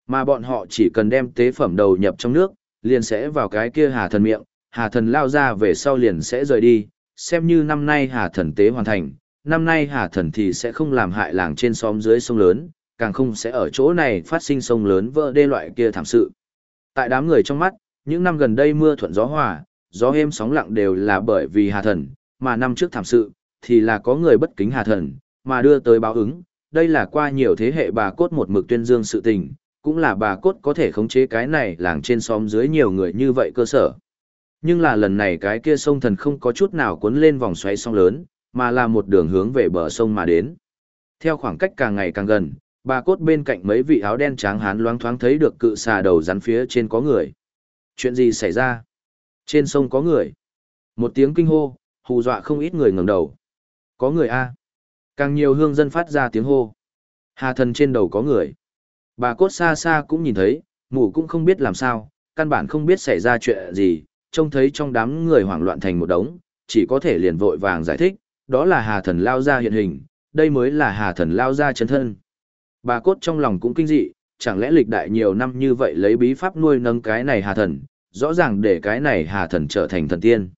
Mà bọn họ chỉ cần đem tế phẩm đầu nhập trong nước, liền sẽ vào cái kia hà thần miệng, hà thần lao ra về sau liền sẽ rời đi, xem như năm nay hà thần tế hoàn thành, năm nay hà thần thì sẽ không làm hại làng trên xóm dưới sông lớn, càng không sẽ ở chỗ này phát sinh sông lớn vỡ đê loại kia thảm sự. Tại đám người trong mắt, những năm gần đây mưa thuận gió hòa, gió êm sóng lặng đều là bởi vì hà thần, mà năm trước thảm sự, thì là có người bất kính hà thần, mà đưa tới báo ứng. Đây là qua nhiều thế hệ bà cốt một mực tuyên dương sự tình, cũng là bà cốt có thể khống chế cái này làng trên xóm dưới nhiều người như vậy cơ sở. Nhưng là lần này cái kia sông thần không có chút nào cuốn lên vòng xoáy sông lớn, mà là một đường hướng về bờ sông mà đến. Theo khoảng cách càng ngày càng gần, bà cốt bên cạnh mấy vị áo đen trắng hán loáng thoáng thấy được cự xà đầu rắn phía trên có người. Chuyện gì xảy ra? Trên sông có người. Một tiếng kinh hô, hù dọa không ít người ngẩng đầu. Có người a. Càng nhiều hương dân phát ra tiếng hô. Hà thần trên đầu có người. Bà cốt xa xa cũng nhìn thấy, mụ cũng không biết làm sao, căn bản không biết xảy ra chuyện gì, trông thấy trong đám người hoảng loạn thành một đống, chỉ có thể liền vội vàng giải thích, đó là hà thần lao ra hiện hình, đây mới là hà thần lao ra chân thân. Bà cốt trong lòng cũng kinh dị, chẳng lẽ lịch đại nhiều năm như vậy lấy bí pháp nuôi nâng cái này hà thần, rõ ràng để cái này hà thần trở thành thần tiên.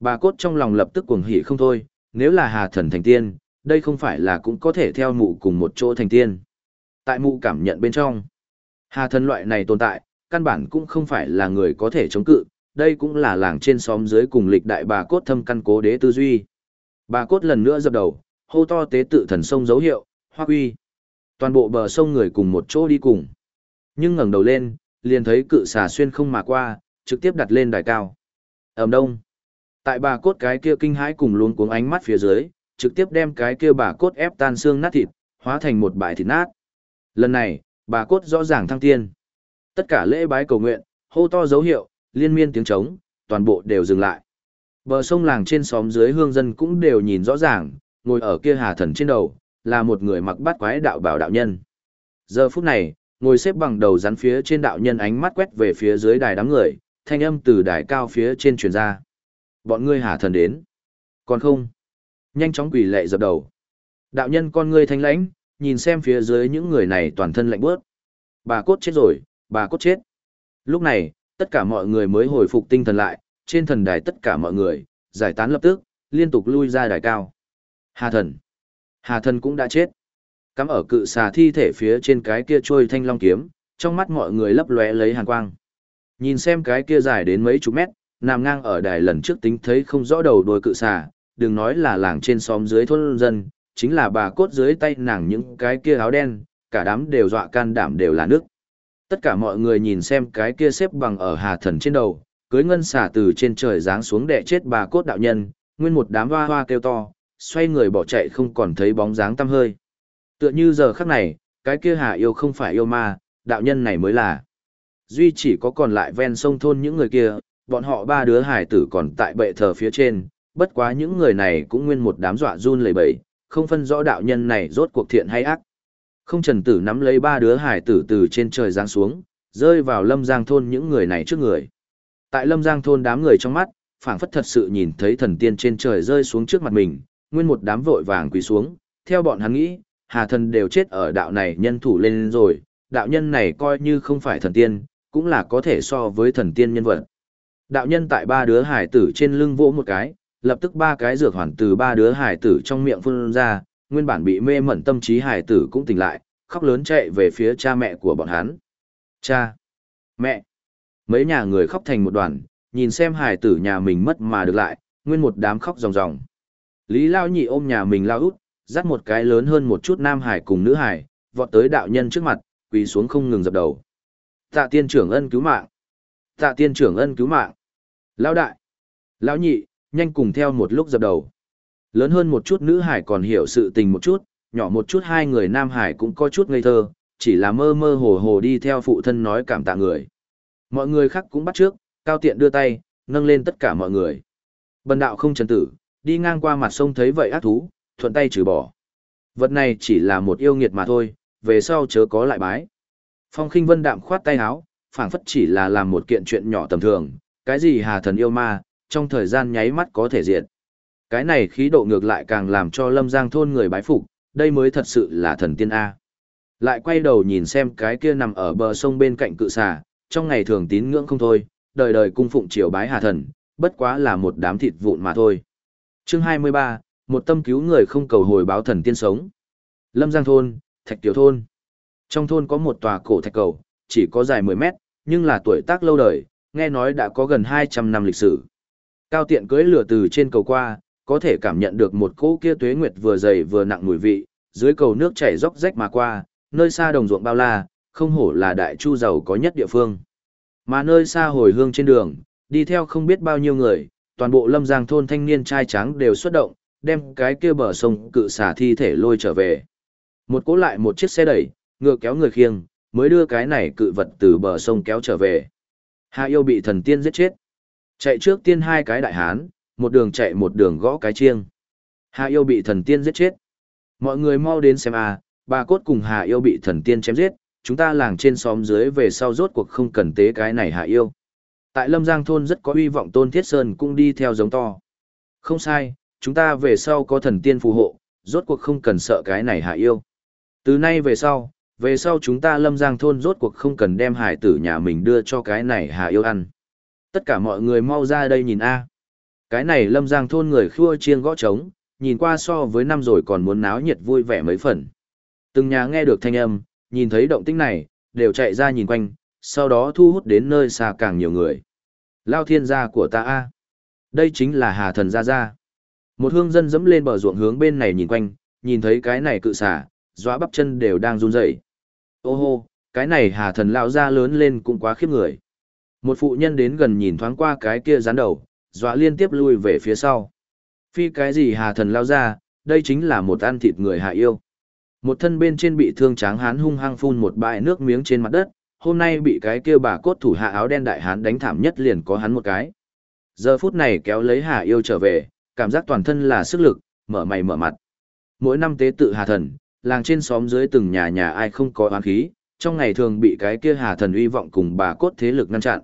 Bà cốt trong lòng lập tức cuồng hỉ không thôi, nếu là hà thần thành tiên, đây không phải là cũng có thể theo mụ cùng một chỗ thành tiên. Tại mụ cảm nhận bên trong, hà thần loại này tồn tại, căn bản cũng không phải là người có thể chống cự, đây cũng là làng trên xóm dưới cùng lịch đại bà cốt thâm căn cố đế tư duy. Bà cốt lần nữa dập đầu, hô to tế tự thần sông dấu hiệu, hoa quy. Toàn bộ bờ sông người cùng một chỗ đi cùng. Nhưng ngẩng đầu lên, liền thấy cự xà xuyên không mà qua, trực tiếp đặt lên đài cao. Ẩm đông. Tại bà cốt cái kia kinh hãi cùng luống cuống ánh mắt phía dưới, trực tiếp đem cái kia bà cốt ép tan xương nát thịt, hóa thành một bãi thịt nát. Lần này, bà cốt rõ ràng thăng tiên. Tất cả lễ bái cầu nguyện, hô to dấu hiệu, liên miên tiếng trống, toàn bộ đều dừng lại. Bờ sông làng trên xóm dưới hương dân cũng đều nhìn rõ ràng, ngồi ở kia hà thần trên đầu, là một người mặc bát quái đạo bảo đạo nhân. Giờ phút này, ngồi xếp bằng đầu rắn phía trên đạo nhân ánh mắt quét về phía dưới đài đám người, thanh âm từ đài cao phía trên truyền ra. Bọn ngươi hà thần đến. Còn không? Nhanh chóng quỳ lệ dập đầu. Đạo nhân con ngươi thanh lãnh, nhìn xem phía dưới những người này toàn thân lạnh bớt. Bà cốt chết rồi, bà cốt chết. Lúc này, tất cả mọi người mới hồi phục tinh thần lại, trên thần đài tất cả mọi người, giải tán lập tức, liên tục lui ra đài cao. Hà thần. Hà thần cũng đã chết. Cắm ở cự xà thi thể phía trên cái kia trôi thanh long kiếm, trong mắt mọi người lấp lóe lấy hàn quang. Nhìn xem cái kia dài đến mấy chục mét, nằm ngang ở đài lần trước tính thấy không rõ đầu đuôi cự xà, đừng nói là làng trên xóm dưới thôn dân, chính là bà cốt dưới tay nàng những cái kia áo đen, cả đám đều dọa can đảm đều là nước. Tất cả mọi người nhìn xem cái kia xếp bằng ở hà thần trên đầu, cưới ngân xả từ trên trời giáng xuống đè chết bà cốt đạo nhân, nguyên một đám hoa hoa kêu to, xoay người bỏ chạy không còn thấy bóng dáng tăm hơi. Tựa như giờ khắc này, cái kia hà yêu không phải yêu ma, đạo nhân này mới là. Duy chỉ có còn lại ven sông thôn những người kia, bọn họ ba đứa hải tử còn tại bệ thờ phía trên, bất quá những người này cũng nguyên một đám dọa run lẩy bẩy, không phân rõ đạo nhân này rốt cuộc thiện hay ác. Không trần tử nắm lấy ba đứa hải tử từ trên trời giáng xuống, rơi vào lâm giang thôn những người này trước người. Tại lâm giang thôn đám người trong mắt, phảng phất thật sự nhìn thấy thần tiên trên trời rơi xuống trước mặt mình, nguyên một đám vội vàng quỳ xuống, theo bọn hắn nghĩ, hà thần đều chết ở đạo này nhân thủ lên rồi, đạo nhân này coi như không phải thần tiên, cũng là có thể so với thần tiên nhân vật. Đạo nhân tại ba đứa hải tử trên lưng vỗ một cái, lập tức ba cái dược hoàn từ ba đứa hải tử trong miệng phun ra, nguyên bản bị mê mẩn tâm trí hải tử cũng tỉnh lại, khóc lớn chạy về phía cha mẹ của bọn hắn. Cha! Mẹ! Mấy nhà người khóc thành một đoàn, nhìn xem hải tử nhà mình mất mà được lại, nguyên một đám khóc ròng ròng. Lý Lao Nhị ôm nhà mình lao út, dắt một cái lớn hơn một chút nam hải cùng nữ hải, vọt tới đạo nhân trước mặt, quỳ xuống không ngừng dập đầu. Tạ tiên trưởng ân cứu mạng. Tạ tiên trưởng ân cứu mạng. Lão đại. Lão nhị, nhanh cùng theo một lúc dập đầu. Lớn hơn một chút nữ hải còn hiểu sự tình một chút, nhỏ một chút hai người nam hải cũng có chút ngây thơ, chỉ là mơ mơ hồ hồ đi theo phụ thân nói cảm tạ người. Mọi người khác cũng bắt trước, cao tiện đưa tay, nâng lên tất cả mọi người. Bần đạo không trần tử, đi ngang qua mặt sông thấy vậy ác thú, thuận tay trừ bỏ. Vật này chỉ là một yêu nghiệt mà thôi, về sau chớ có lại bái. Phong khinh vân đạm khoát tay áo, phảng phất chỉ là làm một kiện chuyện nhỏ tầm thường, cái gì hà thần yêu ma, trong thời gian nháy mắt có thể diệt. Cái này khí độ ngược lại càng làm cho lâm giang thôn người bái phục, đây mới thật sự là thần tiên A. Lại quay đầu nhìn xem cái kia nằm ở bờ sông bên cạnh cự xà, trong ngày thường tín ngưỡng không thôi, đời đời cung phụng triều bái hà thần, bất quá là một đám thịt vụn mà thôi. Chương 23, một tâm cứu người không cầu hồi báo thần tiên sống. Lâm Giang thôn, Thạch Tiểu thôn. Trong thôn có một tòa cổ thạch cầu, chỉ có dài 10 mét, nhưng là tuổi tác lâu đời, nghe nói đã có gần 200 năm lịch sử. Cao tiện cưỡi lửa từ trên cầu qua, có thể cảm nhận được một cỗ kia tuế nguyệt vừa dày vừa nặng mùi vị, dưới cầu nước chảy róc rách mà qua, nơi xa đồng ruộng bao la, không hổ là đại chu giàu có nhất địa phương. Mà nơi xa hồi hương trên đường, đi theo không biết bao nhiêu người, toàn bộ lâm giang thôn thanh niên trai trắng đều xuất động, đem cái kia bờ sông cự xả thi thể lôi trở về. Một cỗ lại một chiếc xe đẩy, ngựa kéo người khiêng, mới đưa cái này cự vật từ bờ sông kéo trở về. Hạ yêu bị thần tiên giết chết. Chạy trước tiên hai cái đại hán, một đường chạy một đường gõ cái chiêng. Hạ yêu bị thần tiên giết chết. Mọi người mau đến xem à, bà cốt cùng Hạ yêu bị thần tiên chém giết, chúng ta làng trên xóm dưới về sau rốt cuộc không cần tế cái này Hạ yêu. Tại Lâm Giang thôn rất có uy vọng Tôn Thiết Sơn cũng đi theo giống to. Không sai, chúng ta về sau có thần tiên phù hộ, rốt cuộc không cần sợ cái này Hạ yêu. Từ nay về sau, về sau chúng ta lâm giang thôn rốt cuộc không cần đem hải tử nhà mình đưa cho cái này hà yêu ăn. Tất cả mọi người mau ra đây nhìn a. Cái này lâm giang thôn người khua chiêng gõ trống, nhìn qua so với năm rồi còn muốn náo nhiệt vui vẻ mấy phần. Từng nhà nghe được thanh âm, nhìn thấy động tĩnh này, đều chạy ra nhìn quanh, sau đó thu hút đến nơi xa càng nhiều người. Lao thiên gia của ta a. Đây chính là hà thần gia gia. Một hương dân dẫm lên bờ ruộng hướng bên này nhìn quanh, nhìn thấy cái này cự xả, dọa bắp chân đều đang run rẩy. Ô hô, cái này hà thần lão gia lớn lên cũng quá khiếp người. Một phụ nhân đến gần nhìn thoáng qua cái kia rắn đầu, dọa liên tiếp lui về phía sau. Phi cái gì hà thần lao ra, đây chính là một ăn thịt người hạ yêu. Một thân bên trên bị thương tráng hán hung hăng phun một bãi nước miếng trên mặt đất, hôm nay bị cái kia bà cốt thủ hạ áo đen đại hán đánh thảm nhất liền có hắn một cái. Giờ phút này kéo lấy hà yêu trở về, cảm giác toàn thân là sức lực, mở mày mở mặt. Mỗi năm tế tự hà thần, làng trên xóm dưới từng nhà nhà ai không có oán khí, trong ngày thường bị cái kia hà thần uy vọng cùng bà cốt thế lực ngăn chặn.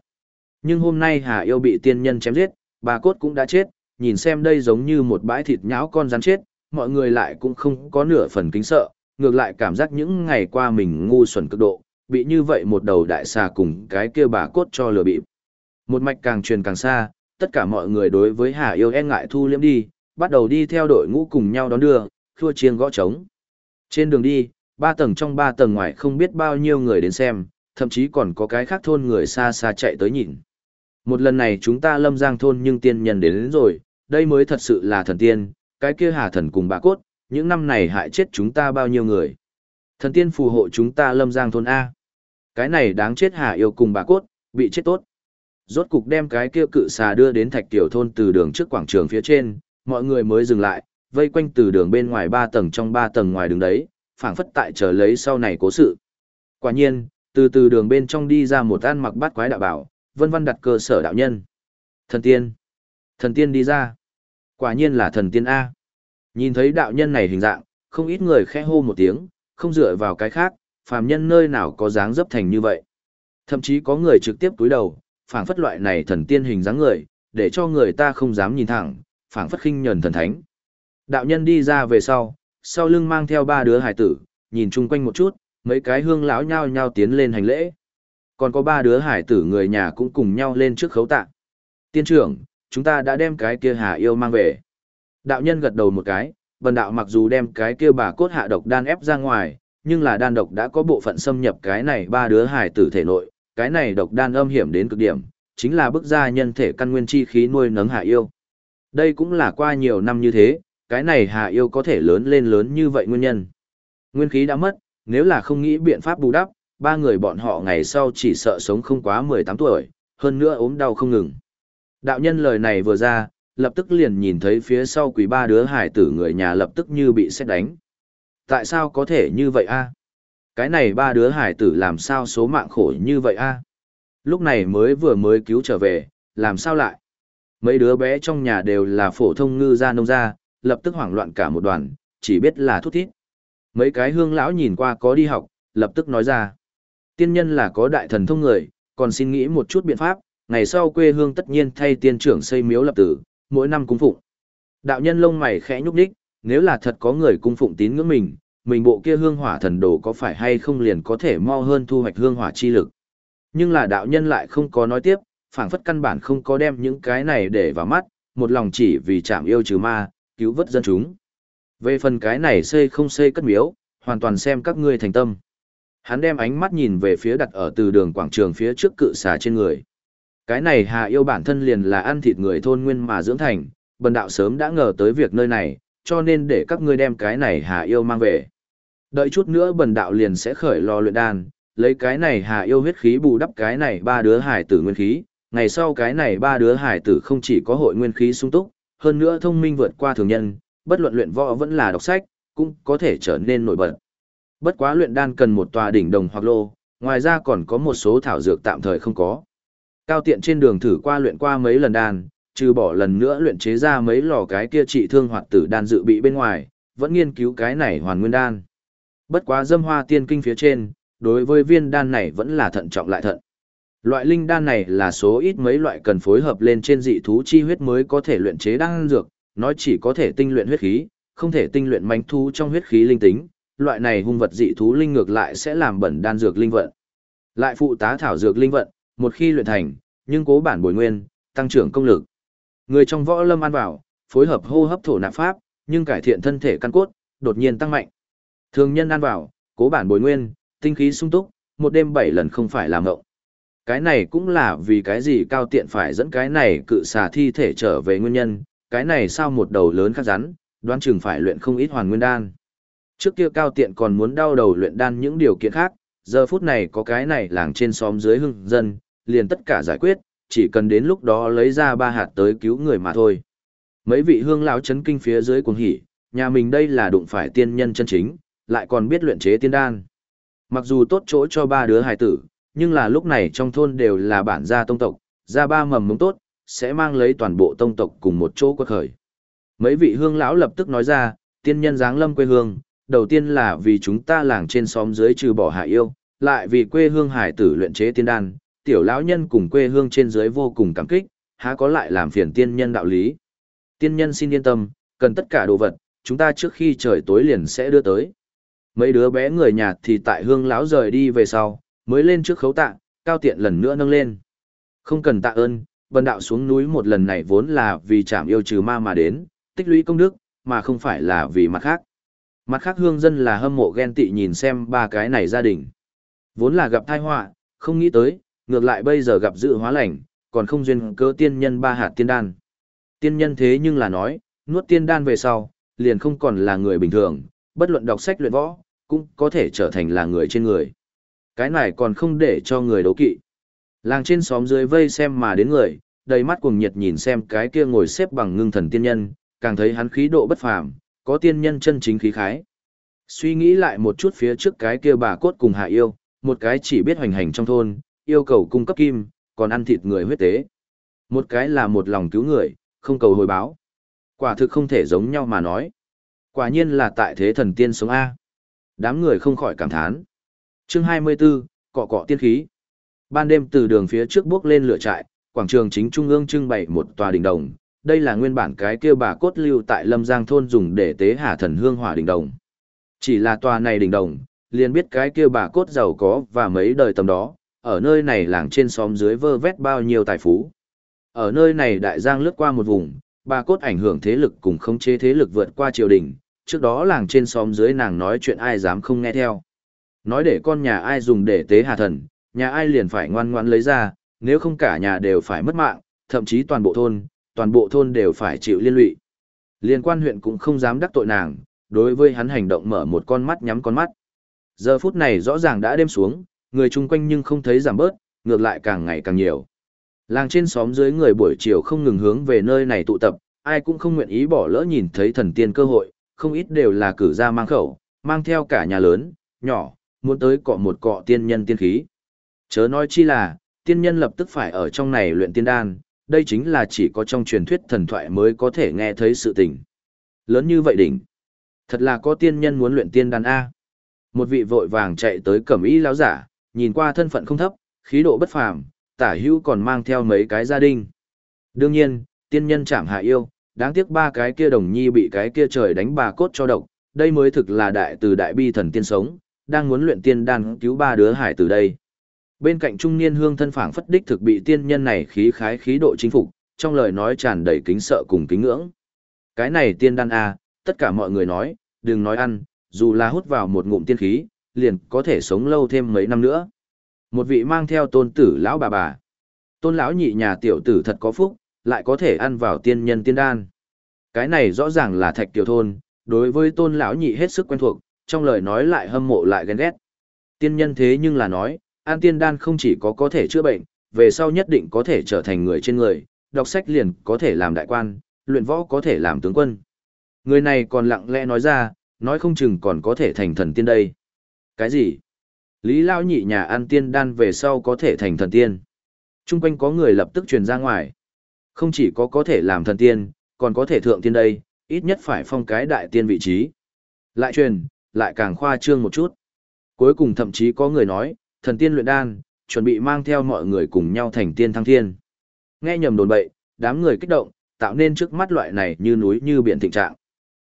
Nhưng hôm nay hà yêu bị tiên nhân chém giết, bà cốt cũng đã chết, nhìn xem đây giống như một bãi thịt nháo con rắn chết, mọi người lại cũng không có nửa phần kính sợ, ngược lại cảm giác những ngày qua mình ngu xuẩn cực độ, bị như vậy một đầu đại xà cùng cái kia bà cốt cho lừa bịp. Một mạch càng truyền càng xa, tất cả mọi người đối với Hà Yêu e ngại thu liếm đi, bắt đầu đi theo đội ngũ cùng nhau đón đưa, khua chiêng gõ trống. Trên đường đi, ba tầng trong ba tầng ngoài không biết bao nhiêu người đến xem, thậm chí còn có cái khác thôn người xa xa chạy tới nhìn. Một lần này chúng ta lâm giang thôn nhưng tiên nhân đến, đến rồi, đây mới thật sự là thần tiên, cái kia hà thần cùng bà cốt, những năm này hại chết chúng ta bao nhiêu người. Thần tiên phù hộ chúng ta lâm giang thôn A. Cái này đáng chết hà yêu cùng bà cốt, bị chết tốt. Rốt cục đem cái kia cự xà đưa đến thạch tiểu thôn từ đường trước quảng trường phía trên, mọi người mới dừng lại, vây quanh từ đường bên ngoài ba tầng trong ba tầng ngoài đường đấy, phảng phất tại chờ lấy sau này cố sự. Quả nhiên, từ từ đường bên trong đi ra một an mặc bát quái đạo bảo, vân vân đặt cơ sở đạo nhân. Thần tiên. Thần tiên đi ra. Quả nhiên là thần tiên A. Nhìn thấy đạo nhân này hình dạng, không ít người khẽ hô một tiếng, không dựa vào cái khác, phàm nhân nơi nào có dáng dấp thành như vậy. Thậm chí có người trực tiếp túi đầu, phảng phất loại này thần tiên hình dáng người, để cho người ta không dám nhìn thẳng, phảng phất khinh nhẫn thần thánh. Đạo nhân đi ra về sau, sau lưng mang theo ba đứa hải tử, nhìn chung quanh một chút, mấy cái hương lão nhao nhao tiến lên hành lễ. Còn có ba đứa hải tử người nhà cũng cùng nhau lên trước khấu tạ. Tiên trưởng, chúng ta đã đem cái kia hà yêu mang về. Đạo nhân gật đầu một cái, bần đạo mặc dù đem cái kia bà cốt hạ độc đan ép ra ngoài, nhưng là đan độc đã có bộ phận xâm nhập cái này ba đứa hải tử thể nội, cái này độc đan âm hiểm đến cực điểm, chính là bức ra nhân thể căn nguyên chi khí nuôi nấng hạ yêu. Đây cũng là qua nhiều năm như thế, cái này hạ Yêu có thể lớn lên lớn như vậy nguyên nhân. Nguyên khí đã mất, nếu là không nghĩ biện pháp bù đắp, ba người bọn họ ngày sau chỉ sợ sống không quá 18 tuổi, hơn nữa ốm đau không ngừng. Đạo nhân lời này vừa ra, lập tức liền nhìn thấy phía sau quỷ ba đứa hải tử người nhà lập tức như bị xét đánh. Tại sao có thể như vậy a? Cái này ba đứa hải tử làm sao số mạng khổ như vậy a? Lúc này mới vừa mới cứu trở về, làm sao lại? Mấy đứa bé trong nhà đều là phổ thông ngư gia nông gia, lập tức hoảng loạn cả một đoàn, chỉ biết là thút thít. Mấy cái hương lão nhìn qua có đi học, lập tức nói ra. Tiên nhân là có đại thần thông người, còn xin nghĩ một chút biện pháp, ngày sau quê hương tất nhiên thay tiên trưởng xây miếu lập tử, mỗi năm cung phụng. Đạo nhân lông mày khẽ nhúc đích, nếu là thật có người cung phụng tín ngưỡng mình, mình bộ kia hương hỏa thần đồ có phải hay không liền có thể mau hơn thu hoạch hương hỏa chi lực. Nhưng là đạo nhân lại không có nói tiếp, phảng phất căn bản không có đem những cái này để vào mắt, một lòng chỉ vì chạm yêu trừ ma, cứu vớt dân chúng. Về phần cái này xây không xây cất miếu, hoàn toàn xem các ngươi thành tâm. Hắn đem ánh mắt nhìn về phía đặt ở từ đường quảng trường phía trước cự xà trên người. Cái này hà yêu bản thân liền là ăn thịt người thôn nguyên mà dưỡng thành, bần đạo sớm đã ngờ tới việc nơi này, cho nên để các ngươi đem cái này hà yêu mang về. Đợi chút nữa bần đạo liền sẽ khởi lò luyện đan, lấy cái này hà yêu huyết khí bù đắp cái này ba đứa hải tử nguyên khí, ngày sau cái này ba đứa hải tử không chỉ có hội nguyên khí sung túc, hơn nữa thông minh vượt qua thường nhân, bất luận luyện võ vẫn là đọc sách, cũng có thể trở nên nổi bật. Bất quá luyện đan cần một tòa đỉnh đồng hoặc lô, ngoài ra còn có một số thảo dược tạm thời không có. Cao tiện trên đường thử qua luyện qua mấy lần đan, trừ bỏ lần nữa luyện chế ra mấy lò cái kia trị thương hoạt tử đan dự bị bên ngoài, vẫn nghiên cứu cái này hoàn nguyên đan. Bất quá dâm hoa tiên kinh phía trên, đối với viên đan này vẫn là thận trọng lại thận. Loại linh đan này là số ít mấy loại cần phối hợp lên trên dị thú chi huyết mới có thể luyện chế đan dược, nó chỉ có thể tinh luyện huyết khí, không thể tinh luyện manh thu trong huyết khí linh tính, loại này hung vật dị thú linh ngược lại sẽ làm bẩn đan dược linh vận. Lại phụ tá thảo dược linh vận, một khi luyện thành, nhưng cố bản bồi nguyên, tăng trưởng công lực. Người trong võ lâm ăn vào, phối hợp hô hấp thổ nạp pháp, nhưng cải thiện thân thể căn cốt, đột nhiên tăng mạnh. Thường nhân ăn vào, cố bản bồi nguyên, tinh khí sung túc, một đêm bảy lần không phải làm ngộng. Cái này cũng là vì cái gì cao tiện phải dẫn cái này cự xà thi thể trở về nguyên nhân, cái này sao một đầu lớn khác rắn, đoán chừng phải luyện không ít hoàn nguyên đan. Trước kia cao tiện còn muốn đau đầu luyện đan những điều kiện khác, giờ phút này có cái này làng trên xóm dưới hưng dân, liền tất cả giải quyết, chỉ cần đến lúc đó lấy ra ba hạt tới cứu người mà thôi. Mấy vị hương lão chấn kinh phía dưới cuồng hỉ, nhà mình đây là đụng phải tiên nhân chân chính, lại còn biết luyện chế tiên đan. Mặc dù tốt chỗ cho ba đứa hài tử, nhưng là lúc này trong thôn đều là bản gia tông tộc, gia ba mầm mống tốt, sẽ mang lấy toàn bộ tông tộc cùng một chỗ quật khởi. Mấy vị hương lão lập tức nói ra, tiên nhân giáng lâm quê hương, đầu tiên là vì chúng ta làng trên xóm dưới trừ bỏ hạ yêu, lại vì quê hương hải tử luyện chế tiên đan, tiểu lão nhân cùng quê hương trên dưới vô cùng cảm kích, há có lại làm phiền tiên nhân đạo lý. Tiên nhân xin yên tâm, cần tất cả đồ vật, chúng ta trước khi trời tối liền sẽ đưa tới. Mấy đứa bé người nhà thì tại hương lão rời đi về sau, mới lên trước khấu tạ, cao tiện lần nữa nâng lên. Không cần tạ ơn, bần đạo xuống núi một lần này vốn là vì chạm yêu trừ ma mà đến, tích lũy công đức, mà không phải là vì mặt khác. Mặt khác hương dân là hâm mộ ghen tị nhìn xem ba cái này gia đình. Vốn là gặp tai họa, không nghĩ tới, ngược lại bây giờ gặp dự hóa lành, còn không duyên cơ tiên nhân ba hạt tiên đan. Tiên nhân thế nhưng là nói, nuốt tiên đan về sau, liền không còn là người bình thường, bất luận đọc sách luyện võ, cũng có thể trở thành là người trên người. Cái này còn không để cho người đấu kỵ. Làng trên xóm dưới vây xem mà đến người, đầy mắt cuồng nhiệt nhìn xem cái kia ngồi xếp bằng ngưng thần tiên nhân, càng thấy hắn khí độ bất phàm, có tiên nhân chân chính khí khái. Suy nghĩ lại một chút phía trước cái kia bà cốt cùng hạ yêu, một cái chỉ biết hoành hành trong thôn, yêu cầu cung cấp kim, còn ăn thịt người huyết tế. Một cái là một lòng cứu người, không cầu hồi báo. Quả thực không thể giống nhau mà nói. Quả nhiên là tại thế thần tiên sống A. Đám người không khỏi cảm thán. chương 24, cọ cọ tiên khí. Ban đêm từ đường phía trước bước lên lửa trại, quảng trường chính trung ương trưng bày một tòa đình đồng. Đây là nguyên bản cái kia bà cốt lưu tại Lâm Giang thôn dùng để tế hà thần hương hỏa đình đồng. Chỉ là tòa này đình đồng, liền biết cái kia bà cốt giàu có và mấy đời tầm đó, ở nơi này làng trên xóm dưới vơ vét bao nhiêu tài phú. Ở nơi này đại giang lướt qua một vùng, bà cốt ảnh hưởng thế lực cùng khống chế thế lực vượt qua triều đình, trước đó làng trên xóm dưới nàng nói chuyện ai dám không nghe theo. Nói để con nhà ai dùng để tế hà thần, nhà ai liền phải ngoan ngoãn lấy ra, nếu không cả nhà đều phải mất mạng, thậm chí toàn bộ thôn, toàn bộ thôn đều phải chịu liên lụy. Liên quan huyện cũng không dám đắc tội nàng, đối với hắn hành động mở một con mắt nhắm con mắt. Giờ phút này rõ ràng đã đêm xuống, người chung quanh nhưng không thấy giảm bớt, ngược lại càng ngày càng nhiều. Làng trên xóm dưới người buổi chiều không ngừng hướng về nơi này tụ tập, ai cũng không nguyện ý bỏ lỡ nhìn thấy thần tiên cơ hội, không ít đều là cử ra mang khẩu, mang theo cả nhà lớn, nhỏ, muốn tới cọ một cọ tiên nhân tiên khí. Chớ nói chi là, tiên nhân lập tức phải ở trong này luyện tiên đan, đây chính là chỉ có trong truyền thuyết thần thoại mới có thể nghe thấy sự tình. Lớn như vậy đỉnh. Thật là có tiên nhân muốn luyện tiên đan A. Một vị vội vàng chạy tới cẩm y lão giả, nhìn qua thân phận không thấp, khí độ bất phàm, tả hữu còn mang theo mấy cái gia đình. Đương nhiên, tiên nhân chạm hạ yêu, đáng tiếc ba cái kia đồng nhi bị cái kia trời đánh bà cốt cho độc, đây mới thực là đại từ đại bi thần tiên sống, đang muốn luyện tiên đan cứu ba đứa hải từ đây. Bên cạnh trung niên hương thân phảng phất đích thực bị tiên nhân này khí khái khí độ chính phục, trong lời nói tràn đầy kính sợ cùng kính ngưỡng. Cái này tiên đan a, tất cả mọi người nói, đừng nói ăn, dù là hút vào một ngụm tiên khí, liền có thể sống lâu thêm mấy năm nữa. Một vị mang theo tôn tử lão bà bà. Tôn lão nhị nhà tiểu tử thật có phúc, lại có thể ăn vào tiên nhân tiên đan. Cái này rõ ràng là thạch tiểu thôn, đối với tôn lão nhị hết sức quen thuộc, trong lời nói lại hâm mộ lại ghen ghét. Tiên nhân thế nhưng là nói, an tiên đan không chỉ có có thể chữa bệnh, về sau nhất định có thể trở thành người trên người, đọc sách liền có thể làm đại quan, luyện võ có thể làm tướng quân. Người này còn lặng lẽ nói ra, nói không chừng còn có thể thành thần tiên đây. Cái gì? Lý Lao nhị nhà An tiên đan về sau có thể thành thần tiên. Trung quanh có người lập tức truyền ra ngoài. Không chỉ có có thể làm thần tiên, còn có thể thượng tiên đây, ít nhất phải phong cái đại tiên vị trí. Lại truyền, lại càng khoa trương một chút. Cuối cùng thậm chí có người nói, thần tiên luyện đan, chuẩn bị mang theo mọi người cùng nhau thành tiên thăng thiên. Nghe nhầm đồn bậy, đám người kích động, tạo nên trước mắt loại này như núi như biển tình trạng.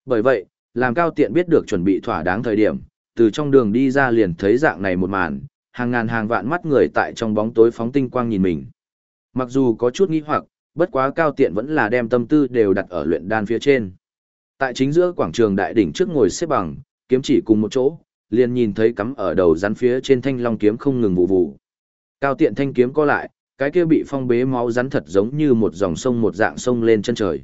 Bởi vậy, làm cao tiện biết được chuẩn bị thỏa đáng thời điểm, từ trong đường đi ra liền thấy dạng này một màn, hàng ngàn hàng vạn mắt người tại trong bóng tối phóng tinh quang nhìn mình. Mặc dù có chút nghi hoặc, bất quá cao tiện vẫn là đem tâm tư đều đặt ở luyện đan phía trên. Tại chính giữa quảng trường đại đỉnh trước ngồi xếp bằng, kiếm chỉ cùng một chỗ, liền nhìn thấy cắm ở đầu rắn phía trên thanh long kiếm không ngừng vụ vụ. Cao tiện thanh kiếm co lại, cái kia bị phong bế máu rắn thật giống như một dòng sông một dạng sông lên chân trời.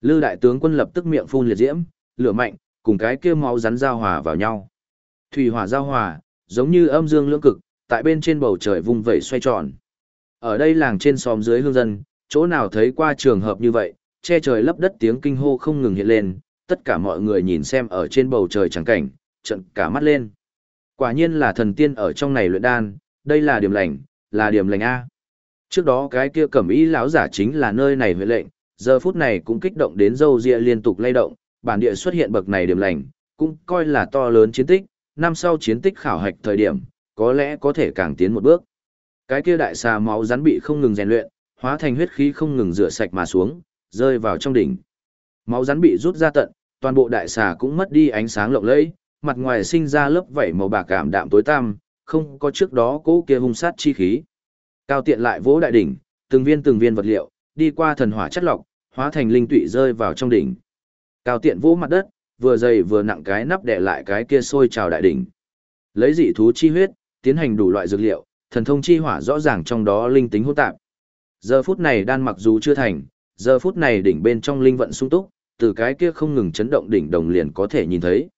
Lư đại tướng quân lập tức miệng phun liệt diễm, lửa mạnh, cùng cái kia máu rắn giao hòa vào nhau. Thủy hỏa giao hòa, giống như âm dương lưỡng cực, tại bên trên bầu trời vung vẩy xoay tròn. Ở đây làng trên xóm dưới hương dân, chỗ nào thấy qua trường hợp như vậy, che trời lấp đất tiếng kinh hô không ngừng hiện lên, tất cả mọi người nhìn xem ở trên bầu trời chẳng cảnh, trận cả mắt lên. Quả nhiên là thần tiên ở trong này luyện đan, đây là điểm lành, là điểm lành A. Trước đó cái kia cẩm ý lão giả chính là nơi này huyện lệnh, giờ phút này cũng kích động đến dâu ria liên tục lay động, bản địa xuất hiện bậc này điểm lành, cũng coi là to lớn chiến tích, năm sau chiến tích khảo hạch thời điểm, có lẽ có thể càng tiến một bước. Cái kia đại xà máu rắn bị không ngừng rèn luyện, hóa thành huyết khí không ngừng rửa sạch mà xuống, rơi vào trong đỉnh. Máu rắn bị rút ra tận, toàn bộ đại xà cũng mất đi ánh sáng lộng lẫy, mặt ngoài sinh ra lớp vảy màu bạc cảm đạm tối tăm, không có trước đó cố kia hung sát chi khí. Cao tiện lại vỗ đại đỉnh, từng viên từng viên vật liệu, đi qua thần hỏa chất lọc, hóa thành linh tụy rơi vào trong đỉnh. Cao tiện vỗ mặt đất, vừa dày vừa nặng cái nắp đè lại cái kia sôi trào đại đỉnh. Lấy dị thú chi huyết, tiến hành đủ loại dược liệu, thần thông chi hỏa rõ ràng trong đó linh tính hỗn tạp. Giờ phút này đan mặc dù chưa thành, giờ phút này đỉnh bên trong linh vận sung túc, từ cái kia không ngừng chấn động đỉnh đồng liền có thể nhìn thấy.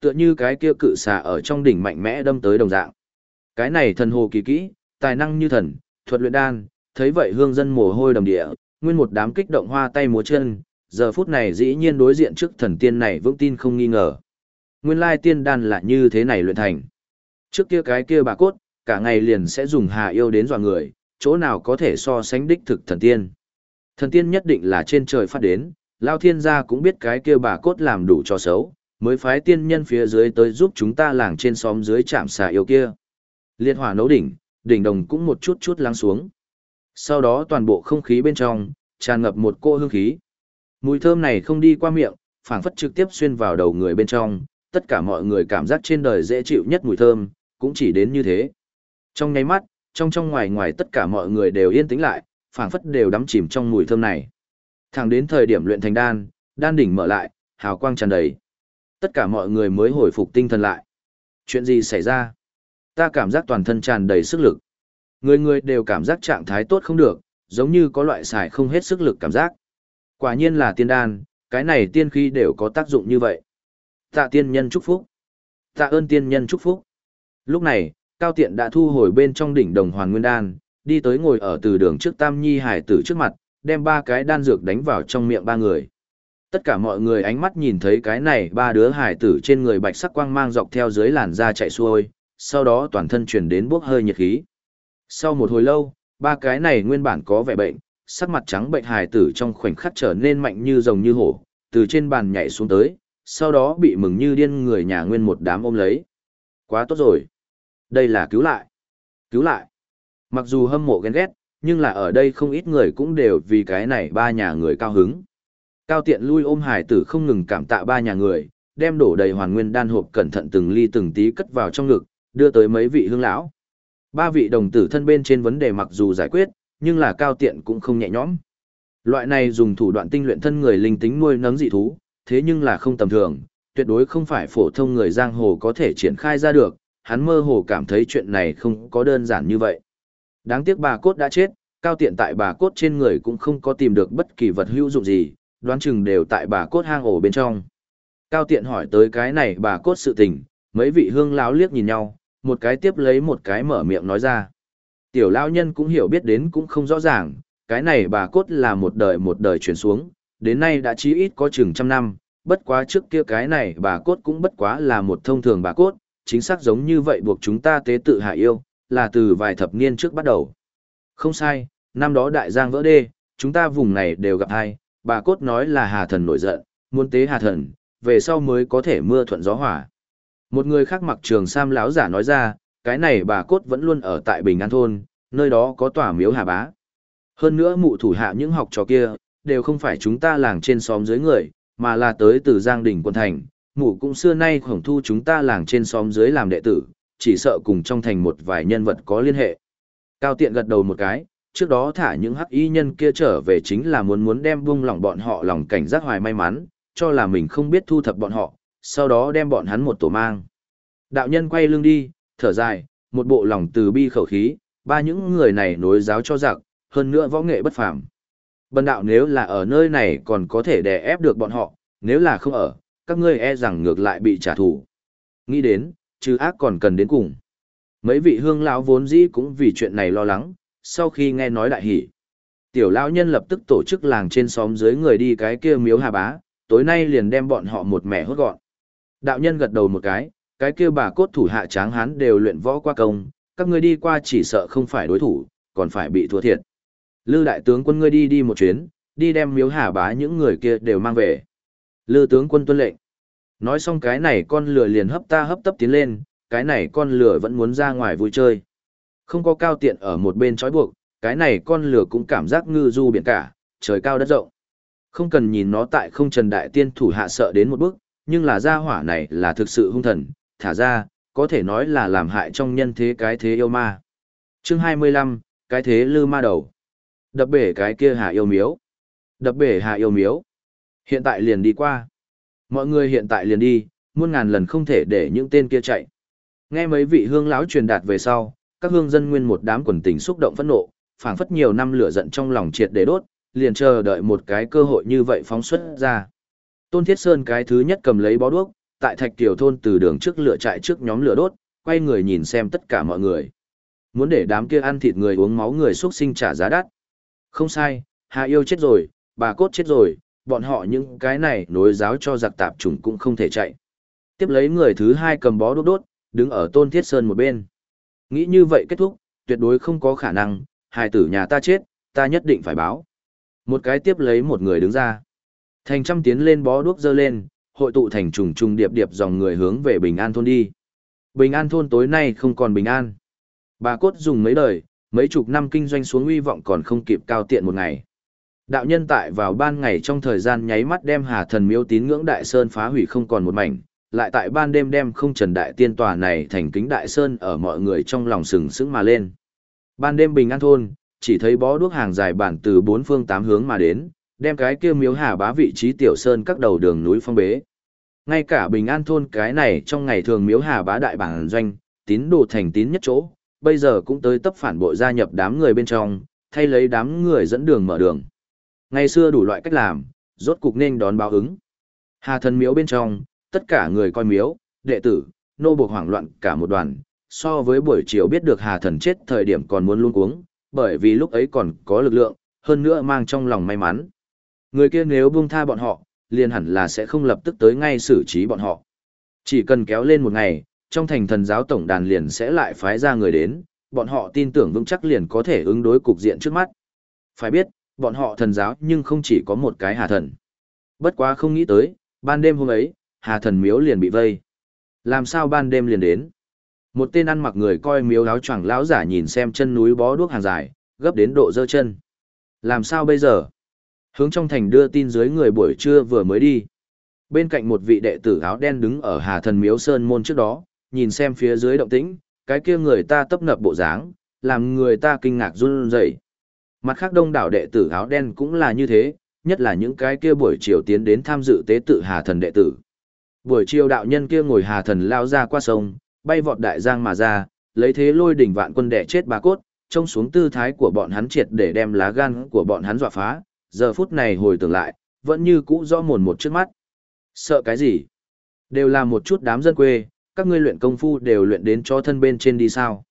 Tựa như cái kia cự xà ở trong đỉnh mạnh mẽ đâm tới đồng dạng. Cái này thần hồ kỳ kỹ, tài năng như thần, thuật luyện đan, thấy vậy hương dân mồ hôi đầm địa, nguyên một đám kích động hoa tay múa chân, giờ phút này dĩ nhiên đối diện trước thần tiên này vững tin không nghi ngờ. Nguyên lai tiên đan là như thế này luyện thành. Trước kia cái kia bà cốt, cả ngày liền sẽ dùng hà yêu đến dọa người, chỗ nào có thể so sánh đích thực thần tiên. Thần tiên nhất định là trên trời phát đến, Lao Thiên gia cũng biết cái kia bà cốt làm đủ cho xấu, mới phái tiên nhân phía dưới tới giúp chúng ta làng trên xóm dưới chạm xà yêu kia. Liệt hỏa nấu đỉnh, đỉnh đồng cũng một chút chút lắng xuống. Sau đó toàn bộ không khí bên trong, tràn ngập một cô hương khí. Mùi thơm này không đi qua miệng, phảng phất trực tiếp xuyên vào đầu người bên trong, tất cả mọi người cảm giác trên đời dễ chịu nhất mùi thơm, cũng chỉ đến như thế. Trong nháy mắt, trong trong ngoài ngoài tất cả mọi người đều yên tĩnh lại, phảng phất đều đắm chìm trong mùi thơm này. Thẳng đến thời điểm luyện thành đan, đan đỉnh mở lại, hào quang tràn đầy. Tất cả mọi người mới hồi phục tinh thần lại. Chuyện gì xảy ra? Ta cảm giác toàn thân tràn đầy sức lực. Người người đều cảm giác trạng thái tốt không được, giống như có loại xài không hết sức lực cảm giác, Quả nhiên là tiên đan, cái này tiên khí đều có tác dụng như vậy. Tạ tiên nhân chúc phúc. Tạ ơn tiên nhân chúc phúc. Lúc này, Cao Tiện đã thu hồi bên trong đỉnh đồng hoàn nguyên đan, đi tới ngồi ở từ đường trước Tam Nhi Hải tử trước mặt, đem ba cái đan dược đánh vào trong miệng ba người. Tất cả mọi người ánh mắt nhìn thấy cái này ba đứa hải tử trên người bạch sắc quang mang dọc theo dưới làn da chạy xuôi, sau đó toàn thân chuyển đến bốc hơi nhiệt khí. Sau một hồi lâu, ba cái này nguyên bản có vẻ bệnh, sắc mặt trắng bệnh hải tử trong khoảnh khắc trở nên mạnh như rồng như hổ, từ trên bàn nhảy xuống tới, sau đó bị mừng như điên người nhà nguyên một đám ôm lấy. Quá tốt rồi. Đây là cứu lại. Cứu lại. Mặc dù hâm mộ ghen ghét, nhưng là ở đây không ít người cũng đều vì cái này ba nhà người cao hứng. Cao tiện lui ôm hải tử không ngừng cảm tạ ba nhà người, đem đổ đầy hoàn nguyên đan hộp cẩn thận từng ly từng tí cất vào trong ngực, đưa tới mấy vị hương lão. Ba vị đồng tử thân bên trên vấn đề mặc dù giải quyết, nhưng là cao tiện cũng không nhẹ nhõm. Loại này dùng thủ đoạn tinh luyện thân người linh tính nuôi nấng dị thú, thế nhưng là không tầm thường, tuyệt đối không phải phổ thông người giang hồ có thể triển khai ra được, hắn mơ hồ cảm thấy chuyện này không có đơn giản như vậy. Đáng tiếc bà cốt đã chết, cao tiện tại bà cốt trên người cũng không có tìm được bất kỳ vật hữu dụng gì, đoán chừng đều tại bà cốt hang ổ bên trong. Cao tiện hỏi tới cái này bà cốt sự tình, mấy vị hương lão liếc nhìn nhau, một cái tiếp lấy một cái mở miệng nói ra. Tiểu lao nhân cũng hiểu biết đến cũng không rõ ràng, cái này bà cốt là một đời một đời truyền xuống, đến nay đã chí ít có chừng trăm năm, bất quá trước kia cái này bà cốt cũng bất quá là một thông thường bà cốt, chính xác giống như vậy buộc chúng ta tế tự hạ yêu, là từ vài thập niên trước bắt đầu. Không sai, năm đó đại giang vỡ đê, chúng ta vùng này đều gặp hai, bà cốt nói là hà thần nổi giận, muốn tế hà thần, về sau mới có thể mưa thuận gió hỏa. Một người khác mặc trường sam lão giả nói ra, cái này bà cốt vẫn luôn ở tại Bình An Thôn, nơi đó có tòa miếu hà bá. Hơn nữa mụ thủ hạ những học trò kia, đều không phải chúng ta làng trên xóm dưới người, mà là tới từ Giang Đình quân thành. Mụ cũng xưa nay khổng thu chúng ta làng trên xóm dưới làm đệ tử, chỉ sợ cùng trong thành một vài nhân vật có liên hệ. Cao tiện gật đầu một cái, trước đó thả những hắc y nhân kia trở về chính là muốn muốn đem buông lòng bọn họ lòng cảnh giác hoài may mắn, cho là mình không biết thu thập bọn họ, sau đó đem bọn hắn một tổ mang. Đạo nhân quay lưng đi, thở dài, một bộ lòng từ bi khẩu khí, ba những người này nối giáo cho giặc, hơn nữa võ nghệ bất phàm. Bần đạo nếu là ở nơi này còn có thể đè ép được bọn họ, nếu là không ở, các ngươi e rằng ngược lại bị trả thù. Nghĩ đến, trừ ác còn cần đến cùng. Mấy vị hương lão vốn dĩ cũng vì chuyện này lo lắng, sau khi nghe nói đại hỷ. Tiểu lão nhân lập tức tổ chức làng trên xóm dưới người đi cái kia miếu hà bá, tối nay liền đem bọn họ một mẻ hốt gọn. Đạo nhân gật đầu một cái, cái kia bà cốt thủ hạ tráng hán đều luyện võ qua công, các ngươi đi qua chỉ sợ không phải đối thủ, còn phải bị thua thiệt. Lư đại tướng quân ngươi đi đi một chuyến, đi đem miếu hà bá những người kia đều mang về. Lư tướng quân tuân lệnh. Nói xong cái này con lửa liền hấp ta hấp tấp tiến lên, cái này con lửa vẫn muốn ra ngoài vui chơi. Không có cao tiện ở một bên trói buộc, cái này con lửa cũng cảm giác ngư du biển cả, trời cao đất rộng. Không cần nhìn nó tại không trần đại tiên thủ hạ sợ đến một bước, nhưng là gia hỏa này là thực sự hung thần, thả ra, có thể nói là làm hại trong nhân thế cái thế yêu ma. chương 25, cái thế lư ma đầu. Đập bể cái kia hạ yêu miếu. Đập bể hạ yêu miếu. Hiện tại liền đi qua. Mọi người hiện tại liền đi, muôn ngàn lần không thể để những tên kia chạy. Nghe mấy vị hương lão truyền đạt về sau, các hương dân nguyên một đám quần tình xúc động phẫn nộ, phảng phất nhiều năm lửa giận trong lòng triệt để đốt, liền chờ đợi một cái cơ hội như vậy phóng xuất ra. Tôn Thiết Sơn cái thứ nhất cầm lấy bó đuốc, tại thạch tiểu thôn từ đường trước lửa trại trước nhóm lửa đốt, quay người nhìn xem tất cả mọi người. Muốn để đám kia ăn thịt người uống máu người xuất sinh trả giá đắt. Không sai, Hạ yêu chết rồi, bà cốt chết rồi, bọn họ những cái này nối giáo cho giặc tạp chủng cũng không thể chạy. Tiếp lấy người thứ hai cầm bó đốt đốt, đứng ở tôn thiết sơn một bên. Nghĩ như vậy kết thúc, tuyệt đối không có khả năng, hài tử nhà ta chết, ta nhất định phải báo. Một cái tiếp lấy một người đứng ra. Thành trăm tiến lên bó đuốc dơ lên, hội tụ thành trùng trùng điệp điệp dòng người hướng về Bình An thôn đi. Bình An thôn tối nay không còn bình an. Bà cốt dùng mấy đời, mấy chục năm kinh doanh xuống uy vọng còn không kịp cao tiện một ngày. Đạo nhân tại vào ban ngày trong thời gian nháy mắt đem Hà Thần Miếu tín ngưỡng Đại Sơn phá hủy không còn một mảnh, lại tại ban đêm đem không trần đại tiên tòa này thành kính Đại Sơn ở mọi người trong lòng sừng sững mà lên. Ban đêm bình an thôn, chỉ thấy bó đuốc hàng dài bản từ bốn phương tám hướng mà đến, đem cái kia miếu hà bá vị trí tiểu sơn các đầu đường núi phong bế. Ngay cả bình an thôn cái này trong ngày thường miếu hà bá đại bản doanh, tín đồ thành tín nhất chỗ, bây giờ cũng tới tấp phản bội gia nhập đám người bên trong, thay lấy đám người dẫn đường mở đường. Ngày xưa đủ loại cách làm, rốt cục nên đón báo ứng. Hà thần miếu bên trong, tất cả người coi miếu, đệ tử, nô buộc hoảng loạn cả một đoàn, so với buổi chiều biết được hà thần chết thời điểm còn muốn luôn cuống, bởi vì lúc ấy còn có lực lượng, hơn nữa mang trong lòng may mắn. Người kia nếu buông tha bọn họ, liền hẳn là sẽ không lập tức tới ngay xử trí bọn họ. Chỉ cần kéo lên một ngày, trong thành thần giáo tổng đàn liền sẽ lại phái ra người đến, bọn họ tin tưởng vững chắc liền có thể ứng đối cục diện trước mắt. Phải biết, bọn họ thần giáo nhưng không chỉ có một cái hà thần. Bất quá không nghĩ tới, ban đêm hôm ấy, hà thần miếu liền bị vây. Làm sao ban đêm liền đến? Một tên ăn mặc người coi miếu áo choàng lão giả nhìn xem chân núi bó đuốc hàng dài, gấp đến độ dơ chân. Làm sao bây giờ? Hướng trong thành đưa tin dưới người buổi trưa vừa mới đi. Bên cạnh một vị đệ tử áo đen đứng ở Hà Thần Miếu Sơn môn trước đó, nhìn xem phía dưới động tĩnh, cái kia người ta tấp nập bộ dáng, làm người ta kinh ngạc run rẩy. Mặt khác đông đảo đệ tử áo đen cũng là như thế, nhất là những cái kia buổi chiều tiến đến tham dự tế tự Hà Thần đệ tử. Buổi chiều đạo nhân kia ngồi Hà Thần lao ra qua sông, bay vọt đại giang mà ra, lấy thế lôi đỉnh vạn quân đẻ chết bà cốt, trông xuống tư thái của bọn hắn triệt để đem lá gan của bọn hắn dọa phá, giờ phút này hồi tưởng lại, vẫn như cũ rõ mồn một trước mắt. Sợ cái gì? Đều là một chút đám dân quê, các ngươi luyện công phu đều luyện đến cho thân bên trên đi sao.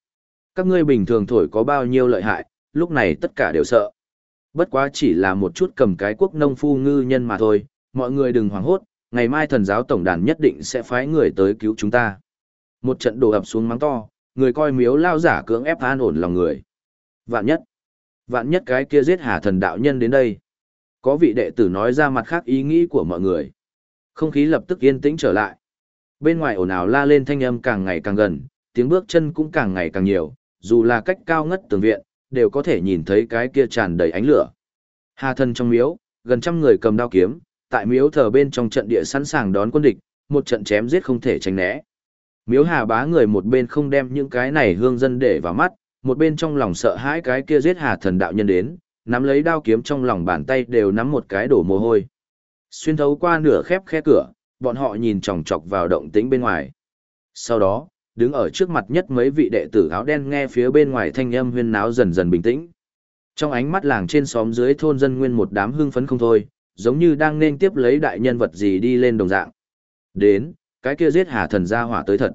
Các ngươi bình thường thổi có bao nhiêu lợi hại, lúc này tất cả đều sợ. Bất quá chỉ là một chút cầm cái quốc nông phu ngư nhân mà thôi, mọi người đừng hoảng hốt, ngày mai thần giáo tổng đàn nhất định sẽ phái người tới cứu chúng ta. Một trận đổ ập xuống mắng to, người coi miếu lao giả cưỡng ép an ổn lòng người. Vạn nhất, vạn nhất cái kia giết hà thần đạo nhân đến đây. Có vị đệ tử nói ra mặt khác ý nghĩ của mọi người. Không khí lập tức yên tĩnh trở lại. Bên ngoài ồn ào la lên thanh âm càng ngày càng gần, tiếng bước chân cũng càng ngày càng nhiều, dù là cách cao ngất tường viện, đều có thể nhìn thấy cái kia tràn đầy ánh lửa. Hà thần trong miếu, gần trăm người cầm đao kiếm, tại miếu thờ bên trong trận địa sẵn sàng đón quân địch, một trận chém giết không thể tránh né. Miếu hà bá người một bên không đem những cái này hương dân để vào mắt, một bên trong lòng sợ hãi cái kia giết hà thần đạo nhân đến, nắm lấy đao kiếm trong lòng bàn tay đều nắm một cái đổ mồ hôi. Xuyên thấu qua nửa khép khe cửa, bọn họ nhìn chòng chọc vào động tĩnh bên ngoài. Sau đó, đứng ở trước mặt nhất mấy vị đệ tử áo đen nghe phía bên ngoài thanh âm huyên náo dần dần bình tĩnh. Trong ánh mắt làng trên xóm dưới thôn dân nguyên một đám hưng phấn không thôi, giống như đang nên tiếp lấy đại nhân vật gì đi lên đồng dạng. Đến, cái kia giết hà thần gia hỏa tới thật.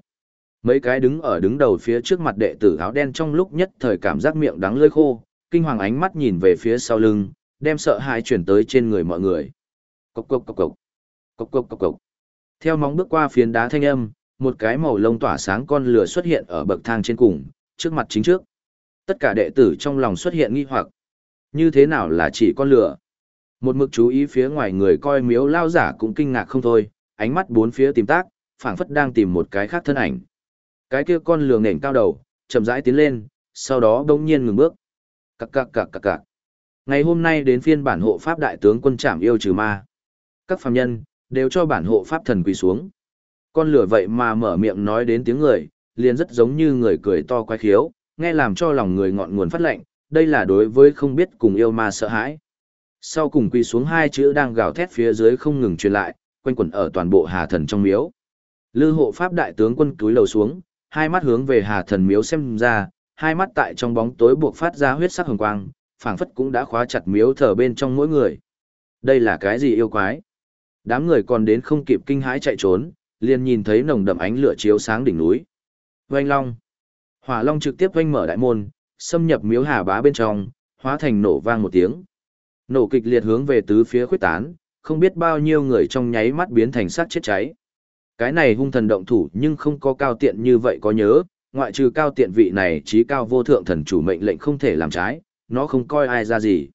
Mấy cái đứng ở đứng đầu phía trước mặt đệ tử áo đen trong lúc nhất thời cảm giác miệng đắng lưỡi khô, kinh hoàng ánh mắt nhìn về phía sau lưng, đem sợ hãi chuyển tới trên người mọi người. Cốc cốc cốc cốc. Cốc cốc cốc cốc. Theo móng bước qua phiến đá thanh âm, một cái màu lông tỏa sáng con lửa xuất hiện ở bậc thang trên cùng, trước mặt chính trước. Tất cả đệ tử trong lòng xuất hiện nghi hoặc. Như thế nào là chỉ con lửa? Một mực chú ý phía ngoài người coi miếu lao giả cũng kinh ngạc không thôi, ánh mắt bốn phía tìm tác, phảng phất đang tìm một cái khác thân ảnh. Cái kia con lường nền cao đầu, chậm rãi tiến lên, sau đó đông nhiên ngừng bước. Cạc cạc cạc cạc cạc. Ngày hôm nay đến phiên bản hộ pháp đại tướng quân trảm yêu trừ ma. Các phàm nhân, đều cho bản hộ pháp thần quỳ xuống. Con lửa vậy mà mở miệng nói đến tiếng người, liền rất giống như người cười to quái khiếu, nghe làm cho lòng người ngọn nguồn phát lệnh, đây là đối với không biết cùng yêu ma sợ hãi. Sau cùng quỳ xuống hai chữ đang gào thét phía dưới không ngừng truyền lại, quanh quẩn ở toàn bộ hà thần trong miếu. Lư hộ pháp đại tướng quân cúi lầu xuống, hai mắt hướng về hà thần miếu xem ra, hai mắt tại trong bóng tối buộc phát ra huyết sắc hồng quang, phảng phất cũng đã khóa chặt miếu thờ bên trong mỗi người. Đây là cái gì yêu quái? Đám người còn đến không kịp kinh hãi chạy trốn, liền nhìn thấy nồng đậm ánh lửa chiếu sáng đỉnh núi. Oanh long. Hỏa long trực tiếp oanh mở đại môn, xâm nhập miếu hà bá bên trong, hóa thành nổ vang một tiếng. Nổ kịch liệt hướng về tứ phía khuyết tán, không biết bao nhiêu người trong nháy mắt biến thành sát chết cháy. Cái này hung thần động thủ nhưng không có cao tiện như vậy có nhớ, ngoại trừ cao tiện vị này trí cao vô thượng thần chủ mệnh lệnh không thể làm trái, nó không coi ai ra gì.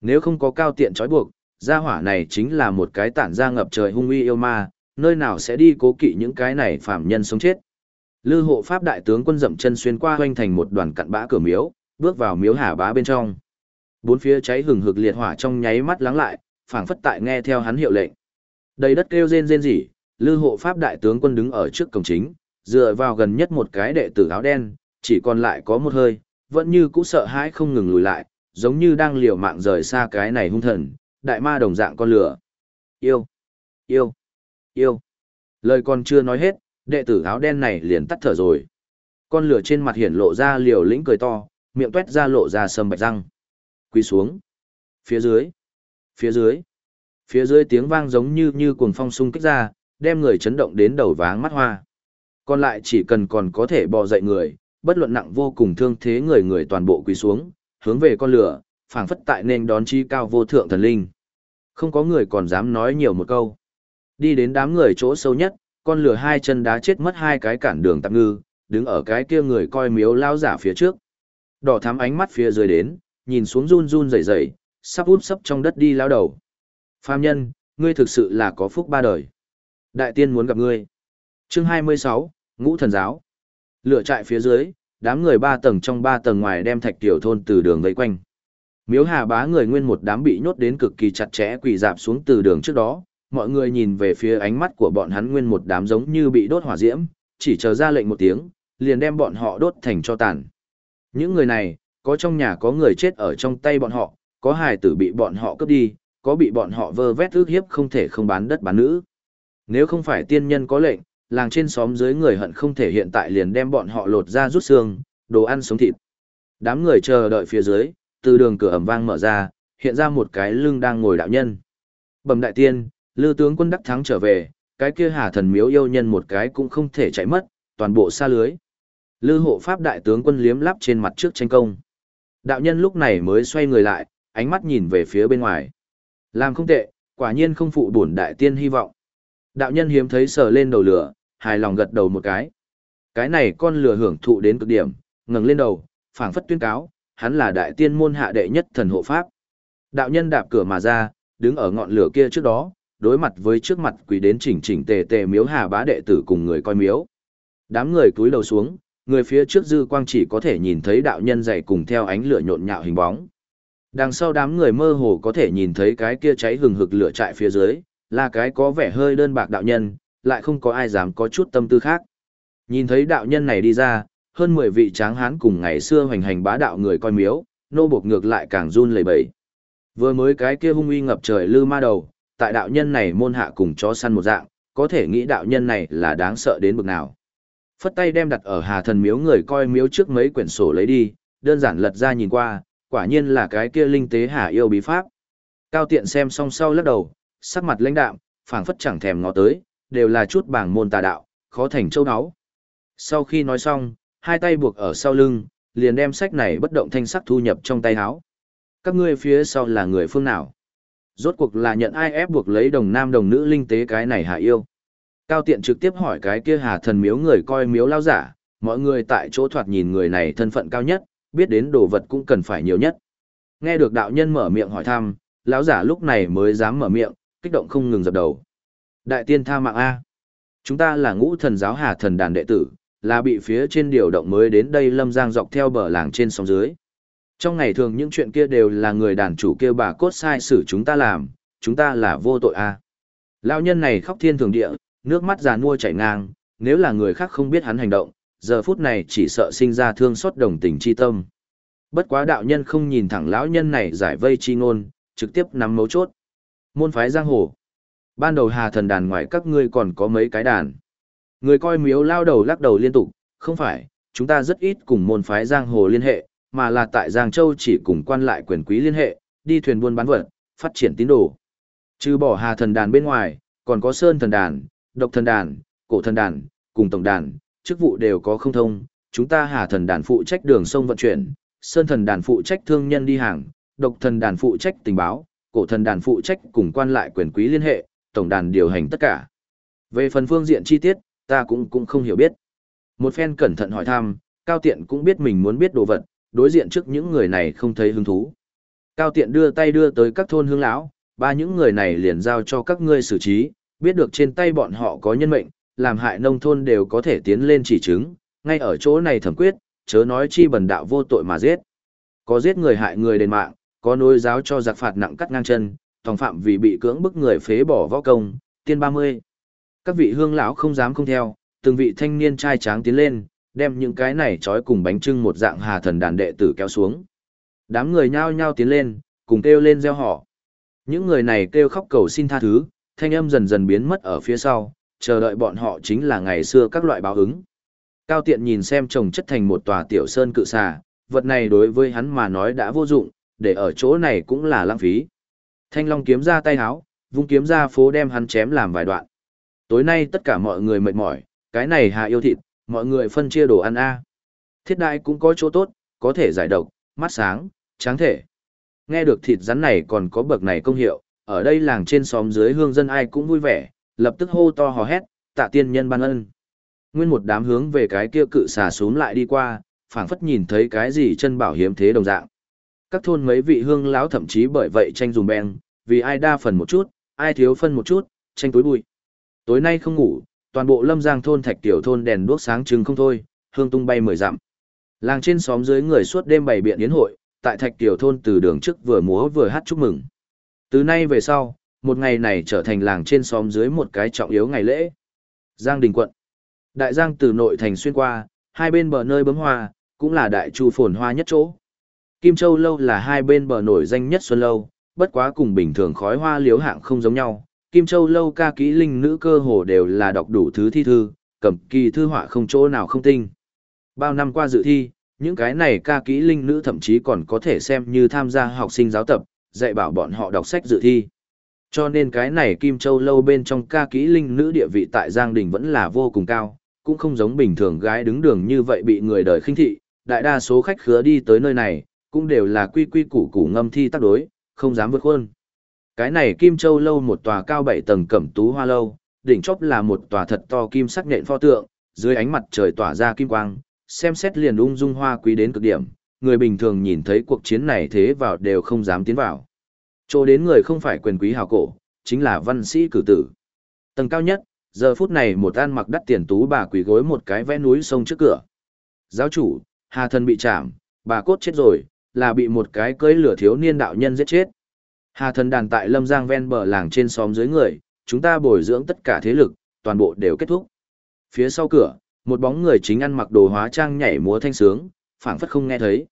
Nếu không có cao tiện trói buộc, gia hỏa này chính là một cái tản ra ngập trời hung uy yêu ma, nơi nào sẽ đi cố kỵ những cái này phạm nhân sống chết. Lư hộ pháp đại tướng quân dậm chân xuyên qua hoanh thành một đoàn cặn bã cửa miếu, bước vào miếu hà bá bên trong. Bốn phía cháy hừng hực liệt hỏa trong nháy mắt lắng lại, phảng phất tại nghe theo hắn hiệu lệnh. Đầy đất kêu rên rên rỉ, lư hộ pháp đại tướng quân đứng ở trước cổng chính, dựa vào gần nhất một cái đệ tử áo đen, chỉ còn lại có một hơi, vẫn như cũ sợ hãi không ngừng lùi lại, giống như đang liều mạng rời xa cái này hung thần, đại ma đồng dạng con lửa. Yêu, yêu, yêu. Lời còn chưa nói hết, đệ tử áo đen này liền tắt thở rồi. Con lửa trên mặt hiển lộ ra liều lĩnh cười to, miệng tuét ra lộ ra sâm bạch răng. Quỳ xuống. Phía dưới. Phía dưới. Phía dưới tiếng vang giống như như cuồng phong sung kích ra, đem người chấn động đến đầu váng mắt hoa. Còn lại chỉ cần còn có thể bò dậy người, bất luận nặng vô cùng thương thế người người toàn bộ quỳ xuống, hướng về con lửa, phảng phất tại nên đón chi cao vô thượng thần linh. Không có người còn dám nói nhiều một câu. Đi đến đám người chỗ sâu nhất, con lửa hai chân đá chết mất hai cái cản đường tạm ngư, đứng ở cái kia người coi miếu lao giả phía trước. Đỏ thắm ánh mắt phía dưới đến, nhìn xuống run run rẩy rẩy, sắp út sắp trong đất đi lao đầu. Phàm nhân, ngươi thực sự là có phúc ba đời. Đại tiên muốn gặp ngươi. Chương 26, Ngũ thần giáo. Lửa trại phía dưới, đám người ba tầng trong ba tầng ngoài đem thạch tiểu thôn từ đường vây quanh. Miếu Hà Bá người nguyên một đám bị nhốt đến cực kỳ chặt chẽ quỳ dạp xuống từ đường trước đó, mọi người nhìn về phía ánh mắt của bọn hắn nguyên một đám giống như bị đốt hỏa diễm, chỉ chờ ra lệnh một tiếng, liền đem bọn họ đốt thành cho tàn. Những người này, có trong nhà có người chết ở trong tay bọn họ, có hài tử bị bọn họ cướp đi, có bị bọn họ vơ vét ước hiếp không thể không bán đất bán nữ. Nếu không phải tiên nhân có lệnh, làng trên xóm dưới người hận không thể hiện tại liền đem bọn họ lột ra rút xương, đồ ăn sống thịt. Đám người chờ đợi phía dưới, từ đường cửa ẩm vang mở ra, hiện ra một cái lưng đang ngồi đạo nhân. Bẩm đại tiên, lư tướng quân đắc thắng trở về, cái kia hà thần miếu yêu nhân một cái cũng không thể chạy mất, toàn bộ xa lưới. Lư hộ pháp đại tướng quân liếm lắp trên mặt trước tranh công. Đạo nhân lúc này mới xoay người lại, ánh mắt nhìn về phía bên ngoài. Làm không tệ, quả nhiên không phụ bổn đại tiên hy vọng. Đạo nhân hiếm thấy sờ lên đầu lửa, hài lòng gật đầu một cái. Cái này con lửa hưởng thụ đến cực điểm, ngẩng lên đầu, phảng phất tuyên cáo, hắn là đại tiên môn hạ đệ nhất thần hộ pháp. Đạo nhân đạp cửa mà ra, đứng ở ngọn lửa kia trước đó, đối mặt với trước mặt quỳ đến chỉnh chỉnh tề tề miếu hà bá đệ tử cùng người coi miếu. Đám người cúi đầu xuống, người phía trước dư quang chỉ có thể nhìn thấy đạo nhân dày cùng theo ánh lửa nhộn nhạo hình bóng. Đằng sau đám người mơ hồ có thể nhìn thấy cái kia cháy hừng hực lửa trại phía dưới, là cái có vẻ hơi đơn bạc đạo nhân, lại không có ai dám có chút tâm tư khác. Nhìn thấy đạo nhân này đi ra, hơn 10 vị tráng hán cùng ngày xưa hoành hành bá đạo người coi miếu, nô buộc ngược lại càng run lẩy bẩy. Vừa mới cái kia hung uy ngập trời lư ma đầu, tại đạo nhân này môn hạ cùng chó săn một dạng, có thể nghĩ đạo nhân này là đáng sợ đến bực nào. Phất tay đem đặt ở hà thần miếu người coi miếu trước mấy quyển sổ lấy đi, đơn giản lật ra nhìn qua, quả nhiên là cái kia linh tế hà yêu bí pháp. Cao tiện xem xong sau lắc đầu, sắc mặt lãnh đạm, phảng phất chẳng thèm ngó tới, đều là chút bảng môn tà đạo, khó thành châu đáo. Sau khi nói xong, hai tay buộc ở sau lưng, liền đem sách này bất động thanh sắc thu nhập trong tay áo. Các ngươi phía sau là người phương nào? Rốt cuộc là nhận ai ép buộc lấy đồng nam đồng nữ linh tế cái này hạ yêu. Cao tiện trực tiếp hỏi cái kia hà thần miếu người coi miếu lao giả, mọi người tại chỗ thoạt nhìn người này thân phận cao nhất, biết đến đồ vật cũng cần phải nhiều nhất. Nghe được đạo nhân mở miệng hỏi thăm, lão giả lúc này mới dám mở miệng, kích động không ngừng dập đầu. Đại tiên tha mạng A. Chúng ta là ngũ thần giáo hà thần đàn đệ tử, là bị phía trên điều động mới đến đây lâm giang dọc theo bờ làng trên sông dưới. Trong ngày thường những chuyện kia đều là người đàn chủ kêu bà cốt sai xử chúng ta làm, chúng ta là vô tội A. Lão nhân này khóc thiên thường địa, nước mắt già nua chảy ngang, nếu là người khác không biết hắn hành động, giờ phút này chỉ sợ sinh ra thương xót đồng tình chi tâm. Bất quá đạo nhân không nhìn thẳng lão nhân này giải vây chi ngôn, trực tiếp nắm mấu chốt. Môn phái giang hồ. Ban đầu hà thần đàn ngoài các ngươi còn có mấy cái đàn. Người coi miếu lao đầu lắc đầu liên tục, không phải, chúng ta rất ít cùng môn phái giang hồ liên hệ, mà là tại Giang Châu chỉ cùng quan lại quyền quý liên hệ, đi thuyền buôn bán vật, phát triển tín đồ. Trừ bỏ hà thần đàn bên ngoài, còn có sơn thần đàn, độc thần đàn, cổ thần đàn, cùng tổng đàn, chức vụ đều có không thông, chúng ta hà thần đàn phụ trách đường sông vận chuyển, sơn thần đàn phụ trách thương nhân đi hàng, độc thần đàn phụ trách tình báo, cổ thần đàn phụ trách cùng quan lại quyền quý liên hệ, tổng đàn điều hành tất cả. Về phần phương diện chi tiết, ta cũng cũng không hiểu biết. Một phen cẩn thận hỏi thăm, Cao Tiện cũng biết mình muốn biết đồ vật, đối diện trước những người này không thấy hứng thú. Cao Tiện đưa tay đưa tới các thôn hương lão, ba những người này liền giao cho các ngươi xử trí, biết được trên tay bọn họ có nhân mệnh, làm hại nông thôn đều có thể tiến lên chỉ chứng, ngay ở chỗ này thẩm quyết, chớ nói chi bần đạo vô tội mà giết. Có giết người hại người đền mạng, có nối giáo cho giặc phạt nặng cắt ngang chân, tòng phạm vì bị cưỡng bức người phế bỏ võ công, tiên 30. Các vị hương lão không dám không theo, từng vị thanh niên trai tráng tiến lên, đem những cái này trói cùng bánh trưng một dạng hà thần đàn đệ tử kéo xuống. Đám người nhao nhao tiến lên, cùng kêu lên gieo họ. Những người này kêu khóc cầu xin tha thứ, thanh âm dần dần biến mất ở phía sau, chờ đợi bọn họ chính là ngày xưa các loại báo ứng. Cao tiện nhìn xem chồng chất thành một tòa tiểu sơn cự xà, vật này đối với hắn mà nói đã vô dụng, để ở chỗ này cũng là lãng phí. Thanh Long kiếm ra tay háo, vung kiếm ra phố đem hắn chém làm vài đoạn. Tối nay tất cả mọi người mệt mỏi, cái này hạ yêu thịt, mọi người phân chia đồ ăn a. Thiết đại cũng có chỗ tốt, có thể giải độc, mắt sáng, tráng thể. Nghe được thịt rắn này còn có bậc này công hiệu, ở đây làng trên xóm dưới hương dân ai cũng vui vẻ, lập tức hô to hò hét, tạ tiên nhân ban ân. Nguyên một đám hướng về cái kia cự xà xuống lại đi qua, phảng phất nhìn thấy cái gì chân bảo hiếm thế đồng dạng. Các thôn mấy vị hương lão thậm chí bởi vậy tranh dùng beng, vì ai đa phần một chút, ai thiếu phân một chút, tranh túi bụi. Tối nay không ngủ, toàn bộ lâm giang thôn thạch tiểu thôn đèn đuốc sáng trưng không thôi, hương tung bay mười dặm. Làng trên xóm dưới người suốt đêm bày biện yến hội, tại thạch tiểu thôn từ đường trước vừa múa vừa hát chúc mừng. Từ nay về sau, một ngày này trở thành làng trên xóm dưới một cái trọng yếu ngày lễ. Giang Đình quận. Đại Giang từ nội thành xuyên qua, hai bên bờ nơi bấm hoa, cũng là đại chu phồn hoa nhất chỗ. Kim Châu lâu là hai bên bờ nổi danh nhất xuân lâu, bất quá cùng bình thường khói hoa liếu hạng không giống nhau. Kim Châu lâu ca kỹ linh nữ cơ hồ đều là đọc đủ thứ thi thư, cầm kỳ thư họa không chỗ nào không tinh. Bao năm qua dự thi, những cái này ca kỹ linh nữ thậm chí còn có thể xem như tham gia học sinh giáo tập, dạy bảo bọn họ đọc sách dự thi. Cho nên cái này Kim Châu lâu bên trong ca kỹ linh nữ địa vị tại Giang Đình vẫn là vô cùng cao, cũng không giống bình thường gái đứng đường như vậy bị người đời khinh thị, đại đa số khách khứa đi tới nơi này, cũng đều là quy quy củ củ ngâm thi tác đối, không dám vượt khuôn. Cái này Kim Châu lâu một tòa cao 7 tầng cẩm tú hoa lâu, đỉnh chóp là một tòa thật to kim sắc nện pho tượng, dưới ánh mặt trời tỏa ra kim quang, xem xét liền ung dung hoa quý đến cực điểm, người bình thường nhìn thấy cuộc chiến này thế vào đều không dám tiến vào. Chỗ đến người không phải quyền quý hào cổ, chính là văn sĩ cử tử. Tầng cao nhất, giờ phút này một an mặc đắt tiền tú bà quỳ gối một cái vẽ núi sông trước cửa. Giáo chủ, Hà thần bị chạm, bà cốt chết rồi, là bị một cái cưỡi lửa thiếu niên đạo nhân giết chết. Hà thần đàn tại Lâm Giang ven bờ làng trên xóm dưới người, chúng ta bồi dưỡng tất cả thế lực, toàn bộ đều kết thúc. Phía sau cửa, một bóng người chính ăn mặc đồ hóa trang nhảy múa thanh sướng, phảng phất không nghe thấy.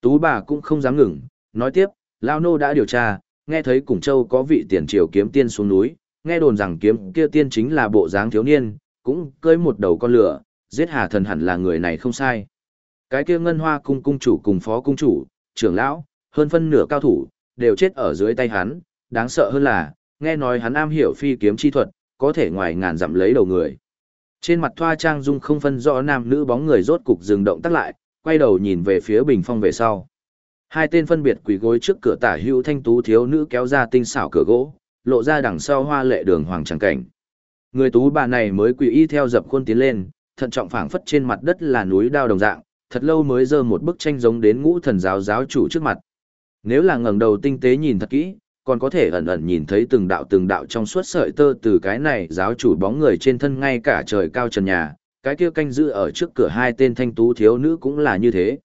Tú bà cũng không dám ngừng, nói tiếp, Lao Nô đã điều tra, nghe thấy Củng Châu có vị tiền triều kiếm tiên xuống núi, nghe đồn rằng kiếm kia tiên chính là bộ dáng thiếu niên, cũng cưới một đầu con lửa, giết hà thần hẳn là người này không sai. Cái kia ngân hoa cung cung chủ cùng phó cung chủ, trưởng lão, hơn phân nửa cao thủ, đều chết ở dưới tay hắn, đáng sợ hơn là, nghe nói hắn am hiểu phi kiếm chi thuật, có thể ngoài ngàn dặm lấy đầu người. Trên mặt thoa trang dung không phân rõ nam nữ bóng người rốt cục dừng động tắt lại, quay đầu nhìn về phía bình phong về sau. Hai tên phân biệt quỳ gối trước cửa tả hữu thanh tú thiếu nữ kéo ra tinh xảo cửa gỗ, lộ ra đằng sau hoa lệ đường hoàng trắng cảnh. Người tú bà này mới quỳ y theo dập khuôn tiến lên, thận trọng phảng phất trên mặt đất là núi đao đồng dạng, thật lâu mới dơ một bức tranh giống đến ngũ thần giáo giáo chủ trước mặt. Nếu là ngẩng đầu tinh tế nhìn thật kỹ, còn có thể ẩn ẩn nhìn thấy từng đạo từng đạo trong suốt sợi tơ từ cái này giáo chủ bóng người trên thân ngay cả trời cao trần nhà, cái kia canh giữ ở trước cửa hai tên thanh tú thiếu nữ cũng là như thế.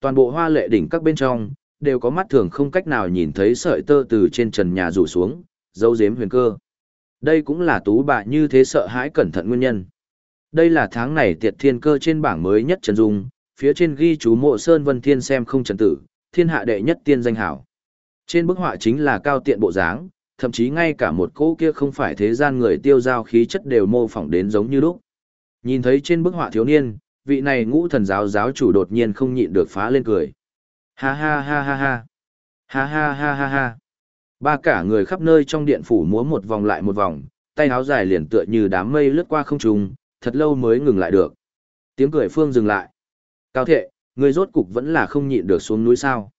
Toàn bộ hoa lệ đỉnh các bên trong, đều có mắt thường không cách nào nhìn thấy sợi tơ từ trên trần nhà rủ xuống, dấu giếm huyền cơ. Đây cũng là tú bà như thế sợ hãi cẩn thận nguyên nhân. Đây là tháng này tiệt thiên cơ trên bảng mới nhất Trần Dung, phía trên ghi chú mộ Sơn Vân Thiên xem không trần tử, thiên hạ đệ nhất tiên danh hảo. Trên bức họa chính là cao tiện bộ dáng, thậm chí ngay cả một cỗ kia không phải thế gian người tiêu giao khí chất đều mô phỏng đến giống như lúc. Nhìn thấy trên bức họa thiếu niên, vị này ngũ thần giáo giáo chủ đột nhiên không nhịn được phá lên cười. Ha ha ha ha ha. Ha ha ha ha ha. Ba cả người khắp nơi trong điện phủ múa một vòng lại một vòng, tay áo dài liền tựa như đám mây lướt qua không trung, thật lâu mới ngừng lại được. Tiếng cười phương dừng lại. Cao thệ, ngươi rốt cục vẫn là không nhịn được xuống núi sao.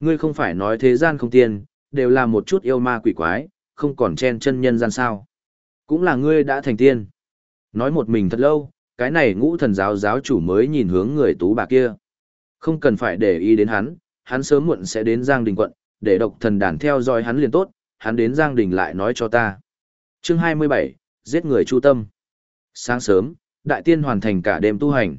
Ngươi không phải nói thế gian không tiên, đều là một chút yêu ma quỷ quái, không còn chen chân nhân gian sao. Cũng là ngươi đã thành tiên. Nói một mình thật lâu, cái này ngũ thần giáo giáo chủ mới nhìn hướng người tú bà kia. Không cần phải để ý đến hắn, hắn sớm muộn sẽ đến Giang Đình quận, để độc thần đàn theo dõi hắn liền tốt, hắn đến Giang Đình lại nói cho ta. Chương 27, giết người chu tâm. Sáng sớm, đại tiên hoàn thành cả đêm tu hành.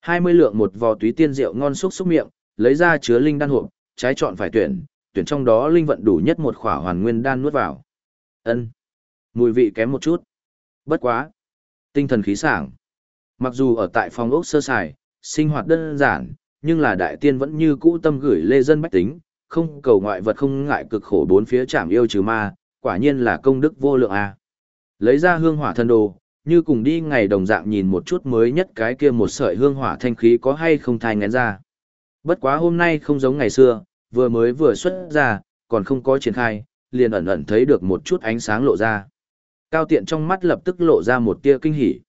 20 lượng một vò túy tiên rượu ngon xúc xúc miệng, lấy ra chứa linh đan hộp, trái chọn phải tuyển, tuyển trong đó linh vận đủ nhất một khỏa hoàn nguyên đan nuốt vào. Ân, Mùi vị kém một chút. Bất quá. Tinh thần khí sảng. Mặc dù ở tại phòng ốc sơ sài, sinh hoạt đơn giản, nhưng là đại tiên vẫn như cũ tâm gửi lê dân bách tính, không cầu ngoại vật không ngại cực khổ bốn phía chạm yêu trừ ma, quả nhiên là công đức vô lượng a. Lấy ra hương hỏa thần đồ, như cùng đi ngày đồng dạng nhìn một chút mới nhất cái kia một sợi hương hỏa thanh khí có hay không thai ngén ra. Bất quá hôm nay không giống ngày xưa, vừa mới vừa xuất ra, còn không có triển khai, liền ẩn ẩn thấy được một chút ánh sáng lộ ra. Cao tiện trong mắt lập tức lộ ra một tia kinh hỉ.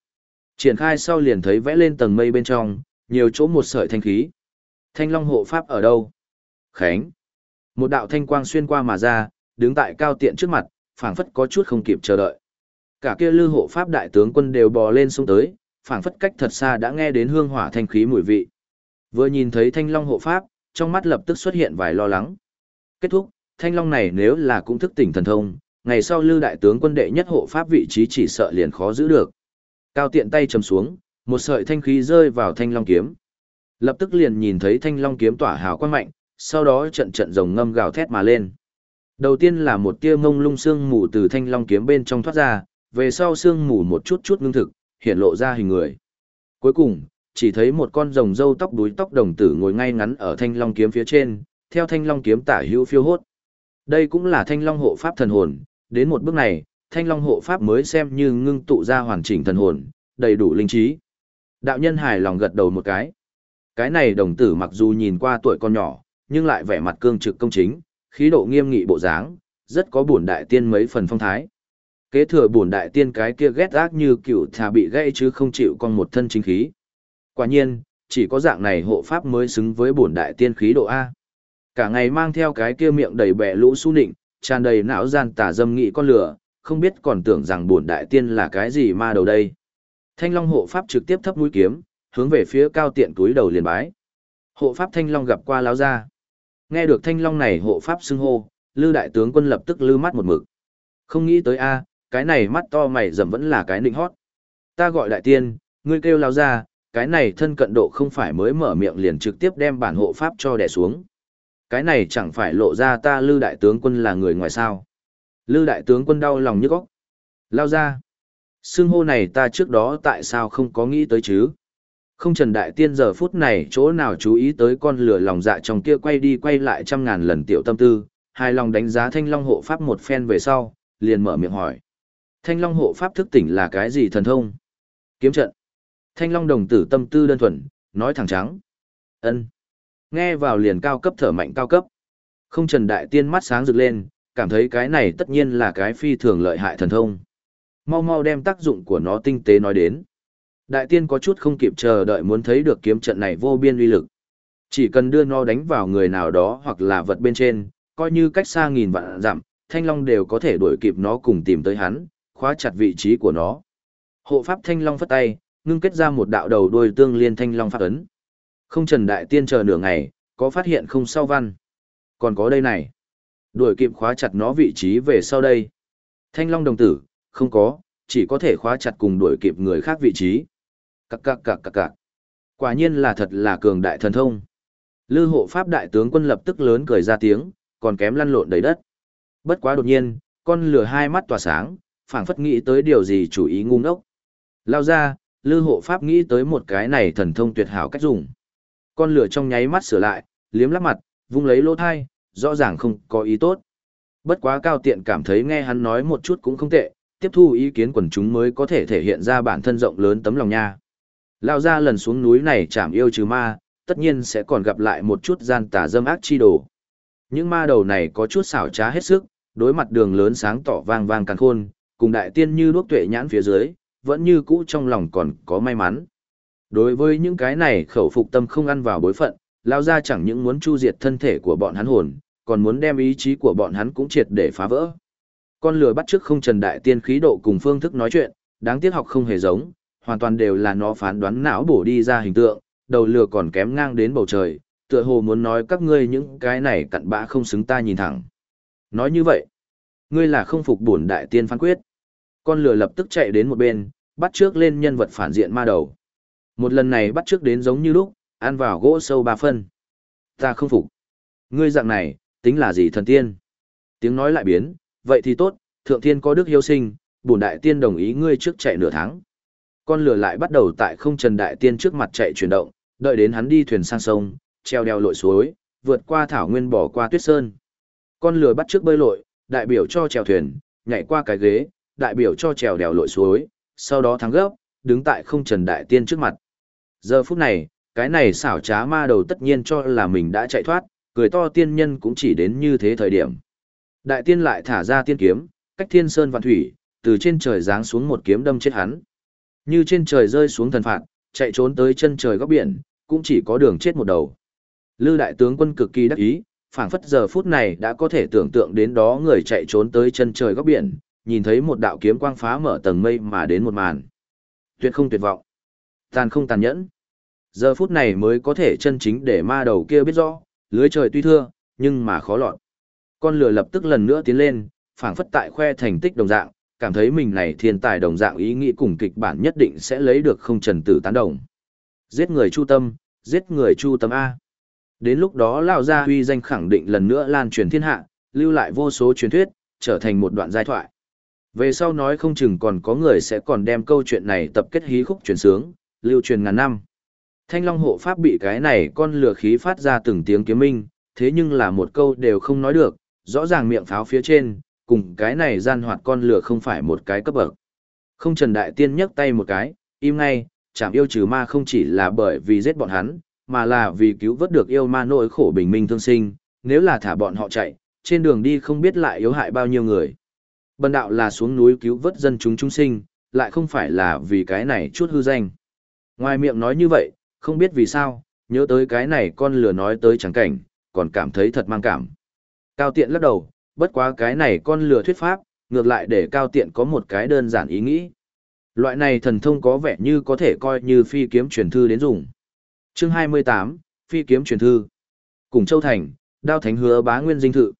Triển khai sau liền thấy vẽ lên tầng mây bên trong, nhiều chỗ một sợi thanh khí. Thanh long hộ pháp ở đâu? Khánh. Một đạo thanh quang xuyên qua mà ra, đứng tại cao tiện trước mặt, phảng phất có chút không kịp chờ đợi. Cả kia lư hộ pháp đại tướng quân đều bò lên xuống tới, phảng phất cách thật xa đã nghe đến hương hỏa thanh khí mùi vị. Vừa nhìn thấy thanh long hộ pháp, trong mắt lập tức xuất hiện vài lo lắng. Kết thúc, thanh long này nếu là cũng thức tỉnh thần thông, ngày sau lư đại tướng quân đệ nhất hộ pháp vị trí chỉ sợ liền khó giữ được. Cao tiện tay chầm xuống, một sợi thanh khí rơi vào thanh long kiếm. Lập tức liền nhìn thấy thanh long kiếm tỏa hào quang mạnh, sau đó trận trận rồng ngâm gào thét mà lên. Đầu tiên là một tia ngông lung xương mù từ thanh long kiếm bên trong thoát ra, về sau xương mù một chút chút ngưng thực, hiện lộ ra hình người. Cuối cùng, chỉ thấy một con rồng râu tóc đuối tóc đồng tử ngồi ngay ngắn ở thanh long kiếm phía trên, theo thanh long kiếm tả hữu phiêu hốt. Đây cũng là thanh long hộ pháp thần hồn, đến một bước này, thanh long hộ pháp mới xem như ngưng tụ ra hoàn chỉnh thần hồn, đầy đủ linh trí. Đạo nhân hài lòng gật đầu một cái. Cái này đồng tử mặc dù nhìn qua tuổi con nhỏ, nhưng lại vẻ mặt cương trực công chính, khí độ nghiêm nghị bộ dáng, rất có bổn đại tiên mấy phần phong thái. Kế thừa bổn đại tiên cái kia ghét ác như cựu thà bị gãy chứ không chịu con một thân chính khí. Quả nhiên, chỉ có dạng này hộ pháp mới xứng với bổn đại tiên khí độ A. Cả ngày mang theo cái kia miệng đầy bẻ lũ su nịnh, tràn đầy não gian tà dâm nghị con lửa, không biết còn tưởng rằng bổn đại tiên là cái gì ma đầu đây. Thanh Long hộ pháp trực tiếp thấp mũi kiếm, hướng về phía cao tiện túi đầu liền bái. Hộ pháp Thanh Long gặp qua lão gia. Nghe được Thanh Long này hộ pháp xưng hô, Lư đại tướng quân lập tức lư mắt một mực. Không nghĩ tới a, cái này mắt to mày rậm vẫn là cái định hót. Ta gọi đại tiên, ngươi kêu lão gia, cái này thân cận độ không phải mới mở miệng liền trực tiếp đem bản hộ pháp cho đè xuống. Cái này chẳng phải lộ ra ta Lư đại tướng quân là người ngoài sao? Lư đại tướng quân đau lòng nhức óc. Lao ra. Xưng hô này ta trước đó tại sao không có nghĩ tới chứ? Không Trần Đại Tiên giờ phút này chỗ nào chú ý tới con lửa lòng dạ trong kia quay đi quay lại trăm ngàn lần tiểu tâm tư, hài lòng đánh giá Thanh Long hộ pháp một phen về sau, liền mở miệng hỏi. Thanh Long hộ pháp thức tỉnh là cái gì thần thông? Kiếm trận. Thanh Long đồng tử tâm tư đơn thuần, nói thẳng trắng. ân Nghe vào liền cao cấp thở mạnh cao cấp. Không Trần Đại Tiên mắt sáng rực lên, cảm thấy cái này tất nhiên là cái phi thường lợi hại thần thông. Mau mau đem tác dụng của nó tinh tế nói đến. Đại tiên có chút không kịp chờ đợi muốn thấy được kiếm trận này vô biên uy lực. Chỉ cần đưa nó đánh vào người nào đó hoặc là vật bên trên, coi như cách xa nghìn vạn dặm, Thanh Long đều có thể đuổi kịp nó cùng tìm tới hắn, khóa chặt vị trí của nó. Hộ pháp Thanh Long phất tay, ngưng kết ra một đạo đầu đuôi tương liên Thanh Long pháp ấn. Không Trần Đại Tiên chờ nửa ngày, có phát hiện không sau văn. Còn có đây này. Đuổi kịp khóa chặt nó vị trí về sau đây. Thanh Long đồng tử, không có, chỉ có thể khóa chặt cùng đuổi kịp người khác vị trí. Cạc cạc cạc cạc cạc. Quả nhiên là thật là cường đại thần thông. Lư hộ pháp đại tướng quân lập tức lớn cười ra tiếng, còn kém lăn lộn đầy đất. Bất quá đột nhiên, con lửa hai mắt tỏa sáng, phảng phất nghĩ tới điều gì chủ ý ngu ngốc. Lao ra, lư hộ pháp nghĩ tới một cái này thần thông tuyệt hảo cách dùng. Con lửa trong nháy mắt sửa lại, liếm lắp mặt, vung lấy lỗ thai, rõ ràng không có ý tốt. Bất quá cao tiện cảm thấy nghe hắn nói một chút cũng không tệ, tiếp thu ý kiến quần chúng mới có thể thể hiện ra bản thân rộng lớn tấm lòng nha. Lao ra lần xuống núi này chảm yêu trừ ma, tất nhiên sẽ còn gặp lại một chút gian tà dâm ác chi đồ. Những ma đầu này có chút xảo trá hết sức, đối mặt đường lớn sáng tỏ vang vang càng khôn, cùng đại tiên như đuốc tuệ nhãn phía dưới, vẫn như cũ trong lòng còn có may mắn. Đối với những cái này khẩu phục tâm không ăn vào bối phận, lao ra chẳng những muốn chu diệt thân thể của bọn hắn hồn, còn muốn đem ý chí của bọn hắn cũng triệt để phá vỡ. Con lừa bắt trước không trần đại tiên khí độ cùng phương thức nói chuyện, đáng tiếc học không hề giống, hoàn toàn đều là nó phán đoán não bổ đi ra hình tượng, đầu lừa còn kém ngang đến bầu trời, tựa hồ muốn nói các ngươi những cái này cặn bã không xứng ta nhìn thẳng. Nói như vậy, ngươi là không phục bổn đại tiên phán quyết. Con lừa lập tức chạy đến một bên, bắt trước lên nhân vật phản diện ma đầu. Một lần này bắt trước đến giống như lúc, ăn vào gỗ sâu ba phân. Ta không phục. Ngươi dạng này, tính là gì thần tiên? Tiếng nói lại biến, vậy thì tốt, thượng thiên có đức hiếu sinh, bổn đại tiên đồng ý ngươi trước chạy nửa tháng. Con lửa lại bắt đầu tại không trần đại tiên trước mặt chạy chuyển động, đợi đến hắn đi thuyền sang sông, treo đeo lội suối, vượt qua thảo nguyên bỏ qua tuyết sơn. Con lửa bắt trước bơi lội, đại biểu cho trèo thuyền, nhảy qua cái ghế, đại biểu cho trèo đèo lội suối, sau đó thắng gấp, đứng tại không trần đại tiên trước mặt. Giờ phút này, cái này xảo trá ma đầu tất nhiên cho là mình đã chạy thoát, cười to tiên nhân cũng chỉ đến như thế thời điểm. Đại tiên lại thả ra tiên kiếm, cách thiên sơn vạn thủy, từ trên trời giáng xuống một kiếm đâm chết hắn. Như trên trời rơi xuống thần phạt, chạy trốn tới chân trời góc biển, cũng chỉ có đường chết một đầu. Lư đại tướng quân cực kỳ đắc ý, phảng phất giờ phút này đã có thể tưởng tượng đến đó người chạy trốn tới chân trời góc biển, nhìn thấy một đạo kiếm quang phá mở tầng mây mà đến một màn. Tuyệt không tuyệt vọng, tàn không tàn nhẫn. Giờ phút này mới có thể chân chính để ma đầu kia biết rõ, lưới trời tuy thưa, nhưng mà khó lọt. Con lửa lập tức lần nữa tiến lên, phảng phất tại khoe thành tích đồng dạng, cảm thấy mình này thiên tài đồng dạng ý nghĩ cùng kịch bản nhất định sẽ lấy được không trần tử tán đồng. Giết người chu tâm, giết người chu tâm A. Đến lúc đó Lao Gia huy danh khẳng định lần nữa lan truyền thiên hạ, lưu lại vô số truyền thuyết, trở thành một đoạn giai thoại. Về sau nói không chừng còn có người sẽ còn đem câu chuyện này tập kết hí khúc truyền sướng, lưu truyền ngàn năm. Thanh Long hộ pháp bị cái này con lửa khí phát ra từng tiếng kiếm minh, thế nhưng là một câu đều không nói được, rõ ràng miệng pháo phía trên, cùng cái này gian hoạt con lửa không phải một cái cấp bậc. Không Trần Đại Tiên nhấc tay một cái, im ngay, chạm yêu trừ ma không chỉ là bởi vì giết bọn hắn, mà là vì cứu vớt được yêu ma nỗi khổ bình minh thương sinh, nếu là thả bọn họ chạy, trên đường đi không biết lại yếu hại bao nhiêu người. Bần đạo là xuống núi cứu vớt dân chúng chúng sinh, lại không phải là vì cái này chút hư danh. Ngoài miệng nói như vậy, không biết vì sao, nhớ tới cái này con lừa nói tới chẳng cảnh, còn cảm thấy thật mang cảm. Cao tiện lắc đầu, bất quá cái này con lừa thuyết pháp, ngược lại để cao tiện có một cái đơn giản ý nghĩ. Loại này thần thông có vẻ như có thể coi như phi kiếm truyền thư đến dùng. Chương 28, phi kiếm truyền thư. Cùng Châu Thành, đao thánh hứa bá nguyên dinh thự.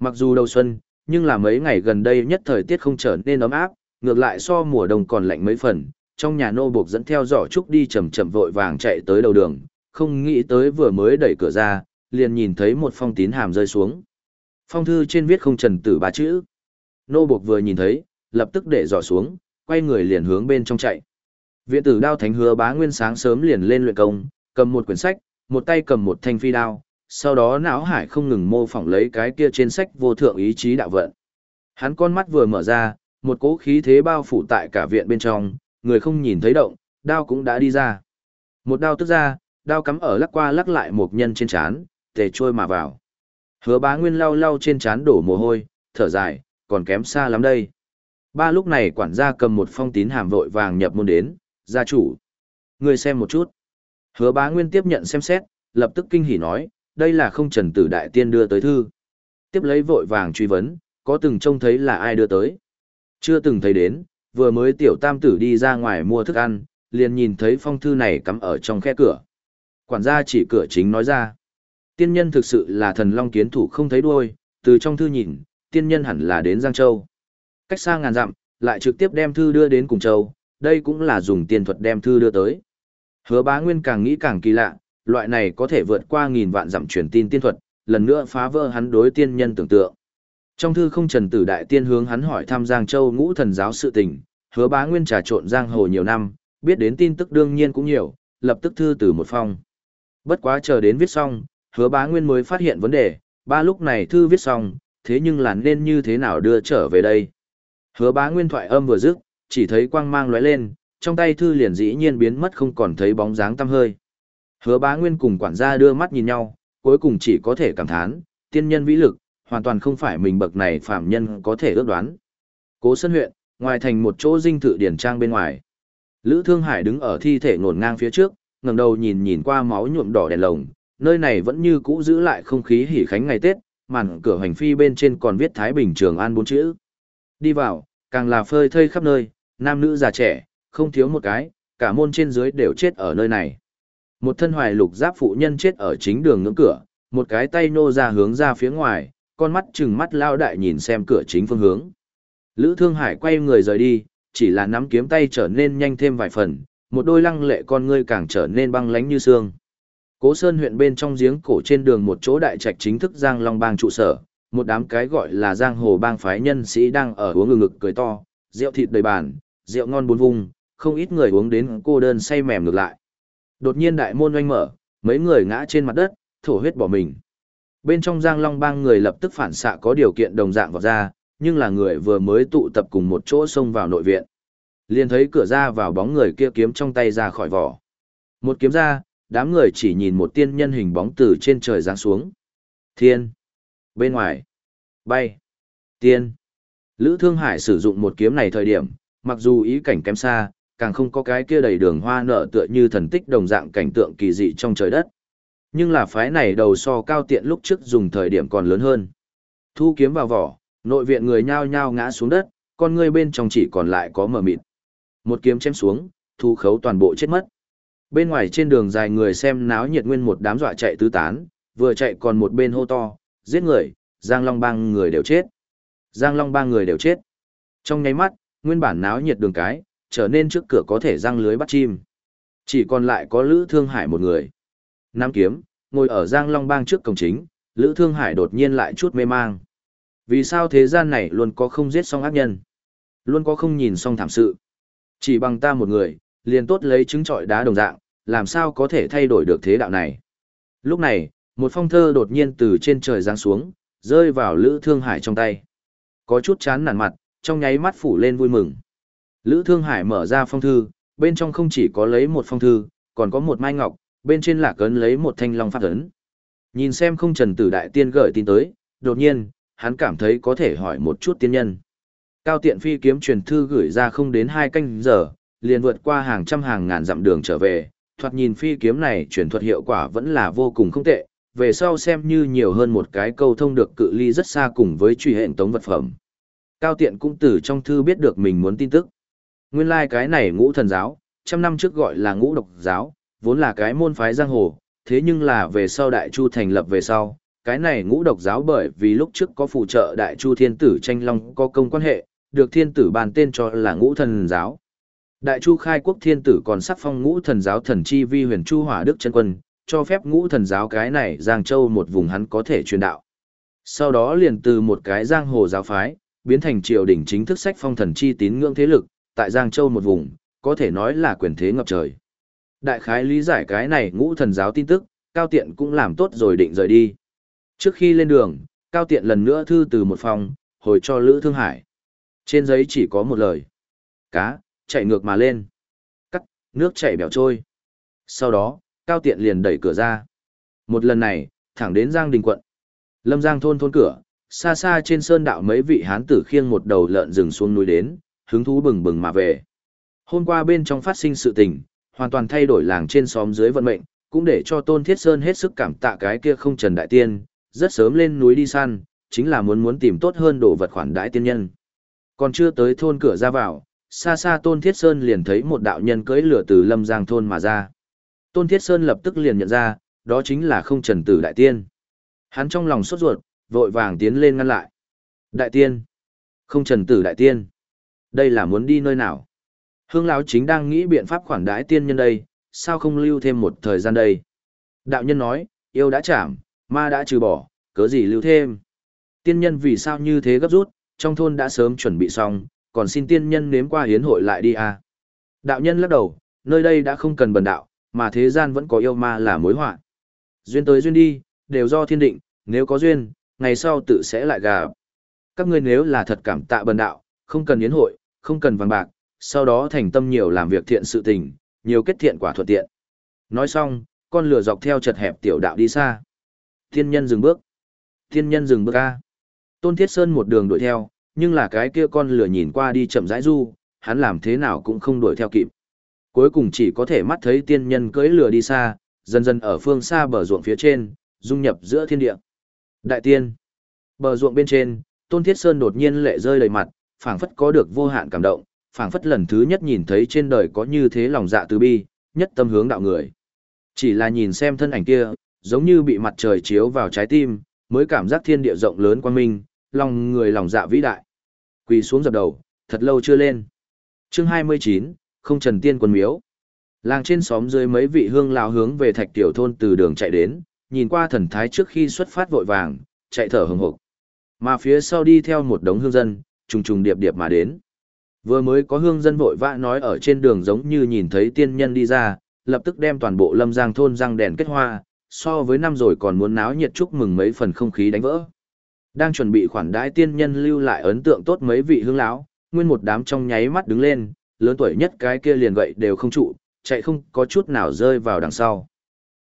Mặc dù đầu xuân, nhưng là mấy ngày gần đây nhất thời tiết không trở nên ấm áp, ngược lại so mùa đông còn lạnh mấy phần, trong nhà nô buộc dẫn theo giỏ trúc đi chậm chậm vội vàng chạy tới đầu đường, không nghĩ tới vừa mới đẩy cửa ra, liền nhìn thấy một phong tín hàm rơi xuống. Phong thư trên viết không trần tử ba chữ. Nô buộc vừa nhìn thấy, lập tức để giỏ xuống, quay người liền hướng bên trong chạy. Viện tử đao thánh hứa bá nguyên sáng sớm liền lên luyện công, cầm một quyển sách, một tay cầm một thanh phi đao, sau đó não hải không ngừng mô phỏng lấy cái kia trên sách vô thượng ý chí đạo vận. Hắn con mắt vừa mở ra, một cỗ khí thế bao phủ tại cả viện bên trong, người không nhìn thấy động, đao cũng đã đi ra. Một đao tức ra, đao cắm ở lắc qua lắc lại một nhân trên chán, tề trôi mà vào. Hứa bá nguyên lau lau trên chán đổ mồ hôi, thở dài, còn kém xa lắm đây. Ba lúc này quản gia cầm một phong tín hàm vội vàng nhập môn đến, gia chủ. Người xem một chút. Hứa bá nguyên tiếp nhận xem xét, lập tức kinh hỉ nói, đây là không trần tử đại tiên đưa tới thư. Tiếp lấy vội vàng truy vấn, có từng trông thấy là ai đưa tới. Chưa từng thấy đến, vừa mới tiểu tam tử đi ra ngoài mua thức ăn, liền nhìn thấy phong thư này cắm ở trong khe cửa. Quản gia chỉ cửa chính nói ra. Tiên nhân thực sự là thần long kiến thủ không thấy đuôi, từ trong thư nhìn, tiên nhân hẳn là đến Giang Châu. Cách xa ngàn dặm, lại trực tiếp đem thư đưa đến Cùng Châu, đây cũng là dùng tiền thuật đem thư đưa tới. Hứa bá nguyên càng nghĩ càng kỳ lạ, loại này có thể vượt qua nghìn vạn dặm truyền tin tiên thuật, lần nữa phá vỡ hắn đối tiên nhân tưởng tượng. Trong thư không trần tử đại tiên hướng hắn hỏi thăm Giang Châu ngũ thần giáo sự tình, hứa bá nguyên trà trộn Giang Hồ nhiều năm, biết đến tin tức đương nhiên cũng nhiều, lập tức thư từ một phong. Bất quá chờ đến viết xong, hứa bá nguyên mới phát hiện vấn đề, ba lúc này thư viết xong, thế nhưng là nên như thế nào đưa trở về đây. Hứa bá nguyên thoại âm vừa dứt, chỉ thấy quang mang lóe lên, trong tay thư liền dĩ nhiên biến mất không còn thấy bóng dáng tăm hơi. Hứa bá nguyên cùng quản gia đưa mắt nhìn nhau, cuối cùng chỉ có thể cảm thán, tiên nhân vĩ lực, hoàn toàn không phải mình bậc này phạm nhân có thể ước đoán. Cố sân huyện, ngoài thành một chỗ dinh thự điển trang bên ngoài. Lữ Thương Hải đứng ở thi thể ngổn ngang phía trước, ngẩng đầu nhìn nhìn qua máu nhuộm đỏ đèn lồng, nơi này vẫn như cũ giữ lại không khí hỉ khánh ngày Tết, màn cửa hành phi bên trên còn viết Thái Bình Trường An bốn chữ. Đi vào, càng là phơi thây khắp nơi, nam nữ già trẻ, không thiếu một cái, cả môn trên dưới đều chết ở nơi này. Một thân hoài lục giáp phụ nhân chết ở chính đường ngưỡng cửa, một cái tay nô ra hướng ra phía ngoài, con mắt chừng mắt lao đại nhìn xem cửa chính phương hướng. Lữ Thương Hải quay người rời đi, chỉ là nắm kiếm tay trở nên nhanh thêm vài phần, một đôi lăng lệ con ngươi càng trở nên băng lánh như xương. Cố Sơn huyện bên trong giếng cổ trên đường một chỗ đại trạch chính thức Giang Long bang trụ sở, một đám cái gọi là giang hồ bang phái nhân sĩ đang ở uống ngực ngực cười to, rượu thịt đầy bàn, rượu ngon bốn vùng, không ít người uống đến cô đơn say mềm ngược lại. Đột nhiên đại môn oanh mở, mấy người ngã trên mặt đất, thổ huyết bỏ mình. Bên trong Giang Long bang người lập tức phản xạ có điều kiện đồng dạng vào ra, nhưng là người vừa mới tụ tập cùng một chỗ xông vào nội viện. Liền thấy cửa ra vào bóng người kia kiếm trong tay ra khỏi vỏ. Một kiếm ra, đám người chỉ nhìn một tiên nhân hình bóng từ trên trời giáng xuống. Thiên! Bên ngoài! Bay! Tiên. Lữ Thương Hải sử dụng một kiếm này thời điểm, mặc dù ý cảnh kém xa, càng không có cái kia đầy đường hoa nở tựa như thần tích đồng dạng cảnh tượng kỳ dị trong trời đất. Nhưng là phái này đầu so cao tiện lúc trước dùng thời điểm còn lớn hơn. Thu kiếm vào vỏ, nội viện người nhao nhao ngã xuống đất, con người bên trong chỉ còn lại có mở mịt. Một kiếm chém xuống, thu khấu toàn bộ chết mất. Bên ngoài trên đường dài người xem náo nhiệt nguyên một đám dọa chạy tứ tán, vừa chạy còn một bên hô to, giết người, Giang Long bang người đều chết. Giang Long bang người đều chết. Trong nháy mắt, nguyên bản náo nhiệt đường cái, trở nên trước cửa có thể răng lưới bắt chim. Chỉ còn lại có Lữ Thương Hải một người. Nam kiếm, ngồi ở Giang Long bang trước cổng chính, Lữ Thương Hải đột nhiên lại chút mê mang. Vì sao thế gian này luôn có không giết xong ác nhân? Luôn có không nhìn xong thảm sự? Chỉ bằng ta một người, liền tốt lấy trứng trọi đá đồng dạng, làm sao có thể thay đổi được thế đạo này? Lúc này, một phong thơ đột nhiên từ trên trời giáng xuống, rơi vào Lữ Thương Hải trong tay. Có chút chán nản mặt, trong nháy mắt phủ lên vui mừng. Lữ Thương Hải mở ra phong thư, bên trong không chỉ có lấy một phong thư, còn có một mai ngọc, bên trên là cấn lấy một thanh long pháp ấn. Nhìn xem không trần tử đại tiên gửi tin tới, đột nhiên, hắn cảm thấy có thể hỏi một chút tiên nhân. Cao tiện phi kiếm truyền thư gửi ra không đến hai canh giờ, liền vượt qua hàng trăm hàng ngàn dặm đường trở về, thoạt nhìn phi kiếm này truyền thuật hiệu quả vẫn là vô cùng không tệ, về sau xem như nhiều hơn một cái câu thông được cự ly rất xa cùng với truy hện tống vật phẩm. Cao tiện cũng từ trong thư biết được mình muốn tin tức. Nguyên lai like cái này ngũ thần giáo, trăm năm trước gọi là ngũ độc giáo, vốn là cái môn phái giang hồ, thế nhưng là về sau đại chu thành lập về sau, cái này ngũ độc giáo bởi vì lúc trước có phụ trợ đại chu thiên tử tranh long có công quan hệ, được thiên tử bàn tên cho là ngũ thần giáo. Đại chu khai quốc thiên tử còn sắc phong ngũ thần giáo thần chi vi huyền chu hỏa đức chân quân, cho phép ngũ thần giáo cái này Giang Châu một vùng hắn có thể truyền đạo. Sau đó liền từ một cái giang hồ giáo phái, biến thành triều đình chính thức sách phong thần chi tín ngưỡng thế lực, tại Giang Châu một vùng, có thể nói là quyền thế ngập trời. Đại khái lý giải cái này ngũ thần giáo tin tức, Cao Tiện cũng làm tốt rồi định rời đi. Trước khi lên đường, Cao Tiện lần nữa thư từ một phòng, hồi cho Lữ Thương Hải. Trên giấy chỉ có một lời. Cá, chạy ngược mà lên. Cắt, nước chảy bèo trôi. Sau đó, Cao Tiện liền đẩy cửa ra. Một lần này, thẳng đến Giang Đình quận. Lâm Giang thôn thôn cửa, xa xa trên sơn đạo mấy vị hán tử khiêng một đầu lợn rừng xuống núi đến, hứng thú bừng bừng mà về. Hôm qua bên trong phát sinh sự tình, hoàn toàn thay đổi làng trên xóm dưới vận mệnh, cũng để cho Tôn Thiết Sơn hết sức cảm tạ cái kia không trần đại tiên, rất sớm lên núi đi săn, chính là muốn muốn tìm tốt hơn đồ vật khoản đãi tiên nhân. Còn chưa tới thôn cửa ra vào, xa xa Tôn Thiết Sơn liền thấy một đạo nhân cưỡi lửa từ Lâm Giang thôn mà ra. Tôn Thiết Sơn lập tức liền nhận ra, đó chính là không trần tử đại tiên. Hắn trong lòng sốt ruột, vội vàng tiến lên ngăn lại. Đại tiên! Không trần tử đại tiên! Đây là muốn đi nơi nào? Hương lão chính đang nghĩ biện pháp khoản đãi tiên nhân đây, sao không lưu thêm một thời gian đây? Đạo nhân nói, yêu đã chạm, ma đã trừ bỏ, cớ gì lưu thêm? Tiên nhân vì sao như thế gấp rút, trong thôn đã sớm chuẩn bị xong, còn xin tiên nhân nếm qua hiến hội lại đi à? Đạo nhân lắc đầu, nơi đây đã không cần bần đạo, mà thế gian vẫn có yêu ma là mối họa. Duyên tới duyên đi, đều do thiên định, nếu có duyên, ngày sau tự sẽ lại gặp. Các ngươi nếu là thật cảm tạ bần đạo, không cần yến hội, không cần vàng bạc, sau đó thành tâm nhiều làm việc thiện sự tình, nhiều kết thiện quả thuận tiện. Nói xong, con lửa dọc theo chật hẹp tiểu đạo đi xa. Thiên nhân dừng bước. Thiên nhân dừng bước a. Tôn Thiết Sơn một đường đuổi theo, nhưng là cái kia con lửa nhìn qua đi chậm rãi du, hắn làm thế nào cũng không đuổi theo kịp. Cuối cùng chỉ có thể mắt thấy tiên nhân cưỡi lửa đi xa, dần dần ở phương xa bờ ruộng phía trên, dung nhập giữa thiên địa. Đại tiên. Bờ ruộng bên trên, Tôn Thiết Sơn đột nhiên lệ rơi đầy mặt, phảng phất có được vô hạn cảm động, phảng phất lần thứ nhất nhìn thấy trên đời có như thế lòng dạ từ bi, nhất tâm hướng đạo người. Chỉ là nhìn xem thân ảnh kia, giống như bị mặt trời chiếu vào trái tim, mới cảm giác thiên địa rộng lớn quang minh, lòng người lòng dạ vĩ đại. Quỳ xuống dập đầu, thật lâu chưa lên. Chương 29, không trần tiên quân miếu. Làng trên xóm dưới mấy vị hương lão hướng về thạch tiểu thôn từ đường chạy đến, nhìn qua thần thái trước khi xuất phát vội vàng, chạy thở hừng hực. Mà phía sau đi theo một đống hương dân, trùng trùng điệp điệp mà đến. Vừa mới có hương dân vội vã nói ở trên đường giống như nhìn thấy tiên nhân đi ra, lập tức đem toàn bộ lâm giang thôn răng đèn kết hoa, so với năm rồi còn muốn náo nhiệt chúc mừng mấy phần không khí đánh vỡ. Đang chuẩn bị khoản đãi tiên nhân lưu lại ấn tượng tốt mấy vị hương lão, nguyên một đám trong nháy mắt đứng lên, lớn tuổi nhất cái kia liền gậy đều không trụ, chạy không có chút nào rơi vào đằng sau.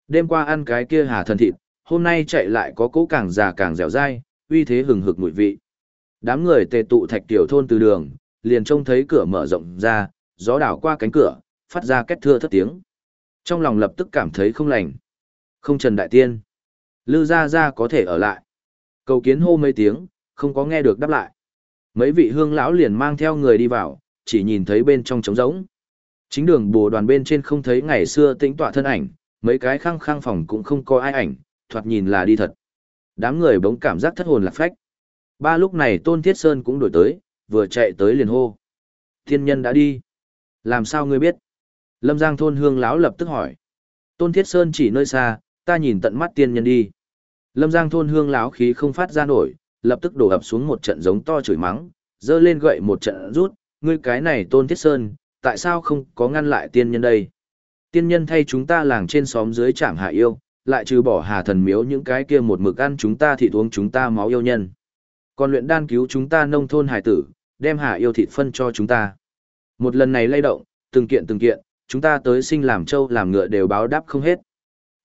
Đêm qua ăn cái kia hà thần thịt, hôm nay chạy lại có cố càng già càng dẻo dai, uy thế hừng hực mùi vị. Đám người tề tụ thạch tiểu thôn từ đường, liền trông thấy cửa mở rộng ra, gió đảo qua cánh cửa, phát ra két thưa thất tiếng. Trong lòng lập tức cảm thấy không lành. Không trần đại tiên. Lư gia gia có thể ở lại. Cầu kiến hô mấy tiếng, không có nghe được đáp lại. Mấy vị hương lão liền mang theo người đi vào, chỉ nhìn thấy bên trong trống rỗng. Chính đường bồ đoàn bên trên không thấy ngày xưa tĩnh tọa thân ảnh, mấy cái khăng khăng phòng cũng không có ai ảnh, thoạt nhìn là đi thật. Đám người bỗng cảm giác thất hồn lạc phách. Ba lúc này Tôn Thiết Sơn cũng đổi tới, vừa chạy tới liền hô. Thiên nhân đã đi. Làm sao ngươi biết? Lâm Giang thôn hương lão lập tức hỏi. Tôn Thiết Sơn chỉ nơi xa, ta nhìn tận mắt tiên nhân đi. Lâm Giang thôn hương lão khí không phát ra nổi, lập tức đổ ập xuống một trận giống to chửi mắng, dơ lên gậy một trận rút, ngươi cái này Tôn Thiết Sơn, tại sao không có ngăn lại tiên nhân đây? Tiên nhân thay chúng ta làng trên xóm dưới trảm hạ yêu, lại trừ bỏ hà thần miếu những cái kia một mực ăn chúng ta thì uống chúng ta máu yêu nhân. Còn luyện đan cứu chúng ta nông thôn hải tử, đem hà yêu thịt phân cho chúng ta. Một lần này lay động, từng kiện từng kiện, chúng ta tới sinh làm trâu làm ngựa đều báo đáp không hết.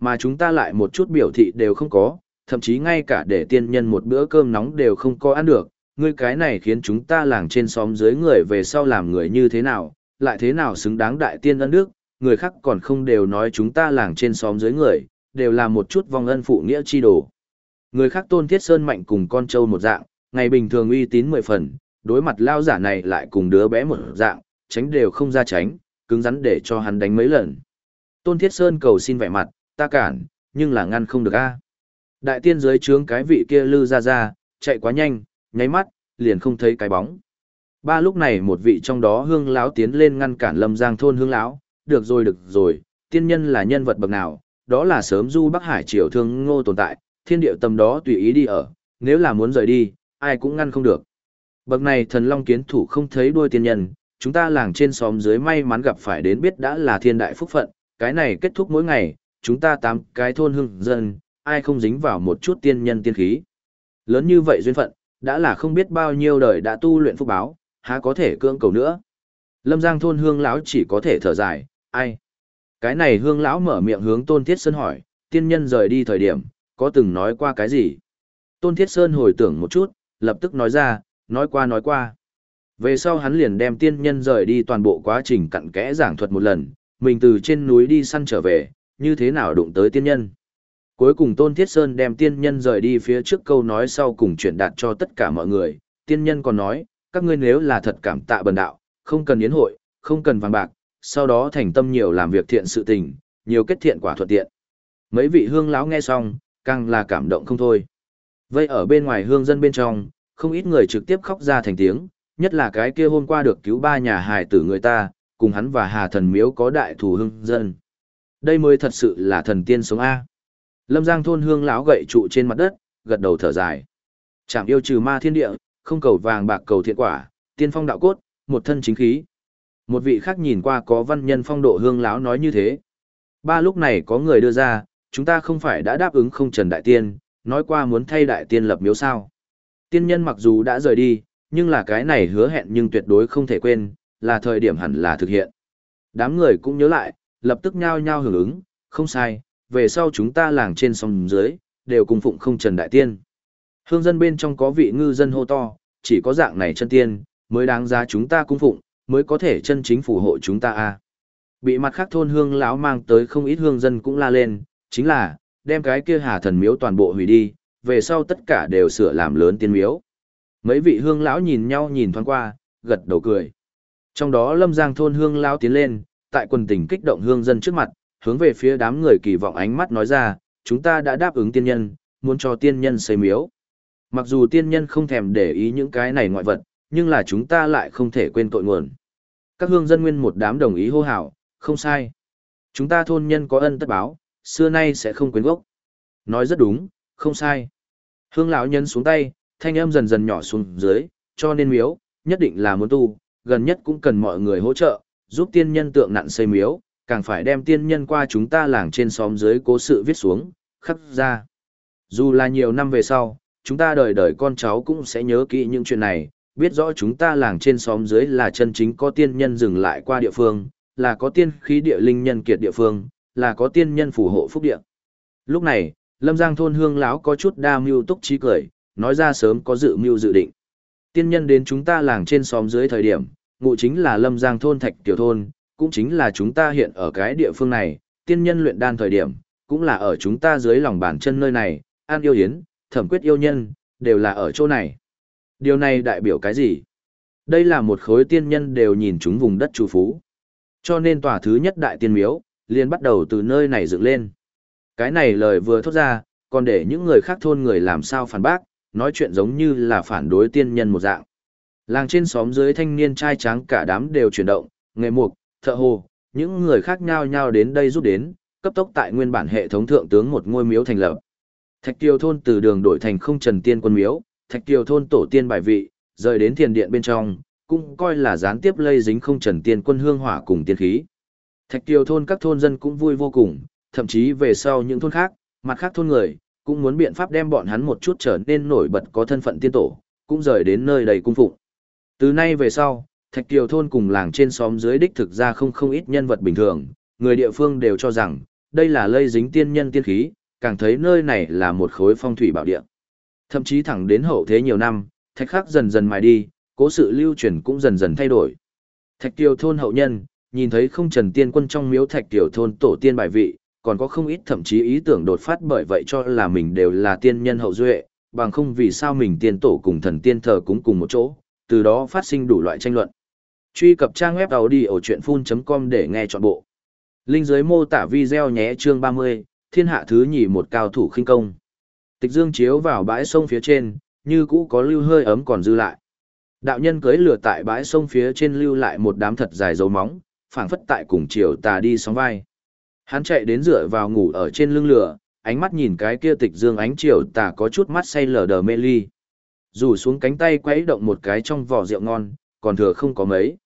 Mà chúng ta lại một chút biểu thị đều không có, thậm chí ngay cả để tiên nhân một bữa cơm nóng đều không có ăn được. Ngươi cái này khiến chúng ta làng trên xóm dưới người về sau làm người như thế nào, lại thế nào xứng đáng đại tiên ân đức, người khác còn không đều nói chúng ta làng trên xóm dưới người, đều là một chút vong ân phụ nghĩa chi đồ. Người khác tôn thiết sơn mạnh cùng con trâu một dạng, ngày bình thường uy tín mười phần, đối mặt lao giả này lại cùng đứa bé một dạng, tránh đều không ra tránh, cứng rắn để cho hắn đánh mấy lần. Tôn Thiết Sơn cầu xin vẻ mặt, ta cản, nhưng là ngăn không được a. Đại tiên dưới trướng cái vị kia lư ra ra, chạy quá nhanh, nháy mắt, liền không thấy cái bóng. Ba lúc này một vị trong đó hương lão tiến lên ngăn cản Lâm Giang thôn hương lão, được rồi được rồi, tiên nhân là nhân vật bậc nào, đó là sớm du Bắc Hải triều thương ngô tồn tại, thiên điệu tầm đó tùy ý đi ở, nếu là muốn rời đi, ai cũng ngăn không được. Bậc này thần long kiến thủ không thấy đuôi tiên nhân, chúng ta làng trên xóm dưới may mắn gặp phải đến biết đã là thiên đại phúc phận, cái này kết thúc mỗi ngày, chúng ta tám cái thôn hưng dân, ai không dính vào một chút tiên nhân tiên khí. Lớn như vậy duyên phận, đã là không biết bao nhiêu đời đã tu luyện phúc báo, há có thể cưỡng cầu nữa. Lâm Giang thôn hương lão chỉ có thể thở dài, ai? Cái này hương lão mở miệng hướng Tôn Thiết Sơn hỏi, tiên nhân rời đi thời điểm, có từng nói qua cái gì? Tôn Thiết Sơn hồi tưởng một chút, lập tức nói ra, nói qua nói qua. Về sau hắn liền đem tiên nhân rời đi toàn bộ quá trình cặn kẽ giảng thuật một lần, mình từ trên núi đi săn trở về, như thế nào đụng tới tiên nhân. Cuối cùng Tôn Thiết Sơn đem tiên nhân rời đi phía trước câu nói sau cùng chuyển đạt cho tất cả mọi người, tiên nhân còn nói, các ngươi nếu là thật cảm tạ bần đạo, không cần yến hội, không cần vàng bạc, sau đó thành tâm nhiều làm việc thiện sự tình, nhiều kết thiện quả thuận tiện. Mấy vị hương lão nghe xong, càng là cảm động không thôi. Vây ở bên ngoài hương dân bên trong, không ít người trực tiếp khóc ra thành tiếng, nhất là cái kia hôm qua được cứu ba nhà hài tử người ta, cùng hắn và Hà Thần Miếu có đại thù hưng dân. Đây mới thật sự là thần tiên sống A. Lâm Giang thôn hương lão gậy trụ trên mặt đất, gật đầu thở dài. Chạm yêu trừ ma thiên địa, không cầu vàng bạc cầu thiện quả, tiên phong đạo cốt, một thân chính khí. Một vị khác nhìn qua có văn nhân phong độ hương lão nói như thế. Ba lúc này có người đưa ra, chúng ta không phải đã đáp ứng không trần đại tiên, nói qua muốn thay đại tiên lập miếu sao. Tiên nhân mặc dù đã rời đi, nhưng là cái này hứa hẹn nhưng tuyệt đối không thể quên, là thời điểm hẳn là thực hiện. Đám người cũng nhớ lại, lập tức nhao nhao hưởng ứng, không sai, về sau chúng ta làng trên sông dưới, đều cùng phụng không trần đại tiên. Hương dân bên trong có vị ngư dân hô to, chỉ có dạng này chân tiên, mới đáng giá chúng ta cung phụng, mới có thể chân chính phù hộ chúng ta a. Bị mặt khác thôn hương lão mang tới không ít hương dân cũng la lên, chính là, đem cái kia hà thần miếu toàn bộ hủy đi, về sau tất cả đều sửa làm lớn tiên miếu. Mấy vị hương lão nhìn nhau nhìn thoáng qua, gật đầu cười. Trong đó Lâm Giang thôn hương lão tiến lên, tại quần tình kích động hương dân trước mặt, hướng về phía đám người kỳ vọng ánh mắt nói ra, chúng ta đã đáp ứng tiên nhân, muốn cho tiên nhân xây miếu. Mặc dù tiên nhân không thèm để ý những cái này ngoại vật, nhưng là chúng ta lại không thể quên tội nguồn. Các hương dân nguyên một đám đồng ý hô hào, không sai. Chúng ta thôn nhân có ân tất báo, xưa nay sẽ không quên gốc. Nói rất đúng, không sai. Hương lão nhân xuống tay, thanh âm dần dần nhỏ xuống dưới, cho nên miếu, nhất định là muốn tu, gần nhất cũng cần mọi người hỗ trợ, giúp tiên nhân tượng nặn xây miếu, càng phải đem tiên nhân qua chúng ta làng trên xóm dưới cố sự viết xuống, khắc ra. Dù là nhiều năm về sau, chúng ta đời đời con cháu cũng sẽ nhớ kỹ những chuyện này, biết rõ chúng ta làng trên xóm dưới là chân chính có tiên nhân dừng lại qua địa phương, là có tiên khí địa linh nhân kiệt địa phương, là có tiên nhân phù hộ phúc địa. Lúc này, Lâm Giang thôn hương lão có chút đa mưu túc trí cười, nói ra sớm có dự mưu dự định. Tiên nhân đến chúng ta làng trên xóm dưới thời điểm, ngụ chính là Lâm Giang thôn Thạch Tiểu thôn, cũng chính là chúng ta hiện ở cái địa phương này, tiên nhân luyện đan thời điểm, cũng là ở chúng ta dưới lòng bàn chân nơi này, an yêu hiến, thẩm quyết yêu nhân, đều là ở chỗ này. Điều này đại biểu cái gì? Đây là một khối tiên nhân đều nhìn chúng vùng đất chủ phú. Cho nên tòa thứ nhất đại tiên miếu, liền bắt đầu từ nơi này dựng lên. Cái này lời vừa thốt ra, còn để những người khác thôn người làm sao phản bác, nói chuyện giống như là phản đối tiên nhân một dạng. Làng trên xóm dưới thanh niên trai tráng cả đám đều chuyển động, nghề mục, thợ hồ, những người khác nhau nhau đến đây giúp đến, cấp tốc tại nguyên bản hệ thống thượng tướng một ngôi miếu thành lập. Thạch Kiều thôn từ đường đổi thành không trần tiên quân miếu, Thạch Kiều thôn tổ tiên bài vị, rời đến thiền điện bên trong, cũng coi là gián tiếp lây dính không trần tiên quân hương hỏa cùng tiên khí. Thạch Kiều thôn các thôn dân cũng vui vô cùng, thậm chí về sau những thôn khác, mặt khác thôn người, cũng muốn biện pháp đem bọn hắn một chút trở nên nổi bật có thân phận tiên tổ, cũng rời đến nơi đầy cung phụng. Từ nay về sau, Thạch Kiều thôn cùng làng trên xóm dưới đích thực ra không không ít nhân vật bình thường, người địa phương đều cho rằng, đây là lây dính tiên nhân tiên khí, càng thấy nơi này là một khối phong thủy bảo địa. Thậm chí thẳng đến hậu thế nhiều năm, thạch khắc dần dần mài đi, cố sự lưu truyền cũng dần dần thay đổi. Thạch Kiều thôn hậu nhân, nhìn thấy không trần tiên quân trong miếu Thạch Kiều thôn tổ tiên bài vị, còn có không ít thậm chí ý tưởng đột phát bởi vậy cho là mình đều là tiên nhân hậu duệ, bằng không vì sao mình tiên tổ cùng thần tiên thờ cúng cùng một chỗ, từ đó phát sinh đủ loại tranh luận. Truy cập trang web audiochuyenphun.com để nghe trọn bộ. Linh dưới mô tả video nhé chương 30, thiên hạ thứ nhì một cao thủ khinh công. Tịch dương chiếu vào bãi sông phía trên, như cũ có lưu hơi ấm còn dư lại. Đạo nhân cưới lửa tại bãi sông phía trên lưu lại một đám thật dài dấu móng, phảng phất tại cùng chiều tà đi sóng vai. Hắn chạy đến dựa vào ngủ ở trên lưng lửa, ánh mắt nhìn cái kia tịch dương ánh chiều tà có chút mắt say lờ đờ mê ly. Rủ xuống cánh tay quấy động một cái trong vỏ rượu ngon, còn thừa không có mấy.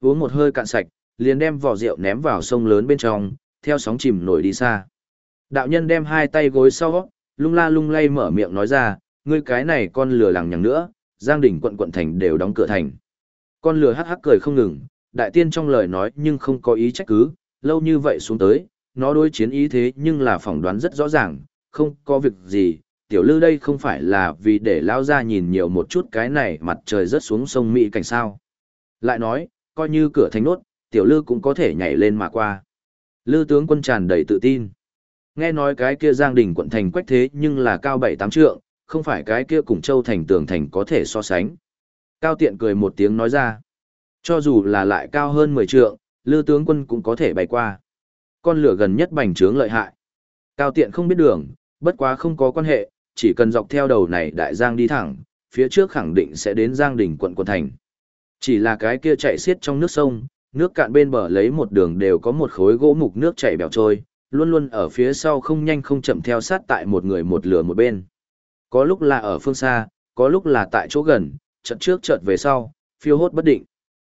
Uống một hơi cạn sạch, liền đem vỏ rượu ném vào sông lớn bên trong, theo sóng chìm nổi đi xa. Đạo nhân đem hai tay gối sau, lung la lung lay mở miệng nói ra, ngươi cái này con lừa lằng nhằng nữa, Giang đỉnh quận quận thành đều đóng cửa thành. Con lừa hắc hắc cười không ngừng, đại tiên trong lời nói nhưng không có ý trách cứ, lâu như vậy xuống tới, nó đối chiến ý thế nhưng là phỏng đoán rất rõ ràng, không có việc gì, tiểu lư đây không phải là vì để lao ra nhìn nhiều một chút cái này mặt trời rớt xuống sông Mỹ cảnh sao. Lại nói, coi như cửa thành nốt, tiểu lư cũng có thể nhảy lên mà qua. Lư tướng quân tràn đầy tự tin. Nghe nói cái kia giang đình quận thành quách thế nhưng là cao bảy tám trượng, không phải cái kia cùng châu thành tường thành có thể so sánh. Cao tiện cười một tiếng nói ra. Cho dù là lại cao hơn 10 trượng, lư tướng quân cũng có thể bay qua. Con lửa gần nhất bành trướng lợi hại. Cao tiện không biết đường, bất quá không có quan hệ, chỉ cần dọc theo đầu này đại giang đi thẳng, phía trước khẳng định sẽ đến giang đỉnh quận quận thành. Chỉ là cái kia chạy xiết trong nước sông, nước cạn bên bờ lấy một đường đều có một khối gỗ mục nước chảy bèo trôi, luôn luôn ở phía sau không nhanh không chậm theo sát tại một người một lửa một bên. Có lúc là ở phương xa, có lúc là tại chỗ gần, chợt trước chợt về sau, phiêu hốt bất định.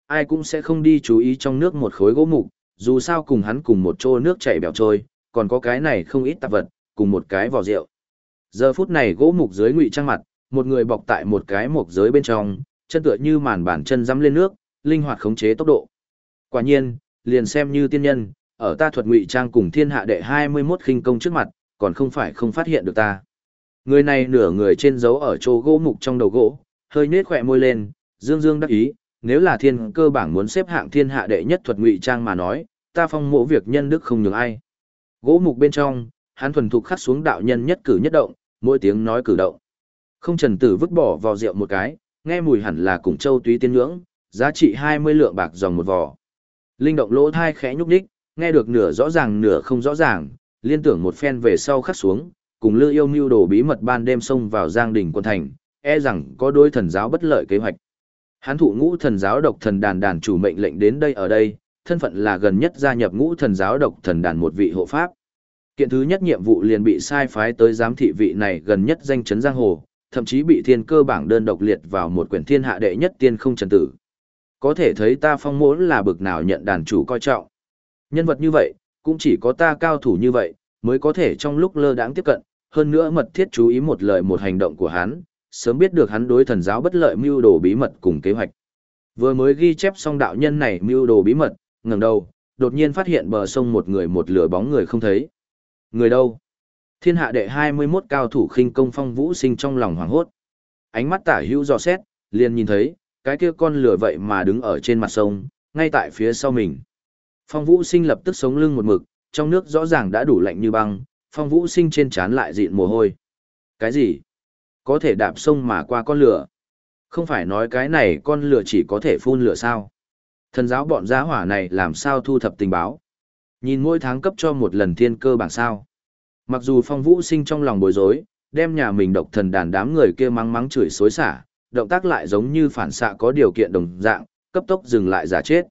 Ai cũng sẽ không đi chú ý trong nước một khối gỗ mục, dù sao cùng hắn cùng một chỗ nước chảy bèo trôi, còn có cái này không ít tạp vật, cùng một cái vỏ rượu. Giờ phút này gỗ mục dưới ngụy trang mặt, một người bọc tại một cái mục giới bên trong, chân tựa như màn bản chân dắm lên nước, linh hoạt khống chế tốc độ. Quả nhiên, liền xem như tiên nhân, ở ta thuật ngụy trang cùng thiên hạ đệ 21 khinh công trước mặt, còn không phải không phát hiện được ta. Người này nửa người trên dấu ở chỗ gỗ mục trong đầu gỗ, hơi nết khỏe môi lên, dương dương đắc ý, nếu là thiên cơ bảng muốn xếp hạng thiên hạ đệ nhất thuật ngụy trang mà nói, ta phong mộ việc nhân đức không nhường ai. Gỗ mục bên trong, hắn thuần thục khắc xuống đạo nhân nhất cử nhất động, mỗi tiếng nói cử động. Không trần tử vứt bỏ vào rượu một cái, nghe mùi hẳn là cùng châu túy tiên ngưỡng, giá trị 20 lượng bạc dòng một vò. Linh động lỗ thai khẽ nhúc nhích, nghe được nửa rõ ràng nửa không rõ ràng, liên tưởng một phen về sau khắc xuống, cùng lư yêu mưu đồ bí mật ban đêm xông vào giang đình quân thành, e rằng có đôi thần giáo bất lợi kế hoạch. Hán thụ ngũ thần giáo độc thần đàn đàn chủ mệnh lệnh đến đây ở đây, thân phận là gần nhất gia nhập ngũ thần giáo độc thần đàn một vị hộ pháp. Kiện thứ nhất nhiệm vụ liền bị sai phái tới giám thị vị này gần nhất danh chấn giang hồ, thậm chí bị thiên cơ bảng đơn độc liệt vào một quyển thiên hạ đệ nhất tiên không trần tử. Có thể thấy ta phong mỗ là bực nào nhận đàn chủ coi trọng. Nhân vật như vậy, cũng chỉ có ta cao thủ như vậy, mới có thể trong lúc lơ đãng tiếp cận, hơn nữa mật thiết chú ý một lời một hành động của hắn, sớm biết được hắn đối thần giáo bất lợi mưu đồ bí mật cùng kế hoạch. Vừa mới ghi chép xong đạo nhân này mưu đồ bí mật, ngẩng đầu, đột nhiên phát hiện bờ sông một người một lửa bóng người không thấy. Người đâu? Thiên hạ đệ 21 cao thủ khinh công phong vũ sinh trong lòng hoảng hốt. Ánh mắt tả hữu dò xét, liền nhìn thấy, cái kia con lửa vậy mà đứng ở trên mặt sông, ngay tại phía sau mình. Phong Vũ Sinh lập tức sống lưng một mực, trong nước rõ ràng đã đủ lạnh như băng, Phong Vũ Sinh trên trán lại dịn mồ hôi. Cái gì? Có thể đạp sông mà qua con lửa? Không phải nói cái này con lửa chỉ có thể phun lửa sao? Thần giáo bọn giá hỏa này làm sao thu thập tình báo? Nhìn mỗi tháng cấp cho một lần thiên cơ bảng sao? Mặc dù Phong Vũ Sinh trong lòng bối rối, đem nhà mình độc thần đàn đám người kia mắng mắng chửi xối xả, động tác lại giống như phản xạ có điều kiện đồng dạng, cấp tốc dừng lại giả chết.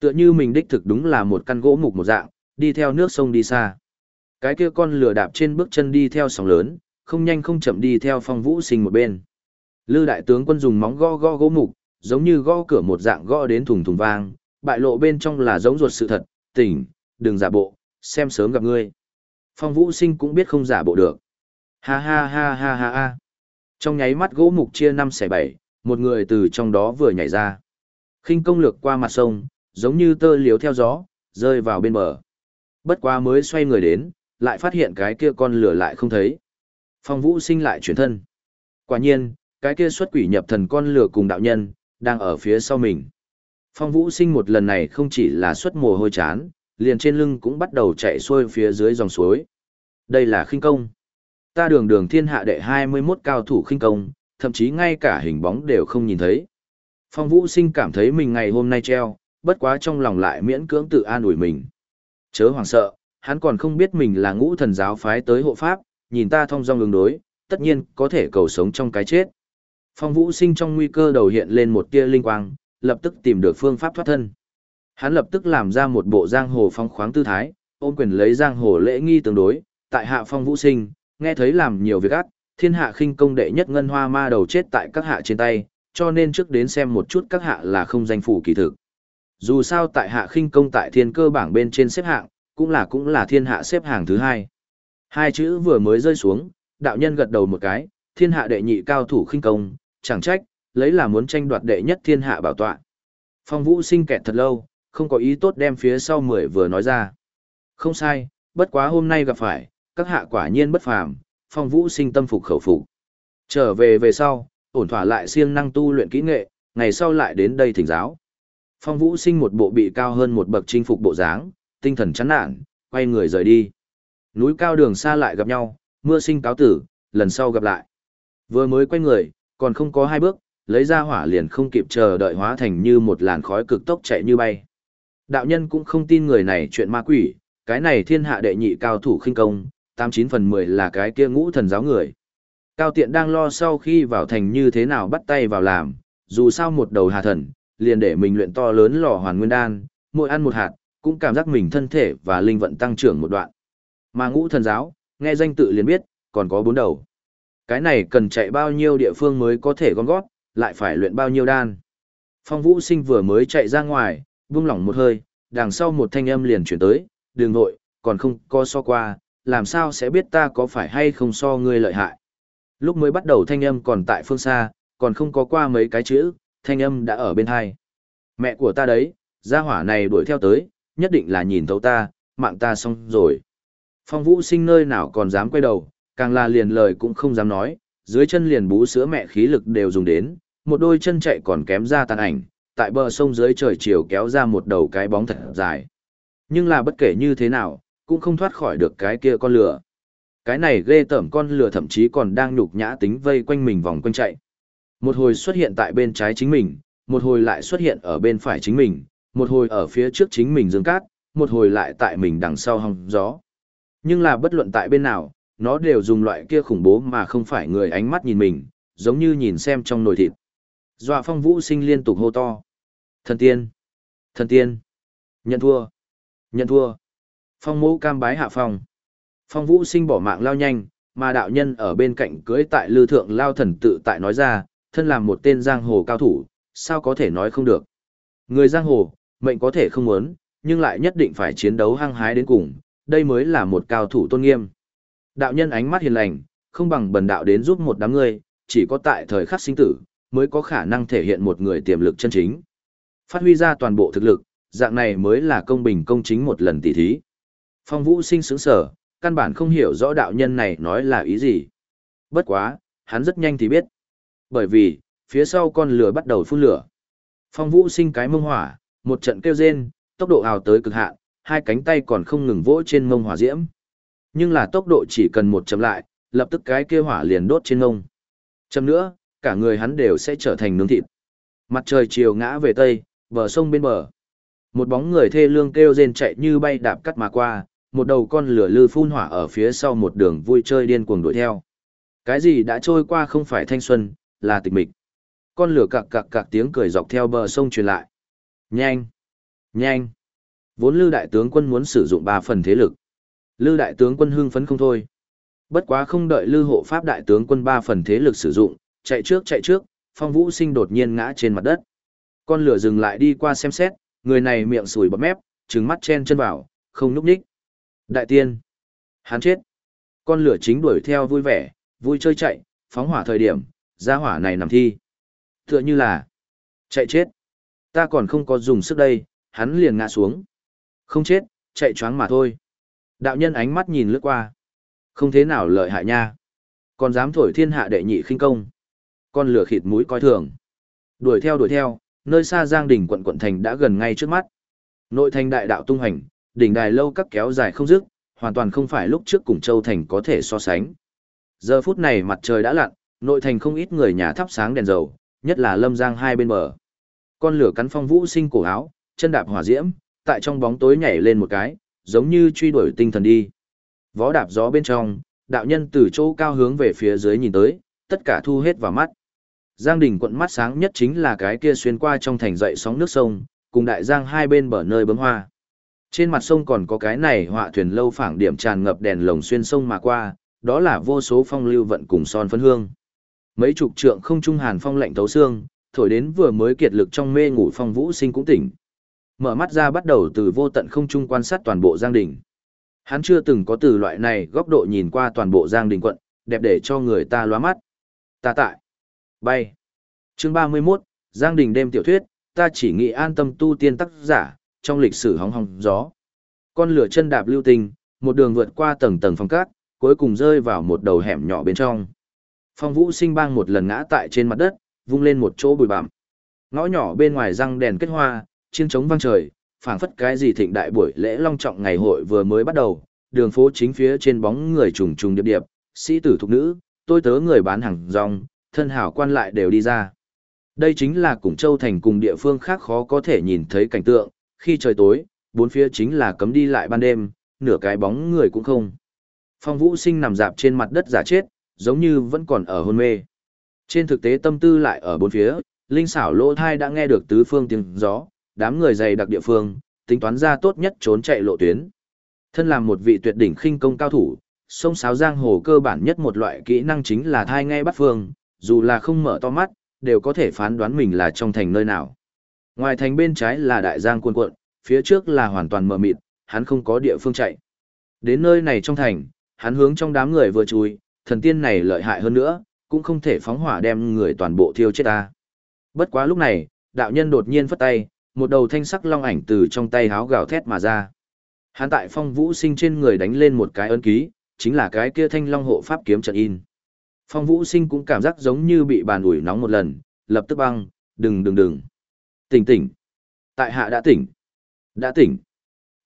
Tựa như mình đích thực đúng là một căn gỗ mục một dạng, đi theo nước sông đi xa. Cái kia con lửa đạp trên bước chân đi theo sóng lớn, không nhanh không chậm đi theo phong vũ sinh một bên. Lư đại tướng quân dùng móng gõ gõ gỗ mục, giống như gõ cửa một dạng gõ đến thùng thùng vang, bại lộ bên trong là giống ruột sự thật, tỉnh, đừng giả bộ, xem sớm gặp ngươi. Phong vũ sinh cũng biết không giả bộ được. Ha ha ha ha ha ha. Trong nháy mắt gỗ mục chia năm xẻ bảy, một người từ trong đó vừa nhảy ra. khinh công lược qua mặt sông, giống như tơ liếu theo gió, rơi vào bên bờ. Bất quá mới xoay người đến, lại phát hiện cái kia con lửa lại không thấy. Phong vũ sinh lại chuyển thân. Quả nhiên, cái kia xuất quỷ nhập thần con lửa cùng đạo nhân, đang ở phía sau mình. Phong vũ sinh một lần này không chỉ là xuất mồ hôi chán, liền trên lưng cũng bắt đầu chạy xuôi phía dưới dòng suối. Đây là khinh công. Ta đường đường thiên hạ đệ 21 cao thủ khinh công, thậm chí ngay cả hình bóng đều không nhìn thấy. Phong vũ sinh cảm thấy mình ngày hôm nay treo, bất quá trong lòng lại miễn cưỡng tự an ủi mình. Chớ hoàng sợ, hắn còn không biết mình là ngũ thần giáo phái tới hộ pháp, nhìn ta thông dong ứng đối, tất nhiên có thể cầu sống trong cái chết. Phong vũ sinh trong nguy cơ đầu hiện lên một tia linh quang, lập tức tìm được phương pháp thoát thân. Hắn lập tức làm ra một bộ giang hồ phong khoáng tư thái, ôm quyền lấy giang hồ lễ nghi tương đối, tại hạ phong vũ sinh, nghe thấy làm nhiều việc ác, thiên hạ khinh công đệ nhất ngân hoa ma đầu chết tại các hạ trên tay, cho nên trước đến xem một chút các hạ là không danh phủ kỳ thực. Dù sao tại hạ khinh công tại thiên cơ bảng bên trên xếp hạng, cũng là cũng là thiên hạ xếp hàng thứ hai. Hai chữ vừa mới rơi xuống, đạo nhân gật đầu một cái, thiên hạ đệ nhị cao thủ khinh công, chẳng trách, lấy là muốn tranh đoạt đệ nhất thiên hạ bảo tọa. Phong vũ sinh kẹt thật lâu, không có ý tốt đem phía sau mười vừa nói ra. Không sai, bất quá hôm nay gặp phải, các hạ quả nhiên bất phàm, phong vũ sinh tâm phục khẩu phục. Trở về về sau, ổn thỏa lại siêng năng tu luyện kỹ nghệ, ngày sau lại đến đây thỉnh giáo. Phong vũ sinh một bộ bị cao hơn một bậc chinh phục bộ dáng, tinh thần chán nản, quay người rời đi. Núi cao đường xa lại gặp nhau, mưa sinh cáo tử, lần sau gặp lại. Vừa mới quay người, còn không có hai bước, lấy ra hỏa liền không kịp chờ đợi hóa thành như một làn khói cực tốc chạy như bay. Đạo nhân cũng không tin người này chuyện ma quỷ, cái này thiên hạ đệ nhị cao thủ khinh công, tám chín phần mười là cái kia ngũ thần giáo người. Cao tiện đang lo sau khi vào thành như thế nào bắt tay vào làm, dù sao một đầu hà thần, liền để mình luyện to lớn lò hoàn nguyên đan, mỗi ăn một hạt, cũng cảm giác mình thân thể và linh vận tăng trưởng một đoạn. Mà ngũ thần giáo, nghe danh tự liền biết, còn có bốn đầu. Cái này cần chạy bao nhiêu địa phương mới có thể gom gót, lại phải luyện bao nhiêu đan. Phong vũ sinh vừa mới chạy ra ngoài, buông lỏng một hơi, đằng sau một thanh âm liền chuyển tới, đường nội, còn không co so qua, làm sao sẽ biết ta có phải hay không so ngươi lợi hại. Lúc mới bắt đầu thanh âm còn tại phương xa, còn không có qua mấy cái chữ, thanh âm đã ở bên hai. Mẹ của ta đấy, gia hỏa này đuổi theo tới, nhất định là nhìn thấu ta, mạng ta xong rồi. Phong vũ sinh nơi nào còn dám quay đầu, càng là liền lời cũng không dám nói, dưới chân liền bú sữa mẹ khí lực đều dùng đến, một đôi chân chạy còn kém ra tàn ảnh, tại bờ sông dưới trời chiều kéo ra một đầu cái bóng thật dài. Nhưng là bất kể như thế nào, cũng không thoát khỏi được cái kia con lửa. Cái này ghê tởm con lửa thậm chí còn đang nhục nhã tính vây quanh mình vòng quanh chạy. Một hồi xuất hiện tại bên trái chính mình, một hồi lại xuất hiện ở bên phải chính mình, một hồi ở phía trước chính mình dương cát, một hồi lại tại mình đằng sau hong gió. Nhưng là bất luận tại bên nào, nó đều dùng loại kia khủng bố mà không phải người ánh mắt nhìn mình, giống như nhìn xem trong nồi thịt. Dọa phong vũ sinh liên tục hô to. Thần tiên! Thần tiên! Nhận thua! Nhận thua! Phong mũ cam bái hạ phong. Phong vũ sinh bỏ mạng lao nhanh, mà đạo nhân ở bên cạnh cưới tại lư thượng lao thần tự tại nói ra, thân làm một tên giang hồ cao thủ, sao có thể nói không được. Người giang hồ, mệnh có thể không muốn, nhưng lại nhất định phải chiến đấu hăng hái đến cùng, đây mới là một cao thủ tôn nghiêm. Đạo nhân ánh mắt hiền lành, không bằng bần đạo đến giúp một đám người, chỉ có tại thời khắc sinh tử, mới có khả năng thể hiện một người tiềm lực chân chính. Phát huy ra toàn bộ thực lực, dạng này mới là công bình công chính một lần tỉ thí. Phong Vũ sinh sướng sở, căn bản không hiểu rõ đạo nhân này nói là ý gì. Bất quá, hắn rất nhanh thì biết. Bởi vì, phía sau con lửa bắt đầu phun lửa. Phong vũ sinh cái mông hỏa, một trận kêu rên, tốc độ ào tới cực hạn, hai cánh tay còn không ngừng vỗ trên mông hỏa diễm. Nhưng là tốc độ chỉ cần một chậm lại, lập tức cái kia hỏa liền đốt trên ngông. Chậm nữa, cả người hắn đều sẽ trở thành nướng thịt. Mặt trời chiều ngã về tây, bờ sông bên bờ. Một bóng người thê lương kêu rên chạy như bay đạp cắt mà qua, một đầu con lửa lư phun hỏa ở phía sau một đường vui chơi điên cuồng đuổi theo. Cái gì đã trôi qua không phải thanh xuân, là tịch mịch. Con lửa cặc cặc cặc tiếng cười dọc theo bờ sông truyền lại. Nhanh! Nhanh! Vốn Lư đại tướng quân muốn sử dụng ba phần thế lực. Lư đại tướng quân hưng phấn không thôi. Bất quá không đợi Lư hộ pháp đại tướng quân ba phần thế lực sử dụng, chạy trước chạy trước, Phong Vũ Sinh đột nhiên ngã trên mặt đất. Con lửa dừng lại đi qua xem xét, người này miệng sùi bọt mép, trừng mắt chen chân vào, không núp ních. Đại tiên! Hắn chết! Con lửa chính đuổi theo vui vẻ, vui chơi chạy, phóng hỏa thời điểm, ra hỏa này nằm thi. Tựa như là chạy chết. Ta còn không có dùng sức đây, hắn liền ngã xuống. Không chết, chạy choáng mà thôi. Đạo nhân ánh mắt nhìn lướt qua. Không thế nào lợi hại nha. Còn dám thổi thiên hạ đệ nhị khinh công. Con lửa khịt mũi coi thường. Đuổi theo đuổi theo, nơi xa Giang đỉnh quận quận thành đã gần ngay trước mắt. Nội thành đại đạo tung hành, đỉnh đài lâu các kéo dài không dứt, hoàn toàn không phải lúc trước cùng Châu Thành có thể so sánh. Giờ phút này mặt trời đã lặn, nội thành không ít người nhà thắp sáng đèn dầu, nhất là lâm giang hai bên bờ. Con lửa cắn phong vũ sinh cổ áo, chân đạp hỏa diễm, tại trong bóng tối nhảy lên một cái, giống như truy đuổi tinh thần đi. Vó đạp gió bên trong, đạo nhân từ chỗ cao hướng về phía dưới nhìn tới, tất cả thu hết vào mắt. Giang đỉnh quận mắt sáng nhất chính là cái kia xuyên qua trong thành dậy sóng nước sông, cùng đại giang hai bên bờ nơi bấm hoa. Trên mặt sông còn có cái này họa thuyền lâu phảng điểm tràn ngập đèn lồng xuyên sông mà qua, đó là vô số phong lưu vận cùng son phấn hương. Mấy chục trượng không trung hàn phong lạnh tấu xương, thổi đến vừa mới kiệt lực trong mê ngủ phong vũ sinh cũng tỉnh. Mở mắt ra bắt đầu từ vô tận không trung quan sát toàn bộ Giang Đình. Hắn chưa từng có từ loại này góc độ nhìn qua toàn bộ Giang Đình quận, đẹp để cho người ta lóa mắt. Ta tại. Bay. Chương 31, Giang Đình đêm tiểu thuyết, ta chỉ nghĩ an tâm tu tiên tác giả, trong lịch sử hóng hóng gió. Con lửa chân đạp lưu tình, một đường vượt qua tầng tầng phong cát, cuối cùng rơi vào một đầu hẻm nhỏ bên trong. Phong Vũ Sinh bang một lần ngã tại trên mặt đất, vung lên một chỗ bụi bặm. Ngõ nhỏ bên ngoài răng đèn kết hoa, chiên trống vang trời, phảng phất cái gì thịnh đại buổi lễ long trọng ngày hội vừa mới bắt đầu, đường phố chính phía trên bóng người trùng trùng điệp điệp, sĩ tử thục nữ, tôi tớ người bán hàng rong, thân hảo quan lại đều đi ra. Đây chính là Củng Châu thành cùng địa phương khác khó có thể nhìn thấy cảnh tượng, khi trời tối, bốn phía chính là cấm đi lại ban đêm, nửa cái bóng người cũng không. Phong Vũ Sinh nằm dạp trên mặt đất giả chết, giống như vẫn còn ở hôn mê. Trên thực tế tâm tư lại ở bốn phía, linh xảo lỗ thai đã nghe được tứ phương tiếng gió, đám người dày đặc địa phương, tính toán ra tốt nhất trốn chạy lộ tuyến. Thân làm một vị tuyệt đỉnh khinh công cao thủ, sông sáo giang hồ cơ bản nhất một loại kỹ năng chính là thai ngay bắt phương, dù là không mở to mắt, đều có thể phán đoán mình là trong thành nơi nào. Ngoài thành bên trái là đại giang cuồn cuộn, phía trước là hoàn toàn mờ mịt, hắn không có địa phương chạy. Đến nơi này trong thành, hắn hướng trong đám người vừa chui, thần tiên này lợi hại hơn nữa, cũng không thể phóng hỏa đem người toàn bộ thiêu chết ta. Bất quá lúc này, đạo nhân đột nhiên phất tay, một đầu thanh sắc long ảnh từ trong tay háo gào thét mà ra. Hắn tại phong vũ sinh trên người đánh lên một cái ấn ký, chính là cái kia thanh long hộ pháp kiếm trận in. Phong vũ sinh cũng cảm giác giống như bị bàn ủi nóng một lần, lập tức băng, đừng đừng đừng. Tỉnh tỉnh. Tại hạ đã tỉnh. Đã tỉnh.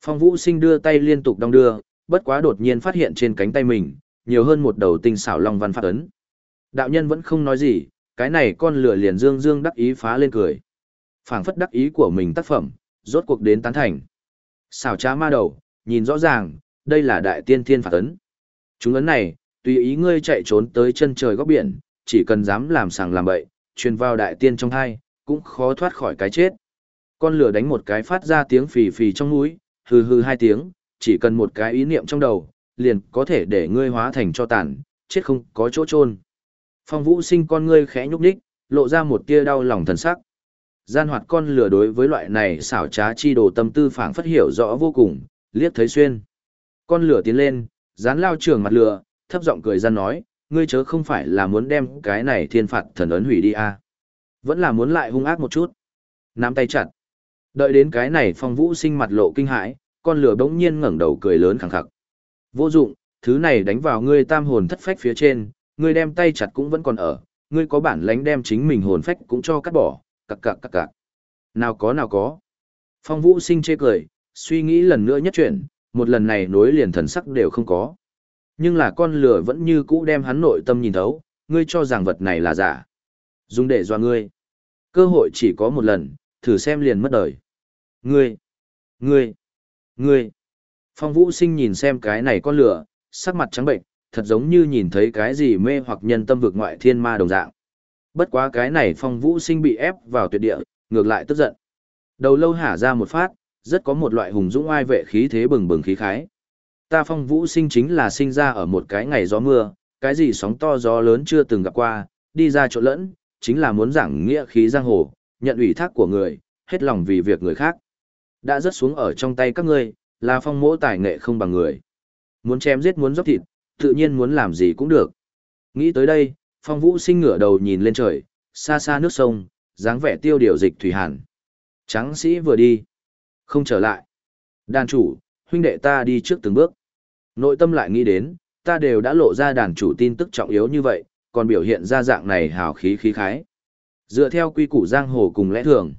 Phong vũ sinh đưa tay liên tục đong đưa, bất quá đột nhiên phát hiện trên cánh tay mình, nhiều hơn một đầu tinh xảo long văn phát ấn. Đạo nhân vẫn không nói gì, cái này con lửa liền dương dương đắc ý phá lên cười phảng phất đắc ý của mình tác phẩm, rốt cuộc đến tán thành. Xảo trá ma đầu, nhìn rõ ràng, đây là đại tiên thiên phạt ấn. Chúng ấn này, tùy ý ngươi chạy trốn tới chân trời góc biển, chỉ cần dám làm sàng làm bậy, truyền vào đại tiên trong thai, cũng khó thoát khỏi cái chết. Con lửa đánh một cái phát ra tiếng phì phì trong núi, hừ hừ hai tiếng, chỉ cần một cái ý niệm trong đầu, liền có thể để ngươi hóa thành cho tàn, chết không có chỗ chôn. Phong Vũ Sinh con ngươi khẽ nhúc nhích, lộ ra một tia đau lòng thần sắc. Gian hoạt con lừa đối với loại này xảo trá chi đồ tâm tư phảng phất hiểu rõ vô cùng, liếc thấy xuyên. Con lửa tiến lên, dán lao trường mặt lửa, thấp giọng cười gian nói, ngươi chớ không phải là muốn đem cái này thiên phạt thần ấn hủy đi à. Vẫn là muốn lại hung ác một chút. Nắm tay chặt. Đợi đến cái này phong vũ sinh mặt lộ kinh hãi, con lửa bỗng nhiên ngẩng đầu cười lớn khẳng khặc. Vô dụng, thứ này đánh vào ngươi tam hồn thất phách phía trên, ngươi đem tay chặt cũng vẫn còn ở, ngươi có bản lánh đem chính mình hồn phách cũng cho cắt bỏ, cặc cặc cặc cặc. Nào có nào có. Phong Vũ sinh chê cười, suy nghĩ lần nữa nhất chuyển, một lần này nối liền thần sắc đều không có. Nhưng là con lửa vẫn như cũ đem hắn nội tâm nhìn thấu, ngươi cho rằng vật này là giả. Dùng để dọa ngươi. Cơ hội chỉ có một lần, thử xem liền mất đời. Ngươi, ngươi, ngươi. Phong Vũ sinh nhìn xem cái này con lửa, sắc mặt trắng bệnh, thật giống như nhìn thấy cái gì mê hoặc nhân tâm vực ngoại thiên ma đồng dạng. Bất quá cái này Phong Vũ sinh bị ép vào tuyệt địa, ngược lại tức giận. Đầu lâu hả ra một phát, rất có một loại hùng dũng ai vệ khí thế bừng bừng khí khái. Ta Phong Vũ sinh chính là sinh ra ở một cái ngày gió mưa, cái gì sóng to gió lớn chưa từng gặp qua, đi ra chỗ lẫn, chính là muốn giảng nghĩa khí giang hồ, nhận ủy thác của người, hết lòng vì việc người khác. Đã rớt xuống ở trong tay các ngươi, là phong mỗ tài nghệ không bằng người. Muốn chém giết muốn dốc thịt, tự nhiên muốn làm gì cũng được. Nghĩ tới đây, phong vũ sinh ngửa đầu nhìn lên trời, xa xa nước sông, dáng vẻ tiêu điều dịch thủy hàn. Tráng sĩ vừa đi, không trở lại. Đàn chủ, huynh đệ ta đi trước từng bước. Nội tâm lại nghĩ đến, ta đều đã lộ ra đàn chủ tin tức trọng yếu như vậy, còn biểu hiện ra dạng này hào khí khí khái. Dựa theo quy củ giang hồ cùng lẽ thường.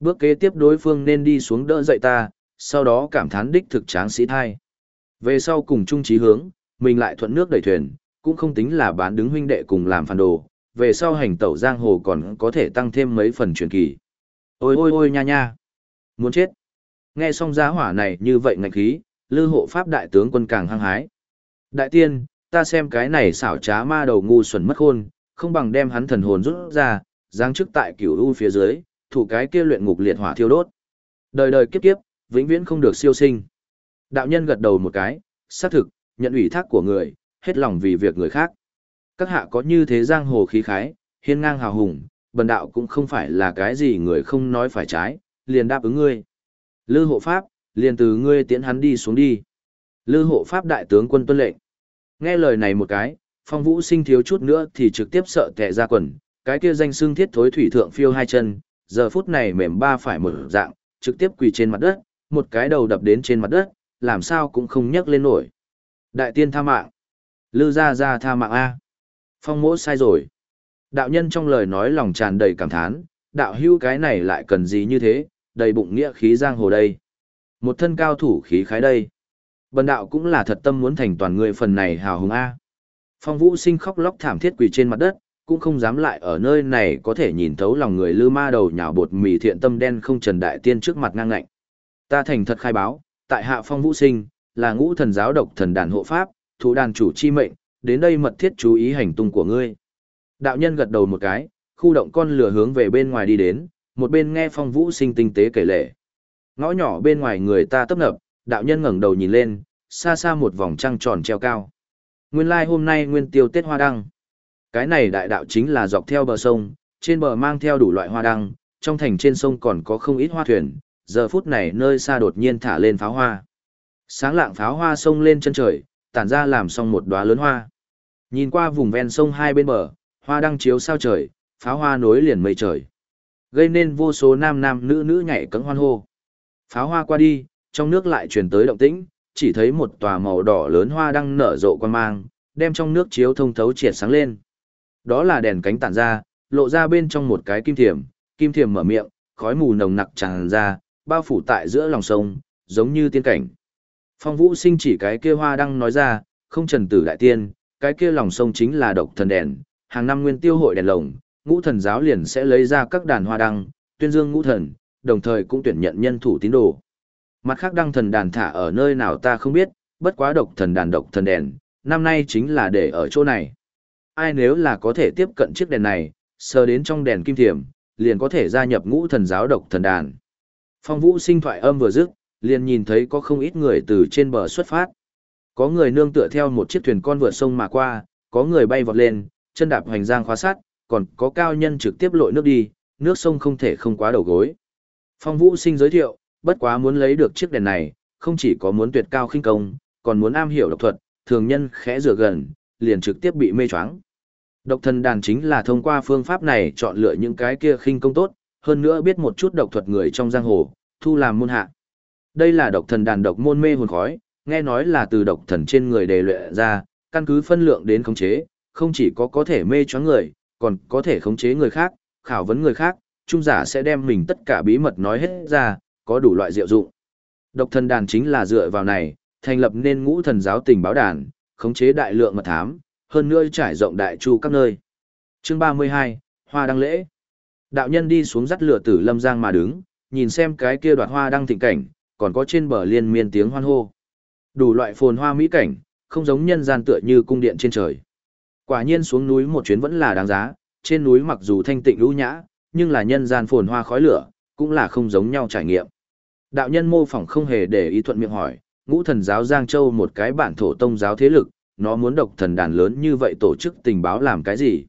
Bước kế tiếp đối phương nên đi xuống đỡ dậy ta, sau đó cảm thán đích thực tráng sĩ thai. Về sau cùng chung trí hướng, mình lại thuận nước đẩy thuyền, cũng không tính là bán đứng huynh đệ cùng làm phản đồ, về sau hành tẩu giang hồ còn có thể tăng thêm mấy phần truyền kỳ. Ôi ôi ôi nha nha, muốn chết. Nghe xong giá hỏa này như vậy ngạch khí, lư hộ pháp đại tướng quân càng hăng hái. Đại tiên, ta xem cái này xảo trá ma đầu ngu xuẩn mất khôn, không bằng đem hắn thần hồn rút ra, giáng chức tại cửu u phía dưới, thủ cái kia luyện ngục liệt hỏa thiêu đốt. Đời đời kiếp kiếp, vĩnh viễn không được siêu sinh. Đạo nhân gật đầu một cái, xác thực, nhận ủy thác của người, hết lòng vì việc người khác. Các hạ có như thế giang hồ khí khái, hiên ngang hào hùng, bần đạo cũng không phải là cái gì người không nói phải trái, liền đáp ứng ngươi. Lư hộ pháp, liền từ ngươi tiễn hắn đi xuống đi. Lư hộ pháp đại tướng quân tuân lệnh. Nghe lời này một cái, phong vũ sinh thiếu chút nữa thì trực tiếp sợ tệ ra quần, cái kia danh xương thiết thối thủy thượng phiêu hai chân, giờ phút này mềm ba phải mở dạng, trực tiếp quỳ trên mặt đất, một cái đầu đập đến trên mặt đất, làm sao cũng không nhấc lên nổi. Đại tiên tha mạng. Lư ra ra tha mạng A. Phong mỗ sai rồi. Đạo nhân trong lời nói lòng tràn đầy cảm thán, đạo hưu cái này lại cần gì như thế, đầy bụng nghĩa khí giang hồ đây. Một thân cao thủ khí khái đây. Bần đạo cũng là thật tâm muốn thành toàn người phần này hào hùng A. Phong vũ sinh khóc lóc thảm thiết quỳ trên mặt đất, cũng không dám lại ở nơi này có thể nhìn thấu lòng người lư ma đầu nhào bột mì thiện tâm đen không trần đại tiên trước mặt ngang ngạnh. Ta thành thật khai báo, tại hạ phong vũ sinh, là ngũ thần giáo độc thần đàn hộ pháp, thủ đàn chủ chi mệnh, đến đây mật thiết chú ý hành tung của ngươi. Đạo nhân gật đầu một cái, khu động con lửa hướng về bên ngoài đi đến, một bên nghe phong vũ sinh tinh tế kể lệ. Ngõ nhỏ bên ngoài người ta tấp nập, đạo nhân ngẩng đầu nhìn lên, xa xa một vòng trăng tròn treo cao. Nguyên lai like hôm nay nguyên tiêu Tết Hoa Đăng. Cái này đại đạo chính là dọc theo bờ sông, trên bờ mang theo đủ loại hoa đăng, trong thành trên sông còn có không ít hoa thuyền, giờ phút này nơi xa đột nhiên thả lên pháo hoa. Sáng lạng pháo hoa sông lên chân trời, tản ra làm xong một đóa lớn hoa. Nhìn qua vùng ven sông hai bên bờ, hoa đăng chiếu sao trời, pháo hoa nối liền mây trời. Gây nên vô số nam nam nữ nữ nhảy cẫng hoan hô. Pháo hoa qua đi, trong nước lại truyền tới động tĩnh, chỉ thấy một tòa màu đỏ lớn hoa đăng nở rộ quan mang, đem trong nước chiếu thông thấu triệt sáng lên. Đó là đèn cánh tản ra, lộ ra bên trong một cái kim thiềm, kim thiềm mở miệng, khói mù nồng nặc tràn ra, bao phủ tại giữa lòng sông, giống như tiên cảnh. Phong Vũ Sinh chỉ cái kia hoa đăng nói ra, không trần tử đại tiên, cái kia lòng sông chính là độc thần đèn, hàng năm nguyên tiêu hội đèn lồng, ngũ thần giáo liền sẽ lấy ra các đàn hoa đăng, tuyên dương ngũ thần, đồng thời cũng tuyển nhận nhân thủ tín đồ. Mặt khác đăng thần đàn thả ở nơi nào ta không biết, bất quá độc thần đàn độc thần đèn, năm nay chính là để ở chỗ này ai nếu là có thể tiếp cận chiếc đèn này, sờ đến trong đèn kim thiểm, liền có thể gia nhập ngũ thần giáo độc thần đàn. Phong vũ sinh thoại âm vừa dứt, liền nhìn thấy có không ít người từ trên bờ xuất phát. Có người nương tựa theo một chiếc thuyền con vượt sông mà qua, có người bay vọt lên, chân đạp hành giang khóa sát, còn có cao nhân trực tiếp lội nước đi, nước sông không thể không quá đầu gối. Phong vũ sinh giới thiệu, bất quá muốn lấy được chiếc đèn này, không chỉ có muốn tuyệt cao khinh công, còn muốn am hiểu độc thuật, thường nhân khẽ rửa gần, liền trực tiếp bị mê choáng. Độc thần đàn chính là thông qua phương pháp này chọn lựa những cái kia khinh công tốt, hơn nữa biết một chút độc thuật người trong giang hồ, thu làm môn hạ. Đây là độc thần đàn độc môn mê hồn khói, nghe nói là từ độc thần trên người đề luyện ra, căn cứ phân lượng đến khống chế, không chỉ có có thể mê choáng người, còn có thể khống chế người khác, khảo vấn người khác, trung giả sẽ đem mình tất cả bí mật nói hết ra, có đủ loại diệu dụng. Độc thần đàn chính là dựa vào này, thành lập nên ngũ thần giáo tình báo đàn, khống chế đại lượng mật thám, hơn nữa trải rộng đại chu các nơi. Chương 32, Hoa đăng lễ. Đạo nhân đi xuống dắt lửa tử lâm giang mà đứng, nhìn xem cái kia đoạt hoa đăng thịnh cảnh, còn có trên bờ liên miên tiếng hoan hô. Đủ loại phồn hoa mỹ cảnh, không giống nhân gian tựa như cung điện trên trời. Quả nhiên xuống núi một chuyến vẫn là đáng giá, trên núi mặc dù thanh tịnh ưu nhã, nhưng là nhân gian phồn hoa khói lửa, cũng là không giống nhau trải nghiệm. Đạo nhân mô phỏng không hề để ý thuận miệng hỏi, ngũ thần giáo Giang Châu một cái bản thổ tông giáo thế lực, nó muốn độc thần đàn lớn như vậy tổ chức tình báo làm cái gì?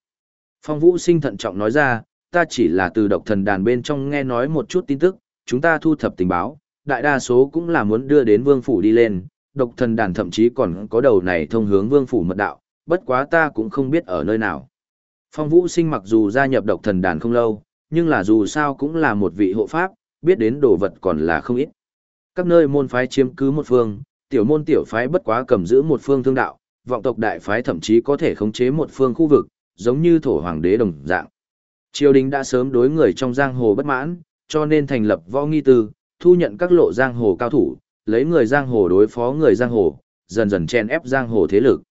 Phong Vũ sinh thận trọng nói ra, ta chỉ là từ độc thần đàn bên trong nghe nói một chút tin tức, chúng ta thu thập tình báo, đại đa số cũng là muốn đưa đến vương phủ đi lên, độc thần đàn thậm chí còn có đầu này thông hướng vương phủ mật đạo, bất quá ta cũng không biết ở nơi nào. Phong Vũ sinh mặc dù gia nhập độc thần đàn không lâu, nhưng là dù sao cũng là một vị hộ pháp, biết đến đồ vật còn là không ít. Các nơi môn phái chiếm cứ một phương, tiểu môn tiểu phái bất quá cầm giữ một phương thương đạo, vọng tộc đại phái thậm chí có thể khống chế một phương khu vực, giống như thổ hoàng đế đồng dạng. Triều đình đã sớm đối người trong giang hồ bất mãn, cho nên thành lập võ nghi tư, thu nhận các lộ giang hồ cao thủ, lấy người giang hồ đối phó người giang hồ, dần dần chen ép giang hồ thế lực.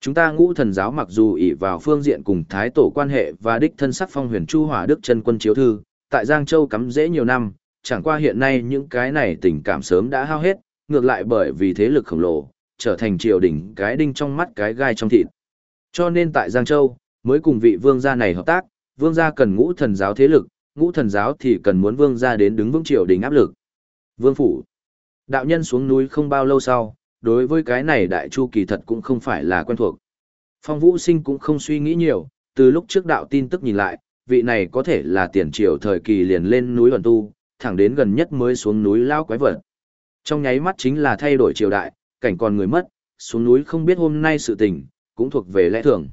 Chúng ta ngũ thần giáo mặc dù ỷ vào phương diện cùng thái tổ quan hệ và đích thân sắc phong huyền chu hỏa đức chân quân chiếu thư, tại Giang Châu cắm dễ nhiều năm, chẳng qua hiện nay những cái này tình cảm sớm đã hao hết, ngược lại bởi vì thế lực khổng lồ, trở thành triều đình cái đinh trong mắt cái gai trong thịt. Cho nên tại Giang Châu, mới cùng vị vương gia này hợp tác, vương gia cần ngũ thần giáo thế lực, ngũ thần giáo thì cần muốn vương gia đến đứng vững triều đình áp lực. Vương phủ. Đạo nhân xuống núi không bao lâu sau, đối với cái này đại chu kỳ thật cũng không phải là quen thuộc. Phong Vũ Sinh cũng không suy nghĩ nhiều, từ lúc trước đạo tin tức nhìn lại, vị này có thể là tiền triều thời kỳ liền lên núi Hoàn Tu, thẳng đến gần nhất mới xuống núi lao quái vật. Trong nháy mắt chính là thay đổi triều đại, cảnh còn người mất, xuống núi không biết hôm nay sự tình, cũng thuộc về lẽ thường.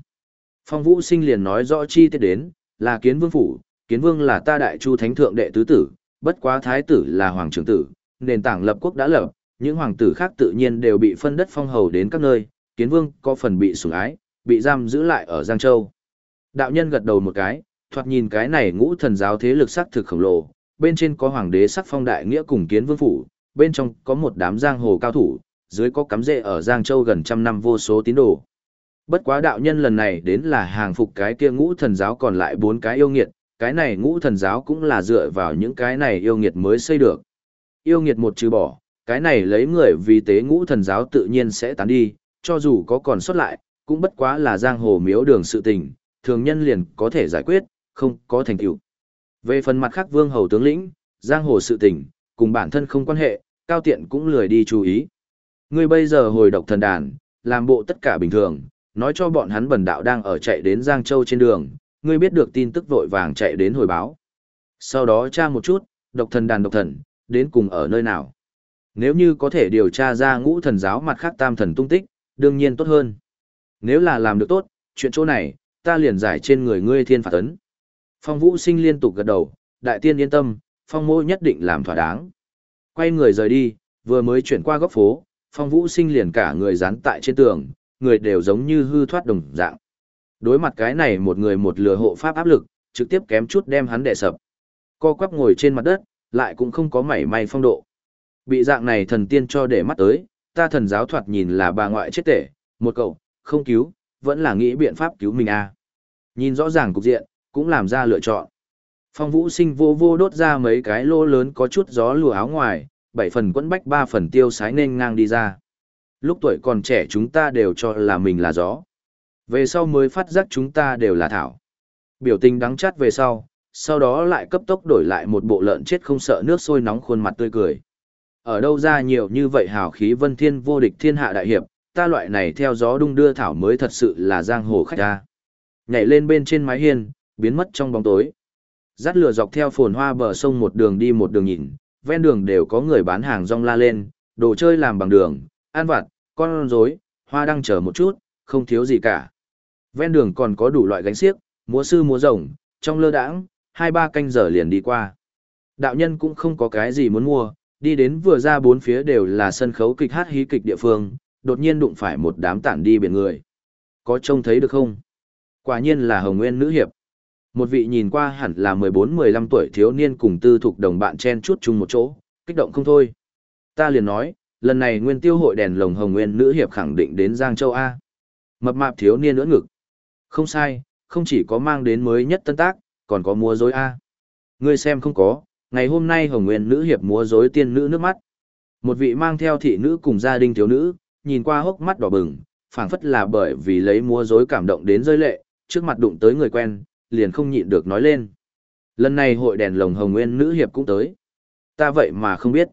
Phong Vũ Sinh liền nói rõ chi tiết đến, là kiến vương phủ, kiến vương là ta đại chu thánh thượng đệ tứ tử, bất quá thái tử là hoàng trưởng tử, nền tảng lập quốc đã lập, những hoàng tử khác tự nhiên đều bị phân đất phong hầu đến các nơi, kiến vương có phần bị sủng ái, bị giam giữ lại ở Giang Châu. Đạo nhân gật đầu một cái, thoạt nhìn cái này ngũ thần giáo thế lực sắc thực khổng lồ, bên trên có hoàng đế sắc phong đại nghĩa cùng kiến vương phủ, bên trong có một đám giang hồ cao thủ, dưới có cắm rễ ở Giang Châu gần trăm năm vô số tín đồ. Bất quá đạo nhân lần này đến là hàng phục cái kia ngũ thần giáo còn lại bốn cái yêu nghiệt, cái này ngũ thần giáo cũng là dựa vào những cái này yêu nghiệt mới xây được. Yêu nghiệt một trừ bỏ, cái này lấy người vì tế ngũ thần giáo tự nhiên sẽ tán đi, cho dù có còn sót lại, cũng bất quá là giang hồ miếu đường sự tình, thường nhân liền có thể giải quyết, không có thành tựu. Về phần mặt khác vương hầu tướng lĩnh, giang hồ sự tình, cùng bản thân không quan hệ, cao tiện cũng lười đi chú ý. Ngươi bây giờ hồi độc thần đàn, làm bộ tất cả bình thường, nói cho bọn hắn bần đạo đang ở chạy đến Giang Châu trên đường, ngươi biết được tin tức vội vàng chạy đến hồi báo. Sau đó tra một chút, độc thần đàn độc thần, đến cùng ở nơi nào. Nếu như có thể điều tra ra ngũ thần giáo mặt khác tam thần tung tích, đương nhiên tốt hơn. Nếu là làm được tốt, chuyện chỗ này, ta liền giải trên người ngươi thiên phạt tấn. Phong vũ sinh liên tục gật đầu, đại tiên yên tâm, phong mô nhất định làm thỏa đáng. Quay người rời đi, vừa mới chuyển qua góc phố, phong vũ sinh liền cả người dán tại trên tường, người đều giống như hư thoát đồng dạng. Đối mặt cái này một người một lừa hộ pháp áp lực, trực tiếp kém chút đem hắn đè sập. Co quắp ngồi trên mặt đất, lại cũng không có mảy may phong độ. Bị dạng này thần tiên cho để mắt tới, ta thần giáo thoạt nhìn là bà ngoại chết tể, một cậu, không cứu, vẫn là nghĩ biện pháp cứu mình à. Nhìn rõ ràng cục diện, cũng làm ra lựa chọn. Phong vũ sinh vô vô đốt ra mấy cái lô lớn có chút gió lùa áo ngoài, bảy phần quẫn bách ba phần tiêu sái nên ngang đi ra. Lúc tuổi còn trẻ chúng ta đều cho là mình là gió. Về sau mới phát giác chúng ta đều là thảo. Biểu tình đắng chát về sau, sau đó lại cấp tốc đổi lại một bộ lợn chết không sợ nước sôi nóng khuôn mặt tươi cười. Ở đâu ra nhiều như vậy hào khí vân thiên vô địch thiên hạ đại hiệp, ta loại này theo gió đung đưa thảo mới thật sự là giang hồ khách ta. Nhảy lên bên trên mái hiên, biến mất trong bóng tối. Dắt lửa dọc theo phồn hoa bờ sông một đường đi một đường nhìn, ven đường đều có người bán hàng rong la lên, đồ chơi làm bằng đường, an vặt, con rối, hoa đang chờ một chút, không thiếu gì cả. Ven đường còn có đủ loại gánh xiếc, múa sư múa rồng, trong lơ đãng, hai ba canh giờ liền đi qua. Đạo nhân cũng không có cái gì muốn mua, đi đến vừa ra bốn phía đều là sân khấu kịch hát hí kịch địa phương, đột nhiên đụng phải một đám tản đi biển người. Có trông thấy được không? Quả nhiên là Hồng Nguyên nữ hiệp. Một vị nhìn qua hẳn là 14-15 tuổi thiếu niên cùng tư thuộc đồng bạn chen chút chung một chỗ, kích động không thôi. Ta liền nói, lần này nguyên tiêu hội đèn lồng hồng nguyên nữ hiệp khẳng định đến Giang Châu A. Mập mạp thiếu niên ưỡn ngực. Không sai, không chỉ có mang đến mới nhất tân tác, còn có múa dối A. Ngươi xem không có, ngày hôm nay hồng nguyên nữ hiệp múa dối tiên nữ nước mắt. Một vị mang theo thị nữ cùng gia đình thiếu nữ, nhìn qua hốc mắt đỏ bừng, phảng phất là bởi vì lấy múa dối cảm động đến rơi lệ, trước mặt đụng tới người quen, liền không nhịn được nói lên. Lần này hội đèn lồng hồng nguyên nữ hiệp cũng tới. Ta vậy mà không biết.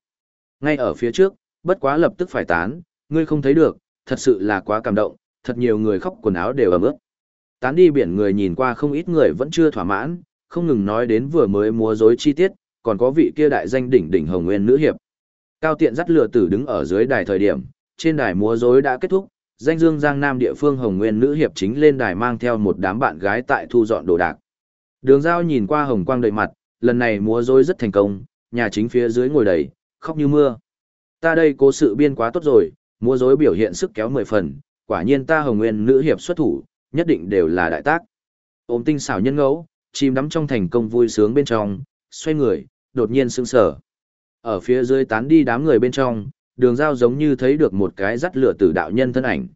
Ngay ở phía trước, bất quá lập tức phải tán, ngươi không thấy được, thật sự là quá cảm động, thật nhiều người khóc quần áo đều ẩm ướt. Tán đi biển người nhìn qua không ít người vẫn chưa thỏa mãn, không ngừng nói đến vừa mới múa rối chi tiết, còn có vị kia đại danh đỉnh đỉnh hồng nguyên nữ hiệp. Cao tiện dắt lừa tử đứng ở dưới đài thời điểm, trên đài múa rối đã kết thúc, danh dương giang nam địa phương hồng nguyên nữ hiệp chính lên đài mang theo một đám bạn gái tại thu dọn đồ đạc. Đường giao nhìn qua hồng quang đầy mặt, lần này múa rối rất thành công, nhà chính phía dưới ngồi đầy, khóc như mưa. Ta đây cố sự biên quá tốt rồi, múa rối biểu hiện sức kéo mười phần, quả nhiên ta hồng nguyên nữ hiệp xuất thủ, nhất định đều là đại tác. Ôm tinh xảo nhân ngẫu, chìm đắm trong thành công vui sướng bên trong, xoay người, đột nhiên sững sờ. Ở phía dưới tán đi đám người bên trong, đường giao giống như thấy được một cái dắt lửa tử đạo nhân thân ảnh.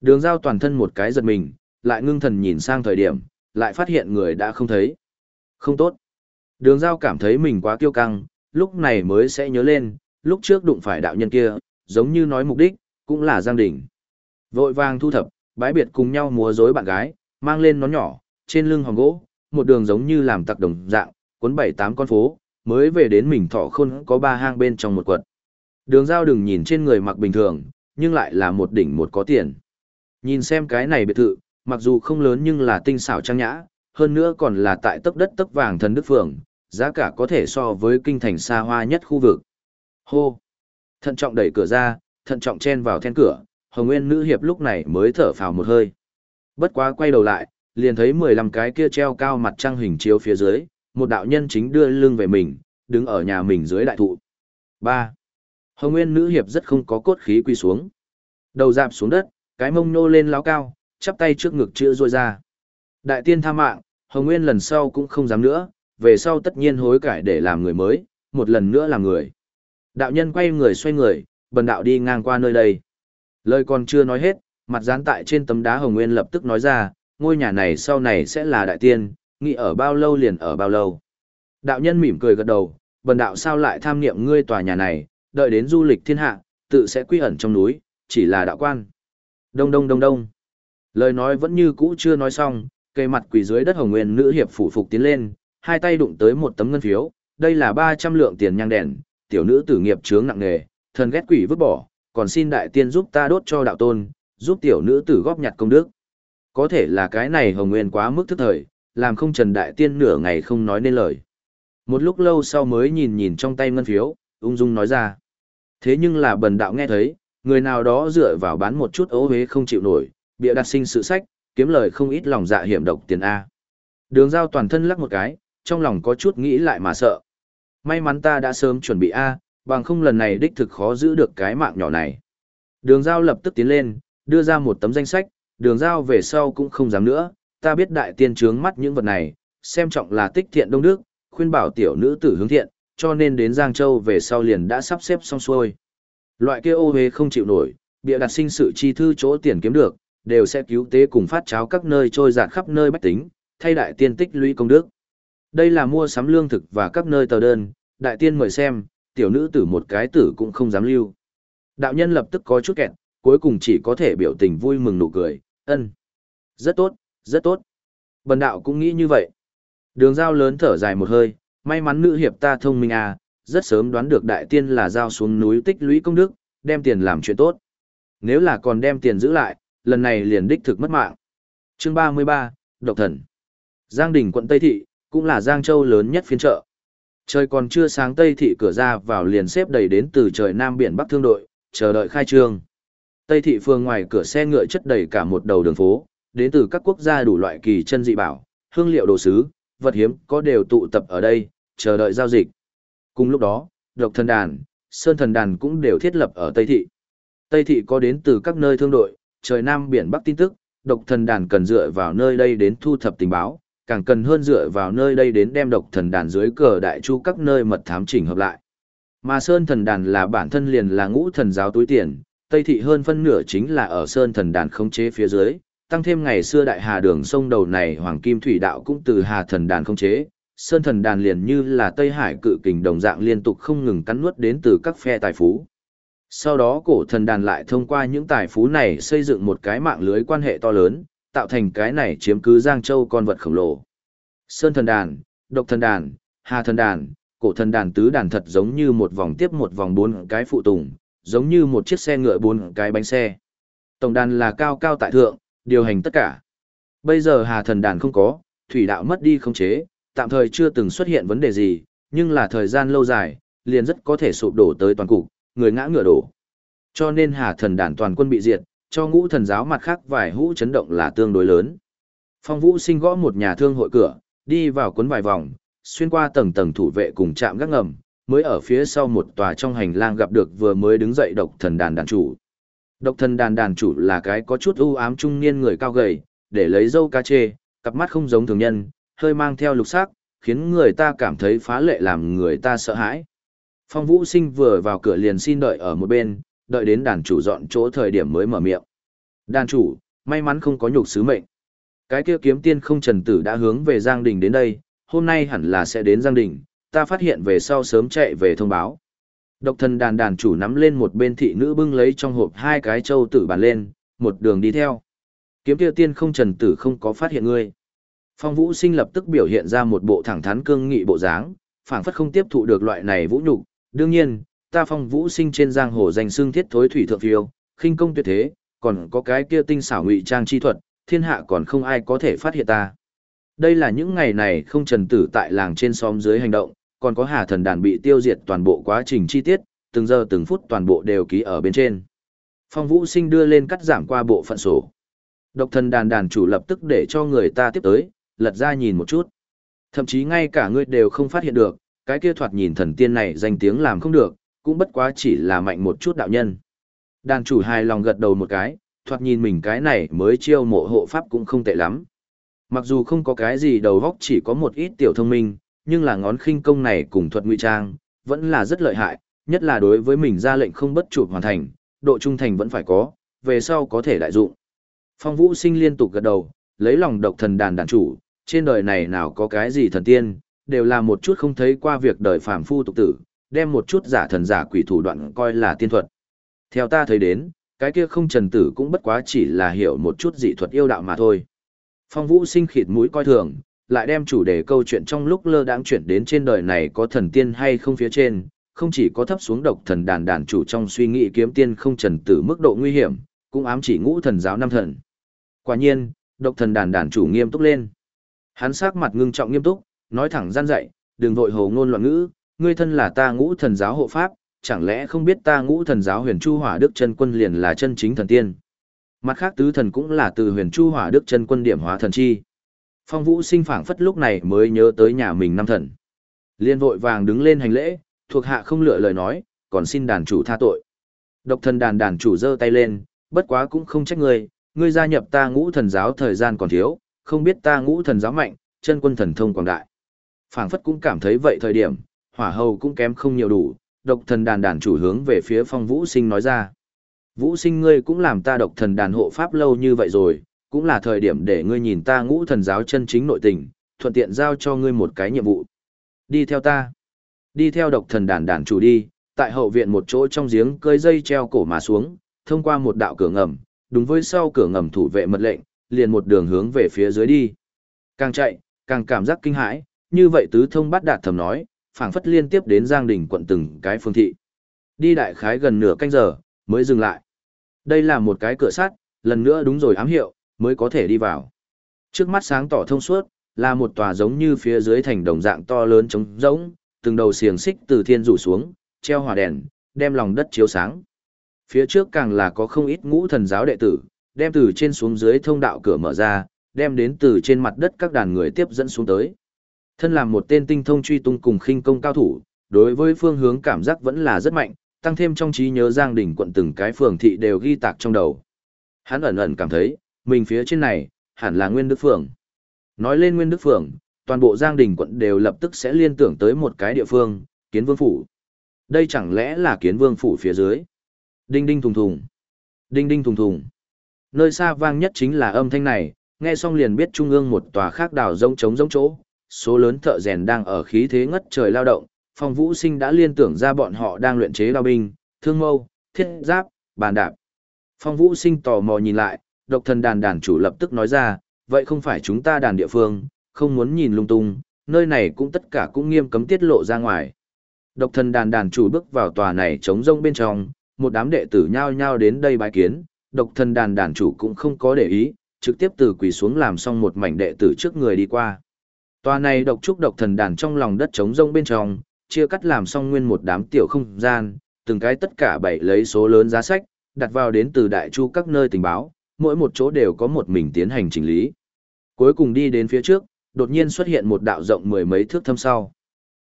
Đường giao toàn thân một cái giật mình, lại ngưng thần nhìn sang thời điểm, lại phát hiện người đã không thấy. Không tốt. Đường giao cảm thấy mình quá kiêu căng, lúc này mới sẽ nhớ lên, lúc trước đụng phải đạo nhân kia, giống như nói mục đích, cũng là Giang Đình. Vội vàng thu thập, bái biệt cùng nhau múa rối bạn gái, mang lên nón nhỏ, trên lưng hòn gỗ, một đường giống như làm tặc đồng dạng, cuốn bảy tám con phố, mới về đến mình thọ khôn có ba hang bên trong một quật. Đường giao đừng nhìn trên người mặc bình thường, nhưng lại là một đỉnh một có tiền. Nhìn xem cái này biệt thự, mặc dù không lớn nhưng là tinh xảo trang nhã, hơn nữa còn là tại tấc đất tấc vàng thần đức phường, giá cả có thể so với kinh thành xa hoa nhất khu vực. Hô! Thận trọng đẩy cửa ra, thận trọng chen vào then cửa, Hồng Nguyên nữ hiệp lúc này mới thở phào một hơi. Bất quá quay đầu lại, liền thấy 15 cái kia treo cao mặt trăng hình chiếu phía dưới, một đạo nhân chính đưa lưng về mình, đứng ở nhà mình dưới đại thụ. 3. Hồng Nguyên nữ hiệp rất không có cốt khí quy xuống. Đầu dạp xuống đất, cái mông nô lên láo cao, chắp tay trước ngực chữa rôi ra. Đại tiên tha mạng, Hồng Nguyên lần sau cũng không dám nữa, về sau tất nhiên hối cải để làm người mới, một lần nữa làm người. Đạo nhân quay người xoay người, bần đạo đi ngang qua nơi đây. Lời còn chưa nói hết, mặt dán tại trên tấm đá Hồng Nguyên lập tức nói ra, ngôi nhà này sau này sẽ là đại tiên, nghĩ ở bao lâu liền ở bao lâu. Đạo nhân mỉm cười gật đầu, bần đạo sao lại tham niệm ngươi tòa nhà này, đợi đến du lịch thiên hạ, tự sẽ quy ẩn trong núi, chỉ là đạo quan. Đông đông đông đông. Lời nói vẫn như cũ chưa nói xong, cây mặt quỷ dưới đất hồng nguyên nữ hiệp phủ phục tiến lên, hai tay đụng tới một tấm ngân phiếu, đây là 300 lượng tiền nhang đèn, tiểu nữ tử nghiệp chướng nặng nghề, thần ghét quỷ vứt bỏ, còn xin đại tiên giúp ta đốt cho đạo tôn, giúp tiểu nữ tử góp nhặt công đức. Có thể là cái này hồng nguyên quá mức thức thời, làm không trần đại tiên nửa ngày không nói nên lời. Một lúc lâu sau mới nhìn nhìn trong tay ngân phiếu, ung dung nói ra. Thế nhưng là bần đạo nghe thấy, người nào đó dựa vào bán một chút ấu hế không chịu nổi, bịa đặt sinh sự sách, kiếm lời không ít lòng dạ hiểm độc tiền A. Đường giao toàn thân lắc một cái, trong lòng có chút nghĩ lại mà sợ. May mắn ta đã sớm chuẩn bị A, bằng không lần này đích thực khó giữ được cái mạng nhỏ này. Đường giao lập tức tiến lên, đưa ra một tấm danh sách, đường giao về sau cũng không dám nữa, ta biết đại tiên trướng mắt những vật này, xem trọng là tích thiện đông đức, khuyên bảo tiểu nữ tử hướng thiện, cho nên đến Giang Châu về sau liền đã sắp xếp xong xuôi. Loại kia ô hế không chịu nổi, bịa đặt sinh sự chi thư chỗ tiền kiếm được, đều sẽ cứu tế cùng phát cháo các nơi trôi dạt khắp nơi bách tính, thay đại tiên tích lũy công đức. Đây là mua sắm lương thực và các nơi tờ đơn, đại tiên mời xem, tiểu nữ tử một cái tử cũng không dám lưu. Đạo nhân lập tức có chút kẹt, cuối cùng chỉ có thể biểu tình vui mừng nụ cười, ân. Rất tốt, rất tốt. Bần đạo cũng nghĩ như vậy. Đường giao lớn thở dài một hơi, may mắn nữ hiệp ta thông minh à, rất sớm đoán được đại tiên là giao xuống núi tích lũy công đức, đem tiền làm chuyện tốt. Nếu là còn đem tiền giữ lại, lần này liền đích thực mất mạng. Chương 33, Độc Thần Giang Đình quận Tây Thị, cũng là Giang Châu lớn nhất phiên chợ. Trời còn chưa sáng Tây Thị cửa ra vào liền xếp đầy đến từ trời Nam Biển Bắc thương đội, chờ đợi khai trương. Tây Thị phường ngoài cửa xe ngựa chất đầy cả một đầu đường phố, đến từ các quốc gia đủ loại kỳ chân dị bảo, hương liệu đồ sứ, vật hiếm có đều tụ tập ở đây, chờ đợi giao dịch. Cùng lúc đó, độc thần đàn, sơn thần đàn cũng đều thiết lập ở Tây Thị. Tây Thị có đến từ các nơi thương đội, trời Nam biển Bắc tin tức, độc thần đàn cần dựa vào nơi đây đến thu thập tình báo, càng cần hơn dựa vào nơi đây đến đem độc thần đàn dưới cờ đại chu các nơi mật thám chỉnh hợp lại. Mà Sơn thần đàn là bản thân liền là ngũ thần giáo túi tiền, Tây thị hơn phân nửa chính là ở Sơn thần đàn khống chế phía dưới, tăng thêm ngày xưa đại hà đường sông đầu này Hoàng Kim Thủy Đạo cũng từ hà thần đàn khống chế, Sơn thần đàn liền như là Tây Hải cự kình đồng dạng liên tục không ngừng cắn nuốt đến từ các phe tài phú. Sau đó cổ thần đàn lại thông qua những tài phú này xây dựng một cái mạng lưới quan hệ to lớn, tạo thành cái này chiếm cứ Giang Châu con vật khổng lồ. Sơn thần đàn, độc thần đàn, hà thần đàn, cổ thần đàn tứ đàn thật giống như một vòng tiếp một vòng bốn cái phụ tùng, giống như một chiếc xe ngựa bốn cái bánh xe. Tổng đàn là cao cao tại thượng, điều hành tất cả. Bây giờ hà thần đàn không có, thủy đạo mất đi không chế, tạm thời chưa từng xuất hiện vấn đề gì, nhưng là thời gian lâu dài, liền rất có thể sụp đổ tới toàn cục, người ngã ngựa đổ. Cho nên hà thần đàn toàn quân bị diệt, cho ngũ thần giáo mặt khác vài hũ chấn động là tương đối lớn. Phong Vũ sinh gõ một nhà thương hội cửa, đi vào cuốn vài vòng, xuyên qua tầng tầng thủ vệ cùng chạm gác ngầm, mới ở phía sau một tòa trong hành lang gặp được vừa mới đứng dậy độc thần đàn đàn chủ. Độc thần đàn đàn chủ là cái có chút ưu ám trung niên người cao gầy, để lấy dâu ca chê, cặp mắt không giống thường nhân, hơi mang theo lục sắc, khiến người ta cảm thấy phá lệ làm người ta sợ hãi. Phong Vũ Sinh vừa vào cửa liền xin đợi ở một bên, đợi đến đàn chủ dọn chỗ thời điểm mới mở miệng. Đàn chủ, may mắn không có nhục sứ mệnh. Cái kia kiếm tiên không trần tử đã hướng về Giang Đình đến đây, hôm nay hẳn là sẽ đến Giang Đình, ta phát hiện về sau sớm chạy về thông báo. Độc thần đàn đàn chủ nắm lên một bên thị nữ bưng lấy trong hộp hai cái châu tử bàn lên, một đường đi theo. Kiếm kia tiên không trần tử không có phát hiện ngươi. Phong Vũ Sinh lập tức biểu hiện ra một bộ thẳng thắn cương nghị bộ dáng, phảng phất không tiếp thụ được loại này vũ nhục. Đương nhiên, ta Phong Vũ Sinh trên giang hồ danh xương thiết thối thủy thượng phiêu, khinh công tuyệt thế, còn có cái kia tinh xảo ngụy trang chi thuật, thiên hạ còn không ai có thể phát hiện ta. Đây là những ngày này không trần tử tại làng trên xóm dưới hành động, còn có hà thần đàn bị tiêu diệt toàn bộ quá trình chi tiết, từng giờ từng phút toàn bộ đều ký ở bên trên. Phong Vũ Sinh đưa lên cắt giảm qua bộ phận sổ. Độc thần đàn đàn chủ lập tức để cho người ta tiếp tới, lật ra nhìn một chút. Thậm chí ngay cả ngươi đều không phát hiện được, cái kia thoạt nhìn thần tiên này danh tiếng làm không được, cũng bất quá chỉ là mạnh một chút đạo nhân. Đàn chủ hài lòng gật đầu một cái, thoạt nhìn mình cái này mới chiêu mộ hộ pháp cũng không tệ lắm. Mặc dù không có cái gì đầu góc chỉ có một ít tiểu thông minh, nhưng là ngón khinh công này cùng thuật ngụy trang, vẫn là rất lợi hại, nhất là đối với mình ra lệnh không bất chụp hoàn thành, độ trung thành vẫn phải có, về sau có thể đại dụng. Phong Vũ Sinh liên tục gật đầu, lấy lòng độc thần đàn đàn chủ, trên đời này nào có cái gì thần tiên, đều là một chút không thấy qua việc đời phàm phu tục tử, đem một chút giả thần giả quỷ thủ đoạn coi là tiên thuật. Theo ta thấy đến, cái kia không trần tử cũng bất quá chỉ là hiểu một chút dị thuật yêu đạo mà thôi. Phong Vũ sinh khịt mũi coi thường, lại đem chủ đề câu chuyện trong lúc lơ đãng chuyển đến trên đời này có thần tiên hay không phía trên, không chỉ có thấp xuống độc thần đàn đàn chủ trong suy nghĩ kiếm tiên không trần tử mức độ nguy hiểm, cũng ám chỉ ngũ thần giáo năm thần. Quả nhiên, độc thần đàn đàn chủ nghiêm túc lên. Hắn sắc mặt ngưng trọng nghiêm túc, nói thẳng gian dạy, đừng vội hồ ngôn loạn ngữ, ngươi thân là ta ngũ thần giáo hộ pháp, chẳng lẽ không biết ta ngũ thần giáo huyền chu hỏa đức chân quân liền là chân chính thần tiên. Mặt khác tứ thần cũng là từ huyền chu hỏa đức chân quân điểm hóa thần chi. Phong vũ sinh phảng phất lúc này mới nhớ tới nhà mình năm thần. Liên vội vàng đứng lên hành lễ, thuộc hạ không lựa lời nói, còn xin đàn chủ tha tội. Độc thần đàn đàn chủ giơ tay lên, bất quá cũng không trách ngươi, ngươi gia nhập ta ngũ thần giáo thời gian còn thiếu, không biết ta ngũ thần giáo mạnh, chân quân thần thông quảng đại. Phảng phất cũng cảm thấy vậy thời điểm, hỏa hầu cũng kém không nhiều đủ, độc thần đàn đàn chủ hướng về phía phong vũ sinh nói ra. Vũ sinh ngươi cũng làm ta độc thần đàn hộ pháp lâu như vậy rồi, cũng là thời điểm để ngươi nhìn ta ngũ thần giáo chân chính nội tình, thuận tiện giao cho ngươi một cái nhiệm vụ. Đi theo ta. Đi theo độc thần đàn đàn chủ đi, tại hậu viện một chỗ trong giếng cơi dây treo cổ mà xuống, thông qua một đạo cửa ngầm, đúng với sau cửa ngầm thủ vệ mật lệnh, liền một đường hướng về phía dưới đi. Càng chạy, càng cảm giác kinh hãi, như vậy tứ thông bát đạt thầm nói, phảng phất liên tiếp đến Giang Đình quận từng cái phương thị. Đi đại khái gần nửa canh giờ, mới dừng lại. Đây là một cái cửa sắt, lần nữa đúng rồi ám hiệu, mới có thể đi vào. Trước mắt sáng tỏ thông suốt, là một tòa giống như phía dưới thành đồng dạng to lớn trống rỗng, từng đầu xiềng xích từ thiên rủ xuống, treo hỏa đèn, đem lòng đất chiếu sáng. Phía trước càng là có không ít ngũ thần giáo đệ tử, đem từ trên xuống dưới thông đạo cửa mở ra, đem đến từ trên mặt đất các đàn người tiếp dẫn xuống tới. Thân làm một tên tinh thông truy tung cùng khinh công cao thủ, đối với phương hướng cảm giác vẫn là rất mạnh, tăng thêm trong trí nhớ Giang Đình quận từng cái phường thị đều ghi tạc trong đầu. Hắn ẩn ẩn cảm thấy, mình phía trên này, hẳn là Nguyên Đức Phường. Nói lên Nguyên Đức Phường, toàn bộ Giang Đình quận đều lập tức sẽ liên tưởng tới một cái địa phương, Kiến Vương Phủ. Đây chẳng lẽ là Kiến Vương Phủ phía dưới? Đinh đinh thùng thùng. Đinh đinh thùng thùng. Nơi xa vang nhất chính là âm thanh này, nghe xong liền biết trung ương một tòa khác đảo rông trống rông chỗ, số lớn thợ rèn đang ở khí thế ngất trời lao động, phong vũ sinh đã liên tưởng ra bọn họ đang luyện chế đao binh, thương mâu, thiết giáp, bàn đạp. Phong vũ sinh tò mò nhìn lại, độc thần đàn đàn chủ lập tức nói ra, vậy không phải chúng ta đàn địa phương, không muốn nhìn lung tung, nơi này cũng tất cả cũng nghiêm cấm tiết lộ ra ngoài. Độc thần đàn đàn chủ bước vào tòa này trống rông bên trong, một đám đệ tử nhao nhao đến đây bái kiến, độc thần đàn đàn chủ cũng không có để ý, trực tiếp từ quỳ xuống làm xong một mảnh đệ tử trước người đi qua. Tòa này độc trúc độc thần đàn trong lòng đất trống rông bên trong, chia cắt làm xong nguyên một đám tiểu không gian, từng cái tất cả bảy lấy số lớn giá sách, đặt vào đến từ đại chu các nơi tình báo, mỗi một chỗ đều có một mình tiến hành chỉnh lý. Cuối cùng đi đến phía trước, đột nhiên xuất hiện một đạo rộng mười mấy thước thâm sau.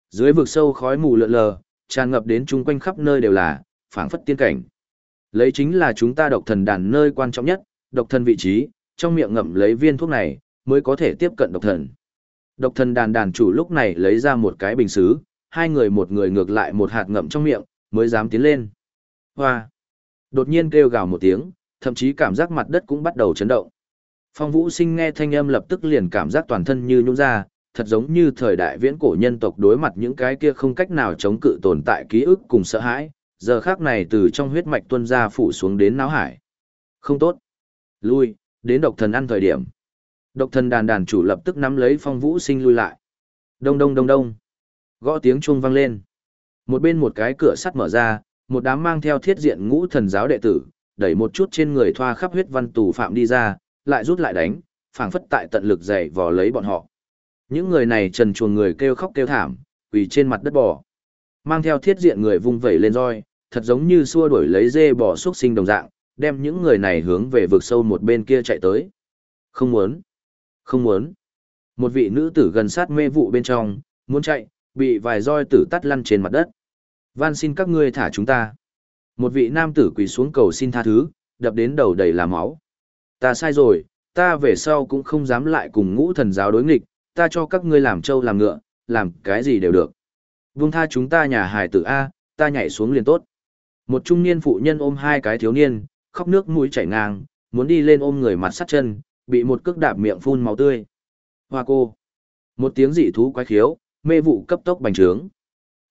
Dưới vực sâu khói mù lượn lờ, tràn ngập đến chung quanh khắp nơi đều là, phảng phất tiên cảnh. Lấy chính là chúng ta độc thần đàn nơi quan trọng nhất, độc thần vị trí, trong miệng ngậm lấy viên thuốc này, mới có thể tiếp cận độc thần. Độc thần đàn đàn chủ lúc này lấy ra một cái bình xứ, hai người một người ngược lại một hạt ngậm trong miệng, mới dám tiến lên. Hoa! Đột nhiên kêu gào một tiếng, thậm chí cảm giác mặt đất cũng bắt đầu chấn động. Phong Vũ Sinh nghe thanh âm lập tức liền cảm giác toàn thân như nhũn ra, thật giống như thời đại viễn cổ nhân tộc đối mặt những cái kia không cách nào chống cự tồn tại ký ức cùng sợ hãi, giờ khác này từ trong huyết mạch tuôn ra phủ xuống đến não hải. Không tốt. Lui, đến độc thần ăn thời điểm. Độc thần đàn đàn chủ lập tức nắm lấy Phong Vũ Sinh lui lại. Đông đông đông đông. Gõ tiếng chuông vang lên. Một bên một cái cửa sắt mở ra, một đám mang theo thiết diện ngũ thần giáo đệ tử, đẩy một chút trên người thoa khắp huyết văn tù phạm đi ra, lại rút lại đánh, phảng phất tại tận lực dày vò lấy bọn họ. Những người này trần chuồng người kêu khóc kêu thảm, quỳ trên mặt đất bò. Mang theo thiết diện người vung vẩy lên roi, thật giống như xua đuổi lấy dê bò xuất sinh đồng dạng, đem những người này hướng về vực sâu một bên kia chạy tới. Không muốn, không muốn. Một vị nữ tử gần sát mê vụ bên trong, muốn chạy, bị vài roi tử tắt lăn trên mặt đất. Van xin các ngươi thả chúng ta. Một vị nam tử quỳ xuống cầu xin tha thứ, đập đến đầu đầy là máu. Ta sai rồi, ta về sau cũng không dám lại cùng ngũ thần giáo đối nghịch, ta cho các ngươi làm trâu làm ngựa, làm cái gì đều được. Vương tha chúng ta nhà hài tử A, ta nhảy xuống liền tốt. Một trung niên phụ nhân ôm hai cái thiếu niên, khóc nước mũi chảy ngang, muốn đi lên ôm người mặt sắt chân, bị một cước đạp miệng phun máu tươi. Hoa cô. Một tiếng dị thú quái khiếu, mê vụ cấp tốc bành trướng.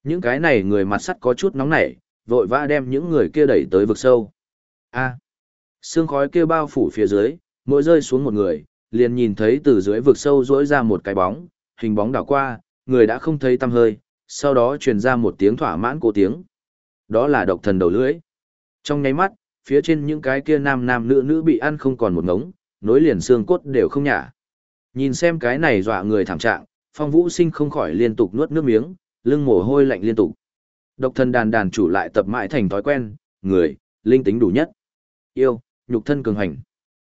Những cái này người mặt sắt có chút nóng nảy, vội vã đem những người kia đẩy tới vực sâu. A. Sương khói kia bao phủ phía dưới, mỗi rơi xuống một người, liền nhìn thấy từ dưới vực sâu rỗi ra một cái bóng, hình bóng đảo qua, người đã không thấy tăm hơi, sau đó truyền ra một tiếng thỏa mãn cổ tiếng. Đó là độc thần đầu lưỡi. Trong nháy mắt, phía trên những cái kia nam nam nữ nữ bị ăn không còn một ngống, nối liền xương cốt đều không nhả. Nhìn xem cái này dọa người thảm trạng, phong vũ sinh không khỏi liên tục nuốt nước miếng, lưng mồ hôi lạnh liên tục. Độc thân đàn đàn chủ lại tập mãi thành thói quen, người, linh tính đủ nhất. Yêu, nhục thân cường hành.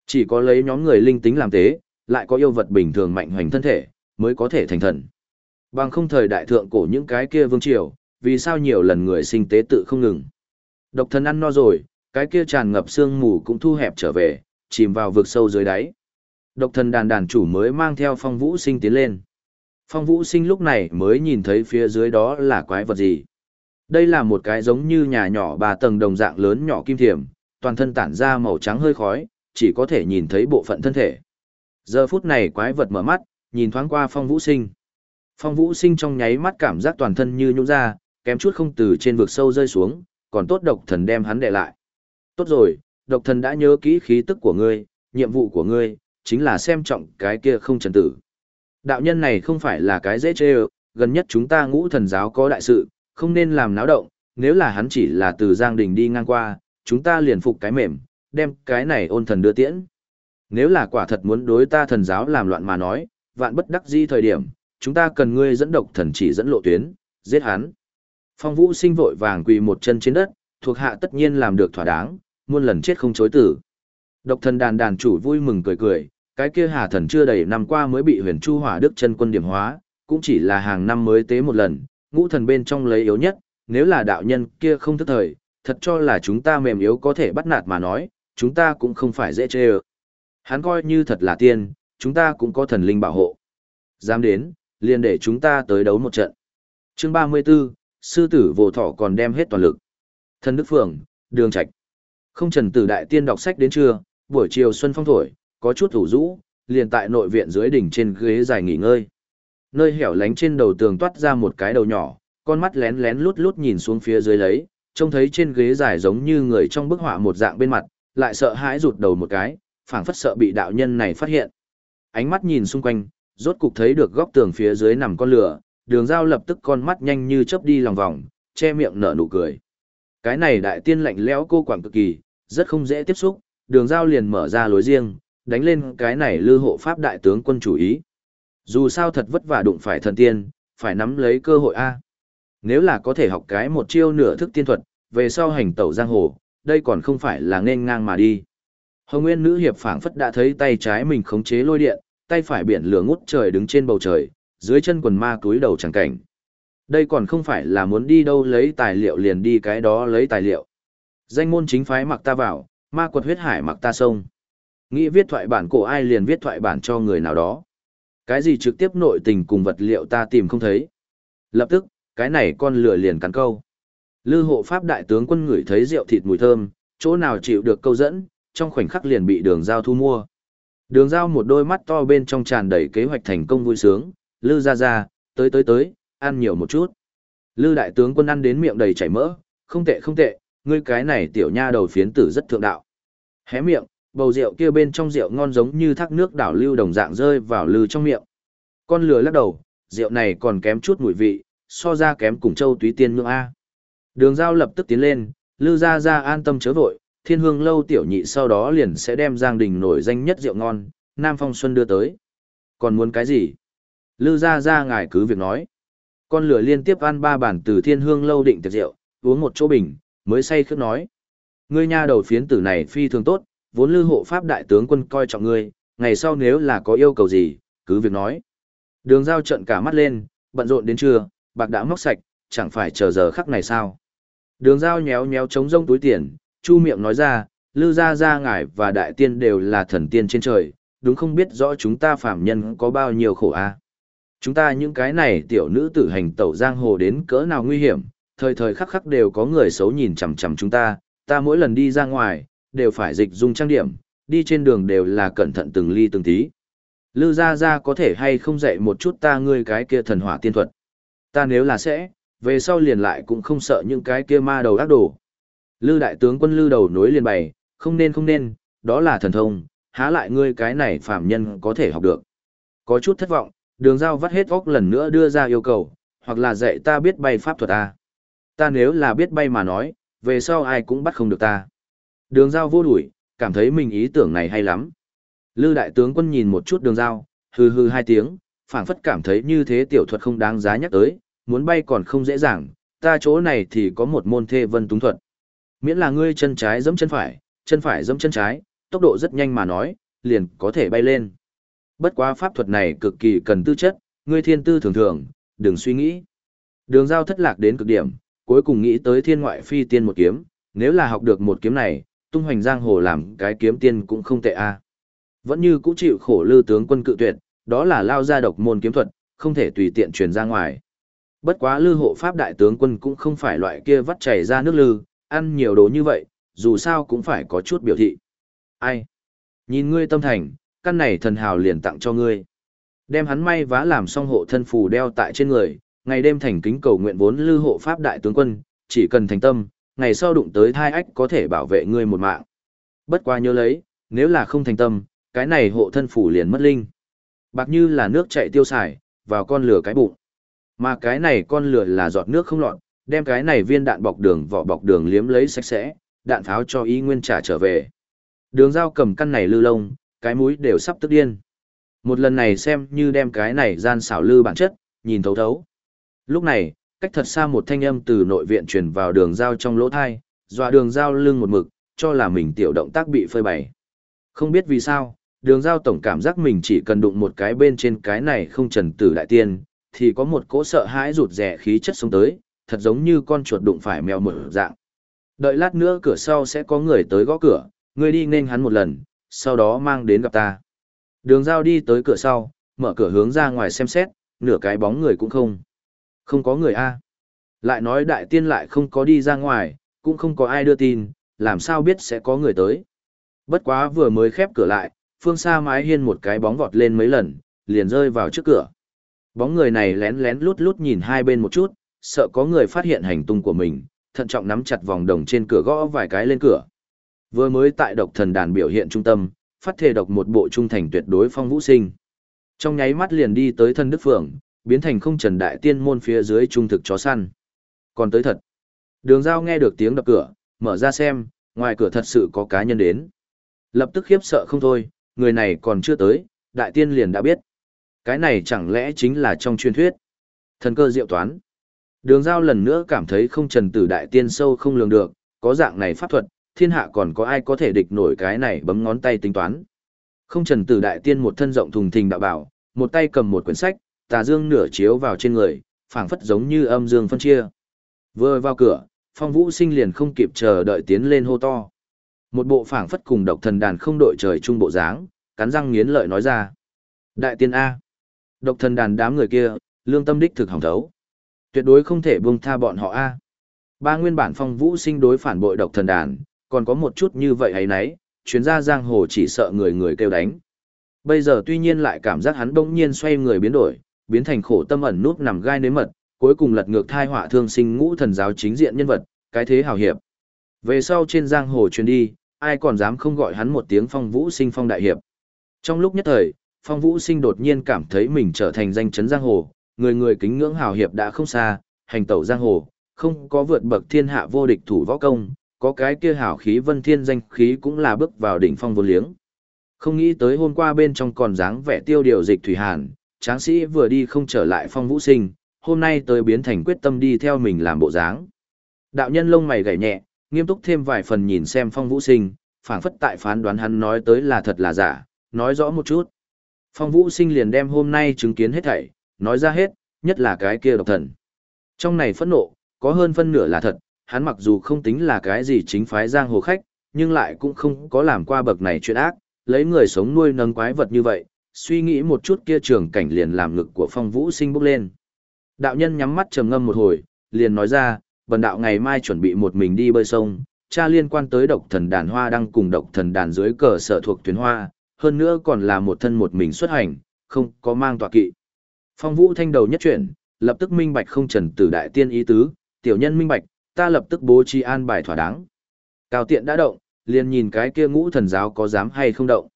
Chỉ có lấy nhóm người linh tính làm tế, lại có yêu vật bình thường mạnh hoành thân thể, mới có thể thành thần. Bằng không thời đại thượng cổ những cái kia vương triều, vì sao nhiều lần người sinh tế tự không ngừng. Độc thân ăn no rồi, cái kia tràn ngập xương mù cũng thu hẹp trở về, chìm vào vực sâu dưới đáy. Độc thần đàn đàn chủ mới mang theo phong vũ sinh tiến lên. Phong vũ sinh lúc này mới nhìn thấy phía dưới đó là quái vật gì. Đây là một cái giống như nhà nhỏ ba tầng đồng dạng lớn nhỏ kim thiểm, toàn thân tản ra màu trắng hơi khói, chỉ có thể nhìn thấy bộ phận thân thể. Giờ phút này quái vật mở mắt, nhìn thoáng qua phong vũ sinh. Phong vũ sinh trong nháy mắt cảm giác toàn thân như nhũ ra, kém chút không từ trên vực sâu rơi xuống, còn tốt độc thần đem hắn để lại. Tốt rồi, độc thần đã nhớ kỹ khí tức của ngươi, nhiệm vụ của ngươi, chính là xem trọng cái kia không trần tử. Đạo nhân này không phải là cái dễ chê gần nhất chúng ta ngũ thần giáo có đại sự, không nên làm náo động, nếu là hắn chỉ là từ Giang Đình đi ngang qua, chúng ta liền phục cái mềm, đem cái này ôn thần đưa tiễn. Nếu là quả thật muốn đối ta thần giáo làm loạn mà nói, vạn bất đắc di thời điểm, chúng ta cần ngươi dẫn độc thần chỉ dẫn lộ tuyến, giết hắn. Phong Vũ sinh vội vàng quỳ một chân trên đất, thuộc hạ tất nhiên làm được thỏa đáng, muôn lần chết không chối tử. Độc thần đàn đàn chủ vui mừng cười cười, cái kia hà thần chưa đầy năm qua mới bị huyền chu hỏa đức chân quân điểm hóa, cũng chỉ là hàng năm mới tế một lần, ngũ thần bên trong lấy yếu nhất, nếu là đạo nhân kia không thức thời, thật cho là chúng ta mềm yếu có thể bắt nạt mà nói, chúng ta cũng không phải dễ chê ơ. Hắn coi như thật là tiên, chúng ta cũng có thần linh bảo hộ. Dám đến, liền để chúng ta tới đấu một trận. Chương 34, sư tử vô thọ còn đem hết toàn lực. Thần Đức Phượng, đường trạch. Không trần tử đại tiên đọc sách đến trưa, buổi chiều xuân phong thổi, có chút thủ rũ, liền tại nội viện dưới đỉnh trên ghế dài nghỉ ngơi. Nơi hẻo lánh trên đầu tường toát ra một cái đầu nhỏ, con mắt lén lén lút lút nhìn xuống phía dưới lấy, trông thấy trên ghế dài giống như người trong bức họa một dạng bên mặt, lại sợ hãi rụt đầu một cái, phảng phất sợ bị đạo nhân này phát hiện. Ánh mắt nhìn xung quanh, rốt cục thấy được góc tường phía dưới nằm con lửa, đường dao lập tức con mắt nhanh như chớp đi lòng vòng, che miệng nở nụ cười. Cái này đại tiên lạnh lẽo cô quảng cực kỳ, rất không dễ tiếp xúc, đường giao liền mở ra lối riêng, đánh lên cái này lư hộ pháp đại tướng quân chủ ý. Dù sao thật vất vả đụng phải thần tiên, phải nắm lấy cơ hội A. Nếu là có thể học cái một chiêu nửa thức tiên thuật, về sau hành tẩu giang hồ, đây còn không phải là nên ngang mà đi. Hồng Nguyên nữ hiệp phảng phất đã thấy tay trái mình khống chế lôi điện, tay phải biển lửa ngút trời đứng trên bầu trời, dưới chân quần ma túi đầu chẳng cảnh. Đây còn không phải là muốn đi đâu lấy tài liệu liền đi cái đó lấy tài liệu. Danh môn chính phái mặc ta vào, ma quật huyết hải mặc ta sông. Nghĩ viết thoại bản cổ ai liền viết thoại bản cho người nào đó. Cái gì trực tiếp nội tình cùng vật liệu ta tìm không thấy. Lập tức, cái này con lửa liền cắn câu. Lư hộ pháp đại tướng quân ngửi thấy rượu thịt mùi thơm, chỗ nào chịu được câu dẫn, trong khoảnh khắc liền bị đường giao thu mua. Đường giao một đôi mắt to bên trong tràn đầy kế hoạch thành công vui sướng, lư ra ra, tới tới tới, ăn nhiều một chút. Lư đại tướng quân ăn đến miệng đầy chảy mỡ, không tệ không tệ, ngươi cái này tiểu nha đầu phiến tử rất thượng đạo. Hé miệng, bầu rượu kia bên trong rượu ngon giống như thác nước đảo lưu đồng dạng rơi vào lư trong miệng. Con lừa lắc đầu, rượu này còn kém chút mùi vị, so ra kém cùng châu túy tiên nhượng A. Đường giao lập tức tiến lên, lư ra ra an tâm chớ vội, thiên hương lâu tiểu nhị sau đó liền sẽ đem giang đình nổi danh nhất rượu ngon, Nam Phong Xuân đưa tới. Còn muốn cái gì? Lư ra ra ngài cứ việc nói. Con lửa liên tiếp ăn ba bản từ thiên hương lâu định tiệc rượu, uống một chỗ bình, mới say khước nói. Ngươi nha đầu phiến tử này phi thường tốt, vốn lư hộ pháp đại tướng quân coi trọng ngươi, ngày sau nếu là có yêu cầu gì, cứ việc nói. Đường giao trận cả mắt lên, bận rộn đến trưa, bạc đã móc sạch, chẳng phải chờ giờ khắc này sao. Đường giao nhéo nhéo trống rông túi tiền, chu miệng nói ra, lư gia gia ngài và đại tiên đều là thần tiên trên trời, đúng không biết rõ chúng ta phạm nhân có bao nhiêu khổ a Chúng ta những cái này tiểu nữ tử hành tẩu giang hồ đến cỡ nào nguy hiểm, thời thời khắc khắc đều có người xấu nhìn chằm chằm chúng ta, ta mỗi lần đi ra ngoài, đều phải dịch dung trang điểm, đi trên đường đều là cẩn thận từng ly từng tí. Lư gia gia có thể hay không dạy một chút ta ngươi cái kia thần hỏa tiên thuật. Ta nếu là sẽ, về sau liền lại cũng không sợ những cái kia ma đầu ác đồ. Lư đại tướng quân lư đầu nối liền bày, không nên không nên, đó là thần thông, há lại ngươi cái này phạm nhân có thể học được. Có chút thất vọng, đường giao vắt hết óc lần nữa đưa ra yêu cầu, hoặc là dạy ta biết bay pháp thuật ta. Ta nếu là biết bay mà nói, về sau ai cũng bắt không được ta. Đường giao vô đuổi, cảm thấy mình ý tưởng này hay lắm. Lư đại tướng quân nhìn một chút đường giao, hừ hừ hai tiếng, phảng phất cảm thấy như thế tiểu thuật không đáng giá nhắc tới, muốn bay còn không dễ dàng, ta chỗ này thì có một môn thê vân túng thuật. Miễn là ngươi chân trái giẫm chân phải, chân phải giẫm chân trái, tốc độ rất nhanh mà nói, liền có thể bay lên. Bất quá pháp thuật này cực kỳ cần tư chất, ngươi thiên tư thường thường, đừng suy nghĩ. Đường giao thất lạc đến cực điểm, cuối cùng nghĩ tới thiên ngoại phi tiên một kiếm, nếu là học được một kiếm này, tung hoành giang hồ làm cái kiếm tiên cũng không tệ a. Vẫn như cũ chịu khổ lư tướng quân cự tuyệt, đó là lao ra độc môn kiếm thuật, không thể tùy tiện truyền ra ngoài. Bất quá lư hộ pháp đại tướng quân cũng không phải loại kia vắt chảy ra nước lư, ăn nhiều đồ như vậy, dù sao cũng phải có chút biểu thị. Ai? Nhìn ngươi tâm thành, căn này thần hào liền tặng cho ngươi. Đem hắn may vá làm xong hộ thân phù đeo tại trên người, ngày đêm thành kính cầu nguyện vốn lưu hộ pháp đại tướng quân, chỉ cần thành tâm, ngày sau đụng tới thai ách có thể bảo vệ ngươi một mạng. Bất qua nhớ lấy, nếu là không thành tâm, cái này hộ thân phủ liền mất linh. Bạc như là nước chạy tiêu xài, vào con lửa cái bụng. Mà cái này con lửa là giọt nước không lọt, đem cái này viên đạn bọc đường vỏ bọc đường liếm lấy sạch sẽ, đạn pháo cho ý nguyên trả trở về. Đường dao cầm căn này lư lông, cái mũi đều sắp tức điên. Một lần này xem như đem cái này gian xảo lư bản chất, nhìn thấu thấu. Lúc này, cách thật xa một thanh âm từ nội viện truyền vào đường dao trong lỗ thai, dọa đường dao lưng một mực, cho là mình tiểu động tác bị phơi bày. Không biết vì sao, đường giao tổng cảm giác mình chỉ cần đụng một cái bên trên cái này không trần tử đại tiên, thì có một cỗ sợ hãi rụt rẻ khí chất xuống tới, thật giống như con chuột đụng phải mèo mở dạng. Đợi lát nữa cửa sau sẽ có người tới gõ cửa, ngươi đi nên hắn một lần, sau đó mang đến gặp ta. Đường giao đi tới cửa sau, mở cửa hướng ra ngoài xem xét, nửa cái bóng người cũng không. Không có người A. Lại nói đại tiên lại không có đi ra ngoài, cũng không có ai đưa tin, làm sao biết sẽ có người tới. Bất quá vừa mới khép cửa lại, phương xa mái hiên một cái bóng vọt lên mấy lần, liền rơi vào trước cửa. Bóng người này lén lén lút lút nhìn hai bên một chút, sợ có người phát hiện hành tung của mình, thận trọng nắm chặt vòng đồng trên cửa gõ vài cái lên cửa. Vừa mới tại độc thần đàn biểu hiện trung tâm, phát thể độc một bộ trung thành tuyệt đối phong vũ sinh. Trong nháy mắt liền đi tới thân đức phượng, biến thành không trần đại tiên môn phía dưới trung thực chó săn. Còn tới thật. Đường giao nghe được tiếng đập cửa, mở ra xem, ngoài cửa thật sự có cá nhân đến. Lập tức khiếp sợ không thôi, người này còn chưa tới, đại tiên liền đã biết. Cái này chẳng lẽ chính là trong truyền thuyết. Thần cơ diệu toán. Đường giao lần nữa cảm thấy không trần tử đại tiên sâu không lường được, có dạng này pháp thuật, thiên hạ còn có ai có thể địch nổi cái này bấm ngón tay tính toán. Không trần tử đại tiên một thân rộng thùng thình đạo bảo, một tay cầm một quyển sách, tà dương nửa chiếu vào trên người, phảng phất giống như âm dương phân chia. Vừa vào cửa, phong vũ sinh liền không kịp chờ đợi tiến lên hô to. Một bộ phảng phất cùng độc thần đàn không đội trời chung bộ dáng, cắn răng nghiến lợi nói ra. Đại tiên A. Độc thần đàn đám người kia, lương tâm đích thực hỏng thấu. Tuyệt đối không thể buông tha bọn họ A. Ba nguyên bản phong vũ sinh đối phản bội độc thần đàn, còn có một chút như vậy ấy nấy, chuyến ra giang hồ chỉ sợ người người kêu đánh. Bây giờ tuy nhiên lại cảm giác hắn bỗng nhiên xoay người biến đổi, biến thành khổ tâm ẩn nút nằm gai nếm mật, cuối cùng lật ngược thai họa thương sinh ngũ thần giáo chính diện nhân vật, cái thế hào hiệp. Về sau trên giang hồ truyền đi, ai còn dám không gọi hắn một tiếng phong vũ sinh phong đại hiệp. Trong lúc nhất thời, phong vũ sinh đột nhiên cảm thấy mình trở thành danh chấn giang hồ, người người kính ngưỡng hào hiệp đã không xa, hành tẩu giang hồ, không có vượt bậc thiên hạ vô địch thủ võ công, có cái kia hảo khí vân thiên danh khí cũng là bước vào đỉnh phong vô liếng. Không nghĩ tới hôm qua bên trong còn dáng vẻ tiêu điều dịch thủy hàn, tráng sĩ vừa đi không trở lại phong vũ sinh, hôm nay tới biến thành quyết tâm đi theo mình làm bộ dáng. Đạo nhân lông mày gảy nhẹ, nghiêm túc thêm vài phần nhìn xem phong vũ sinh, phảng phất tại phán đoán hắn nói tới là thật là giả, nói rõ một chút. Phong vũ sinh liền đem hôm nay chứng kiến hết thảy, nói ra hết, nhất là cái kia độc thần. Trong này phẫn nộ, có hơn phân nửa là thật, hắn mặc dù không tính là cái gì chính phái giang hồ khách, nhưng lại cũng không có làm qua bậc này chuyện ác, lấy người sống nuôi nâng quái vật như vậy, suy nghĩ một chút kia trường cảnh liền làm ngực của phong vũ sinh bốc lên. Đạo nhân nhắm mắt trầm ngâm một hồi, liền nói ra, bần đạo ngày mai chuẩn bị một mình đi bơi sông, cha liên quan tới độc thần đàn hoa đang cùng độc thần đàn dưới cờ sở thuộc tuyến hoa, hơn nữa còn là một thân một mình xuất hành, không có mang tọa kỵ. Phong vũ thanh đầu nhất chuyển, lập tức minh bạch không trần tử đại tiên ý tứ, tiểu nhân minh bạch, ta lập tức bố trí an bài thỏa đáng. Cao tiện đã động, liền nhìn cái kia ngũ thần giáo có dám hay không động.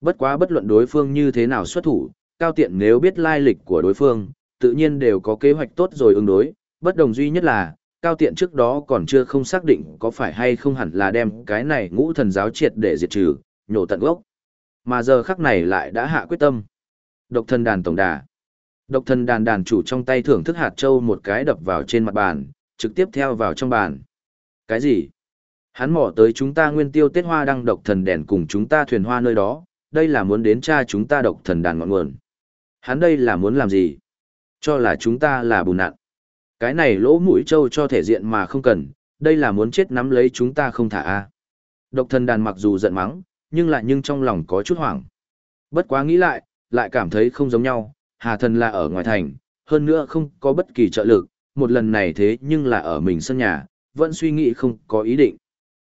Bất quá bất luận đối phương như thế nào xuất thủ, cao tiện nếu biết lai lịch của đối phương, tự nhiên đều có kế hoạch tốt rồi ứng đối, bất đồng duy nhất là, cao tiện trước đó còn chưa không xác định có phải hay không hẳn là đem cái này ngũ thần giáo triệt để diệt trừ, nhổ tận gốc. Mà giờ khắc này lại đã hạ quyết tâm. Độc thần đàn tổng đà. Độc thần đàn đàn chủ trong tay thưởng thức hạt châu một cái đập vào trên mặt bàn, trực tiếp theo vào trong bàn. Cái gì? Hắn mỏ tới chúng ta nguyên tiêu tiết hoa đăng độc thần đèn cùng chúng ta thuyền hoa nơi đó, đây là muốn đến cha chúng ta độc thần đàn ngọn nguồn. Hắn đây là muốn làm gì? Cho là chúng ta là bùn nạn. Cái này lỗ mũi trâu cho thể diện mà không cần, đây là muốn chết nắm lấy chúng ta không thả a. Độc thần đàn mặc dù giận mắng, nhưng lại nhưng trong lòng có chút hoảng. Bất quá nghĩ lại, lại cảm thấy không giống nhau, hà thần là ở ngoài thành, hơn nữa không có bất kỳ trợ lực, một lần này thế nhưng là ở mình sân nhà, vẫn suy nghĩ không có ý định.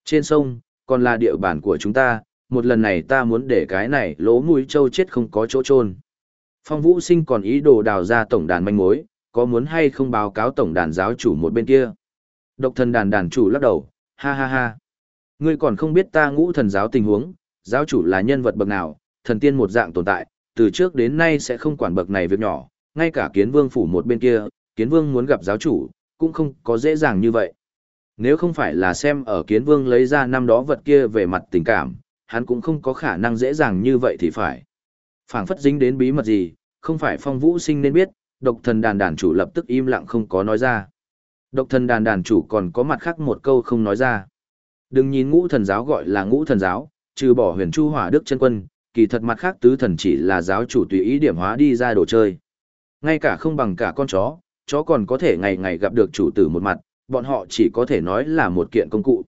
Trên sông, còn là địa bàn của chúng ta, một lần này ta muốn để cái này lỗ mũi trâu chết không có chỗ trôn. Phong Vũ Sinh còn ý đồ đào ra tổng đàn manh mối, có muốn hay không báo cáo tổng đàn giáo chủ một bên kia. Độc thần đàn đàn chủ lắc đầu, ha ha ha. Ngươi còn không biết ta ngũ thần giáo tình huống, giáo chủ là nhân vật bậc nào, thần tiên một dạng tồn tại, từ trước đến nay sẽ không quản bậc này việc nhỏ, ngay cả kiến vương phủ một bên kia, kiến vương muốn gặp giáo chủ, cũng không có dễ dàng như vậy. Nếu không phải là xem ở kiến vương lấy ra năm đó vật kia về mặt tình cảm, hắn cũng không có khả năng dễ dàng như vậy thì phải. phảng phất dính đến bí mật gì, không phải phong vũ sinh nên biết, độc thần đàn đàn chủ lập tức im lặng không có nói ra. Độc thần đàn đàn chủ còn có mặt khác một câu không nói ra. Đừng nhìn ngũ thần giáo gọi là ngũ thần giáo, trừ bỏ huyền chu hỏa đức chân quân, kỳ thật mặt khác tứ thần chỉ là giáo chủ tùy ý điểm hóa đi ra đồ chơi. Ngay cả không bằng cả con chó, chó còn có thể ngày ngày gặp được chủ tử một mặt, bọn họ chỉ có thể nói là một kiện công cụ.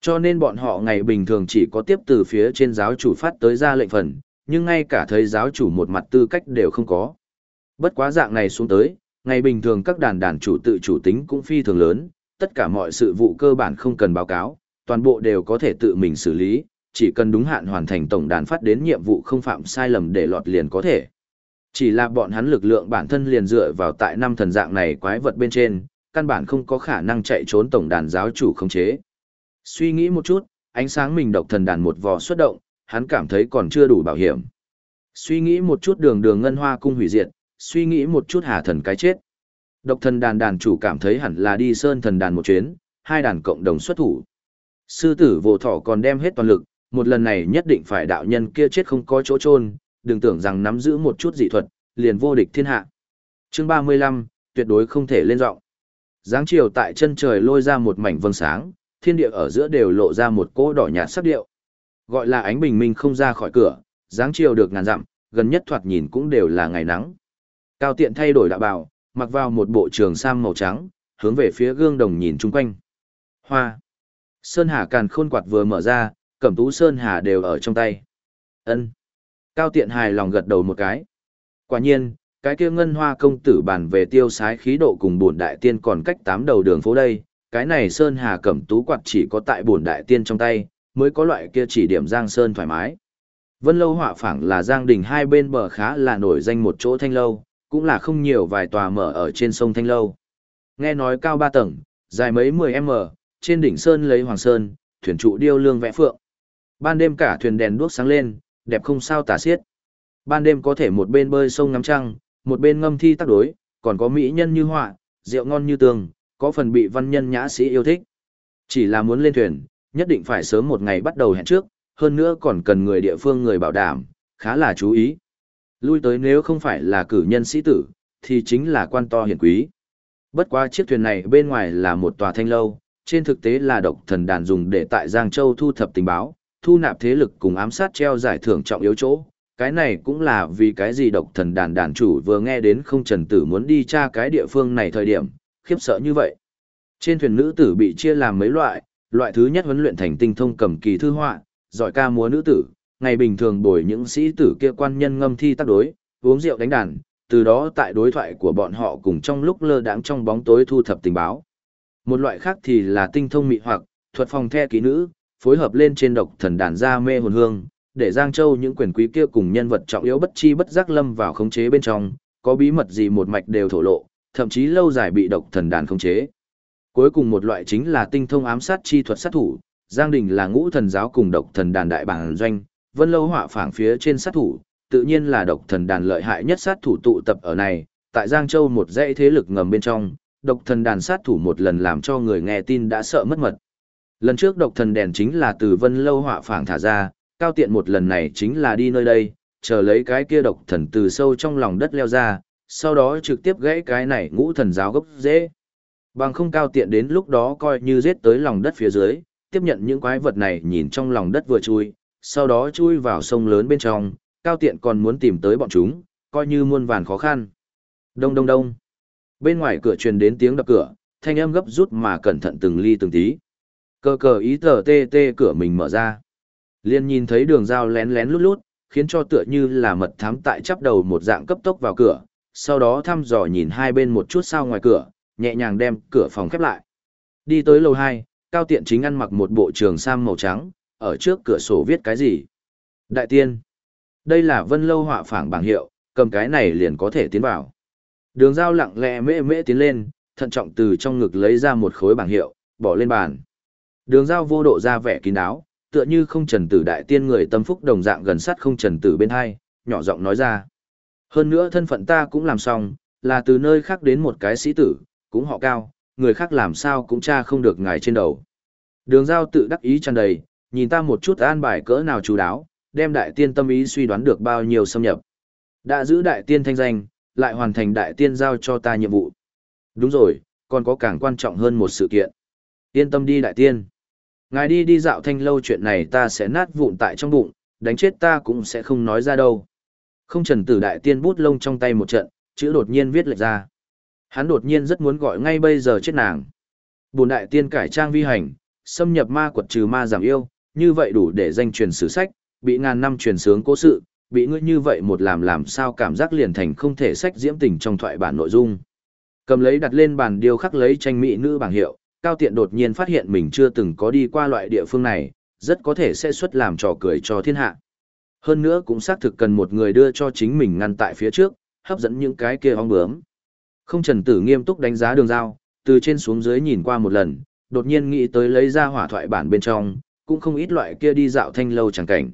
Cho nên bọn họ ngày bình thường chỉ có tiếp từ phía trên giáo chủ phát tới ra lệnh phần, nhưng ngay cả thấy giáo chủ một mặt tư cách đều không có. Bất quá dạng này xuống tới, ngày bình thường các đàn đàn chủ tự chủ tính cũng phi thường lớn, tất cả mọi sự vụ cơ bản không cần báo cáo, toàn bộ đều có thể tự mình xử lý, chỉ cần đúng hạn hoàn thành tổng đàn phát đến nhiệm vụ không phạm sai lầm để lọt liền có thể. Chỉ là bọn hắn lực lượng bản thân liền dựa vào tại năm thần dạng này quái vật bên trên, căn bản không có khả năng chạy trốn tổng đàn giáo chủ khống chế. Suy nghĩ một chút, ánh sáng mình độc thần đàn một vò xuất động, hắn cảm thấy còn chưa đủ bảo hiểm. Suy nghĩ một chút đường đường ngân hoa cung hủy diệt, suy nghĩ một chút hà thần cái chết. Độc thần đàn đàn chủ cảm thấy hẳn là đi sơn thần đàn một chuyến, hai đàn cộng đồng xuất thủ. Sư tử vô thọ còn đem hết toàn lực, một lần này nhất định phải đạo nhân kia chết không có chỗ trôn đừng tưởng rằng nắm giữ một chút dị thuật, liền vô địch thiên hạ. Chương 35, tuyệt đối không thể lên giọng. Giáng chiều tại chân trời lôi ra một mảnh vầng sáng, thiên địa ở giữa đều lộ ra một cỗ đỏ nhạt sắc điệu. Gọi là ánh bình minh không ra khỏi cửa, giáng chiều được ngàn dặm, gần nhất thoạt nhìn cũng đều là ngày nắng. Cao tiện thay đổi đạo bào, mặc vào một bộ trường sam màu trắng, hướng về phía gương đồng nhìn chung quanh. Hoa. Sơn Hà càn khôn quạt vừa mở ra, cẩm tú Sơn Hà đều ở trong tay. ân Cao tiện hài lòng gật đầu một cái. Quả nhiên, cái kia ngân hoa công tử bàn về tiêu sái khí độ cùng bổn đại tiên còn cách tám đầu đường phố đây, cái này Sơn Hà cẩm tú quạt chỉ có tại bổn đại tiên trong tay, mới có loại kia chỉ điểm Giang Sơn thoải mái. Vân Lâu họa phảng là Giang Đình hai bên bờ khá là nổi danh một chỗ thanh lâu, cũng là không nhiều vài tòa mở ở trên sông Thanh Lâu. Nghe nói cao ba tầng, dài mấy 10m, trên đỉnh sơn lấy hoàng sơn, thuyền trụ điêu lương vẽ phượng. Ban đêm cả thuyền đèn đuốc sáng lên, đẹp không sao tả xiết. Ban đêm có thể một bên bơi sông ngắm trăng, một bên ngâm thi tác đối, còn có mỹ nhân như họa, rượu ngon như tường, có phần bị văn nhân nhã sĩ yêu thích. Chỉ là muốn lên thuyền, nhất định phải sớm một ngày bắt đầu hẹn trước, hơn nữa còn cần người địa phương người bảo đảm, khá là chú ý. Lui tới nếu không phải là cử nhân sĩ tử, thì chính là quan to hiển quý. Bất quá chiếc thuyền này bên ngoài là một tòa thanh lâu, trên thực tế là độc thần đàn dùng để tại Giang Châu thu thập tình báo, thu nạp thế lực cùng ám sát treo giải thưởng trọng yếu chỗ. Cái này cũng là vì cái gì độc thần đàn đàn chủ vừa nghe đến không trần tử muốn đi tra cái địa phương này thời điểm, khiếp sợ như vậy. Trên thuyền nữ tử bị chia làm mấy loại, loại thứ nhất huấn luyện thành tinh thông cầm kỳ thư họa, giỏi ca múa nữ tử, ngày bình thường bồi những sĩ tử kia quan nhân ngâm thi tác đối, uống rượu đánh đàn, từ đó tại đối thoại của bọn họ cùng trong lúc lơ đãng trong bóng tối thu thập tình báo. Một loại khác thì là tinh thông mị hoặc, thuật phòng the ký nữ, phối hợp lên trên độc thần đàn ra mê hồn hương, để Giang Châu những quyền quý kia cùng nhân vật trọng yếu bất chi bất giác lâm vào khống chế bên trong, có bí mật gì một mạch đều thổ lộ, thậm chí lâu dài bị độc thần đàn khống chế. Cuối cùng một loại chính là tinh thông ám sát chi thuật sát thủ, Giang Đình là ngũ thần giáo cùng độc thần đàn đại bản doanh, vân lâu họa phảng phía trên sát thủ, tự nhiên là độc thần đàn lợi hại nhất sát thủ tụ tập ở này, tại Giang Châu một dãy thế lực ngầm bên trong, độc thần đàn sát thủ một lần làm cho người nghe tin đã sợ mất mật. Lần trước độc thần đèn chính là từ vân lâu họa phảng thả ra, cao tiện một lần này chính là đi nơi đây, chờ lấy cái kia độc thần từ sâu trong lòng đất leo ra, sau đó trực tiếp gãy cái này ngũ thần giáo gốc dễ. Bằng không cao tiện đến lúc đó coi như giết tới lòng đất phía dưới, tiếp nhận những quái vật này nhìn trong lòng đất vừa chui, sau đó chui vào sông lớn bên trong, cao tiện còn muốn tìm tới bọn chúng, coi như muôn vàn khó khăn. Đông đông đông. Bên ngoài cửa truyền đến tiếng đập cửa, thanh âm gấp rút mà cẩn thận từng ly từng tí. Cờ cờ ý tờ tê tê cửa mình mở ra. Liên nhìn thấy đường dao lén lén lút lút, khiến cho tựa như là mật thám tại chắp đầu một dạng cấp tốc vào cửa, sau đó thăm dò nhìn hai bên một chút sau ngoài cửa, nhẹ nhàng đem cửa phòng khép lại. Đi tới lầu 2, Cao Tiện chính ăn mặc một bộ trường sam màu trắng, ở trước cửa sổ viết cái gì? Đại tiên. Đây là vân lâu họa phảng bảng hiệu, cầm cái này liền có thể tiến vào. Đường dao lặng lẽ mễ mễ tiến lên, thận trọng từ trong ngực lấy ra một khối bảng hiệu, bỏ lên bàn. Đường giao vô độ ra vẻ kín đáo, tựa như không trần tử đại tiên người tâm phúc đồng dạng gần sát không trần tử bên hai, nhỏ giọng nói ra. Hơn nữa thân phận ta cũng làm xong, là từ nơi khác đến một cái sĩ tử, cũng họ cao, người khác làm sao cũng cha không được ngài trên đầu. Đường giao tự đắc ý tràn đầy, nhìn ta một chút an bài cỡ nào chú đáo, đem đại tiên tâm ý suy đoán được bao nhiêu xâm nhập. Đã giữ đại tiên thanh danh, lại hoàn thành đại tiên giao cho ta nhiệm vụ. Đúng rồi, còn có càng quan trọng hơn một sự kiện. Yên tâm đi đại tiên. Ngài đi đi dạo thanh lâu chuyện này ta sẽ nát vụn tại trong bụng, đánh chết ta cũng sẽ không nói ra đâu. Không trần tử đại tiên bút lông trong tay một trận, chữ đột nhiên viết lệch ra. Hắn đột nhiên rất muốn gọi ngay bây giờ chết nàng. Bùn đại tiên cải trang vi hành, xâm nhập ma quật trừ ma giảm yêu, như vậy đủ để danh truyền sử sách, bị ngàn năm truyền sướng cố sự, bị ngươi như vậy một làm làm sao cảm giác liền thành không thể sách diễm tình trong thoại bản nội dung. Cầm lấy đặt lên bàn điêu khắc lấy tranh mỹ nữ bảng hiệu, Cao Tiện đột nhiên phát hiện mình chưa từng có đi qua loại địa phương này, rất có thể sẽ xuất làm trò cười cho thiên hạ. Hơn nữa cũng xác thực cần một người đưa cho chính mình ngăn tại phía trước, hấp dẫn những cái kia ong bướm. Không trần tử nghiêm túc đánh giá đường giao, từ trên xuống dưới nhìn qua một lần, đột nhiên nghĩ tới lấy ra hỏa thoại bản bên trong, cũng không ít loại kia đi dạo thanh lâu chẳng cảnh.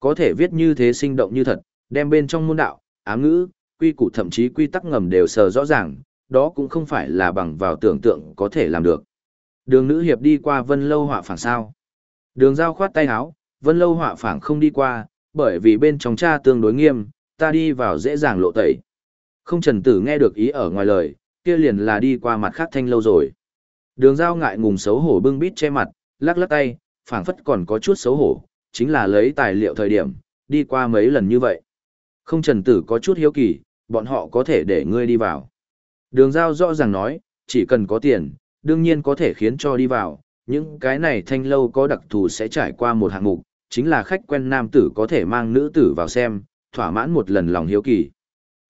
Có thể viết như thế sinh động như thật, đem bên trong môn đạo, ám ngữ, quy củ thậm chí quy tắc ngầm đều sờ rõ ràng, đó cũng không phải là bằng vào tưởng tượng có thể làm được. Đường nữ hiệp đi qua vân lâu họa phảng sao. Đường giao khoát tay áo, vân lâu họa phảng không đi qua, bởi vì bên trong cha tương đối nghiêm, ta đi vào dễ dàng lộ tẩy. Không trần tử nghe được ý ở ngoài lời, kia liền là đi qua mặt khác thanh lâu rồi. Đường giao ngại ngùng xấu hổ bưng bít che mặt, lắc lắc tay, phảng phất còn có chút xấu hổ, chính là lấy tài liệu thời điểm, đi qua mấy lần như vậy. Không trần tử có chút hiếu kỳ, bọn họ có thể để ngươi đi vào. Đường giao rõ ràng nói, chỉ cần có tiền, đương nhiên có thể khiến cho đi vào, những cái này thanh lâu có đặc thù sẽ trải qua một hạng mục, chính là khách quen nam tử có thể mang nữ tử vào xem, thỏa mãn một lần lòng hiếu kỳ.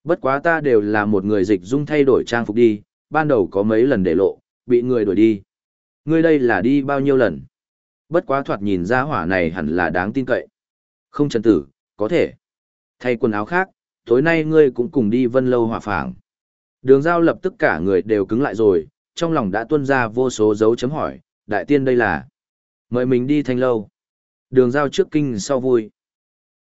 Bất quá ta đều là một người dịch dung thay đổi trang phục đi, ban đầu có mấy lần để lộ, bị người đuổi đi. Ngươi đây là đi bao nhiêu lần? Bất quá thoạt nhìn ra hỏa này hẳn là đáng tin cậy. Không trần tử, có thể. Thay quần áo khác, tối nay ngươi cũng cùng đi vân lâu hỏa phảng. Đường giao lập tức cả người đều cứng lại rồi, trong lòng đã tuôn ra vô số dấu chấm hỏi, đại tiên đây là. Mời mình đi thanh lâu. Đường giao trước kinh sau vui.